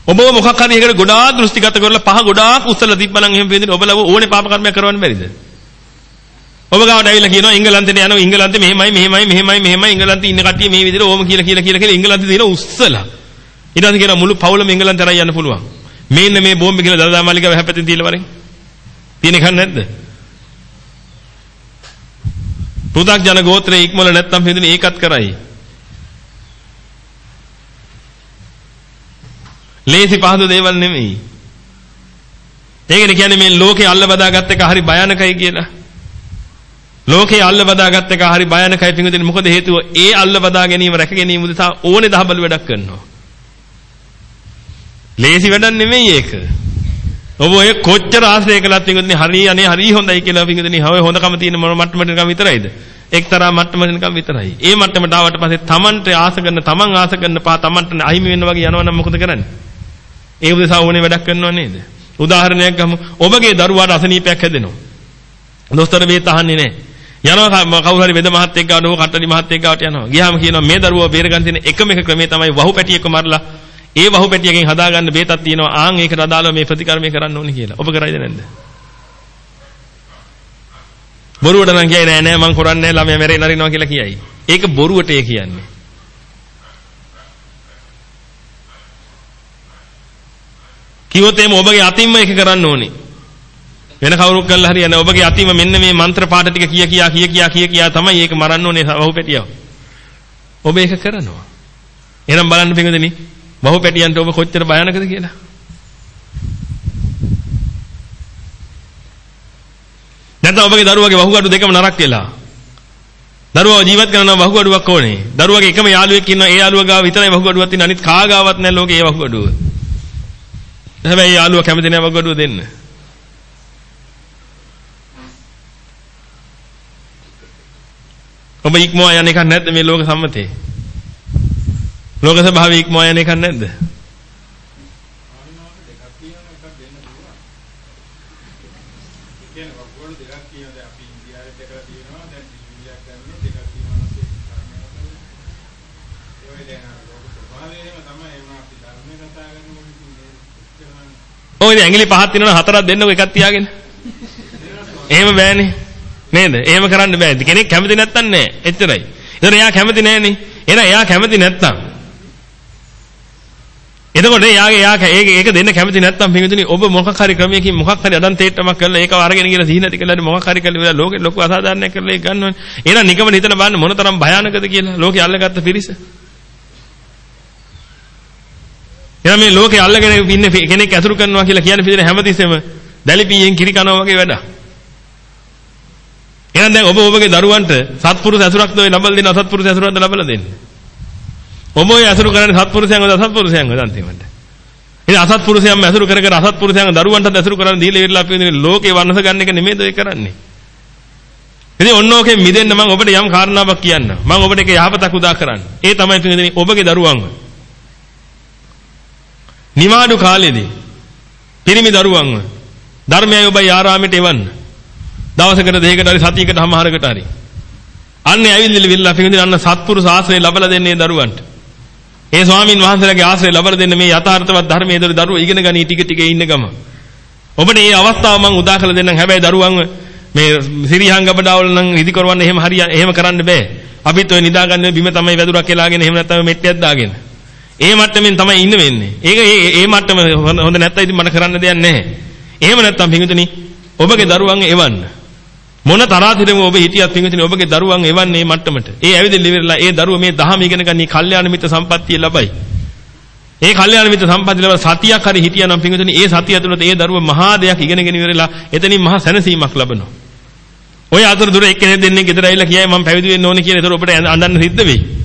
ඔබ මොකක් හරි එකකට ගොඩාක් දෘෂ්ටිගත කරලා පහ ගොඩාක් උස්සලා තිබ්බනම් එහෙම වෙන්නේ ඔබ ලව ඕනේ පාප කර්මයක් කරවන්න බැරිද? ඔබ ගාවට ඇවිල්ලා කියනවා ඉංගලන්තෙට යනවා ඉංගලන්තේ මෙහෙමයි මෙහෙමයි මෙහෙමයි මෙහෙමයි ඉංගලන්තේ ඉන්න කට්ටිය මේ විදිහට ඕම කියලා කියලා කියලා කියලා ඉංගලන්තේ තියෙන උස්සලා ඊට පස්සේ කියනවා මුළු පවුලම එංගලන්තේ තරයි යන්න පුළුවන්. මේ ඉන්න මේ බෝම්බ කියලා දලදා මාලිගාව හැපැතින් තියලා වරෙන්. තියෙන එකක් නැද්ද? පෘථග්ජන ගෝත්‍රයේ ඉක්මවල නැත්තම් හින්දින ඒකත් කරයි. ලේසි පහසු දේවල් නෙමෙයි. ඒකනේ කියන්නේ මේ ලෝකේ අල්ල බදාගත් එක හරි භයානකයි කියලා. ලෝකේ අල්ල බදාගත් එක හරි භයානකයි පිංගුදින මොකද හේතුව ඒ අල්ල බදා ගැනීම රැක ගැනීම උදෙසා ඕනේ දහබල වැඩක් කරනවා. ලේසි වැඩක් නෙමෙයි ඒක. ඔබ ඔය කොච්චර ආශ්‍රය කළත් පිටුනේ හරි අනේ හරි හොඳයි කියලා පිටුනේ හව හොඳකම තියෙන මොන මට්ටමකට නිකන් විතරයිද? එක්තරා මට්ටමකට නිකන් විතරයි. ඒ මට්ටමට ආවට පස්සේ Tamanට ආස කරන Taman ආස කරන පා Tamanට අහිමි වෙන්න වගේ යනවනම් මොකද කරන්නේ? ඒ උදෙසා ඕනේ වැඩක් කරනව නේද? උදාහරණයක් ගමු. ඔබගේ දරුවාට අසනීපයක් හැදෙනවා. දොස්තර බේත් අහන්නේ නැහැ. යනවා කවුරු හරි වෙද මහත්තයෙක් ගාවට ඕක කට්ටලි මහත්තයෙක් ගාවට යනවා. ගියාම කියනවා මේ දරුවා බේරගන්න තියෙන එකම එක ක්‍රමය තමයි වහු පැටියෙක්ව මරලා ඒ වහු පැටියකින් හදාගන්න බේතක් තියෙනවා. ආන් ඒකට අදාළව මේ ප්‍රතිකර්මය කරන්න ඕනේ කියලා. ඔබ කරයිද නැද්ද? බොරුවට නම් කියයි නෑ නෑ මං කරන්නේ නෑ ළමයා මැරෙන්න අරිනවා කියලා කියයි. ඒක බොරුවට ඒ කියන්නේ. කිව්වොත් එහෙම ඔබගේ අතින්ම ඒක කරන්න ඕනේ. වෙන කවුරුත් කළා හරියන්නේ ඔබගේ අතින්ම මෙන්න මේ මන්ත්‍ර පාඨ ටික කිය කියා කිය කියා කිය කියා තමයි ඒක මරන්න ඕනේ වහු පැටියව. ඔබ ඒක කරනවා. එහෙනම් බලන්න පිටුදෙනි බහු පැටියන්ට ඔබ කොච්චර භයානකද කියලා. නැත්නම් ඔබගේ දරුවගේ වහුගඩු දෙකම නරක් වෙලා. දරුවව ජීවත් කරනවා වහුගඩුවක් ඕනේ. දරුවගේ එකම යාළුවෙක් ඉන්නවා ඒ යාළුවා ගාව විතරයි වහුගඩුවක් තියෙන අනිත් කා ගාවත් නැහැ ලෝකේ ඒ වහුගඩුව. හැබැයි යාළුවා කැමති නැහැ වහුගඩුව දෙන්න. ඔබ ඉක්මවා යන එකක් නැද්ද මේ ලෝක සම්මතේ? ලෝක ස්වභාවය ඉක්මවා යන එකක් නැද්ද? ඔය ඇඟිලි පහක් තියෙනවා හතරක් දෙන්නකෝ එකක් තියාගෙන. එහෙම බෑනේ. නේද? එහෙම කරන්න බෑ. කෙනෙක් කැමති නැත්තන් නෑ. එච්චරයි. ඒතර එයා කැමති නෑනේ. එහෙනම් එයා කැමති නැත්තම් එතකොට එයාගේ එයා ඒක ඒක දෙන්න කැමති නැත්තම් පිටුතුනි ඔබ මොකක් හරි ක්‍රමයකින් මොකක් හරි අදන් තේට්ටමක් කරලා ඒක අරගෙන ගිහලා සිහි නැති කරලා මොකක් හරි කරලා ලෝකෙ ලොකු අසාධාරණයක් කරලා ඒක ගන්නවනේ. එහෙනම් නිකමන හිතලා බලන්න මොනතරම් භයානකද කියලා ලෝකෙ අල්ලගත්ත පිරිස. එහෙනම් මේ ලෝකේ අල්ලගෙන ඉන්න කෙනෙක් ඇසුරු කරනවා කියලා කියන්නේ පිටින් හැමතිස්සෙම දැලිපියෙන් කිරි කනවා වගේ වැඩක්. එහෙනම් දැන් ඔබ ඔබගේ දරුවන්ට සත්පුරුෂ ඇසුරක්ද ඔය ලබලා දෙන අසත්පුරුෂ ඇසුරක්ද ලබලා දෙන්නේ? ඔබ ඔය ඇසුරු කරන්නේ සත්පුරුෂයන්වද අසත්පුරුෂයන්වද අන්තිමට? ඉතින් අසත්පුරුෂයන්ම ඇසුරු කර කර අසත්පුරුෂයන් දරුවන්ටත් ඇසුරු කරන්න දීලා ඉවරලා අපි ඉන්නේ ලෝකේ වන්නස ගන්න එක නෙමෙයිද ඔය කරන්නේ? ඉතින් ඔන්න ඕකෙන් මිදෙන්න මම ඔබට යම් කාරණාවක් කියන්න. මම ඔබට ඒක යහපතක් උදා කරන්න. ඒ තමයි පිටින් ඔබගේ දරුවන්ව. නිමාඩු කාලෙදී පිරිමි දරුවන්ව ධර්මයයි ඔබයි ආරාමයට එවන්න. දවසකට දෙකකට හරි සතියකට හමාරකට හරි. අන්නේ ඇවිල්ලි විල්ලා පිටින් අන්න සත්පුරුෂ ආශ්‍රය ලැබලා දෙන්නේ දරුවන්ට. ඒ ස්වාමින් වහන්සේලාගේ ආශ්‍රය ලැබලා දෙන්න මේ යථාර්ථවත් ධර්මයේ දරු දරුවෝ ඉගෙන ගනී ටික ටික ඉන්න ගම. ඔබට මේ අවස්ථාව මම උදා කරලා දෙන්නම්. හැබැයි දරුවන්ව මේ සිරිහංගබඩාවල නම් ඉදි කරවන්න එහෙම හරිය එහෙම කරන්න බෑ. අපිත් ඔය නිදාගන්න බිම තමයි වැදුරක් කියලාගෙන එහෙම නැත්නම් මෙට්ටියක් දාගෙන. ඒ මට්ටමින් තමයි ඉන්න වෙන්නේ. ඒක ඒ ඒ මට්ටම හොඳ නැත්නම් ඉතින් මට කරන්න දෙයක් නැහැ. එහෙම නැත්නම් පින්විතනි ඔබගේ දරුවන් එවන්න. මොන තරහතිරම ඔබ හිටියත් පින්විතනි ඔබගේ දරුවන් එවන්නේ මේ මට්ටමට. ඒ ඇවිදින්න ඉවරලා ඒ දරුව මේ දහම ඉගෙන ගන්න කල්යාණ මිත්‍ර සම්පත්තිය ලබයි. ඒ කල්යාණ මිත්‍ර සම්පත්තිය ලබන සතියක් හරි හිටියනම් පින්විතනි ඒ සතිය ඇතුළත ඒ දරුව මහා දෙයක් ඉගෙනගෙන ඉවරලා එතනින් මහා සැනසීමක් ලබනවා. ඔය අතරතුර එක්කෙනෙක් දෙන්නේ ගෙදර ඇවිල්ලා කියයි මම පැවිදි වෙන්න ඕනේ කියලා. ඒතර ඔබට අඬන්න සිද්ධ වෙයි.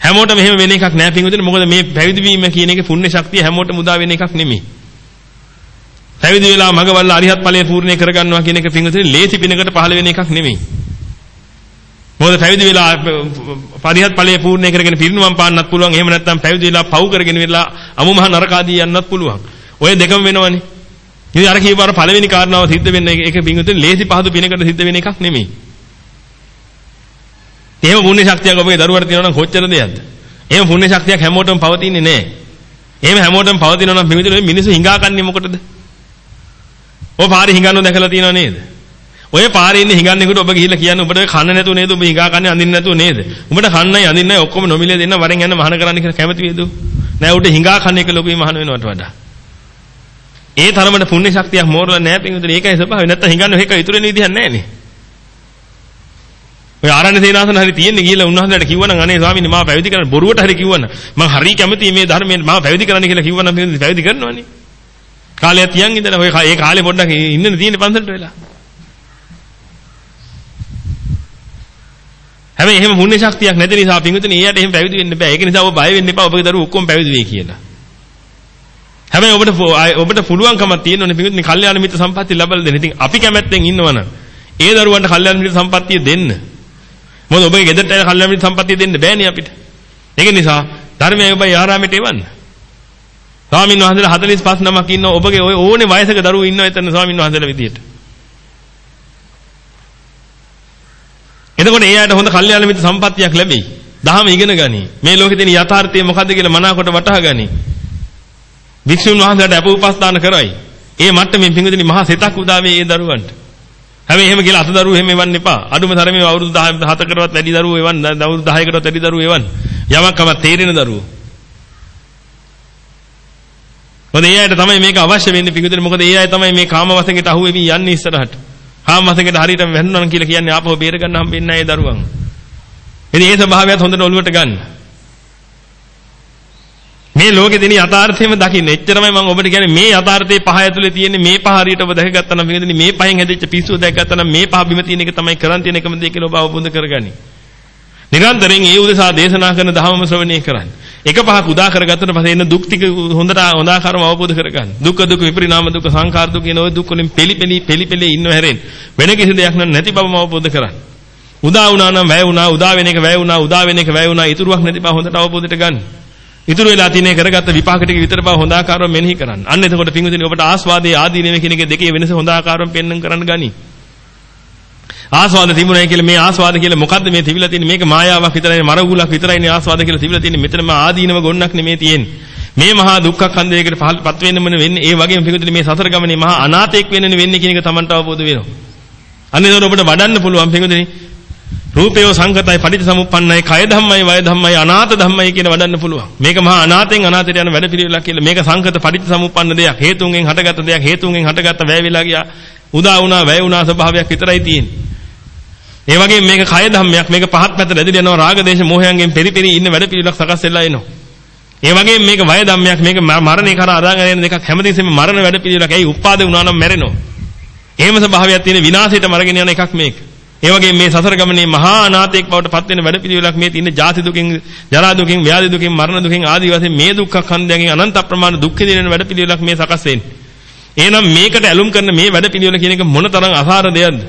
හැමෝටම එහෙම වෙන එකක් නෑ පින්විතනේ මොකද මේ පැවිදි වීම කියන එකේ පුණ්‍ය ශක්තිය හැමෝටම උදා වෙන එකක් නෙමෙයි. පැවිදි වෙලා මගවල්ල අරිහත් ඵලය පූර්ණේ කරගන්නවා කියන එක පින්විතනේ ලේසි පිනකට පහළ වෙන එකක් නෙමෙයි. මොකද පැවිදි වෙලා පරිහත් ඵලය පූර්ණේ කරගෙන පිරිනුවම් පාන්නත් පුළුවන්. එහෙම නැත්නම් පැවිදි වෙලා පව් කරගෙන වෙලා අමු මහ නරකාදී යන්නත් පුළුවන්. ඔය දෙකම වෙනවනේ. ඉතින් අර කියපාර පළවෙනි කාරණාව සිද්ධ වෙන්නේ ඒක පින්විතනේ ලේසි පහදු පිනකට සිද්ධ වෙන එකක් නෙමෙයි. එහෙම පුණ්‍ය ශක්තියක් ඔබගේ දරුවට තියෙනවා නම් කොච්චර දෙයක්ද? එහෙම පුණ්‍ය ශක්තියක් හැමෝටම පවතින්නේ නැහැ. එහෙම හැමෝටම පවතිනවා නම් පිළිතුරු මිනිස්සු හිඟා කන්නේ මොකටද? ඔය පාරේ හිඟන්නෝ දැකලා තියෙනව නේද? ඔය පාරේ ඉන්න හිඟන්නෙකුට ඔබ ගිහිල්ලා කියන්නේ ඔබට කන්න නැතුව නේද? ඔබ හිඟා කන්නේ අඳින්න නැතුව නේද? උඹට කන්නයි අඳින්නයි ඔක්කොම නොමිලේ දෙන්න වරෙන් යන්න මහාන කරන්න කියලා කැමති වේද? නෑ උට හිඟා කන්න එක ලොකුයි මහාන වෙනවට වඩා. ඒ තරමට පුණ්‍ය ශක්තියක් මෝරලා නැහැ පිටුතුනේ. ඒකයි ස්වභාවය. නැත්තම් හිඟන්නේ ඒක ඉතුරු වෙන විදිහක් නැහැ නේ. ඔය ආරණ්‍ය සේනාසන හරි තියෙන්නේ ගිහලා උන්වහන්සේලාට කිව්වනම් අනේ ස්වාමීනි මාව පැවිදි කරන්න බොරුවට හරි කිව්වනම් මම හරි කැමතියි මේ ධර්මයෙන් මාව පැවිදි කරන්න කියලා කිව්වනම් පැවිදි කරනවනේ කාලයක් තියන් ඉඳලා ඔය ඒ කාලේ පොඩ්ඩක් ඉන්නනේ තියෙන්නේ පන්සලට වෙලා. හැබැයි එහෙම මුන්නේ ශක්තියක් නැති නිසා පින්විතනේ එයාට එහෙම පැවිදි වෙන්න බෑ. ඒක නිසා ඔබ බය වෙන්න එපා. ඔබගේ දරුවෝ ඔක්කොම පැවිදි වෙයි කියලා. හැබැයි ඔබට ඔබට පුළුවන්කමක් තියෙනවනේ පින්විතනේ කල්යාණ මිත්‍ර සම්පත්තිය ලැබලා දෙන්න. ඉතින් අපි කැමැත්තෙන් ඉන්නවනම් ඒ දරුවන්ට කල්යාණ මිත්‍ර සම්පත්තිය දෙන්න. මොකද ඔබේ ගෙදරට ඇවිල්ලා කල්යාණ මිත්‍ර සම්පත්තිය දෙන්න බෑනේ අපිට. ඒක නිසා ධර්මයේ ඔබයි ආරාමයට එවන්න. ස්වාමීන් වහන්සේලා 45 නමක් ඉන්න ඔබගේ ඔය ඕනේ වයසක දරුවෝ ඉන්නවා එතන ස්වාමීන් වහන්සේලා විදියට. එතකොට ඒ අයට හොඳ කල්යාණ මිත්‍ර සම්පත්තියක් ලැබෙයි. දහම ඉගෙන ගනි. මේ ලෝකේ තියෙන යථාර්ථය මොකද්ද කියලා මනාකොට වටහා ගනි. වික්ෂුන් වහන්සේලාට අප උපස්ථාන කරයි. ඒ මට්ටමින් පිංගුදිනි මහා සිතක් උදා වේ ඒ දරුවන්ට. හැබැයි එහෙම කියලා අත දරුවෝ එහෙම එවන්න එපා. අඩුම තරමේ අවුරුදු 7කටවත් වැඩි දරුවෝ එවන්න, අවුරුදු 10කටවත් වැඩි දරුවෝ එවන්න. යමක්කම තේරෙන දරුවෝ. මොකද ඒ අයට තමයි මේක අවශ්‍ය වෙන්නේ පිටුදෙන මොකද ඒ අය තමයි මේ කාම වසඟයට අහු වෙවි යන්නේ ඉස්සරහට. කාම වසඟයට හරියටම වැහුණා කියලා කියන්නේ ආපහු බේර ගන්න හම්බෙන්නේ නැහැ ඒ දරුවන්. ඉතින් ඒ ස්වභාවයත් හොඳට ඔලුවට ගන්න. මේ ලෝකේ තියෙන යථාර්ථයම දකින්න. එච්චරමයි මම ඔබට කියන්නේ මේ යථාර්ථයේ පහ ඇතුලේ තියෙන මේ පහ හරියට ඔබ දැකගත්තා නම් මේකදී මේ පහෙන් හැදිච්ච පිස්සුව දැකගත්තා නම් මේ පහ බිම තියෙන එක තමයි කරන් තියෙන එකම දේ කියලා ඔබ අවබෝධ කරගනි. නිරන්තරයෙන් ඒ උදෙසා දේශනා කරන ධර්මම ශ්‍රවණය කරන්න. එක පහක් උදා කරගත්තට පස්සේ එන දුක් ටික හොඳට හොඳාකාරව අවබෝධ කරගන්න. දුක්ඛ දුක් විපරිණාම දුක් සංඛාර දුක් කියන ওই දුක් වලින් පෙලි පෙලි පෙලි පෙලි ඉන්නව හැරෙන්න. වෙන කිසි දෙයක් නැති බවම අවබෝධ කරගන්න. උදා වුණා නම් වැය වුණා, උදා වෙන එක වැය වුණා, උදා වෙන එක වැය වුණා, ඉතුරුවක් නැති බව හොඳට අවබෝධයට ගන්න. ඉතුරු වෙලා තියෙන කරගත්ත විපාක ටික විතර බව හොඳ ආකාරව මෙනෙහි කරන්න. අන්න එතකොට පිංගුදින ඔබට ආස්වාදයේ ආදීනව කියන එක දෙකේ වෙනස හොඳ ආකාරව පෙන්වන්න කරන්න ගනි. ආස්වාද තිබුණයි කියලා මේ ආස්වාද කියලා මොකද්ද මේ තිබිලා තියෙන්නේ මේක මායාවක් විතරයි මරගුලක් විතරයිනේ ආස්වාද කියලා තිබිලා තියෙන්නේ මෙතනම ආදීනව ගොන්නක් නෙමේ තියෙන්නේ. මේ මහා දුක්ඛ කන්දයකට පත් වෙන්නම වෙන්නේ ඒ වගේම පිංගුදින මේ සතර ගමනේ මහා අනාථයෙක් වෙන්නනේ වෙන්නේ කියන එක Tamanට අවබෝධ වෙනවා. අන්න එතකොට ඔබට වඩන්න පුළුවන් පිංගුදින රූපයෝ සංගතයි පටිච්චසමුප්පන්නයි කය ධම්මයි වය ධම්මයි අනාත ධම්මයි කියන වඩන්න පුළුවන්. මේක මහා අනාතෙන් අනාතයට යන වැඩපිළිවෙලක් කියලා. මේක සංගත පටිච්චසමුප්පන්න දෙයක්. හේතුන්ගෙන් හටගත්ත දෙයක්. හේතුන්ගෙන් හටගත්ත වැය වෙලා ගියා. උදා වුණා වැය වුණා ස්වභාවයක් විතරයි තියෙන්නේ. ඒ වගේම මේක කය ධම්මයක්. මේක පහත් පැත්තට ඇදලා යනවා රාග දේශ මොහයන්ගෙන් පෙරිපෙරි ඉන්න වැඩපිළිවෙලක් සකස් වෙලා එනවා. ඒ වගේම මේක වය ධම්මයක්. මේක මරණේ කරා අදාගෙන යන දෙකක් හැමදෙස්සෙම මරණ වැඩපිළිවෙලක්. ඇයි උපාද වුණා නම් මැරෙනවා. එහෙම ස්වභාවයක් තියෙන විනාශයට මරගෙන යන එකක් මේක. ඒ වගේම මේ සසර ගමනේ මහා අනාථයෙක් බවට පත් වෙන වැඩපිළිවෙලක් මේ තියෙන ජාති දුකින්, ජරා දුකින්, ව්‍යාධි දුකින්, මරණ දුකින් ආදී වශයෙන් මේ දුක්ඛ ඛණ්ඩයෙන් අනන්ත අප්‍රමාණ දුක් දෙන වැඩපිළිවෙලක් මේ සකස් වෙන්නේ. එහෙනම් මේකට ඇලුම් කරන මේ වැඩපිළිවෙල කියන එක මොනතරම් අසාර දෙයක්ද?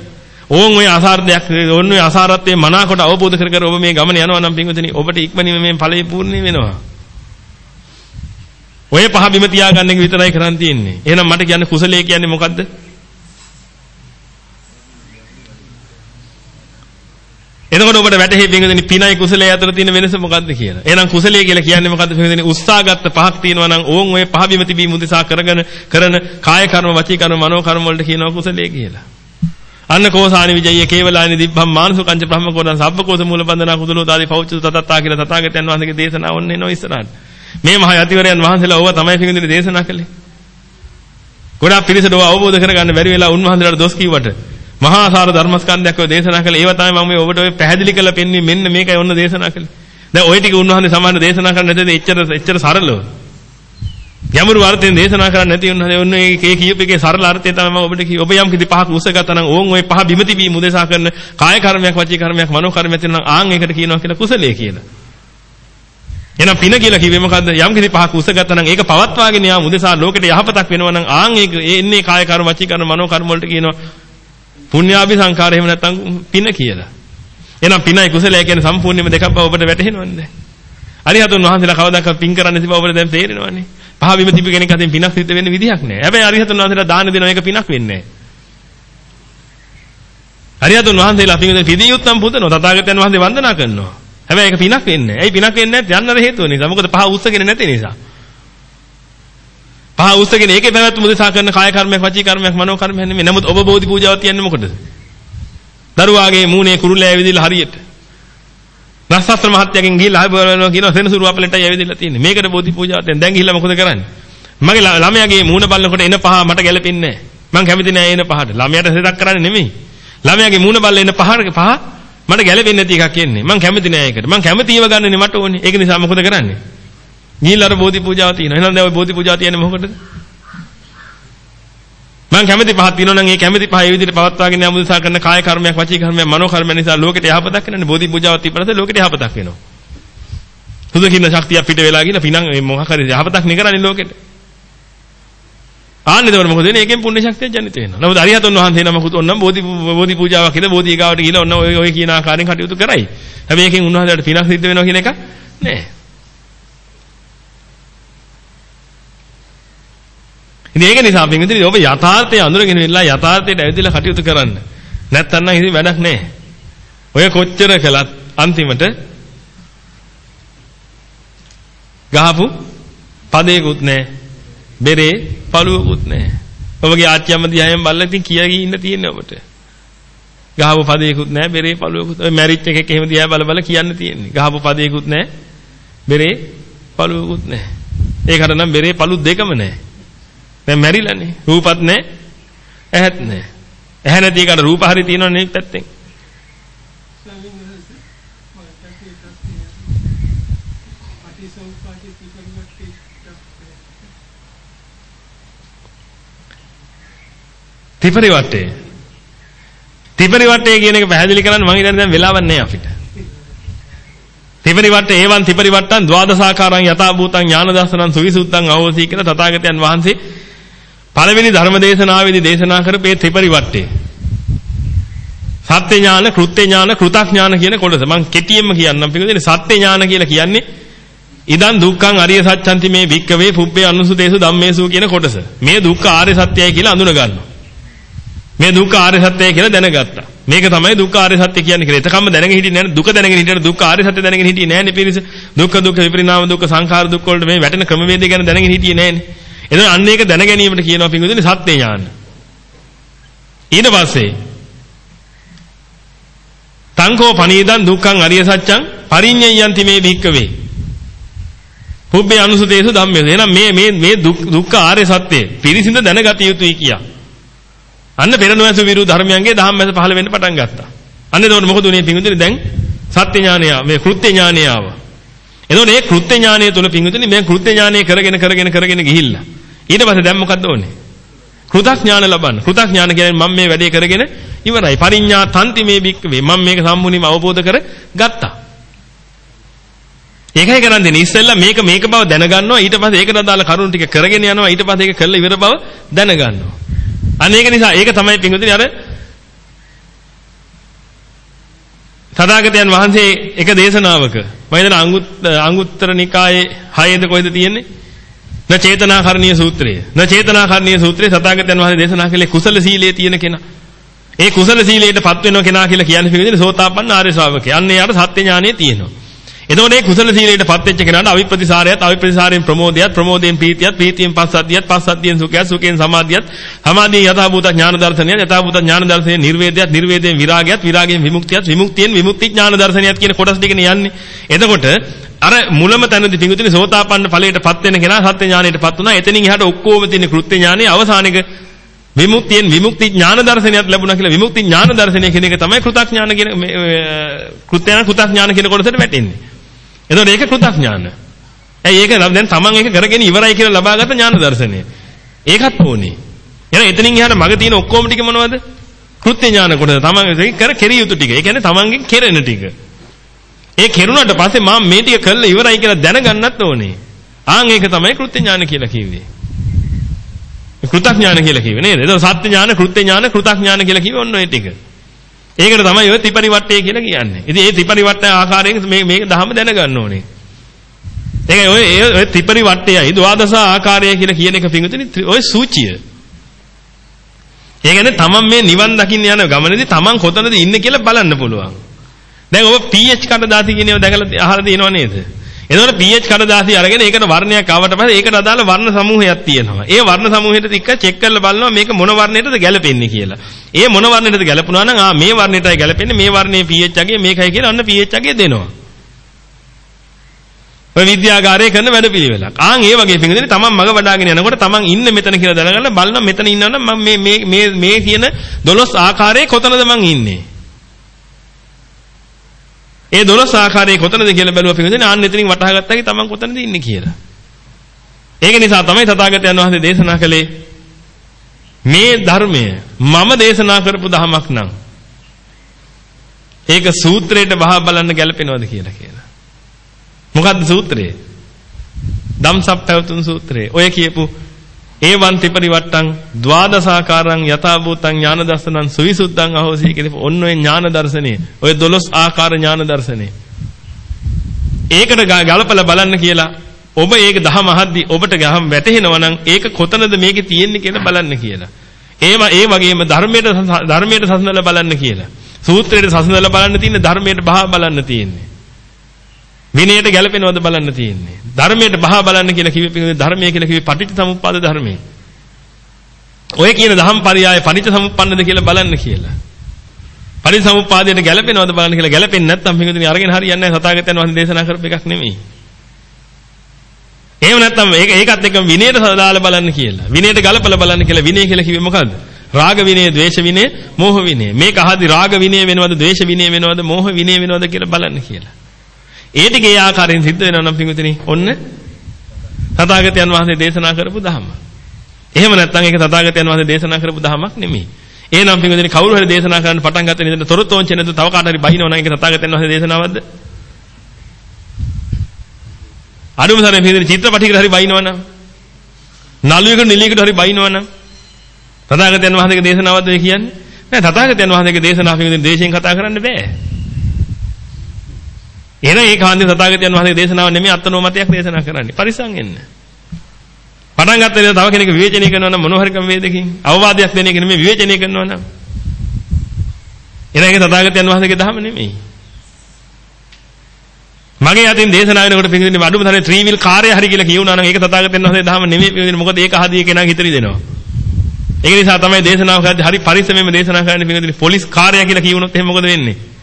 ඕන් ඔය අසාර දෙයක්, ඕන් ඔය අසාරත්වයේ මනාකොට අවබෝධ කර කර ඔබ මේ ගමන යනවා නම් පින්වතුනි ඔබට ඉක්මනින්ම මේ ඵලය පූර්ණ වෙනවා. ඔය පහ බිම තියාගන්න එක විතරයි කරන් තියෙන්නේ. එහෙනම් මට කියන්නේ කුසලයේ කියන්නේ මොකද්ද? එතකොට ඔබට වැටහෙයි පින්වදින පිනයි කුසලයේ අතර තියෙන වෙනස මොකද්ද කියලා. එහෙනම් කුසලයේ කියලා කියන්නේ මොකද්ද පින්වදින උත්සාහගත්ත පහක් තියෙනවා නම් ඕන් ඔය පහ බිම තිබීම උදෙසා කරගෙන කරන කාය කර්ම වචී කර්ම මනෝ කර්ම වලට කියනවා කුසලයේ කියලා. අන්න කෝසානි විජය කේවලානි දිබ්බම් මානසුකංච බ්‍රහ්මකෝණං සබ්බකෝස මූල බන්ධනා කුදලෝ දාදී පෞච්ච තතත්තා කියලා තථාගතයන් වහන්සේගේ දේශනාව ඔන්න එනවා ඉස්සරහට. මේ මහා යතිවරයන් වහන්සේලා ඕවා තමයි පින්වදින දේශනා කළේ. ගොඩාක් පිරිසට ඕවා අවබෝධ කරගන්න බැරි වෙලා උන්වහන්සේලාට දොස් කිව්වට මහා සාර ධර්මස්කන්ධයක් ඔය දේශනා කළේ ඒව තමයි මම මේ ඔබට ඔය පැහැදිලි කරලා පෙන්වන්නේ මෙන්න මේකයි ඔන්න දේශනා කළේ. දැන් ඔය ටික උන්වහන්සේ සමහර දේශනා කරන්නේ නැද්ද එච්චර එච්චර සරලව. යමුරු වර්තෙන් දේශනා කරන්නේ නැති උන්වහන්සේ ඔන්න ඒ කියපු එකේ සරල අර්ථය තමයි මම ඔබට කිව්වේ. ඔබ යම් කිසි පහක් උසගත නම් ඕන් ওই පහ බිම තිබී මුදෙසා කරන කාය කර්මයක් වචී කර්මයක් මනෝ කර්මයක් තියෙනවා නම් ආන් ඒකට කියනවා කියලා කුසලයේ කියලා. එහෙනම් පින කියලා කිව්වේ මොකද්ද? යම් කිසි පහක් උසගත නම් ඒක පවත්වාගෙන යාම උදෙසා ලෝකෙට යහපතක් වෙනවා නම් ආන් ඒක එන්නේ කාය කර්ම වචී කර්ම මනෝ කර්ම වලට කියනවා පුණ්‍යාභි සංඛාර එහෙම නැත්නම් පින කියලා. එහෙනම් පිනයි කුසලයි කියන්නේ සම්පූර්ණයෙන්ම දෙකක් බව ඔබට වැටහෙනවද? අරිහතුන් වහන්සේලා කවදාකවත් පින් කරන්න තිබව ඔබට දැන් තේරෙනවනේ. පහ බිම තිබි කෙනෙක් අතින් පිනක් සිද්ධ වෙන්න විදිහක් නැහැ. හැබැයි අරිහතුන් වහන්සේලා දාන දෙනවා ඒක පිනක් වෙන්නේ නැහැ. අරිහතුන් වහන්සේලා පින් දෙන පිදී යුත්තම් පුදනවා. තථාගතයන් වහන්සේ වන්දනා කරනවා. හැබැයි ඒක පිනක් වෙන්නේ නැහැ. ඇයි පිනක් වෙන්නේ නැත්නම් යන්නර හේතුව නිසා. මොකද පහ උස්සගෙන නැති නිසා. පහ උස්සගෙන ඒකේ පැවැත්ම උදෙසා කරන කාය කර්මයක් වචී කර්මයක් මනෝ කර්මයක් නෙමෙයි. නමුත් ඔබ බෝධි පූජාවක් තියන්නේ මොකටද? දරුවාගේ මූණේ කුරුල්ලා ඇවිදilla හරියට. රසස්ත්‍ර මහත්යගෙන් ගිහිල්ලා ආය බලනවා කියනවා සෙනසුරු අපලටයි ඇවිදilla තියෙන්නේ. මේකට බෝධි පූජාවක් දැන් දැන් ගිහිල්ලා මොකද කරන්නේ? මගේ ළමයාගේ මූණ බලනකොට එන පහ මට ගැලපෙන්නේ නැහැ. මං කැමති නෑ එන පහට. ළමයාට සෙතක් කරන්නේ නෙමෙයි. ළමයාගේ මූණ බලලා එන පහ පහ මට ගැලපෙන්නේ නැති එකක් එන්නේ. මං කැමති නෑ ඒකට. මං කැමතිව ගන්නනේ මට ඕනේ. ඒක නිසා මොකද කරන්නේ? ගිහිල්ලා අර බෝධි පූජාව තියෙනවා. එහෙනම් දැන් ওই බෝධි පූජාව තියන්නේ මොකටද? මම කැමති පහක් තියෙනවා නම් ඒ කැමති පහ ඒ විදිහට පවත්වාගෙන යමු උදෙසා කරන කාය කර්මයක්, වචී කර්මයක්, මනෝ කර්මයක් නිසා ලෝකෙට යහපතක් වෙනනේ. බෝධි පූජාවක් තිබ්බට ලෝකෙට යහපතක් වෙනවා. සුදු කින්න ශක්තිය පිට වෙලා ගිහලා පිනං මොකක් හරි යහපතක් නේ කරන්නේ ලෝකෙට. ආන්නේ දවර මොකද වෙන්නේ? ඒකෙන් පුණ්‍ය ශක්තිය ජනිත වෙනවා. නමුත් අරිහතුන් වහන්සේ නමකුත් ඔන්නම් බෝධි බෝධි පූජාවක් කියලා බෝධි ගාවට ගිහලා ඔන්න ඔය ඔය කියන ආකාරයෙන් කටයුතු කරයි. හැබැයි ඒකෙන් උන්වහන්සේට පිනක් සිද්ධ වෙනවා කියන එක නෑ. ඉතින් ඒක නිසා පින්විතනි ඔබ යථාර්ථය අඳුරගෙන ඉන්නලා යථාර්ථයට ඇවිදලා කටයුතු කරන්න. නැත්තම් නම් ඉතින් වැඩක් නැහැ. ඔය කොච්චර කළත් අන්තිමට ගහපු පදේකුත් නැහැ. බෙරේ පළුවකුත් නැහැ. ඔබගේ ආච්චියම්ම දිහායෙන් බලලා ඉතින් කියාගී ඉන්න තියෙන්නේ ඔබට. ගහපු පදේකුත් නැහැ බෙරේ පළුවකුත්. ඔය මැරිච් එකෙක් එහෙම දිහා බල බල කියන්න තියෙන්නේ. ගහපු පදේකුත් නැහැ. බෙරේ පළුවකුත් නැහැ. ඒකට නම් බෙරේ පළු දෙකම නැහැ. දැන් මැරිලානේ. රූපත් නැහැ. ඇහත් නැහැ. ඇහැ නැති එකට රූප හරි තියෙනවනේ මේ පැත්තෙන්. ත්‍රිපරි වටේ. ත්‍රිපරි වටේ කියන එක පැහැදිලි කරන්න මම හිතන්නේ දැන් වෙලාවක් නැහැ අපිට. ත්‍රිපරි වටේ ඒවන් ත්‍රිපරි වට්ටන් ද්වාදසාකාරං යථා භූතං ඥාන දර්ශනං සුවිසුද්ධං අවෝසී කියලා තථාගතයන් වහන්සේ පළවෙනි ධර්ම දේශනාවේදී දේශනා කරපේ ත්‍රිපරිවට්ටේ. සත්‍ය ඥාන, කෘත්‍ය ඥාන, කෘතඥාන කියන කොටස. මම කෙටියෙන්ම කියන්නම්. පිළිදෙන සත්‍ය ඥාන කියලා කියන්නේ ඉදන් දුක්ඛං අරිය සත්‍යන්ති මේ වික්කවේ පුබ්බේ අනුසුතේසු ධම්මේසු කියන කොටස. මේ දුක්ඛ ආර්ය සත්‍යයි කියලා අඳුන ගන්නවා. මේ දුක්ඛ ආර්ය සත්‍යයි කියලා දැනගත්තා. මේක තමයි දුක්ඛ ආර්ය සත්‍ය කියන්නේ කියලා. එතකම්ම දැනගෙන හිටියේ නැහැ. දුක දැනගෙන හිටියට දුක්ඛ ආර්ය සත්‍ය දැනගෙන හිටියේ නැහැ නේ පිරිස. දුක්ඛ දුක්ඛ විපරිණාම දුක්ඛ සංඛාර දුක්ඛ වලට මේ වැටෙන ක්‍රමවේදය ගැන දැනගෙන හිටියේ නැහැ නේ. එතන අන්න ඒක දැන ගැනීමට කියනවා පිංගුතුනි සත්‍ය ඥාන. ඊට පස්සේ සංකෝ පනීදං දුක්ඛං අරිය සත්‍යං පරිඤ්ඤයන්ති මේ භික්කවේ. පුබ්බේ අනුසුතේසු ධම්මේසු. එහෙනම් මේ මේ මේ දුක්ඛ ආර්ය සත්‍යය පිරිසිඳ දැනගත යුතුයි කියා. අන්න පෙර නොඇසු විරු ධර්මයන්ගේ ධම්මැස පහළ වෙන්න පටන් ගත්තා. අන්න එතකොට මොකද උනේ පිංගුතුනි දැන් සත්‍ය ඥානය මේ කෘත්‍ය ඥානය ආවා. එතකොට මේ කෘත්‍ය ඥානය තුල පිංගුතුනි මේ කෘත්‍ය ඥානය කරගෙන කරගෙන කරගෙන ගිහිල්ලා. ඊට පස්සේ දැන් මොකද්ද ඕනේ? කෘතඥාන ලබන්න. කෘතඥාන කියන්නේ මම මේ වැඩේ කරගෙන ඉවරයි. පරිඥා තන්ති මේ බික්කවේ. මම මේක සම්මුණිම අවබෝධ කර ගත්තා. ඒකයි කරන් දෙන්නේ. ඉස්සෙල්ලා මේක මේක බව දැනගන්නවා. ඊට පස්සේ ඒකට අදාළ කරුණු ටික කරගෙන යනවා. ඊට පස්සේ ඒක කරලා ඉවර බව දැනගන්නවා. අන්න ඒක නිසා ඒක තමයි පිංගුතුනි අර තථාගතයන් වහන්සේ එක දේශනාවක මම හිතන අංගුත්තර නිකායේ 6ද කොහෙද තියෙන්නේ? න චේතනාකරණීය සූත්‍රය. න චේතනාකරණීය සූත්‍රයේ තථාගතයන් වහන්සේ දේශනා කළේ කුසල සීලයේ තියෙන කෙනා. ඒ කුසල සීලයටපත් වෙනවා කෙනා කියලා කියන්නේ පිළිදෙන සෝතාපන්න ආර්ය ශ්‍රාවකයා. අන්න එයාට සත්‍ය ඥානෙ තියෙනවා. එතකොට මේ කුසල සීලයටපත් වෙච්ච කෙනාට අවිප්‍රතිසාරයත් අවිප්‍රතිසාරයෙන් ප්‍රමෝදයත් ප්‍රමෝදයෙන් ප්‍රීතියත් ප්‍රීතියෙන් පස්සද්ධියත් පස්සද්ධියෙන් සුඛයත් සුඛයෙන් සමාධියත් සමාධියෙන් යථාභූත ඥාන දර්ශනයත් යථාභූත ඥාන දර්ශනයෙන් නිර්වේදයත් නිර්වේදයෙන් විරාගයත් විරාගයෙන් විමුක්තියත් විමුක්තියෙන් විමුක්ති ඥාන දර්ශනයත් කියන කොටස් ටිකනේ යන්නේ. එතකොට අර මුලම තැනදී පිඟුතුනේ සෝතාපන්න ඵලයටපත් වෙන කෙනා සත්‍ය ඥානයටපත් වුණා. එතනින් එහාට ඔක්කොම තියෙන කෘත්‍ය ඥානයේ අවසානික විමුක්තියෙන් විමුක්ති ඥාන දර්ශනයක් ලැබුණා කියලා විමුක්ති ඥාන දර්ශනය කියන එක තමයි කෘතඥාන කියන කෘත්‍යයන් කෘතඥාන කියන කොටසට වැටෙන්නේ. එතකොට ඒක කෘතඥාන. ඇයි ඒක දැන් තමන් ඒක කරගෙන ඉවරයි කියලා ලබාගත් ඥාන දර්ශනය. ඒකත් ඕනේ. එහෙනම් එතනින් එහාට මග තියෙන ඔක්කොම ටික මොනවද? කෘත්‍ය ඥාන කොටස. තමන් කර කෙරිය යුතු ටික. ඒ කියන්නේ තමන්ගෙන් කෙරෙන ටික. ඒ කෙරුණාට පස්සේ මම මේ ටික කළා ඉවරයි කියලා දැනගන්නත් ඕනේ. ආන් ඒක තමයි කෘත්‍ය ඥාන කියලා කිව්වේ. කෘතඥාන කියලා කිව්වේ නේද? ඒක සත්‍ය ඥාන, කෘත්‍ය ඥාන, කෘතඥාන කියලා කිව්වේ ඔන්න ඔය ටික. ඒකට තමයි ඔය ත්‍රිපරිවට්ටය කියලා කියන්නේ. ඉතින් මේ ත්‍රිපරිවට්ට ආකාරයෙන් මේ මේක දහම දැනගන්න ඕනේ. ඒකයි ඔය ඔය ත්‍රිපරිවට්ටයයි ද්වාදස ආකාරය කියලා කියන එක පිඟුතුනි ඔය සූචිය. ඒ කියන්නේ තමන් මේ නිවන් දකින්න යන ගමනේදී තමන් කොතනද ඉන්නේ කියලා බලන්න පුළුවන්. දැන් ඔබ pH කඩදාසි කියන ඒවා දැකලා අහලා තියෙනව නේද? එතකොට pH කඩදාසි අරගෙන ඒකට වර්ණයක් ආවට පස්සේ ඒකට අදාළ වර්ණ සමූහයක් තියෙනවා. ඒ වර්ණ සමූහයට තික්ක චෙක් කරලා බලනවා මේක මොන වර්ණයටද ගැලපෙන්නේ කියලා. ඒ මොන වර්ණයටද ගැලපුණා නම් ආ මේ වර්ණයටයි ගැලපෙන්නේ මේ වර්ණයේ pH අගේ මේකයි කියලා අන්න pH අගේ දෙනවා. ඔය විද්‍යාගාරයේ කරන වැඩපිළිවෙලක්. ආන් ඒ වගේ පිටින් තමන් මග වඩාගෙන යනකොට තමන් ඉන්නේ මෙතන කියලා දැනගන්න බලනවා මෙතන ඉන්නවනම් මම මේ මේ මේ මේ කියන 12 ආකාරයේ කොතනද මං ඉන්නේ? ඒ 12 ආකාරයේ කොතනද කියලා බැලුවා පිළිදෙන ආන්න එතනින් වටහා ගත්තා කි තමන් කොතනද ඉන්නේ කියලා. ඒක නිසා තමයි තථාගතයන් වහන්සේ දේශනා කළේ මේ ධර්මය මම දේශනා කරපු ධමයක් නම් ඒක සූත්‍රයට බහා බලන්න ගැලපෙනවද කියලා කියලා. මොකද්ද සූත්‍රය? ධම්සප්පවතුන් සූත්‍රය. ඔය කියපු ඒවන් ත්‍රිපරිවට්ටං ද්වාදසාකාරං යථාභූතං ඥාන දර්ශනං සවිසුද්ධං අහෝසි කියලා ඔන්න ඔය ඥාන දර්ශනය. ඔය 12 ආකාර ඥාන දර්ශනය. ඒකට ගලපලා බලන්න කියලා ඔබ ඒක දහම අහද්දි ඔබට ගහම වැටහෙනවා නම් ඒක කොතනද මේකේ තියෙන්නේ කියලා බලන්න කියලා. ඒව ඒ වගේම ධර්මයට ධර්මයට සසඳලා බලන්න කියලා. සූත්‍රයට සසඳලා බලන්න තියෙන ධර්මයට බහා බලන්න තියෙන්නේ. විනයට ගැලපෙනවද බලන්න තියෙන්නේ. ධර්මයට බහා බලන්න කියලා කිව්වේ පිළිගන්නේ ධර්මය කියලා කිව්වේ පටිච්චසමුප්පාද ධර්මයේ. ඔය කියන ධම්ම පරයය පටිච්චසමුප්පන්නද කියලා බලන්න කියලා. පටිච්චසමුප්පාදයට ගැලපෙනවද බලන්න කියලා ගැලපෙන්නේ නැත්නම් පිළිගන්නේ අරගෙන හරියන්නේ නැහැ සතාගතයන් වහන්සේ දේශනා කරපු එකක් නෙමෙයි. එහෙම නැත්නම් ඒක ඒකත් එක්ක විනයට දාලා බලන්න කියලා. විනයට ගලපලා බලන්න කියලා විනය කියලා කිව්වේ මොකද්ද? රාග විනය, ද්වේෂ විනය, මෝහ විනය. මේක අහද්දි රාග විනය වෙනවද, ද්වේෂ විනය වෙනවද, මෝහ විනය වෙනවද කියලා බලන්න කියලා. ඒ ටික ඒ ආකාරයෙන් සිද්ධ වෙනවා නම් පිටුතුනි ඔන්න තථාගතයන් වහන්සේ දේශනා කරපු ධහම. එහෙම නැත්නම් ඒක තථාගතයන් වහන්සේ දේශනා කරපු ධහමක් නෙමෙයි. එහෙනම් පිටුතුනි කවුරු හරි දේශනා කරන්න පටන් ගත්ත නිදන තොරතෝංච නේද තව කාට හරි බහිනව නම් ඒක තථාගතයන් වහන්සේ දේශනාවක්ද? අඩුම තරමේ පිටුතුනි චිත්‍රපටියකට හරි බහිනවනම් නළුවෙකුට නිලියෙකුට හරි බහිනවනම් තථාගතයන් වහන්සේගේ දේශනාවක්ද මේ කියන්නේ? නෑ තථාගතයන් වහන්සේගේ දේශනාව පිටුතුනි දේශයෙන් කතා කරන්න බෑ. එහෙනම් ඒ කාන්දේ තථාගතයන් වහන්සේගේ දේශනාව නෙමෙයි අත්නෝමතයක් දේශනා කරන්නේ. පරිසං එන්න. පටන් ගත්ත ඉතින් තව කෙනෙක් විවේචනය කරනවා නම් මොන හරි ක්‍රම වේදකින් අවවාදයක් දෙන එක නෙමෙයි විවේචනය කරනවා නම්. එහෙනම් ඒක තථාගතයන් වහන්සේගේ ධර්ම නෙමෙයි. මගේ අතින් දේශනා වෙනකොට පිටින් අඩුම තරමේ ත්‍රිවිල් කාර්ය හරි කියලා කියුණා නම් ඒක තථාගතයන් වහන්සේගේ ධර්ම නෙමෙයි. මොකද ඒක හදියේ කෙනා හිතරි දෙනවා. ඒක නිසා තමයි දේශනාව කරද්දී හරි පරිස්සමෙන්ම දේශනා කරන්න පිටින් පොලිස් කාර්යය කියලා කියවුනොත් එහෙනම් මොකද වෙන්නේ?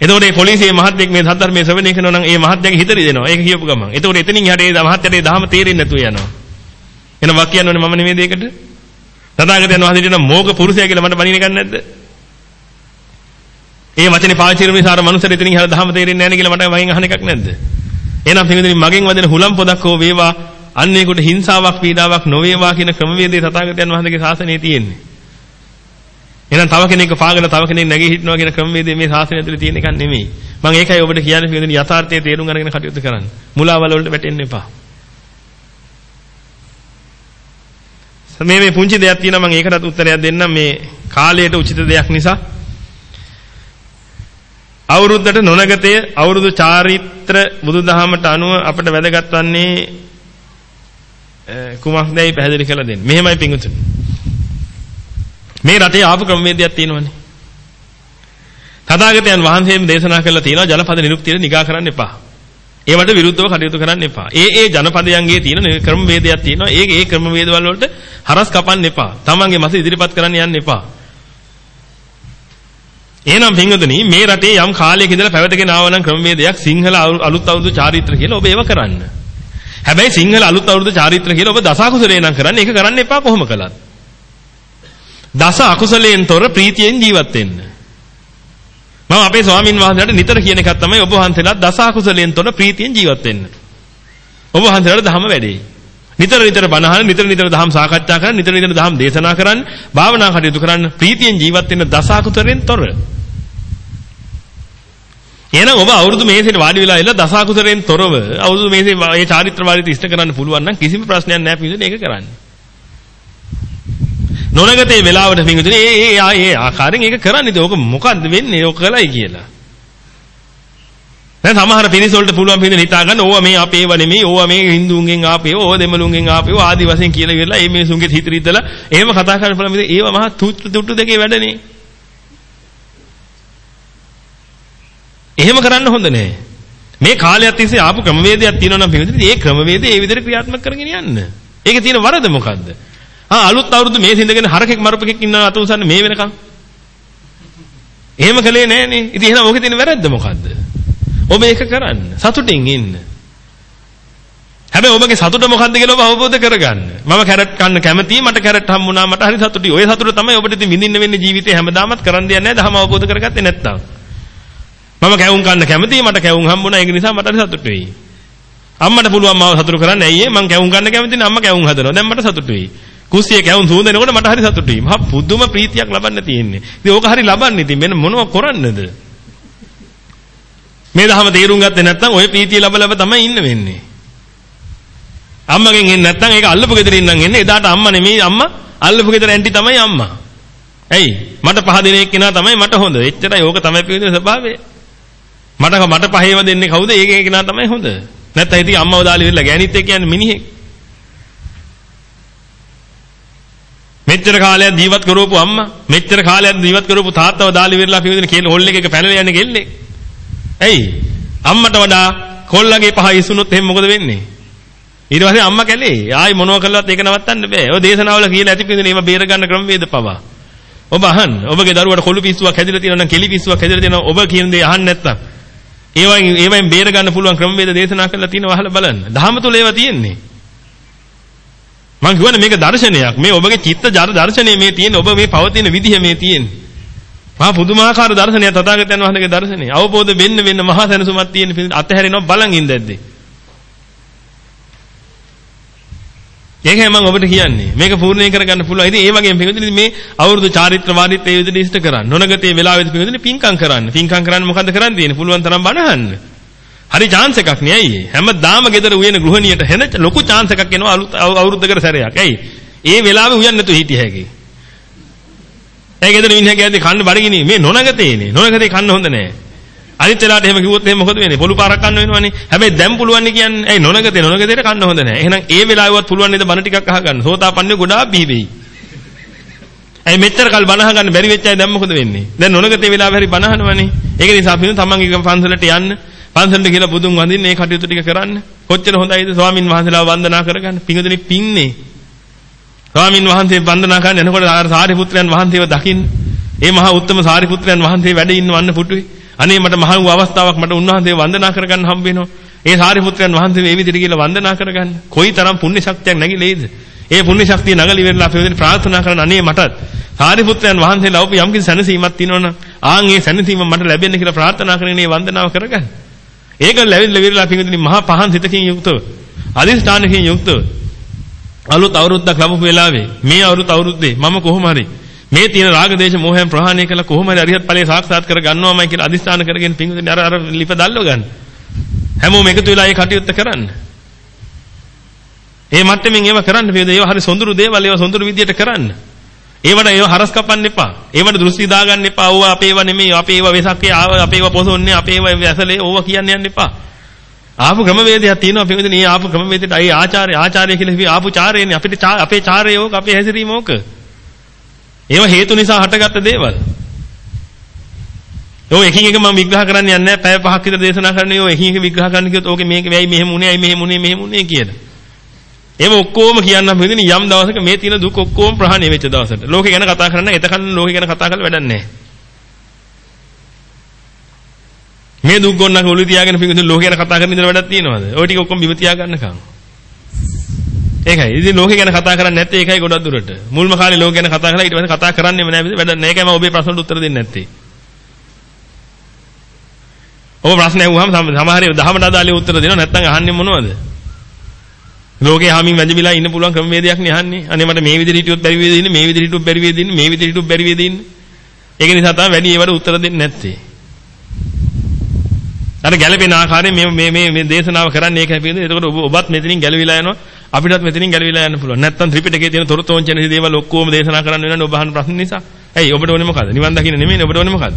එතකොට මේ පොලිසියේ මහත්යෙක් මේ සද්ධර්මයේ ශ්‍රවණය කරනවා නම් ඒ මහත්යාගේ හිත රිදෙනවා. ඒක කියපු ගමන්. එතකොට එතනින් එහාට ඒ මහත්යට ඒ දහම තේරෙන්නේ නැතුව යනවා. එහෙනම් වක් කියන්නේ මම නෙමෙයි දෙයකට. තථාගතයන් වහන්සේ කියන මෝග පුරුෂයා කියලා මට බණින එකක් නැද්ද? ඒ වචනේ පාවිච්චි කරන නිසා අර මනුස්සර එතනින් එහාට දහම තේරෙන්නේ නැහැ කියලා මට මගෙන් අහන එකක් නැද්ද? එහෙනම් පින්විතනි මගෙන් වදින හුලම් පොදක් හෝ වේවා අන්නේකට හිංසාවක් පීඩාවක් නොවේවා කියන ක්‍රමවේදය තථාගතයන් වහන්සේගේ ශාසනයේ තියෙන්නේ. එහෙනම් තව කෙනෙක් පාගල තව කෙනෙක් නැගී හිටනවා කියන ක්‍රමවේදය මේ ශාසනය ඇතුලේ තියෙන එකක් නෙමෙයි. මම ඒකයි ඔබට කියන්නේ පිළිදෙන යථාර්ථයේ තේරුම් අරගෙන කටයුතු කරන්න. මුලාවල වලට වැටෙන්න එපා. මේ මේ පුංචි දෙයක් තියෙනවා මම ඒකටත් උත්තරයක් දෙන්නම් මේ කාලයට උචිත දෙයක් නිසා. අවුරුද්දට නොනගතය අවුරුදු චාරිත්‍ර බුදුදහමට අනුව අපට වැදගත් වන්නේ කුමක්දයි පැහැදිලි කරලා දෙන්න. මෙහෙමයි පිංගුතුනි. මේ රටේ ආපු ක්‍රමවේදයක් තියෙනවනේ. තථාගතයන් වහන්සේම දේශනා කළා තියෙනවා ජනපද නිරුක්තියට නිගා කරන්න එපා. ඒවට විරුද්ධව කටයුතු කරන්න එපා. ඒ ඒ ජනපදයන්ගේ තියෙන ක්‍රමවේදයක් තියෙනවා. ඒ ඒ ක්‍රමවේදවල වලට හරස් කපන්න එපා. තමන්ගේ මත ඉදිරිපත් කරන්න යන්න එපා. එහෙනම් පින්වතුනි මේ රටේ යම් කාලයක ඉඳලා පැවතගෙන ආව නම් ක්‍රමවේදයක් සිංහල අලුත් අවුරුදු චාරිත්‍ර කියලා ඔබ ඒව කරන්න. හැබැයි සිංහල අලුත් අවුරුදු චාරිත්‍ර කියලා ඔබ දස අකුසලේ නම් කරන්න. ඒක කරන්න එපා කොහොම කළත්. දස අකුසලයෙන් තොර ප්‍රීතියෙන් ජීවත් වෙන්න. මම අපේ ස්වාමින් වහන්සේලාට නිතර කියන එකක් තමයි ඔබ වහන්සේලා දස අකුසලයෙන් තොර ප්‍රීතියෙන් ජීවත් වෙන්න. ඔබ වහන්සේලාට ධම වැඩේ. නිතර නිතර බණ අහන්න, නිතර නිතර ධම් සාකච්ඡා කරන්න, නිතර නිතර ධම් දේශනා කරන්න, භාවනා කටයුතු කරන්න, ප්‍රීතියෙන් ජීවත් වෙන්න දස අකුසලයෙන් තොර. එහෙනම් ඔබ අවුරුදු මේසෙට වාඩි වෙලා ඉන්න දස අකුසලයෙන් තොරව අවුරුදු මේසේ මේ චාරිත්‍ර වාරිත්‍ර ඉෂ්ට කරන්න පුළුවන් නම් කිසිම ප්‍රශ්නයක් නැහැ පිළිදෙන ඒක කරන්න. නොනගතේ වෙලාවට පිංගුතුනි ඒ ඒ ඒ ආකාරයෙන් ඒක කරන්නේ. ඒක මොකද්ද වෙන්නේ? ඕක කළයි කියලා. දැන් සමහර පිරිස වලට පුළුවන් පිළිදෙන හිතා ගන්න ඕවා මේ අපේව නෙමෙයි ඕවා මේ හින්දුන්ගෙන් ආපේව ඕවා දෙමළුන්ගෙන් ආපේව ආදි වශයෙන් කියලා ඉවරලා මේ මිනිසුන්ගේ හිත රිද්දලා එහෙම කතා කරන්න පුළුවන් මේ ඒවා මහා තුට්ටු තුට්ටු දෙකේ වැඩනේ. එහෙම කරන්න හොඳ නෑ. මේ කාලයක් තිස්සේ ආපු ක්‍රමවේදයක් තියෙනවා නම් පිළිදෙන ඒ ක්‍රමවේදය ඒ විදිහට ක්‍රියාත්මක කරගෙන යන්න. ඒකේ තියෙන වරද මොකද්ද? ආ අලුත් අවුරුදු මේ සිඳගෙන හරකෙක් මරපෙක් ඉන්නවා අත උසන්න මේ වෙනකන්. එහෙම කළේ නෑනේ. ඉතින් එහෙනම් ඔකේ තියෙන වැරද්ද මොකද්ද? ඔබ ඒක කරන්න. සතුටින් ඉන්න. හැබැයි ඔබගේ සතුට මොකද්ද කියලා ඔබ අවබෝධ කරගන්න. මම කැරට් කන්න කැමතියි මට කැරට් හම්බුණා මට හරි සතුටුයි. ওই සතුට තමයි ඔබට ඉතින් විඳින්න වෙන්නේ ජීවිතේ හැමදාමත් කරන්න දෙයක් නෑ. දහම අවබෝධ කරගත්තේ නැත්තම්. මම කැවුම් කන්න කැමතියි මට කැවුම් හම්බුණා ඒක නිසා මට හරි සතුටුයි. අම්මට පුළුවන් මාව සතුටු කරන්න ඇයි ඒ මං කැවුම් ගන්න කැමති නේ අම්මා කැවුම් හදනවා දැන් මට සතුටුයි කුස්සියේ කැවුම් සූඳනකොට මට හරි සතුටුයි. මහා පුදුම ප්‍රීතියක් ලබන්න තියෙන්නේ. ඉතින් ඕක හරි ලබන්නේ ඉතින් මෙන්න මොනව කරන්නද? මේ දහම තේරුම් ගත්තේ නැත්නම් ওই ප්‍රීතිය ලබ ලබ තමයි ඉන්න වෙන්නේ. අම්මගෙන් එන්නේ නැත්නම් ඒක අල්ලපු ගෙදරින් නම් එන්නේ. එදාට අම්මා නෙමෙයි අම්මා. අල්ලපු ගෙදර ඇන්ටි තමයි අම්මා. ඇයි? මට පහ දින එක්කෙනා තමයි මට හොඳ. එච්චරයි. ඕක තමයි පිළිදෙන ස්වභාවය. මට මට පහේව දෙන්නේ කවුද? ඒක කෙනා තමයි හොඳ. නැත්නම් ඉතින් අම්මව දාලා ඉවරලා ගෑනිත් එක්ක යන්නේ මිනිහෙක්. මෙච්චර කාලයක් ජීවත් කරවපු අම්මා මෙච්චර කාලයක් ජීවත් කරවපු තාත්තව දාලා ඉවරලා පිවිදින කේල් හොල් එකක පැනලා යන්නේ කෙල්ලෙක්. ඇයි? අම්මට වඩා කොල්ලගේ පහ ඉසුනොත් එහෙනම් මොකද වෙන්නේ? ඊට පස්සේ අම්මා කැලේ. ආයි මොනව කළවත් ඒක නවත්තන්න බෑ. ඔය දේශනාවල කියලා ඇති පිළිදෙන ඒවා බේර ගන්න ක්‍රමවේද පවා. ඔබ අහන්න. ඔබගේ දරුවට කොළු පිස්සුවක් හැදිලා තියෙනවා නම් කෙලි පිස්සුවක් හැදිලා තියෙනවා ඔබ කියන දේ අහන්න නැත්තම්. ඒවෙන් ඒවෙන් බේර ගන්න පුළුවන් ක්‍රමවේද දේශනා කරලා තියෙනවා අහලා බලන්න. දහම තුල ඒවා තියෙන්නේ. මම කියවනේ මේක දර්ශනයක්. මේ ඔබගේ චිත්ත දර්ශනය මේ තියෙන ඔබ මේ පවතින විදිහ මේ තියෙන්නේ. මහා පුදුමාකාර දර්ශනයක් තථාගතයන් වහන්සේගේ දර්ශනය. අවබෝධ වෙන්න වෙන්න මහා සැනසුමක් තියෙන අතහැරෙනවා බලන් ඉඳද්දී. ඒකයි මම ඔබට කියන්නේ. මේක පූර්ණේ කරගන්න පුළුවන්. ඉතින් ඒ වගේම පින්විතනි මේ අවුරුදු චාරිත්‍ර වාදිත් ඒ විදිහට ඉෂ්ට කරන්න. නොනගතේ වෙලාවෙදි පින්විතනි පින්කම් කරන්න. පින්කම් කරන්න මොකද්ද කරන්න තියෙන්නේ? පුළුවන් තරම් බණහන්න. හරි chance එකක් නේ ඇයි? හැමදාම ගෙදර උයන ගෘහණියට හෙන ලොකු chance එකක් එනවා අලුත් අවුරුද්දකට සැරයක්. ඇයි? ඒ වෙලාවේ උයන්න නැතුව හිටිය හැකි. ඒ ගෙදර මිනිහා කියද්දි කන්න බඩගිනි මේ නොනගතේනේ. නොනගතේ කන්න හොඳ නෑ. අනිත් වෙලාවට එහෙම කිව්වොත් එහෙම මොකද වෙන්නේ? පොළු පාරක් කන්න වෙනවනේ. හැබැයි දැන් පුළුවන් නේ කියන්නේ. ඇයි නොනගතේ නොනගතේට කන්න හොඳ නෑ. එහෙනම් ඒ වෙලාවෙවත් පුළුවන් නේද බණ ටිකක් අහගන්න. සෝතාපන්නේ ගොඩාක් බිහි වෙයි. ඇයි මෙච්චර කල් බණ අහගන්න බැරි වෙච්ච අය දැන් මොකද වෙන්නේ? දැන් නොනගතේ වෙලාවෙ හරි බණ අහනවනේ. ඒක නිසා අපි තමන්ගේ පන්සලට යන්න පන්සලට ගිහලා බුදුන් වඳින්න මේ කටයුතු ටික කරන්න. කොච්චර හොඳයිද ස්වාමින් වහන්සේලා වන්දනා කරගන්න. පිංගුදෙනි පින්නේ. ස්වාමින් වහන්සේ වන්දනා කරන්න එනකොට ආර සාරිපුත්‍රයන් වහන්සේව දකින්න. ඒ මහා උත්තම සාරිපුත්‍රයන් වහන්සේ වැඩ ඉන්න වන්න පුටුවේ. අනේ මට මහඟු අවස්ථාවක් මට උන්වහන්සේ වන්දනා කරගන්න හම්බ වෙනවා. ඒ සාරිපුත්‍රයන් වහන්සේ මේ විදිහට කියලා වන්දනා කරගන්න. කොයි තරම් පුණ්‍ය ශක්තියක් නැగిලේද? ඒ පුණ්‍ය ශක්තිය නගලි වෙරලා අපි වෙදින් ප්‍රාර්ථනා කරන අනේ මටත් සාරිපුත්‍රයන් වහන්සේලා ඔබ යම්කිසි සැනසීමක් තියෙනවනම් ආන් ඒ සැනසීම මට ලැබෙන්න කියලා ප්‍රාර්ථනා කරගෙන මේ වන්දනාව කරගන්න. ඒක ලැබෙන්න වෙරලා අපි වෙදින් මහා පහන් සිතකින් යුක්තව අදිස්ථානකින් යුක්තව අලුත් අවුරුද්දක් ලැබපු වෙලාවේ මේ අවුරුදු අවුරුද්දේ මම කොහොම හරි මේ තියෙන රාග දේශ මොහයන් ප්‍රහාණය කළා කොහොම හරි අරිහත් ඵලයේ සාක්ෂාත් කර ගන්නවමයි කියලා අදිස්ථාන කරගෙන පිංගුතුනි අර අර ලිප දැල්ව ගන්න. හැමෝම එකතු වෙලා ඒ කටයුත්ත කරන්න. ඒ මට්ටමින් ඒව කරන්න පියද ඒව හරි සොඳුරු දේවල් ඒව සොඳුරු විදියට කරන්න. ඒවට ඒව හරස් කපන්න එපා. ඒවට දෘෂ්ටි දාගන්න එපා. ඕව අපේව නෙමෙයි. අපේව වෙසක්ේ ආව අපේව පොසොන්නේ අපේව වැසලේ ඕව කියන්න යන්න එපා. ආපු ක්‍රමවේදයක් තියෙනවා පියද මේ ආපු ක්‍රමවේදයට අයි ආචාර්ය ආචාර්ය කියලා කිව්වේ ආපු චාරයනේ අපිට අපේ චාරය ඕක අපේ හැසිරීම ඕක. ඒව හේතු නිසා හටගත්ත දේවල්. ඔය එකින් එක මම විග්‍රහ කරන්න යන්නේ නැහැ. පැය පහක් විතර දේශනා කරන්නේ ඔය එකින් එක විග්‍රහ කරන්න කිව්වොත් ඕකේ මේක වෙයි මෙහෙම උනේ අයි මෙහෙම උනේ මෙහෙම උනේ කියලා. ඒව ඔක්කොම කියන්නම් මෙතන යම් දවසක මේ තියෙන දුක් ඔක්කොම ප්‍රහාණය වෙච්ච දවසට. ලෝකේ ගැන කතා කරන්න එතකන් ලෝකේ ගැන කතා කරලා වැඩක් නැහැ. මේ දුක් ගොන්නක ඔලු තියාගෙන පිටින් ලෝකේ ගැන කතා කරන ඉඳලා වැඩක් තියෙනවද? ওই ටික ඔක්කොම බිම තියා ගන්නකම්. ඒකයි. ඉතින් ලෝකේ ගැන කතා කරන්නේ නැත්තේ ඒකයි ගොඩක් දුරට. මුල්ම කාලේ ලෝකේ ගැන කතා කරලා ඊට පස්සේ කතා කරන්නේම නැහැ වැඩක් නැහැ. ඒකයි මම ඔබේ ප්‍රශ්නට උත්තර දෙන්නේ නැත්තේ. ඔබ ප්‍රශ්න ඇහුවාම සමහර ඒවා දහමට අදාළව උත්තර දෙනවා නැත්නම් අහන්නේ මොනවද? ලෝකේ හැමින් වැජිලා ඉන්න පුළුවන් ක්‍රමවේදයක් නේ අහන්නේ. අනේ මට මේ විදිහට හිටියොත් බැරි වේද ඉන්නේ, මේ විදිහට හිටියොත් බැරි වේද ඉන්නේ, මේ විදිහට හිටියොත් බැරි වේද ඉන්නේ. ඒක නිසා තමයි වැඩි ඒවට උත්තර දෙන්නේ නැත්තේ. අර ගැළපෙන ආකාරයෙන් මේ මේ මේ මේ දේශනාව කරන්නේ ඒකයි පිළිද. එතකොට ඔබ ඔබත් මෙතනින් ගැලවිලා යනවා. අපිටත් මෙතනින් ගැලවිලා යන්න පුළුවන්. නැත්තම් ත්‍රිපිටකයේ තියෙන තොරතෝංචන දේවල් ඔක්කොම දේශනා කරන්න වෙනවනේ ඔබ අහන ප්‍රශ්න නිසා. ඇයි ඔබට ඕනේ මොකද්ද? නිවන් දකින්න නෙමෙයි ඔබට ඕනේ මොකද්ද?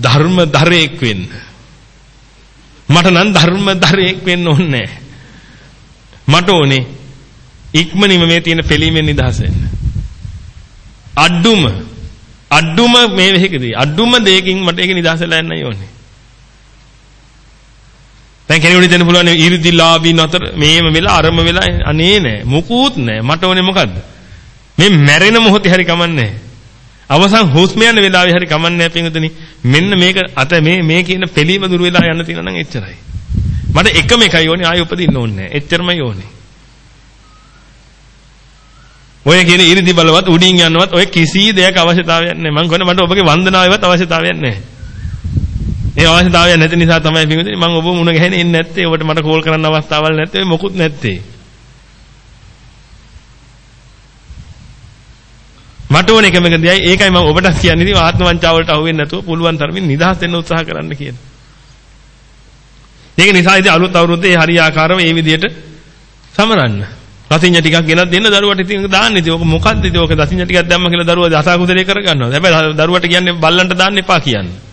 ධර්ම ධරයක් වෙන්න. මට නම් ධර්ම ධරයක් වෙන්න ඕනේ මට ඕනේ ඉක්මනින්ම මේ තියෙන පිළීමෙන් නිදහස් වෙන්න. අඩුම අඩුම මේ වෙහෙකදී අඩුම දෙයකින් මට ඒක නිදහස් වෙලා යන්නයි ඕනේ. දැන් කෙනෙකුට දෙන්න පුළුවන් ඊරිදිලාභී නතර මේම වෙලා අරම වෙලා අනේ නෑ මුකුත් නෑ මට ඕනේ මොකද්ද? මේ මැරෙන මොහොතේ හරි කමන්නේ අවසන් හුස්ම යන වෙලාවේ හරි කමන්නේ පින්වතුනි මෙන්න මේක අත මේ මේ කියන පිළීම දුර වෙලා යන්න තියෙනවා නම් එච්චරයි. මට එකම එකයි ඕනේ ආයෙ උපදින්න ඕනේ නෑ. එච්චරමයි ඕනේ. ඔය කියන ඉරිදි බලවත් උඩින් යනවත් ඔය කිසි දෙයක අවශ්‍යතාවයක් නැහැ. මම කියන්නේ මට ඔබගේ වන්දනාවේවත් අවශ්‍යතාවයක් නැහැ. ඒ අවශ්‍යතාවයක් නැති නිසා තමයි පිටුනේ මම ඔබ මුණ ගැහෙන්නේ නැත්තේ. ඔබට මට කෝල් කරන්න අවස්ථාවක් නැත්තේ. මොකුත් නැත්තේ. මට ඕන එකම දෙයයි ඒකයි මම ඔබට කියන්නේ ඉතින් ආත්ම වංචාවලට අහු වෙන්නේ නැතුව පුළුවන් තරමින් නිදහස් වෙන්න උත්සාහ කරන්න කියන. ඒක නිසා ඉතින් අලුත් අවුරුද්දේ හරියාකාරව මේ විදිහට සමරන්න. දසින්ජ ටිකක් ගෙනත් දෙන්න දරුවට ඉතින් දාන්න ඉතින් ඕක මොකද්ද ඉතින් ඕක දසින්ජ ටිකක් දැම්ම කියලා දරුවා දසකුදලේ කරගන්නවා. හැබැයි දරුවට කියන්නේ බල්ලන්ට දාන්න එපා කියන්නේ.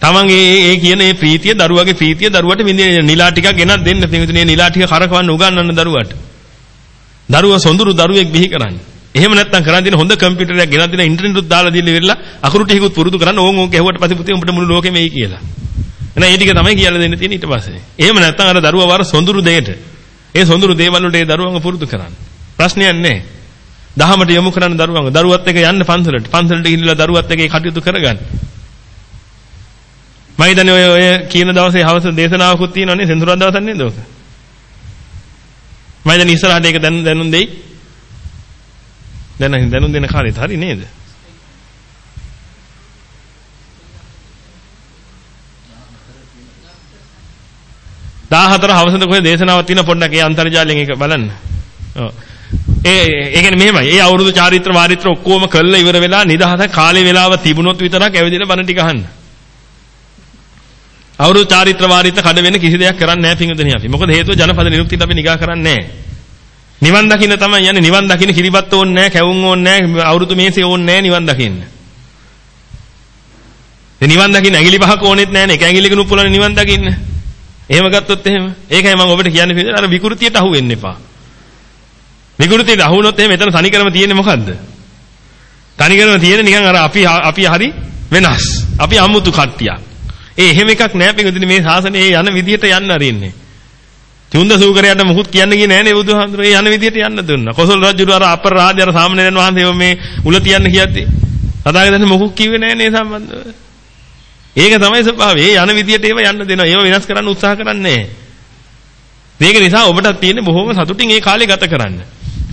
තමන් ඒ ඒ කියන ඒ ප්‍රීතිය දරුවගේ ප්‍රීතිය දරුවට විඳින නිලා ටිකක් ගෙනත් දෙන්න. ඉතින් මේ නිලා ටික කරකවන්න උගන්වන්න දරුවට. දරුවා සොඳුරු දරුවෙක් බිහි කරන්න. එහෙම නැත්නම් කරන් දෙන හොඳ කම්පියුටරයක් ගෙනත් දෙන ඉන්ටර්නෙට් උත් දාලා දෙන්න ඉවරලා අකුරු ටිකකුත් පුරුදු කරන්න ඕන් ඕන් ගැහුවට පස්සේ පුතේ උඹට මුළු ලෝකෙම එයි කියලා. එහෙනම් ඒ ටික තමයි කියලා දෙන්න තියෙන්නේ ඊට පස්සේ. එහෙම නැත්නම් අර දරුවා වර සොඳුරු දෙයට. ඒ සොඳුරු දේවල් වලට ඒ දරුවන්ව පුරුදු කරන්න. ප්‍රශ්නයක් නැහැ. දහමට යොමු කරන්න දරුවන්ව. දරුවත් එක්ක යන්න පන්සලට. පන්සලට ගිහිල්ලා දරුවත් එක්ක කටයුතු කරගන්න. මම හිතන්නේ ඔය ඔය කියන දවසේ හවස දේශනාවකුත් තියෙනවනේ සෙන්සුරාදා දවසක් නේද ඔක? මම හිතන්නේ ඉස්සරහට ඒක දැන් දැනුම් දෙයි. දැන් දැනුම් දෙන කාලෙත් හරි නේද? 14 හවසට කොහෙද දේශනාවක් තියෙන පොඩ්ඩක් ඒ අන්තර්ජාලයෙන් ඒක බලන්න. ඔව්. ඒ ඒ කියන්නේ මෙහෙමයි. ඒ අවුරුදු චාරිත්‍ර වාරිත්‍ර ඔක්කොම කළා ඉවර වෙලා නිදහස කාලේ වෙලාව තිබුණොත් විතරක් ඇවිදින බණ ටික අහන්න. අවුරුදු චාරිත්‍ර වාරිත්‍ර කඩ වෙන කිසි දෙයක් කරන්නේ නැහැ පිංගුදෙනිය අපි. මොකද හේතුව ජනපද නිරුක්තියට අපි නිගා කරන්නේ නැහැ. නිවන් දකින්න තමයි යන්නේ. නිවන් දකින්න කිරිබත් ඕනේ නැහැ, කැවුම් ඕනේ නැහැ, අවුරුදු මේසේ ඕනේ නැහැ නිවන් දකින්න. ඒ නිවන් දකින්න ඇඟිලි පහක් ඕනෙත් නැහැනේ. එක ඇඟිල්ලකින් උපුලන නිවන් දකින්න. එහෙම ගත්තොත් එහෙම. ඒකයි මම ඔබට කියන්නේ පිළිදෙන අර විකෘතියට අහු වෙන්න එපා. විකෘතියට අහු වුණොත් එහෙම එතන තනිකරම තියෙන්නේ මොකද්ද? තනිකරම තියෙන්නේ නිකන් අර අපි අපි හරි වෙනස්. අපි අමුතු කට්ටියක්. ඒ එහෙම එකක් නෑ පිටින් මේ ශාසනයේ යන විදිහට යන්න අරින්නේ. චුන්ද සූකරයට මොකුත් කියන්න ගියේ නෑනේ බුදුහාමුදුරේ යන විදිහට යන්න දුන්නා. කොසල් රජු අර අපරාජ අර සාමණේරයන් වහන්සේ මේ උල තියන්න කියද්දි තථාගතයන් මොකුත් කිව්වේ නැහැ නේ සම්බන්ධව. ඒක තමයි ස්වභාවය. ඒ යන විදියට ඒව යන්න දෙනවා. ඒව වෙනස් කරන්න උත්සාහ කරන්නේ නැහැ. මේක නිසා ඔබටත් තියෙන්නේ බොහොම සතුටින් ඒ කාලේ ගත කරන්න.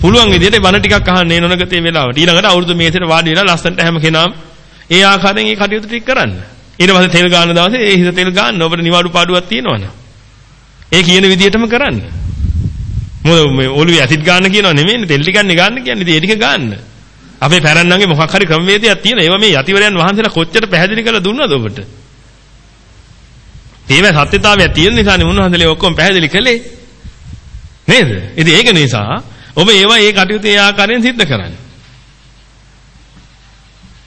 පුළුවන් විදිහට බණ ටිකක් අහන්න ඒ නොනගතේ වෙලාවට. ඊළඟට අවුරුදු මේසෙට වාඩි වෙලා ලස්සනට හැම කෙනාම ඒ ආකාරයෙන් ඒ කටයුතු ටික කරන්න. ඊට පස්සේ තෙල් ගන්න දවසේ ඒ හිත තෙල් ගන්න ඔබට නිවාඩු පාඩුවක් තියෙනවනේ. ඒ කියන විදිහටම කරන්න. මොකද මේ ඔළුවේ ඇසිඩ් ගන්න කියනව නෙමෙයිනේ තෙල් ටිකක් නේ ගන්න කියන්නේ. ඉතින් ඒ ටික ගන්න. අපේ පැරණන්ගේ මොකක් හරි ක්‍රමවේදයක් තියෙනවා. ඒවා මේ යතිවරයන් වහන්සේලා කොච්චර පැහැදිලි කරලා දුන්නද ඔබට? ඒවැ සත්‍යතාවය තියෙන නිසානේ උන්වහන්සේලා ඔක්කොම පැහැදිලි කළේ. නේද? ඉතින් ඒක නිසා ඔබ ඒවා ඒ කටයුතු ඒ ආකාරයෙන් සිද්ධ කරන්න.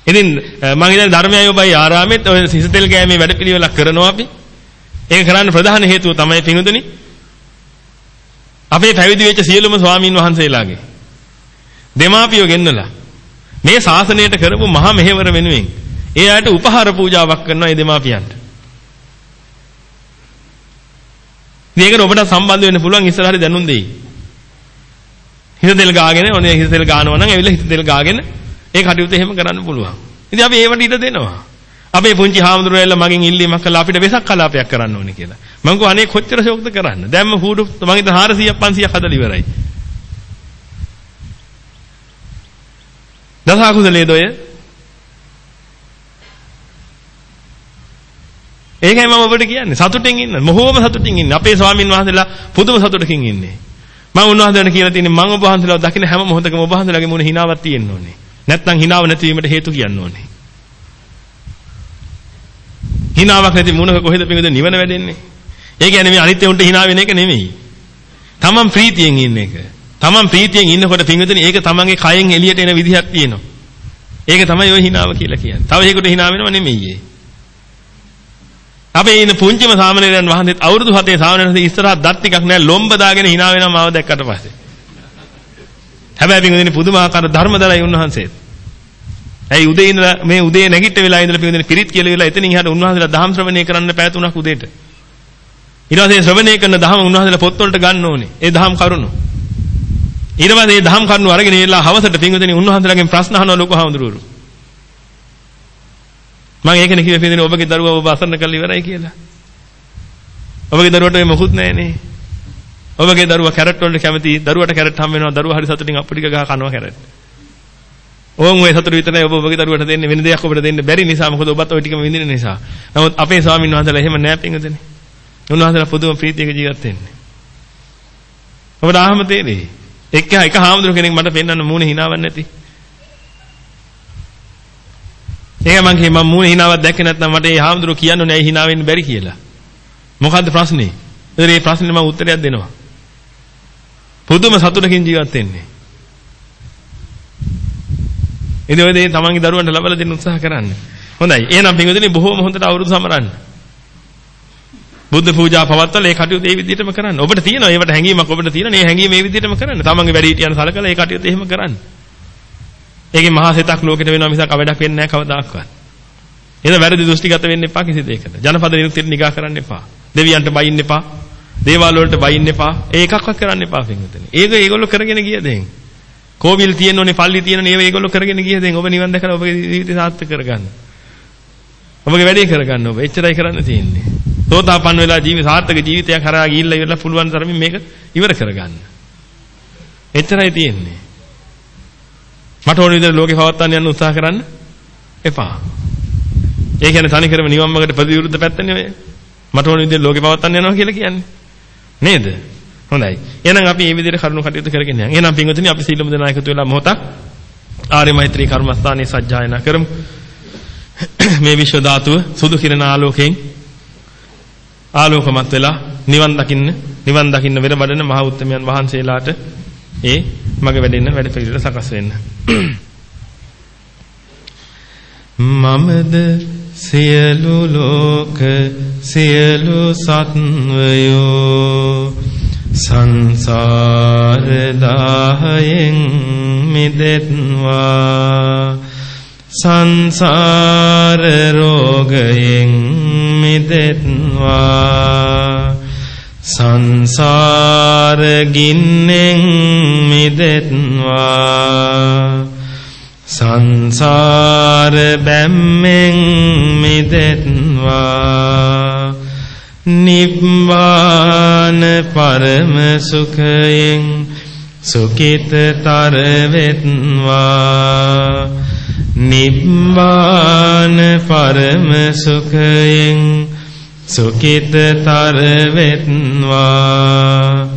ඉතින් මම ඉතින් ධර්මයයි ඔබයි ආරාමෙත් ඔය සිසතෙල් ගෑමේ වැඩපිළිවෙලක් කරනවා අපි. ඒක කරන්න ප්‍රධාන හේතුව තමයි පිඟුදුනි. අපේ පැවිදි වෙච්ච සියලුම ස්වාමීන් වහන්සේලාගේ දෙමාපියෝ ගෙන්නලා මේ ශාසනයට කරපු මහා මෙහෙවර වෙනුවෙන් ඒ අයට උපහාර පූජාවක් කරනවා ඒ දෙමාපියන්ට. මේකට ඔබට සම්බන්ධ වෙන්න පුළුවන් ඉස්සරහට දැනුම් දෙයි. හිත තෙල් ගාගෙන ඔනේ හිත තෙල් ගානවා නම් ඇවිල්ලා හිත තෙල් ගාගෙන ඒ කටයුතු එහෙම කරන්න පුළුවන්. ඉතින් අපි ඒවට ඉඩ දෙනවා. අපේ පුංචි හාමුදුරුවෝ ඇවිල්ලා මගෙන් ඉල්ලීමක් කළා අපිට වෙසක් කලාපයක් කරන්න ඕනේ කියලා. මම කිව්වා අනේ කොච්චර ෂෝක්ද කරන්න. දැන් මම හූඩු මම හිත 400ක් 500ක් හදලා ඉවරයි. දසකුසලේද ඔය? ඒකයි මම ඔබට කියන්නේ. සතුටින් ඉන්න. මොහොම සතුටින් ඉන්න. අපේ ස්වාමින් වහන්සේලා පුදුම සතුටකින් ඉන්නේ. මම උන්වහන්සේට කියලා තියෙන්නේ මම ඔබ වහන්සේලාව දකින්න හැම මොහොතකම ඔබ වහන්සේලාගේ මුණ හිනාවක් තියෙන්න ඕනේ. නැත්නම් හිනාව නැතිවීමට හේතු කියන්න ඕනේ. හිනාවක් නැති මුණක කොහෙද පිඟුද නිවන වැඩෙන්නේ? ඒ කියන්නේ මේ අනිත්‍ය උන්ට හිනා වෙන එක නෙමෙයි. තමන් ප්‍රීතියෙන් ඉන්න එක. තමන් ප්‍රීතියෙන් ඉන්නකොට පිඟුදනේ ඒක තමන්ගේ කයෙන් එළියට එන විදිහක් තියෙනවා. ඒක තමයි ওই හිනාව කියලා කියන්නේ. තව හේකට හිනා වෙනව නෙමෙයි ඒ. අපේ ඉන්න පුංචිම සාමණේරයන් වහන්සේත් අවුරුදු 7 සාමණේරයන් ඉස්සරහා දත් ටිකක් නැහැ ලොම්බ දාගෙන hina වෙනවා මාව දැක්කට පස්සේ. හැබැයි පින්වදින පුදුමාකාර ධර්මදලයි උන්වහන්සේත්. ඇයි උදේ ඉඳලා මේ උදේ නැගිට වෙලා ඉඳලා පින්වදින පිරිත් කියලා වෙලා එතනින් එහාට උන්වහන්සේලා දහම් ශ්‍රවණය කරන්න පැය තුනක් උදේට. ඊට පස්සේ ශ්‍රවණය කරන දහම උන්වහන්සේලා පොත් වලට ගන්න ඕනේ. ඒ දහම් කරුණු. ඊට පස්සේ මේ දහම් කරුණු අරගෙන ඉන්නලා හවසට පින්වදින උන්වහන්සේලාගෙන් ප්‍රශ්න අහනවා ලොකු හාමුදුරුවෝ. මම ඒකනේ කිව්වේ පින්දිනේ ඔබගේ දරුවා ඔබ අසරණ කරලා ඉවරයි කියලා. ඔබගේ දරුවට මේ මොකුත් නැහැනේ. ඔබගේ දරුවා කැරට් වලට කැමති දරුවට කැරට් හම් වෙනවා දරුවා හරි සතුටින් අප්පු ටික ගහ කනවා කැරට්. ඕන් ඔය සතුට විතරයි ඔබ ඔබගේ දරුවට දෙන්නේ වෙන දෙයක් ඔබට දෙන්න බැරි නිසා මොකද ඔබත් ඔය ටිකම විඳින නිසා. නමුත් අපේ ස්වාමීන් වහන්සේලා එහෙම නෑ පින්වදනේ. උන්වහන්සේලා පුදුම ප්‍රීතියක ජීවත් වෙන්නේ. ඔබට ආහම තේරෙයි. එක්ක එක හාමුදුරු කෙනෙක් මට පෙන්වන්න මූණේ hinaවක් නැති. ඒක මං කියේ මම මූණේ hinaවක් දැක්කේ නැත්නම් මට ඒ හාමුදුරුවෝ කියන්න ඕනේ ඇයි hina වෙන්න බැරි කියලා. මොකද්ද ප්‍රශ්නේ? ඒ ප්‍රශ්නේ මම උත්තරයක් දෙනවා. පුදුම සතුටකින් ජීවත් වෙන්නේ. ඉතින් ඔය දේ තමන්ගේ දරුවන්ට ලබලා දෙන්න උත්සාහ කරන්න. හොඳයි. එහෙනම් පින්වතුනි බොහෝම හොඳට අවුරුදු සමරන්න. බුද්ධ පූජා පවත්වලා ඒ කටයුතු ඒ විදිහටම කරන්න. ඔබට තියෙනවා ඒවට හැඟීමක් ඔබට තියෙනවා. මේ හැඟීම මේ විදිහටම කරන්න. තමන්ගේ වැඩ හිටියන් සලකලා ඒ කටයුතු එහෙම කරන්න. ඒකේ මහා සිතක් ලෝකෙට වෙනවා මිසක් අවඩක් වෙන්නේ නැහැ කවදාක්වත්. එහෙනම් වැරදි දෘෂ්ටිගත වෙන්න එපා කිසි දෙයකට. ජනපද නිරුක්තියට නිගා කරන්න එපා. දෙවියන්ට බයින්න එපා. දේවාල වලට බයින්න එපා. ඒ එකක්වත් කරන්න එපා පින්විතනේ. ඒක ඒගොල්ලෝ කරගෙන ගිය දෙයින්. කෝවිල් තියෙන ඕනේ, පල්ලි තියෙන ඒවා ඒගොල්ලෝ කරගෙන ගිය දෙයින් ඔබ නිවන් දැකලා ඔබගේ ජීවිතය සාර්ථක කරගන්න. ඔබගේ වැඩේ කරගන්න ඔබ. එච්චරයි කරන්න තියෙන්නේ. සෝතාපන්න වෙලා ජීවි සාර්ථක ජීවිතයක් හරහා ගිහිල්ලා ඉවරලා පුළුවන් තරමින් මේක ඉවර කරගන්න. එච්චරයි තියෙන්නේ. මට ඕන විදිහට ලෝකේ පවත්වන්න යන්න උත්සාහ කරන්න එපා. ඒ කියන්නේ තනිකරම නිවන් මාර්ගට ප්‍රතිවිරුද්ධ පැත්තනේ ඔය. මට ඕන විදිහට ලෝකේ පවත්වන්න යනවා කියලා කියන්නේ. නේද? හොඳයි. එහෙනම් අපි මේ විදිහට කරුණු කටයුතු කරගෙන යනවා. එහෙනම් පින්වතුනි අපි සීලමු දෙනා එකතු වෙලා මොහොතක් ආර්ය මෛත්‍රී කර්මස්ථානයේ සජ්ජායනා කරමු. මේ විශ්ව ධාතුව සුදු කිරණ ආලෝකයෙන් ආලෝකමත් වෙලා නිවන් දකින්න නිවන් දකින්න වෙන බඩන මහ උත්තමයන් වහන්සේලාට ඒ මග වැඩෙන්න වැඩ පිළිවෙල සකස් වෙන්න. මමද සියලු ලෝක සියලු සත්වයෝ සංසාර දාහයෙන් මිදෙත්වා. සංසාර රෝගයෙන් මිදෙත්වා. සංසාර ගින්නෙන් මිදෙත්වා. සංසාර බැම්මෙන් මිදෙත්වා. නිබ්බාන පරම සුඛයෙන් සුඛිතතර වෙත්වා නිබ්බාන පරම සුඛයෙන් සුඛිතතර වෙත්වා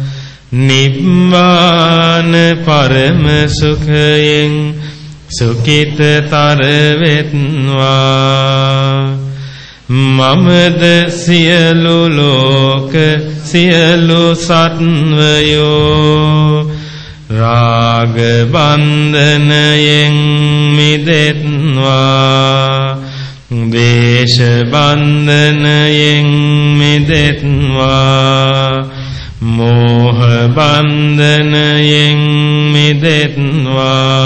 නිබ්බාන පරම සුඛයෙන් සුඛිතතර වෙත්වා මමද සියලු ලෝක සියලු සත්වයෝ රාග බන්ධනයෙන් මිදෙත්වා දේශ බන්ධනයෙන් මිදෙත්වා මෝහ බන්ධනයෙන් මිදෙත්වා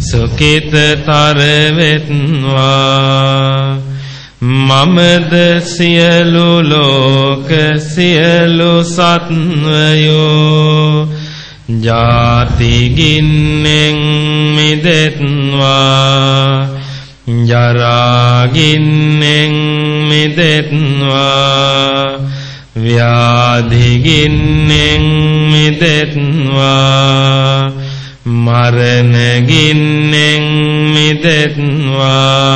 සුකිතතර වෙත්වා මමද සියලු ලෝක සියලු සත්වයෝ ජාති ගින්නෙන් මිදෙත්වා. ජරා ගින්නෙන් මිදෙත්වා. ව්‍යාධි ගින්නෙන් මිදෙත්වා. මරණ ගින්නෙන් මිදෙත්වා.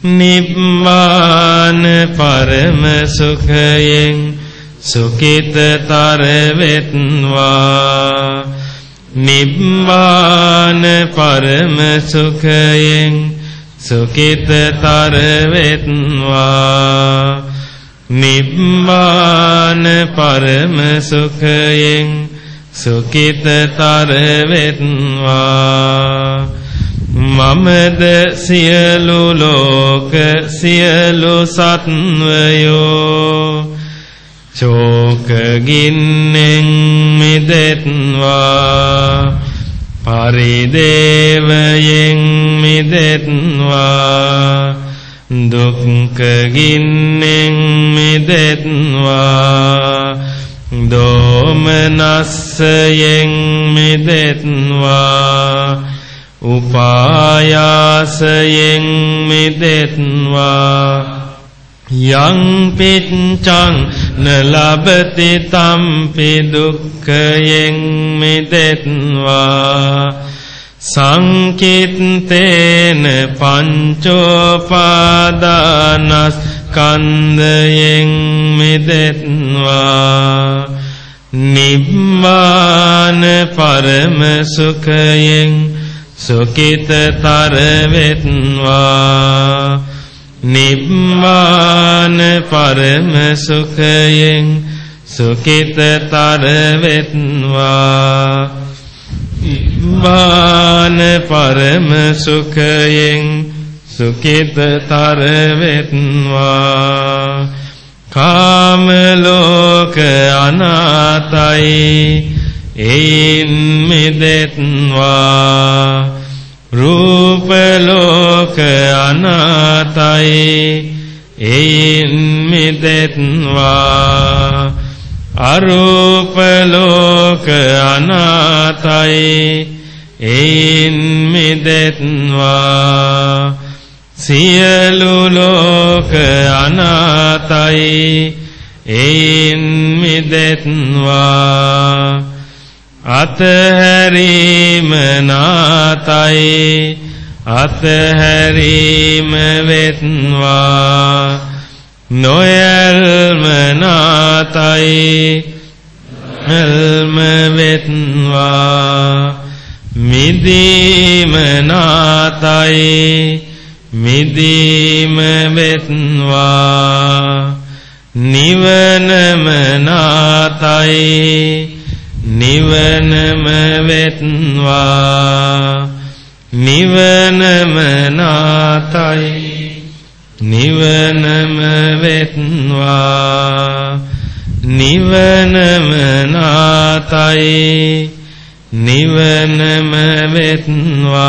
නිබ්බාන පරම සුඛයෙන් සුඛිතතර වෙත්වා නිබ්බාන පරම සුඛයෙන් සුඛිතතර වෙත්වා නිබ්බාන පරම සුඛයෙන් සුකිතතර වෙත්වා මමද සියලු ලෝක සියලු සත්වයෝ ශෝක ගින්නෙන් මිදෙත්වා. පරිදේවයෙන් මිදෙත්වා. දුක්ඛ ගින්නෙන් මිදෙත්වා. දෝමනස්සයෙන් මිදෙත්වා උපායාසයෙන් මිදෙත්වා. යං පිච්ඡං නලබති තම්පි දුක්ඛයෙන් මිදෙත්වා. සංකිත්තේන පංචෝපාදානස් කන්දයෙන් මිදෙත්වා. නිබ්බාන පරම සුඛයෙන් සුකිතතර වෙත්වා නිබ්බාන පරම සුඛයෙන් සුකිතතර වෙත්වා නිබ්බාන පරම සුඛයෙන් සුකිතතර වෙත්වා කාම ලෝක අනාතයි එයින් මිදෙත්වා. රූප ලෝක අනාතයි එයින් මිදෙත්වා. අරූප ලෝක අනාතයි එයින් මිදෙත්වා. සියලු ලෝක අනාතයි. එයින් මිදෙත්වා. අතහැරීම නාතයි. අතහැරීම වෙත්වා. නොයල්ම නාතයි. එල්ම වෙත්වා. මිදීම නාතයි. මිදීම වෙත්වා. නිවනම නාතයි. නිවනම වෙත්වා. නිවනම නාතයි. නිවනම වෙත්වා. නිවනම නාතයි. නිවනම වෙත්වා.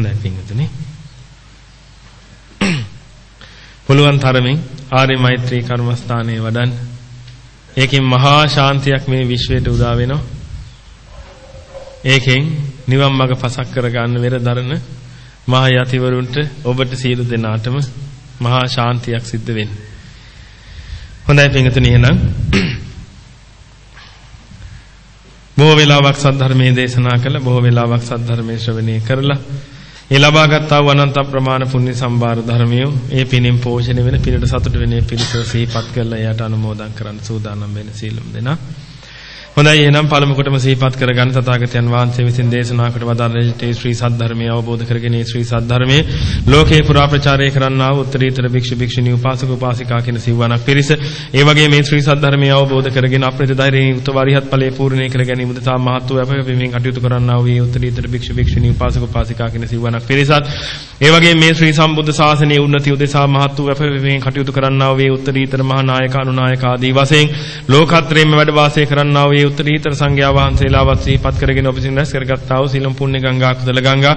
හොඳයි පින්වතුනි පුළුවන් තරමින් ආර්ය මෛත්‍රී කර්මස්ථානයේ වඩන්න ඒකෙන් මහා ශාන්තියක් මේ විශ්වයට උදා වෙනවා ඒකෙන් නිවන් මඟ පසක් කරගන්න වෙර දරන මහා යතිවරුන්ට ඔබට සියලු දෙනාටම මහා ශාන්තියක් සිද්ධ වෙන්නේ. හොඳයි පින්තුනි එහෙනම් බොහෝ වෙලාවක් සද්ධර්මයේ දේශනා කළ බොහෝ වෙලාවක් සද්ධර්මයේ ශ්‍රවණය කරලා ඒ ලබාගත් ආ අනන්ත ප්‍රමාණ පුණ්‍ය සම්භාර ධර්මිය ඒ පිනින් පෝෂණය වෙන පිනට සතුට වෙන පිරිස සිහිපත් කරලා එයට අනුමෝදන් කරන්න සූදානම් වෙන සීලම් දෙනා. හොඳයි එහෙනම් පළමු කොටම සිහිපත් කරගන්න තථාගතයන් වහන්සේ විසින් දේශනා කොට වදාළේ ශ්‍රී සද්ධර්මය අවබෝධ කරගෙන ශ්‍රී සද්ධර්මයේ. ලෝකේ පුරා ප්‍රචාරය කරන්නා වූ උත්තරීතර භික්ෂු භික්ෂුණී උපාසක උපාසිකා කියන සිවණක් පිරිස ඒ වගේ මේ ශ්‍රී සද්ධර්මය අවබෝධ කරගෙන අප්‍රේත ධෛර්යයෙන් උත්වරිහත් ඵලයේ පූර්ණේ කර ගැනීම උදෙසා මහත් වූ අපකපීමෙන් කටයුතු කරන්නා වූ උත්තරීතර භික්ෂු භික්ෂුණී උපාසක උපාසිකා කියන සිවණක් පිරිසත් ඒ වගේ මේ ශ්‍රී සම්බුද්ධ ශාසනයේ උන්නතිය උදෙසා මහත් වූ අපකපීමෙන් කටයුතු කරන්නා වූ උත්තරීතර මහා නායක අනුනායක ආදී වශයෙන් ලෝකත්‍රයේම වැඩ වාසය කරන්නා වූ උත්තරීතර සංඝයා වහන්සේලාවත් සිහිපත් කරගෙන ඔබ සින් රැස් කරගත්තා වූ සීලම් පුණ්‍ය ගංගා කුසල ගංගා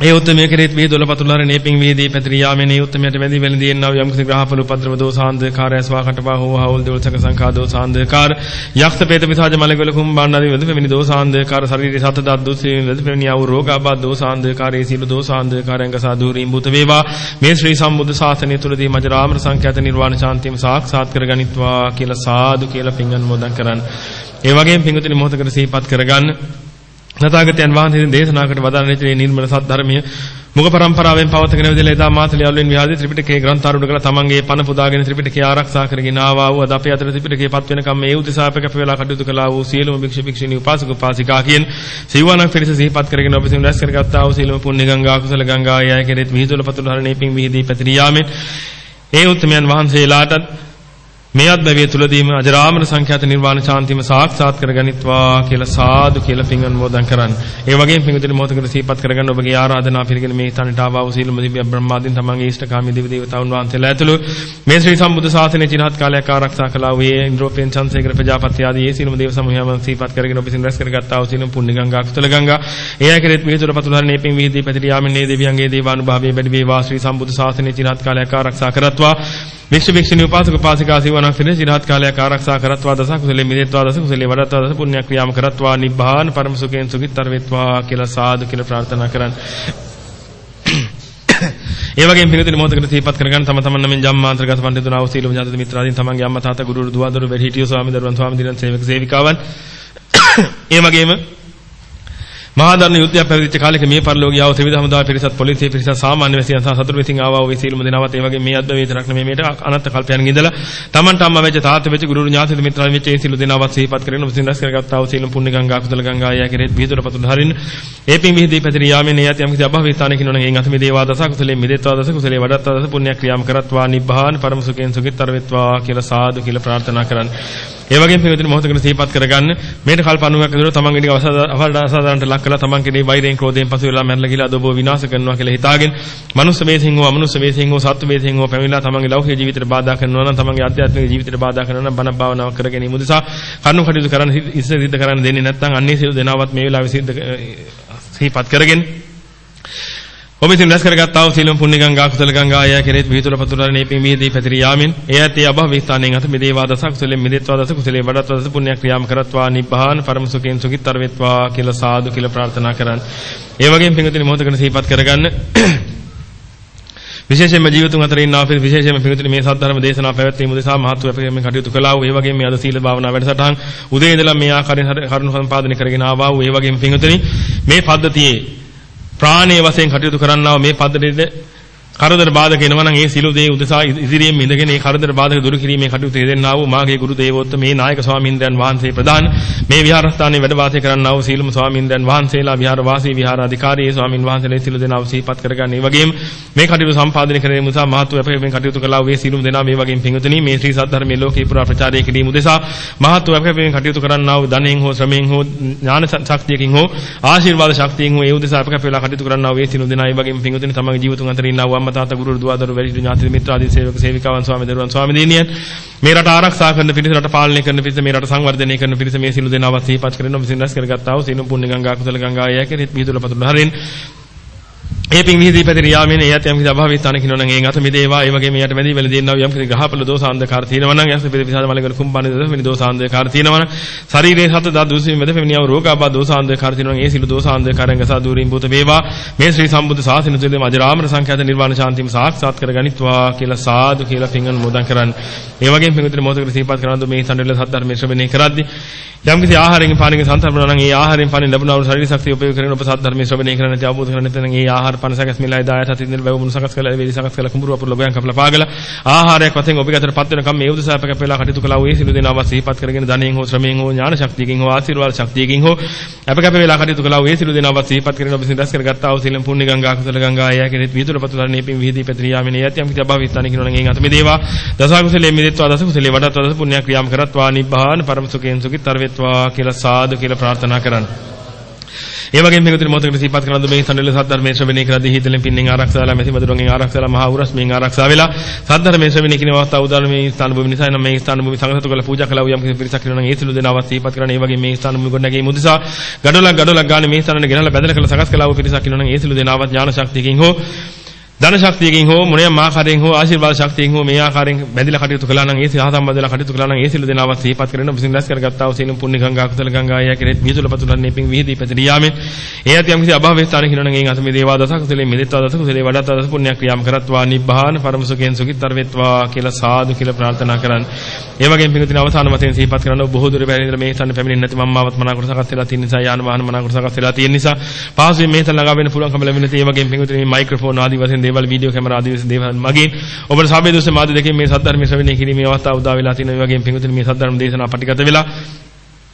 ඒ උත්මය කෙරෙහිත් මේ දොළ පතුලාර නේපින් වීදී පැතිරී යාමේ නේ උත්මයට වැඳි වෙලදී එන්නා යම් කිසි ග්‍රහපල උපද්‍රව දෝසාන්දකාරය ස්වා කටපා හෝ හවුල් දෝසක සංඛා දෝසාන්දකාර යක්ෂ පේත පිසාජ මලගල කුම්බාණ්ඩාදී වෙද පෙමිනි දෝසාන්දකාර ශරීරේ සත දත් දුසී වෙද පෙමිනි ආව රෝගාබා දෝසාන්දකාරයේ සීල දෝසාන්දකාරයන්ග සාදුරීම් බුත වේවා මේ ශ්‍රී සම්බුද්ධ ශාසනය තුලදී මජරාමර සංඛ්‍යාත නිර්වාණ ශාන්තියම සාක්ෂාත් කරගනිත්වා කියලා සාදු කියලා පින් අනුමෝදන් කරන්න. ඒ වගේම පින්විතනි මොහොතකට සිහිපත් කරගන්න තථාගතයන් වහන්සේ දේශනා කොට වදාළන මේ නිර්මල සත්‍ය ධර්මයේ මුග પરම්පරාවෙන් පවතගෙන විදලා එදා මාතල යාළුවෙන් විහාරයේ ත්‍රිපිටකයේ ග්‍රන්ථාරූඪ කළ තමන්ගේ පණ පුදාගෙන ත්‍රිපිටකය ආරක්ෂා කරගෙන ආවා වූ අද අපේ අතර ත්‍රිපිටකයේ පත් වෙනකම් මේ උදෙසාපක වේලා කටයුතු කළා වූ සියලුම භික්ෂු භික්ෂුණී උපාසක උපාසිකා කියන සිවණක් පිරිස සිහිපත් කරගෙන ඔබ සින් රැස් කරගත්තා වූ සියලුම පුණ්‍ය ගංගා කුසල ගංගා යයි කෙරෙත් මිහිදුල පතුල හරණේ පිං විහිදී පැතිරී යාමෙන් ඒ උත්මයන් වහන්සේලාටත් මේ අත්දැවිය තුලදීම අජරාමර සංඛ්‍යාත නිර්වාණ ශාන්තියම සාක්ෂාත් කරගනිත්වා කියලා සාදු කියලා පින් අනුමෝදන් කරන්න. ඒ වගේම පින්විතේ මොහොතකට සිහිපත් කරගන්න ඔබගේ ආරාධනා පිළිගෙන මේ ස්ථානට ආවා වූ සීලම දිව්‍ය බ්‍රහ්මාදීන් තමන්ගේ ඉෂ්ඨකාමී දිව්‍ය දේවතාවුන් වහන්සේලා ඇතුළු මේ ශ්‍රී සම්බුද්ධ ශාසනය චිරහත් කාලයක් ආරක්ෂා කළා වූ ඒ ඉන්ද්‍රෝපේන් චන්සේකර ප්‍රජාපති ආදී ඒ සීලම දේව සමූහයම සිහිපත් කරගෙන ඔබ විසින් රැස් කරගත්තා වූ සීලම පුණ්‍ය ගංගා කුසල ගංගා ඒ අයකරෙත් මේ තුර පතුලහරණේ පින් විහිදී පැතිරී යාමෙන් මේ දෙවියන්ගේ දේවානුභාවයේ වැඩි වේවා ශ්‍රී සම්බුද්ධ ශාසනය චිරහත් කාලයක් ආරක්ෂා කරත්වා භික්ෂු භික්ෂුණී උපාසක උපාසිකා සිවණක් සිට চিරහත් කාලයක් ආරක්ෂා කරත්වා දස කුසලෙ මිදෙත්වා දස කුසලෙ වඩත්වා දස පුණ්‍ය ක්‍රියාම කරත්වා නිබ්බාන පරම සුඛයෙන් සුඛිතර වෙත්වා කියලා සාදු කියලා ප්‍රාර්ථනා කරන්න. ඒ වගේම පිළිතුරු මොහොතකට සිහිපත් කරගන්න තම තමන් නමින් ජම්මාන්තරගත පඬිතුනා වූ සීලම ජාතක මිත්‍රාදීන් තමන්ගේ අම්මා තාත්තා ගුරු දුවදරු වැඩිහිටියෝ ස්වාමි දරුවන් ස්වාමි දිනන් සේවක සේවිකාවන් ඒ වගේම මහා දරණ යුද්ධය පැවතිච්ච කාලෙක මේ පරිලෝකීය ආව ත්‍රිවිධ හමුදා පිරිසත් පොලිසිය පිරිසත් සාමාන්‍ය වැසියන් සහ සතුරු විසින් ආවා වූ සීලම දෙනවත් ඒ වගේ මේ අද්ද වේදනක් නෙමෙයි මේට අනන්ත කල්පයන් ඉඳලා Tamanට අම්මා වෙච්ච තාත්තා වෙච්ච ගුරු ඥාතිත මිත්‍රාන් වෙච්ච ඒ සීල දෙනවත් සිහිපත් කරගෙන ඔබ සින්දස් කරගත්තා වූ සීලම පුණ්‍ය ගංගා කුසල ගංගා යා කෙරෙහි විහිදුර පතුල හරින්න ඒ පින් විහිදී පැතිරී යාමේ නේ යති යම් කිසි අභව ස්ථානයකින් නොන එයින් අත මේ දේවා දස කුසලේ මිදෙත්වා දස කුසලේ වඩත්වා දස පුණ්‍ය ක්‍රියාම කරත්වා නිබ්බාන පරම සුඛෙන් සුඛිතර වෙත්වා කියලා සාදු කියලා ප්‍රාර්ථනා කරන්න. ඒ වගේම පිළිතුරු මොහොතකට සිහිපත් කරගන්න. මේට කල්ප 90ක් විතර තමන්ගේ ටික අවසාදාන්ට ලක් කළා. තමන්ගේ වෛරයෙන් ක්‍රෝධයෙන් පසු වෙලා මැරලා ගිහලා අදෝබෝ විනාශ කරනවා කියලා හිතාගෙන මනුස්ස වේසින් හෝ අමනුස්ස වේසින් හෝ සත්ත්ව වේසින් හෝ පැමිණලා තමන්ගේ ලෞකික ජීවිතයට බාධා කරනවා නම් තමන්ගේ ආධ්‍යාත්මික ජීවිතයට බාධා කරනවා නම් බණ භාවනාව කර ගැනීම උදෙසා කරුණු කටයුතු කරන්න ඉස්සර සිද්ධ කරන්න දෙන්නේ නැත්නම් අන්නේ සියලු දෙනාවත් මේ වෙලාවේ සිද්ධ සිහිපත් කරගෙන ඔබ විසින් රැස් කරගත්තා වූ සීලම් පුණ්‍ය ගංගා කුසල ගංගා ආය කෙරෙත් විහිතුල පතුරන නේපි මිහිදී පැතිරී යාමින් එය ඇති අභව ස්ථානයෙන් අත මෙදේවා දස කුසලෙන් මෙදෙත්වා දස කුසලේ වඩත්වා දස පුණ්‍ය ක්‍රියාම කරත්වා නිබ්බාන පරම සුඛයෙන් සුඛිතර වෙත්වා කියලා සාදු කියලා ප්‍රාර්ථනා කරන්. ඒ වගේම පින්විතනි මොහොතකට සිහිපත් කරගන්න. විශේෂයෙන්ම ජීවිතුන් අතර ඉන්නා අපේ විශේෂයෙන්ම පිළිතුරු මේ සද්ධර්ම දේශනා පැවැත්වීම උදෙසා මහත්ව අපේ මේ කටයුතු කළා වූ. ඒ වගේම මේ අද සීල භාවනා වැඩසටහන්. උදේ ඉඳලා මේ ආකාරයෙන් කරුණු සම්පාදනය කරගෙන ආවා වූ. ඒ වගේම පිළිතුරු මේ පද්ධතියේ ප්‍රාණයේ වශයෙන් කටයුතු කරන්නා මේ පද්ධතියේ කරදර බාධක එනවා නම් ඒ සිළු දේ උදෙසා ඉදිරියෙන් ඉඳගෙන ඒ කරදර බාධක දුරු කිරීමේ කටයුතු යෙදෙන්නා වූ මාගේ ගුරු දේවෝත්තම මේ නායක ස්වාමීන්ද්‍රයන් වහන්සේ ප්‍රදාන මේ විහාරස්ථානයේ වැඩ වාසය කරන්නා වූ සීලම ස්වාමීන්ද්‍රයන් වහන්සේලා විහාර වාසී විහාර අධිකාරී ස්වාමින් වහන්සේලා සිළු දෙනාව සිහිපත් කරගන්න. ඒ වගේම මේ කටයුතු සම්පාදනය කිරීම නිසා මහත්ව අපේ මේ කටයුතු කළා වූ සිළු දෙනා මේ වගේම පිංගුතුනි මේ ශ්‍රී සද්ධර්මයේ ලෝකේ පුරා ප්‍රචාරය කිරීම උදෙසා මහත්ව අපේ මේ කටයුතු කරන්නා වූ ධනෙන් හෝ ශ්‍රමයෙන් හෝ ඥාන ශක්තියකින් හෝ ආශිර්වාද ශක්තියෙන් හෝ ඒ උදෙසා අපේ වෙලා කටයුතු කරන්නා වූ සිළු දෙනා ඒ වගේම පිංගුතුනි තමගේ ජීවිතුන් අතර ඉන්නා වූ අම්මා තාත්තා ගුරු දුවදරු සහෝදර වැඩිහිටි ඥාති මිත්‍ර ආදී සේවක සේවිකාවන් ස්වාමී දරුවන් ස්වාමී දිනියන්. මේ රට ආරක්ෂා කරන පිරිස රට පාලනය කරන පිරිස මේ රට සංවර්ධනය කරන පිරිස මේ සිළු දෙනාවත් සිහිපත් කරගෙන ඔබ සිනස් කරගත්තා වූ සීලම් පුණ්‍ය ගංගා කුසල ගංගා යැයි කෙරෙහි පිහිදුල පතුල හරින් ඒ පින් විහිදී පැතිරි යාමෙන් එයත් යම් කිසි අභාවී ස්ථානක ඉන්නවනම් ඒ අත මිදේවා ඒ වගේම එයට මැදි වෙල දෙන්නා යම් කිසි ග්‍රහපල දෝසාන්දකාර තියෙනවා නම් යස් පිට විසාද මලගල කුම්බානේ දස වෙනි දෝසාන්දකාර තියෙනවා නම් ශරීරයේ සත දා දුසි මෙද පෙමිනියව රෝගාබා දෝසාන්දකාර තියෙනවා නම් ඒ සිළු දෝසාන්දකාරයන් ගසා දුරින් භූත වේවා මේ ශ්‍රී සම්බුද්ධ ශාසනය තුළදී අජරාමර සංඛ්‍යාත නිර්වාණ ශාන්තිම සාක්ෂාත් කරගනිත්වා කියලා සාදු කියලා පින් අනුමෝදන් කරන්න. ඒ වගේම පින්විතේ මොහොතකට සිහිපත් කරන මේ සම්ඩල සද්ධර්මයේ ශ්‍රවණය කරද්දී යම්කිසි ආහාරයෙන් පානකින් සන්තර්පණ නම් ඒ ආහාරයෙන් පානෙන් ලැබුණා වූ ශරීර ශක්තිය උපයෝග කරගෙන ඔබ සද්ධර්මයේ ශ්‍රවණය කරන නැති අවබෝධ කරගන්න නැත්නම් ඒ ආහාර පාන සකස් මිලයි දායත අතින් බව මුණු සකස් කළා වේලි සකස් කළා කුඹුරු අපුර ලොබයන් කපලා පාගලා ආහාරයක් වශයෙන් ඔබ ගතට පත් වෙනකම් මේ උදෙසා අප කැපෙලා කටයුතු කළා. වූ ඒ සිළු දෙනාව සිහිපත් කරගෙන ධනෙන් හෝ ශ්‍රමයෙන් හෝ ඥාන ශක්තියකින් හෝ ආශිර්වාද ශක්තියකින් හෝ අප කැපෙලා කටයුතු කළා. වූ ඒ සිළු දෙනාව සිහිපත් කරගෙන ඔබ සිඳස් කරගත්තා. වූ සිලම් පුණ්‍ය ගංගා කුසල ගංගා අය කෙරෙහි විදුර පතුලන්නේ පින් විහිදී පැතිරියාමින යත් යම් කිසි අභාවිස්ථානික නෝන ගෙන් අත මෙදේවා. දස කුසලයේ මෙදෙත්වා දස කුසලයේ වඩත්වා දස පුණ්‍ය ක්‍රියාම් කරත්වා. නිබ්බාන පරම සුඛයෙන් සුඛිතර වෙත්වා කියලා සාදු කියලා ප්‍රාර්ථනා කරන්න. ඒ වගේම මේකතුනේ මොහොතකට සිහිපත් කරන දුමේ සම්දෙල සද්ධර්මයේ ශ්‍රවණය කරද්දී හිතලෙන් පින්නෙන් ආරක්ෂාලා මැසි මදුරුන්ගෙන් ආරක්ෂාලා මහා උරස්මෙන් ආරක්ෂා වෙලා සද්ධර්මයේ ශ්‍රවණය කිරීම අවස්ථාව උදාන මේ ස්ථාන භූමි නිසා. නම් මේ ස්ථාන භූමි සංඝසතු කළ පූජා කළා වූ යම් කිසි පිරිසක් වෙනවා නම් ඒ සිළු දෙනාවත් සිහිපත් කරන ඒ වගේම මේ ස්ථාන භූමි ගොඩනැගීම උදෙසා ගඩොලක් ගඩොලක් ගානේ මේ ස්ථානෙ ගෙනල්ලා බැදලා කළ සකස් කළා වූ පිරිසක් වෙනවා නම් ඒ සිළු දෙනාවත් ඥාන ශක්තියකින් හෝ ධන ශක්තියකින් හෝ මොනියම් ආකාරයෙන් හෝ ආශිර්වාද ශක්තියෙන් හෝ මේ ආකාරයෙන් බැඳිලා කටයුතු කළා නම් ඒ සහ සම්බන්ධලා කටයුතු කළා නම් ඒ සිළු දෙනාවත් සිහිපත් කරගෙන විසින් රැස් කරගත්තා වූ සීලම් පුණ්‍ය ගංගා කුසල ගංගා ය කෙරෙහි මිදුල පතුලන්නේ පිං විහිදී පැතිරී යාමෙන්. ඒ ඇති යම් කිසි අභාවයේ ස්ථානක හිනවනම් ඒ අත මේ දේවා දස කුසලේ මෙදෙත්වා දස කුසලේ වඩත්වා දස පුණ්‍ය ක්‍රියාම් කරත්වා නිබ්බාන පරම සුඛයෙන් සුඛිතර වෙත්වා කියලා සාදු කියලා ප්‍රාර්ථනා කරන්. ඒ වගේම පිංගුතින අවසාන වශයෙන් සිහිපත් කරන බොහෝ දුර බැරි ඉඳලා මේ ස්ථාන පැමිණෙන්නේ නැති මම්මාවත් මනාකොට සකස් වෙලා තියෙන නිසා යාන වාහන මනාකොට සකස් වෙලා තියෙන නිසා පහසුවෙන් මේ ස්ථාන ළඟා වෙන්න පුළුවන්කම ලැබෙන තේ වගේම පිංගුතින මේ මයික්‍රොෆෝන් ආදී වශයෙන් දේවල් වීඩියෝ කැමරා ආදී වශයෙන් දේවල් මගින්. ඔබට සාබේ දුස්සේ මාධ්‍ය දෙකෙන් මේ සද්ධර්මයේ ශ්‍රවණය කිරීමේ අවස්ථාව උදා වෙලා තියෙන ඒ වගේම පිංගුතින මේ සද්ධර්ම දේශනා පටිගත වෙලා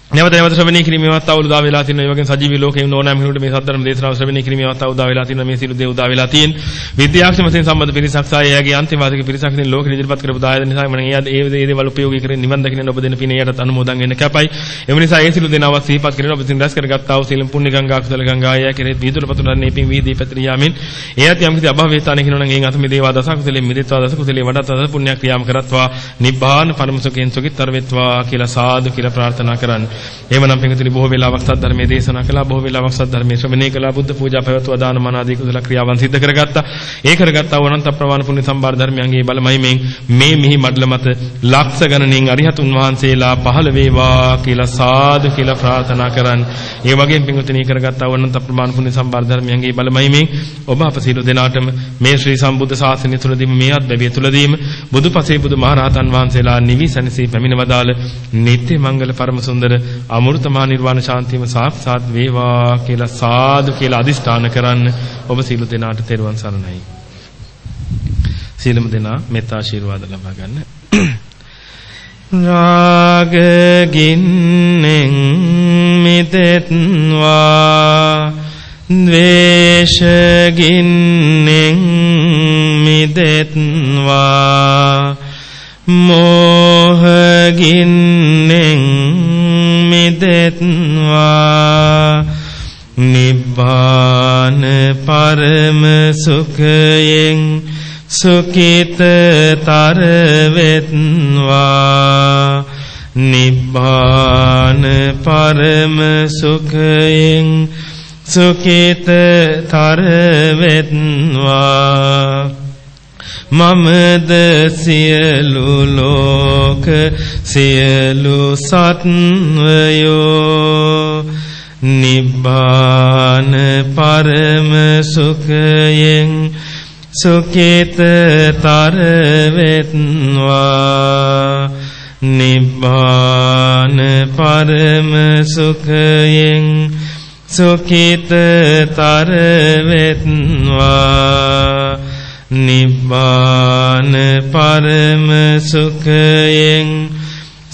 නැවත නැවත ශ්‍රවණය කිරීමේ අවස්ථාව උදා වෙලා තියෙනවා. ඒ වගේම සජීවී ලෝකයේ ඉන්න ඕනෑම කෙනෙකුට මේ සද්ධර්ම දේශනාව ශ්‍රවණය කිරීමේ අවස්ථාව උදා වෙලා තියෙනවා. මේ සිළු දේ උදා වෙලා තියෙන. විද්‍යාක්ෂම වශයෙන් සම්බන්ධ පිරිසක් සහ එයාගේ අන්තිවාදික පිරිසක් ඉතින් ලෝකෙ ඉදිරිපත් කරපු දායද නිසා මම එයා ඒ ඒ දේවල් උපයෝගී කරගෙන නිවන් දකින්න ඔබ දෙන පිනේ යටත් අනුමෝදන් වෙන්න කැපයි. එම නිසා ඒ සිළු දෙනාවත් සිහිපත් කරගෙන ඔබ සින් රැස් කරගත්තා වූ සීලම් පුණ්‍ය ගංගා කුසල ගංගා එයා කෙරෙහි විදුර පතුරන්නේ පින් වීදී පැතිර යාමින් එයාත් යම් කිසි අභව වේතාන කියනවනම් එයින් අත මේ දේවා දස කුසලෙ මිදෙත්වා දස කුසලෙ වඩත් දස පුණ්‍ය ක්‍රියාම් කරත්වා නිබ්බාන පරම සුඛයෙන් සුඛිතර වෙත්වා කියලා සාදු කියලා ප්‍රාර්ථනා කරන්න. එහෙමනම් පින්තුනි බොහෝ වෙලාවක් සද්ධර්මයේ දේශනා කළා බොහෝ වෙලාවක් සද්ධර්මයේ ශ්‍රවණය කළා බුද්ධ පූජා පැවැත්වුවා දාන මාන ආදී කුසල ක්‍රියාවන් සිද්ධ කරගත්තා. ඒ කරගත්තා වනන්ත ප්‍රමාණ පුණ්‍ය සම්බාර ධර්මයන්ගේ බලමයි මේ මිහි මඩල මත ලක්ෂ ගණනින් අරිහතුන් වහන්සේලා පහළ වේවා කියලා සාදු කියලා ප්‍රාර්ථනා කරන්. ඒ වගේම පින්තුනි කරගත්තා වනන්ත ප්‍රමාණ පුණ්‍ය සම්බාර ධර්මයන්ගේ බලමයි මේ ඔබ අප සියලු දෙනාටම මේ ශ්‍රී සම්බුද්ධ ශාසනය තුලදීම මේ අත්බැවිය තුලදීම බුදුපසේ බුදු මහරහතන් වහන්සේලා නිවිසනසී පැමිණවදාල නිත්‍ය මංගල පරම සුන්දර අමෘතමා නිර්වාණ ශාන්තියම සාක්ෂාත් වේවා කියලා සාදු කියලා අදිෂ්ඨාන කරන්න ඔබ සීල දෙනාට තෙරුවන් සරණයි. සීලම දෙනා මෙත් ආශිර්වාද ලබා ගන්න. රාග ගින්නෙන් මිදෙත්වා ද්වේෂ ගින්නෙන් මිදෙත්වා මෝහ ගින්නෙන් මිදෙත්වා නිබ්බාන පරම සුඛයෙන් සුඛිතතර වෙත්වා නිබ්බාන පරම සුඛයෙන් සුඛිතතර වෙත්වා මමද සියලු ලෝක සියලු සත්වයෝ නිබ්බාන පරම සුඛයෙන් සුඛිතතර වෙත්වා නිබ්බාන පරම සුඛයෙන් සුඛිතතර වෙත්වා නිබ්බාන පරම සුඛයෙන්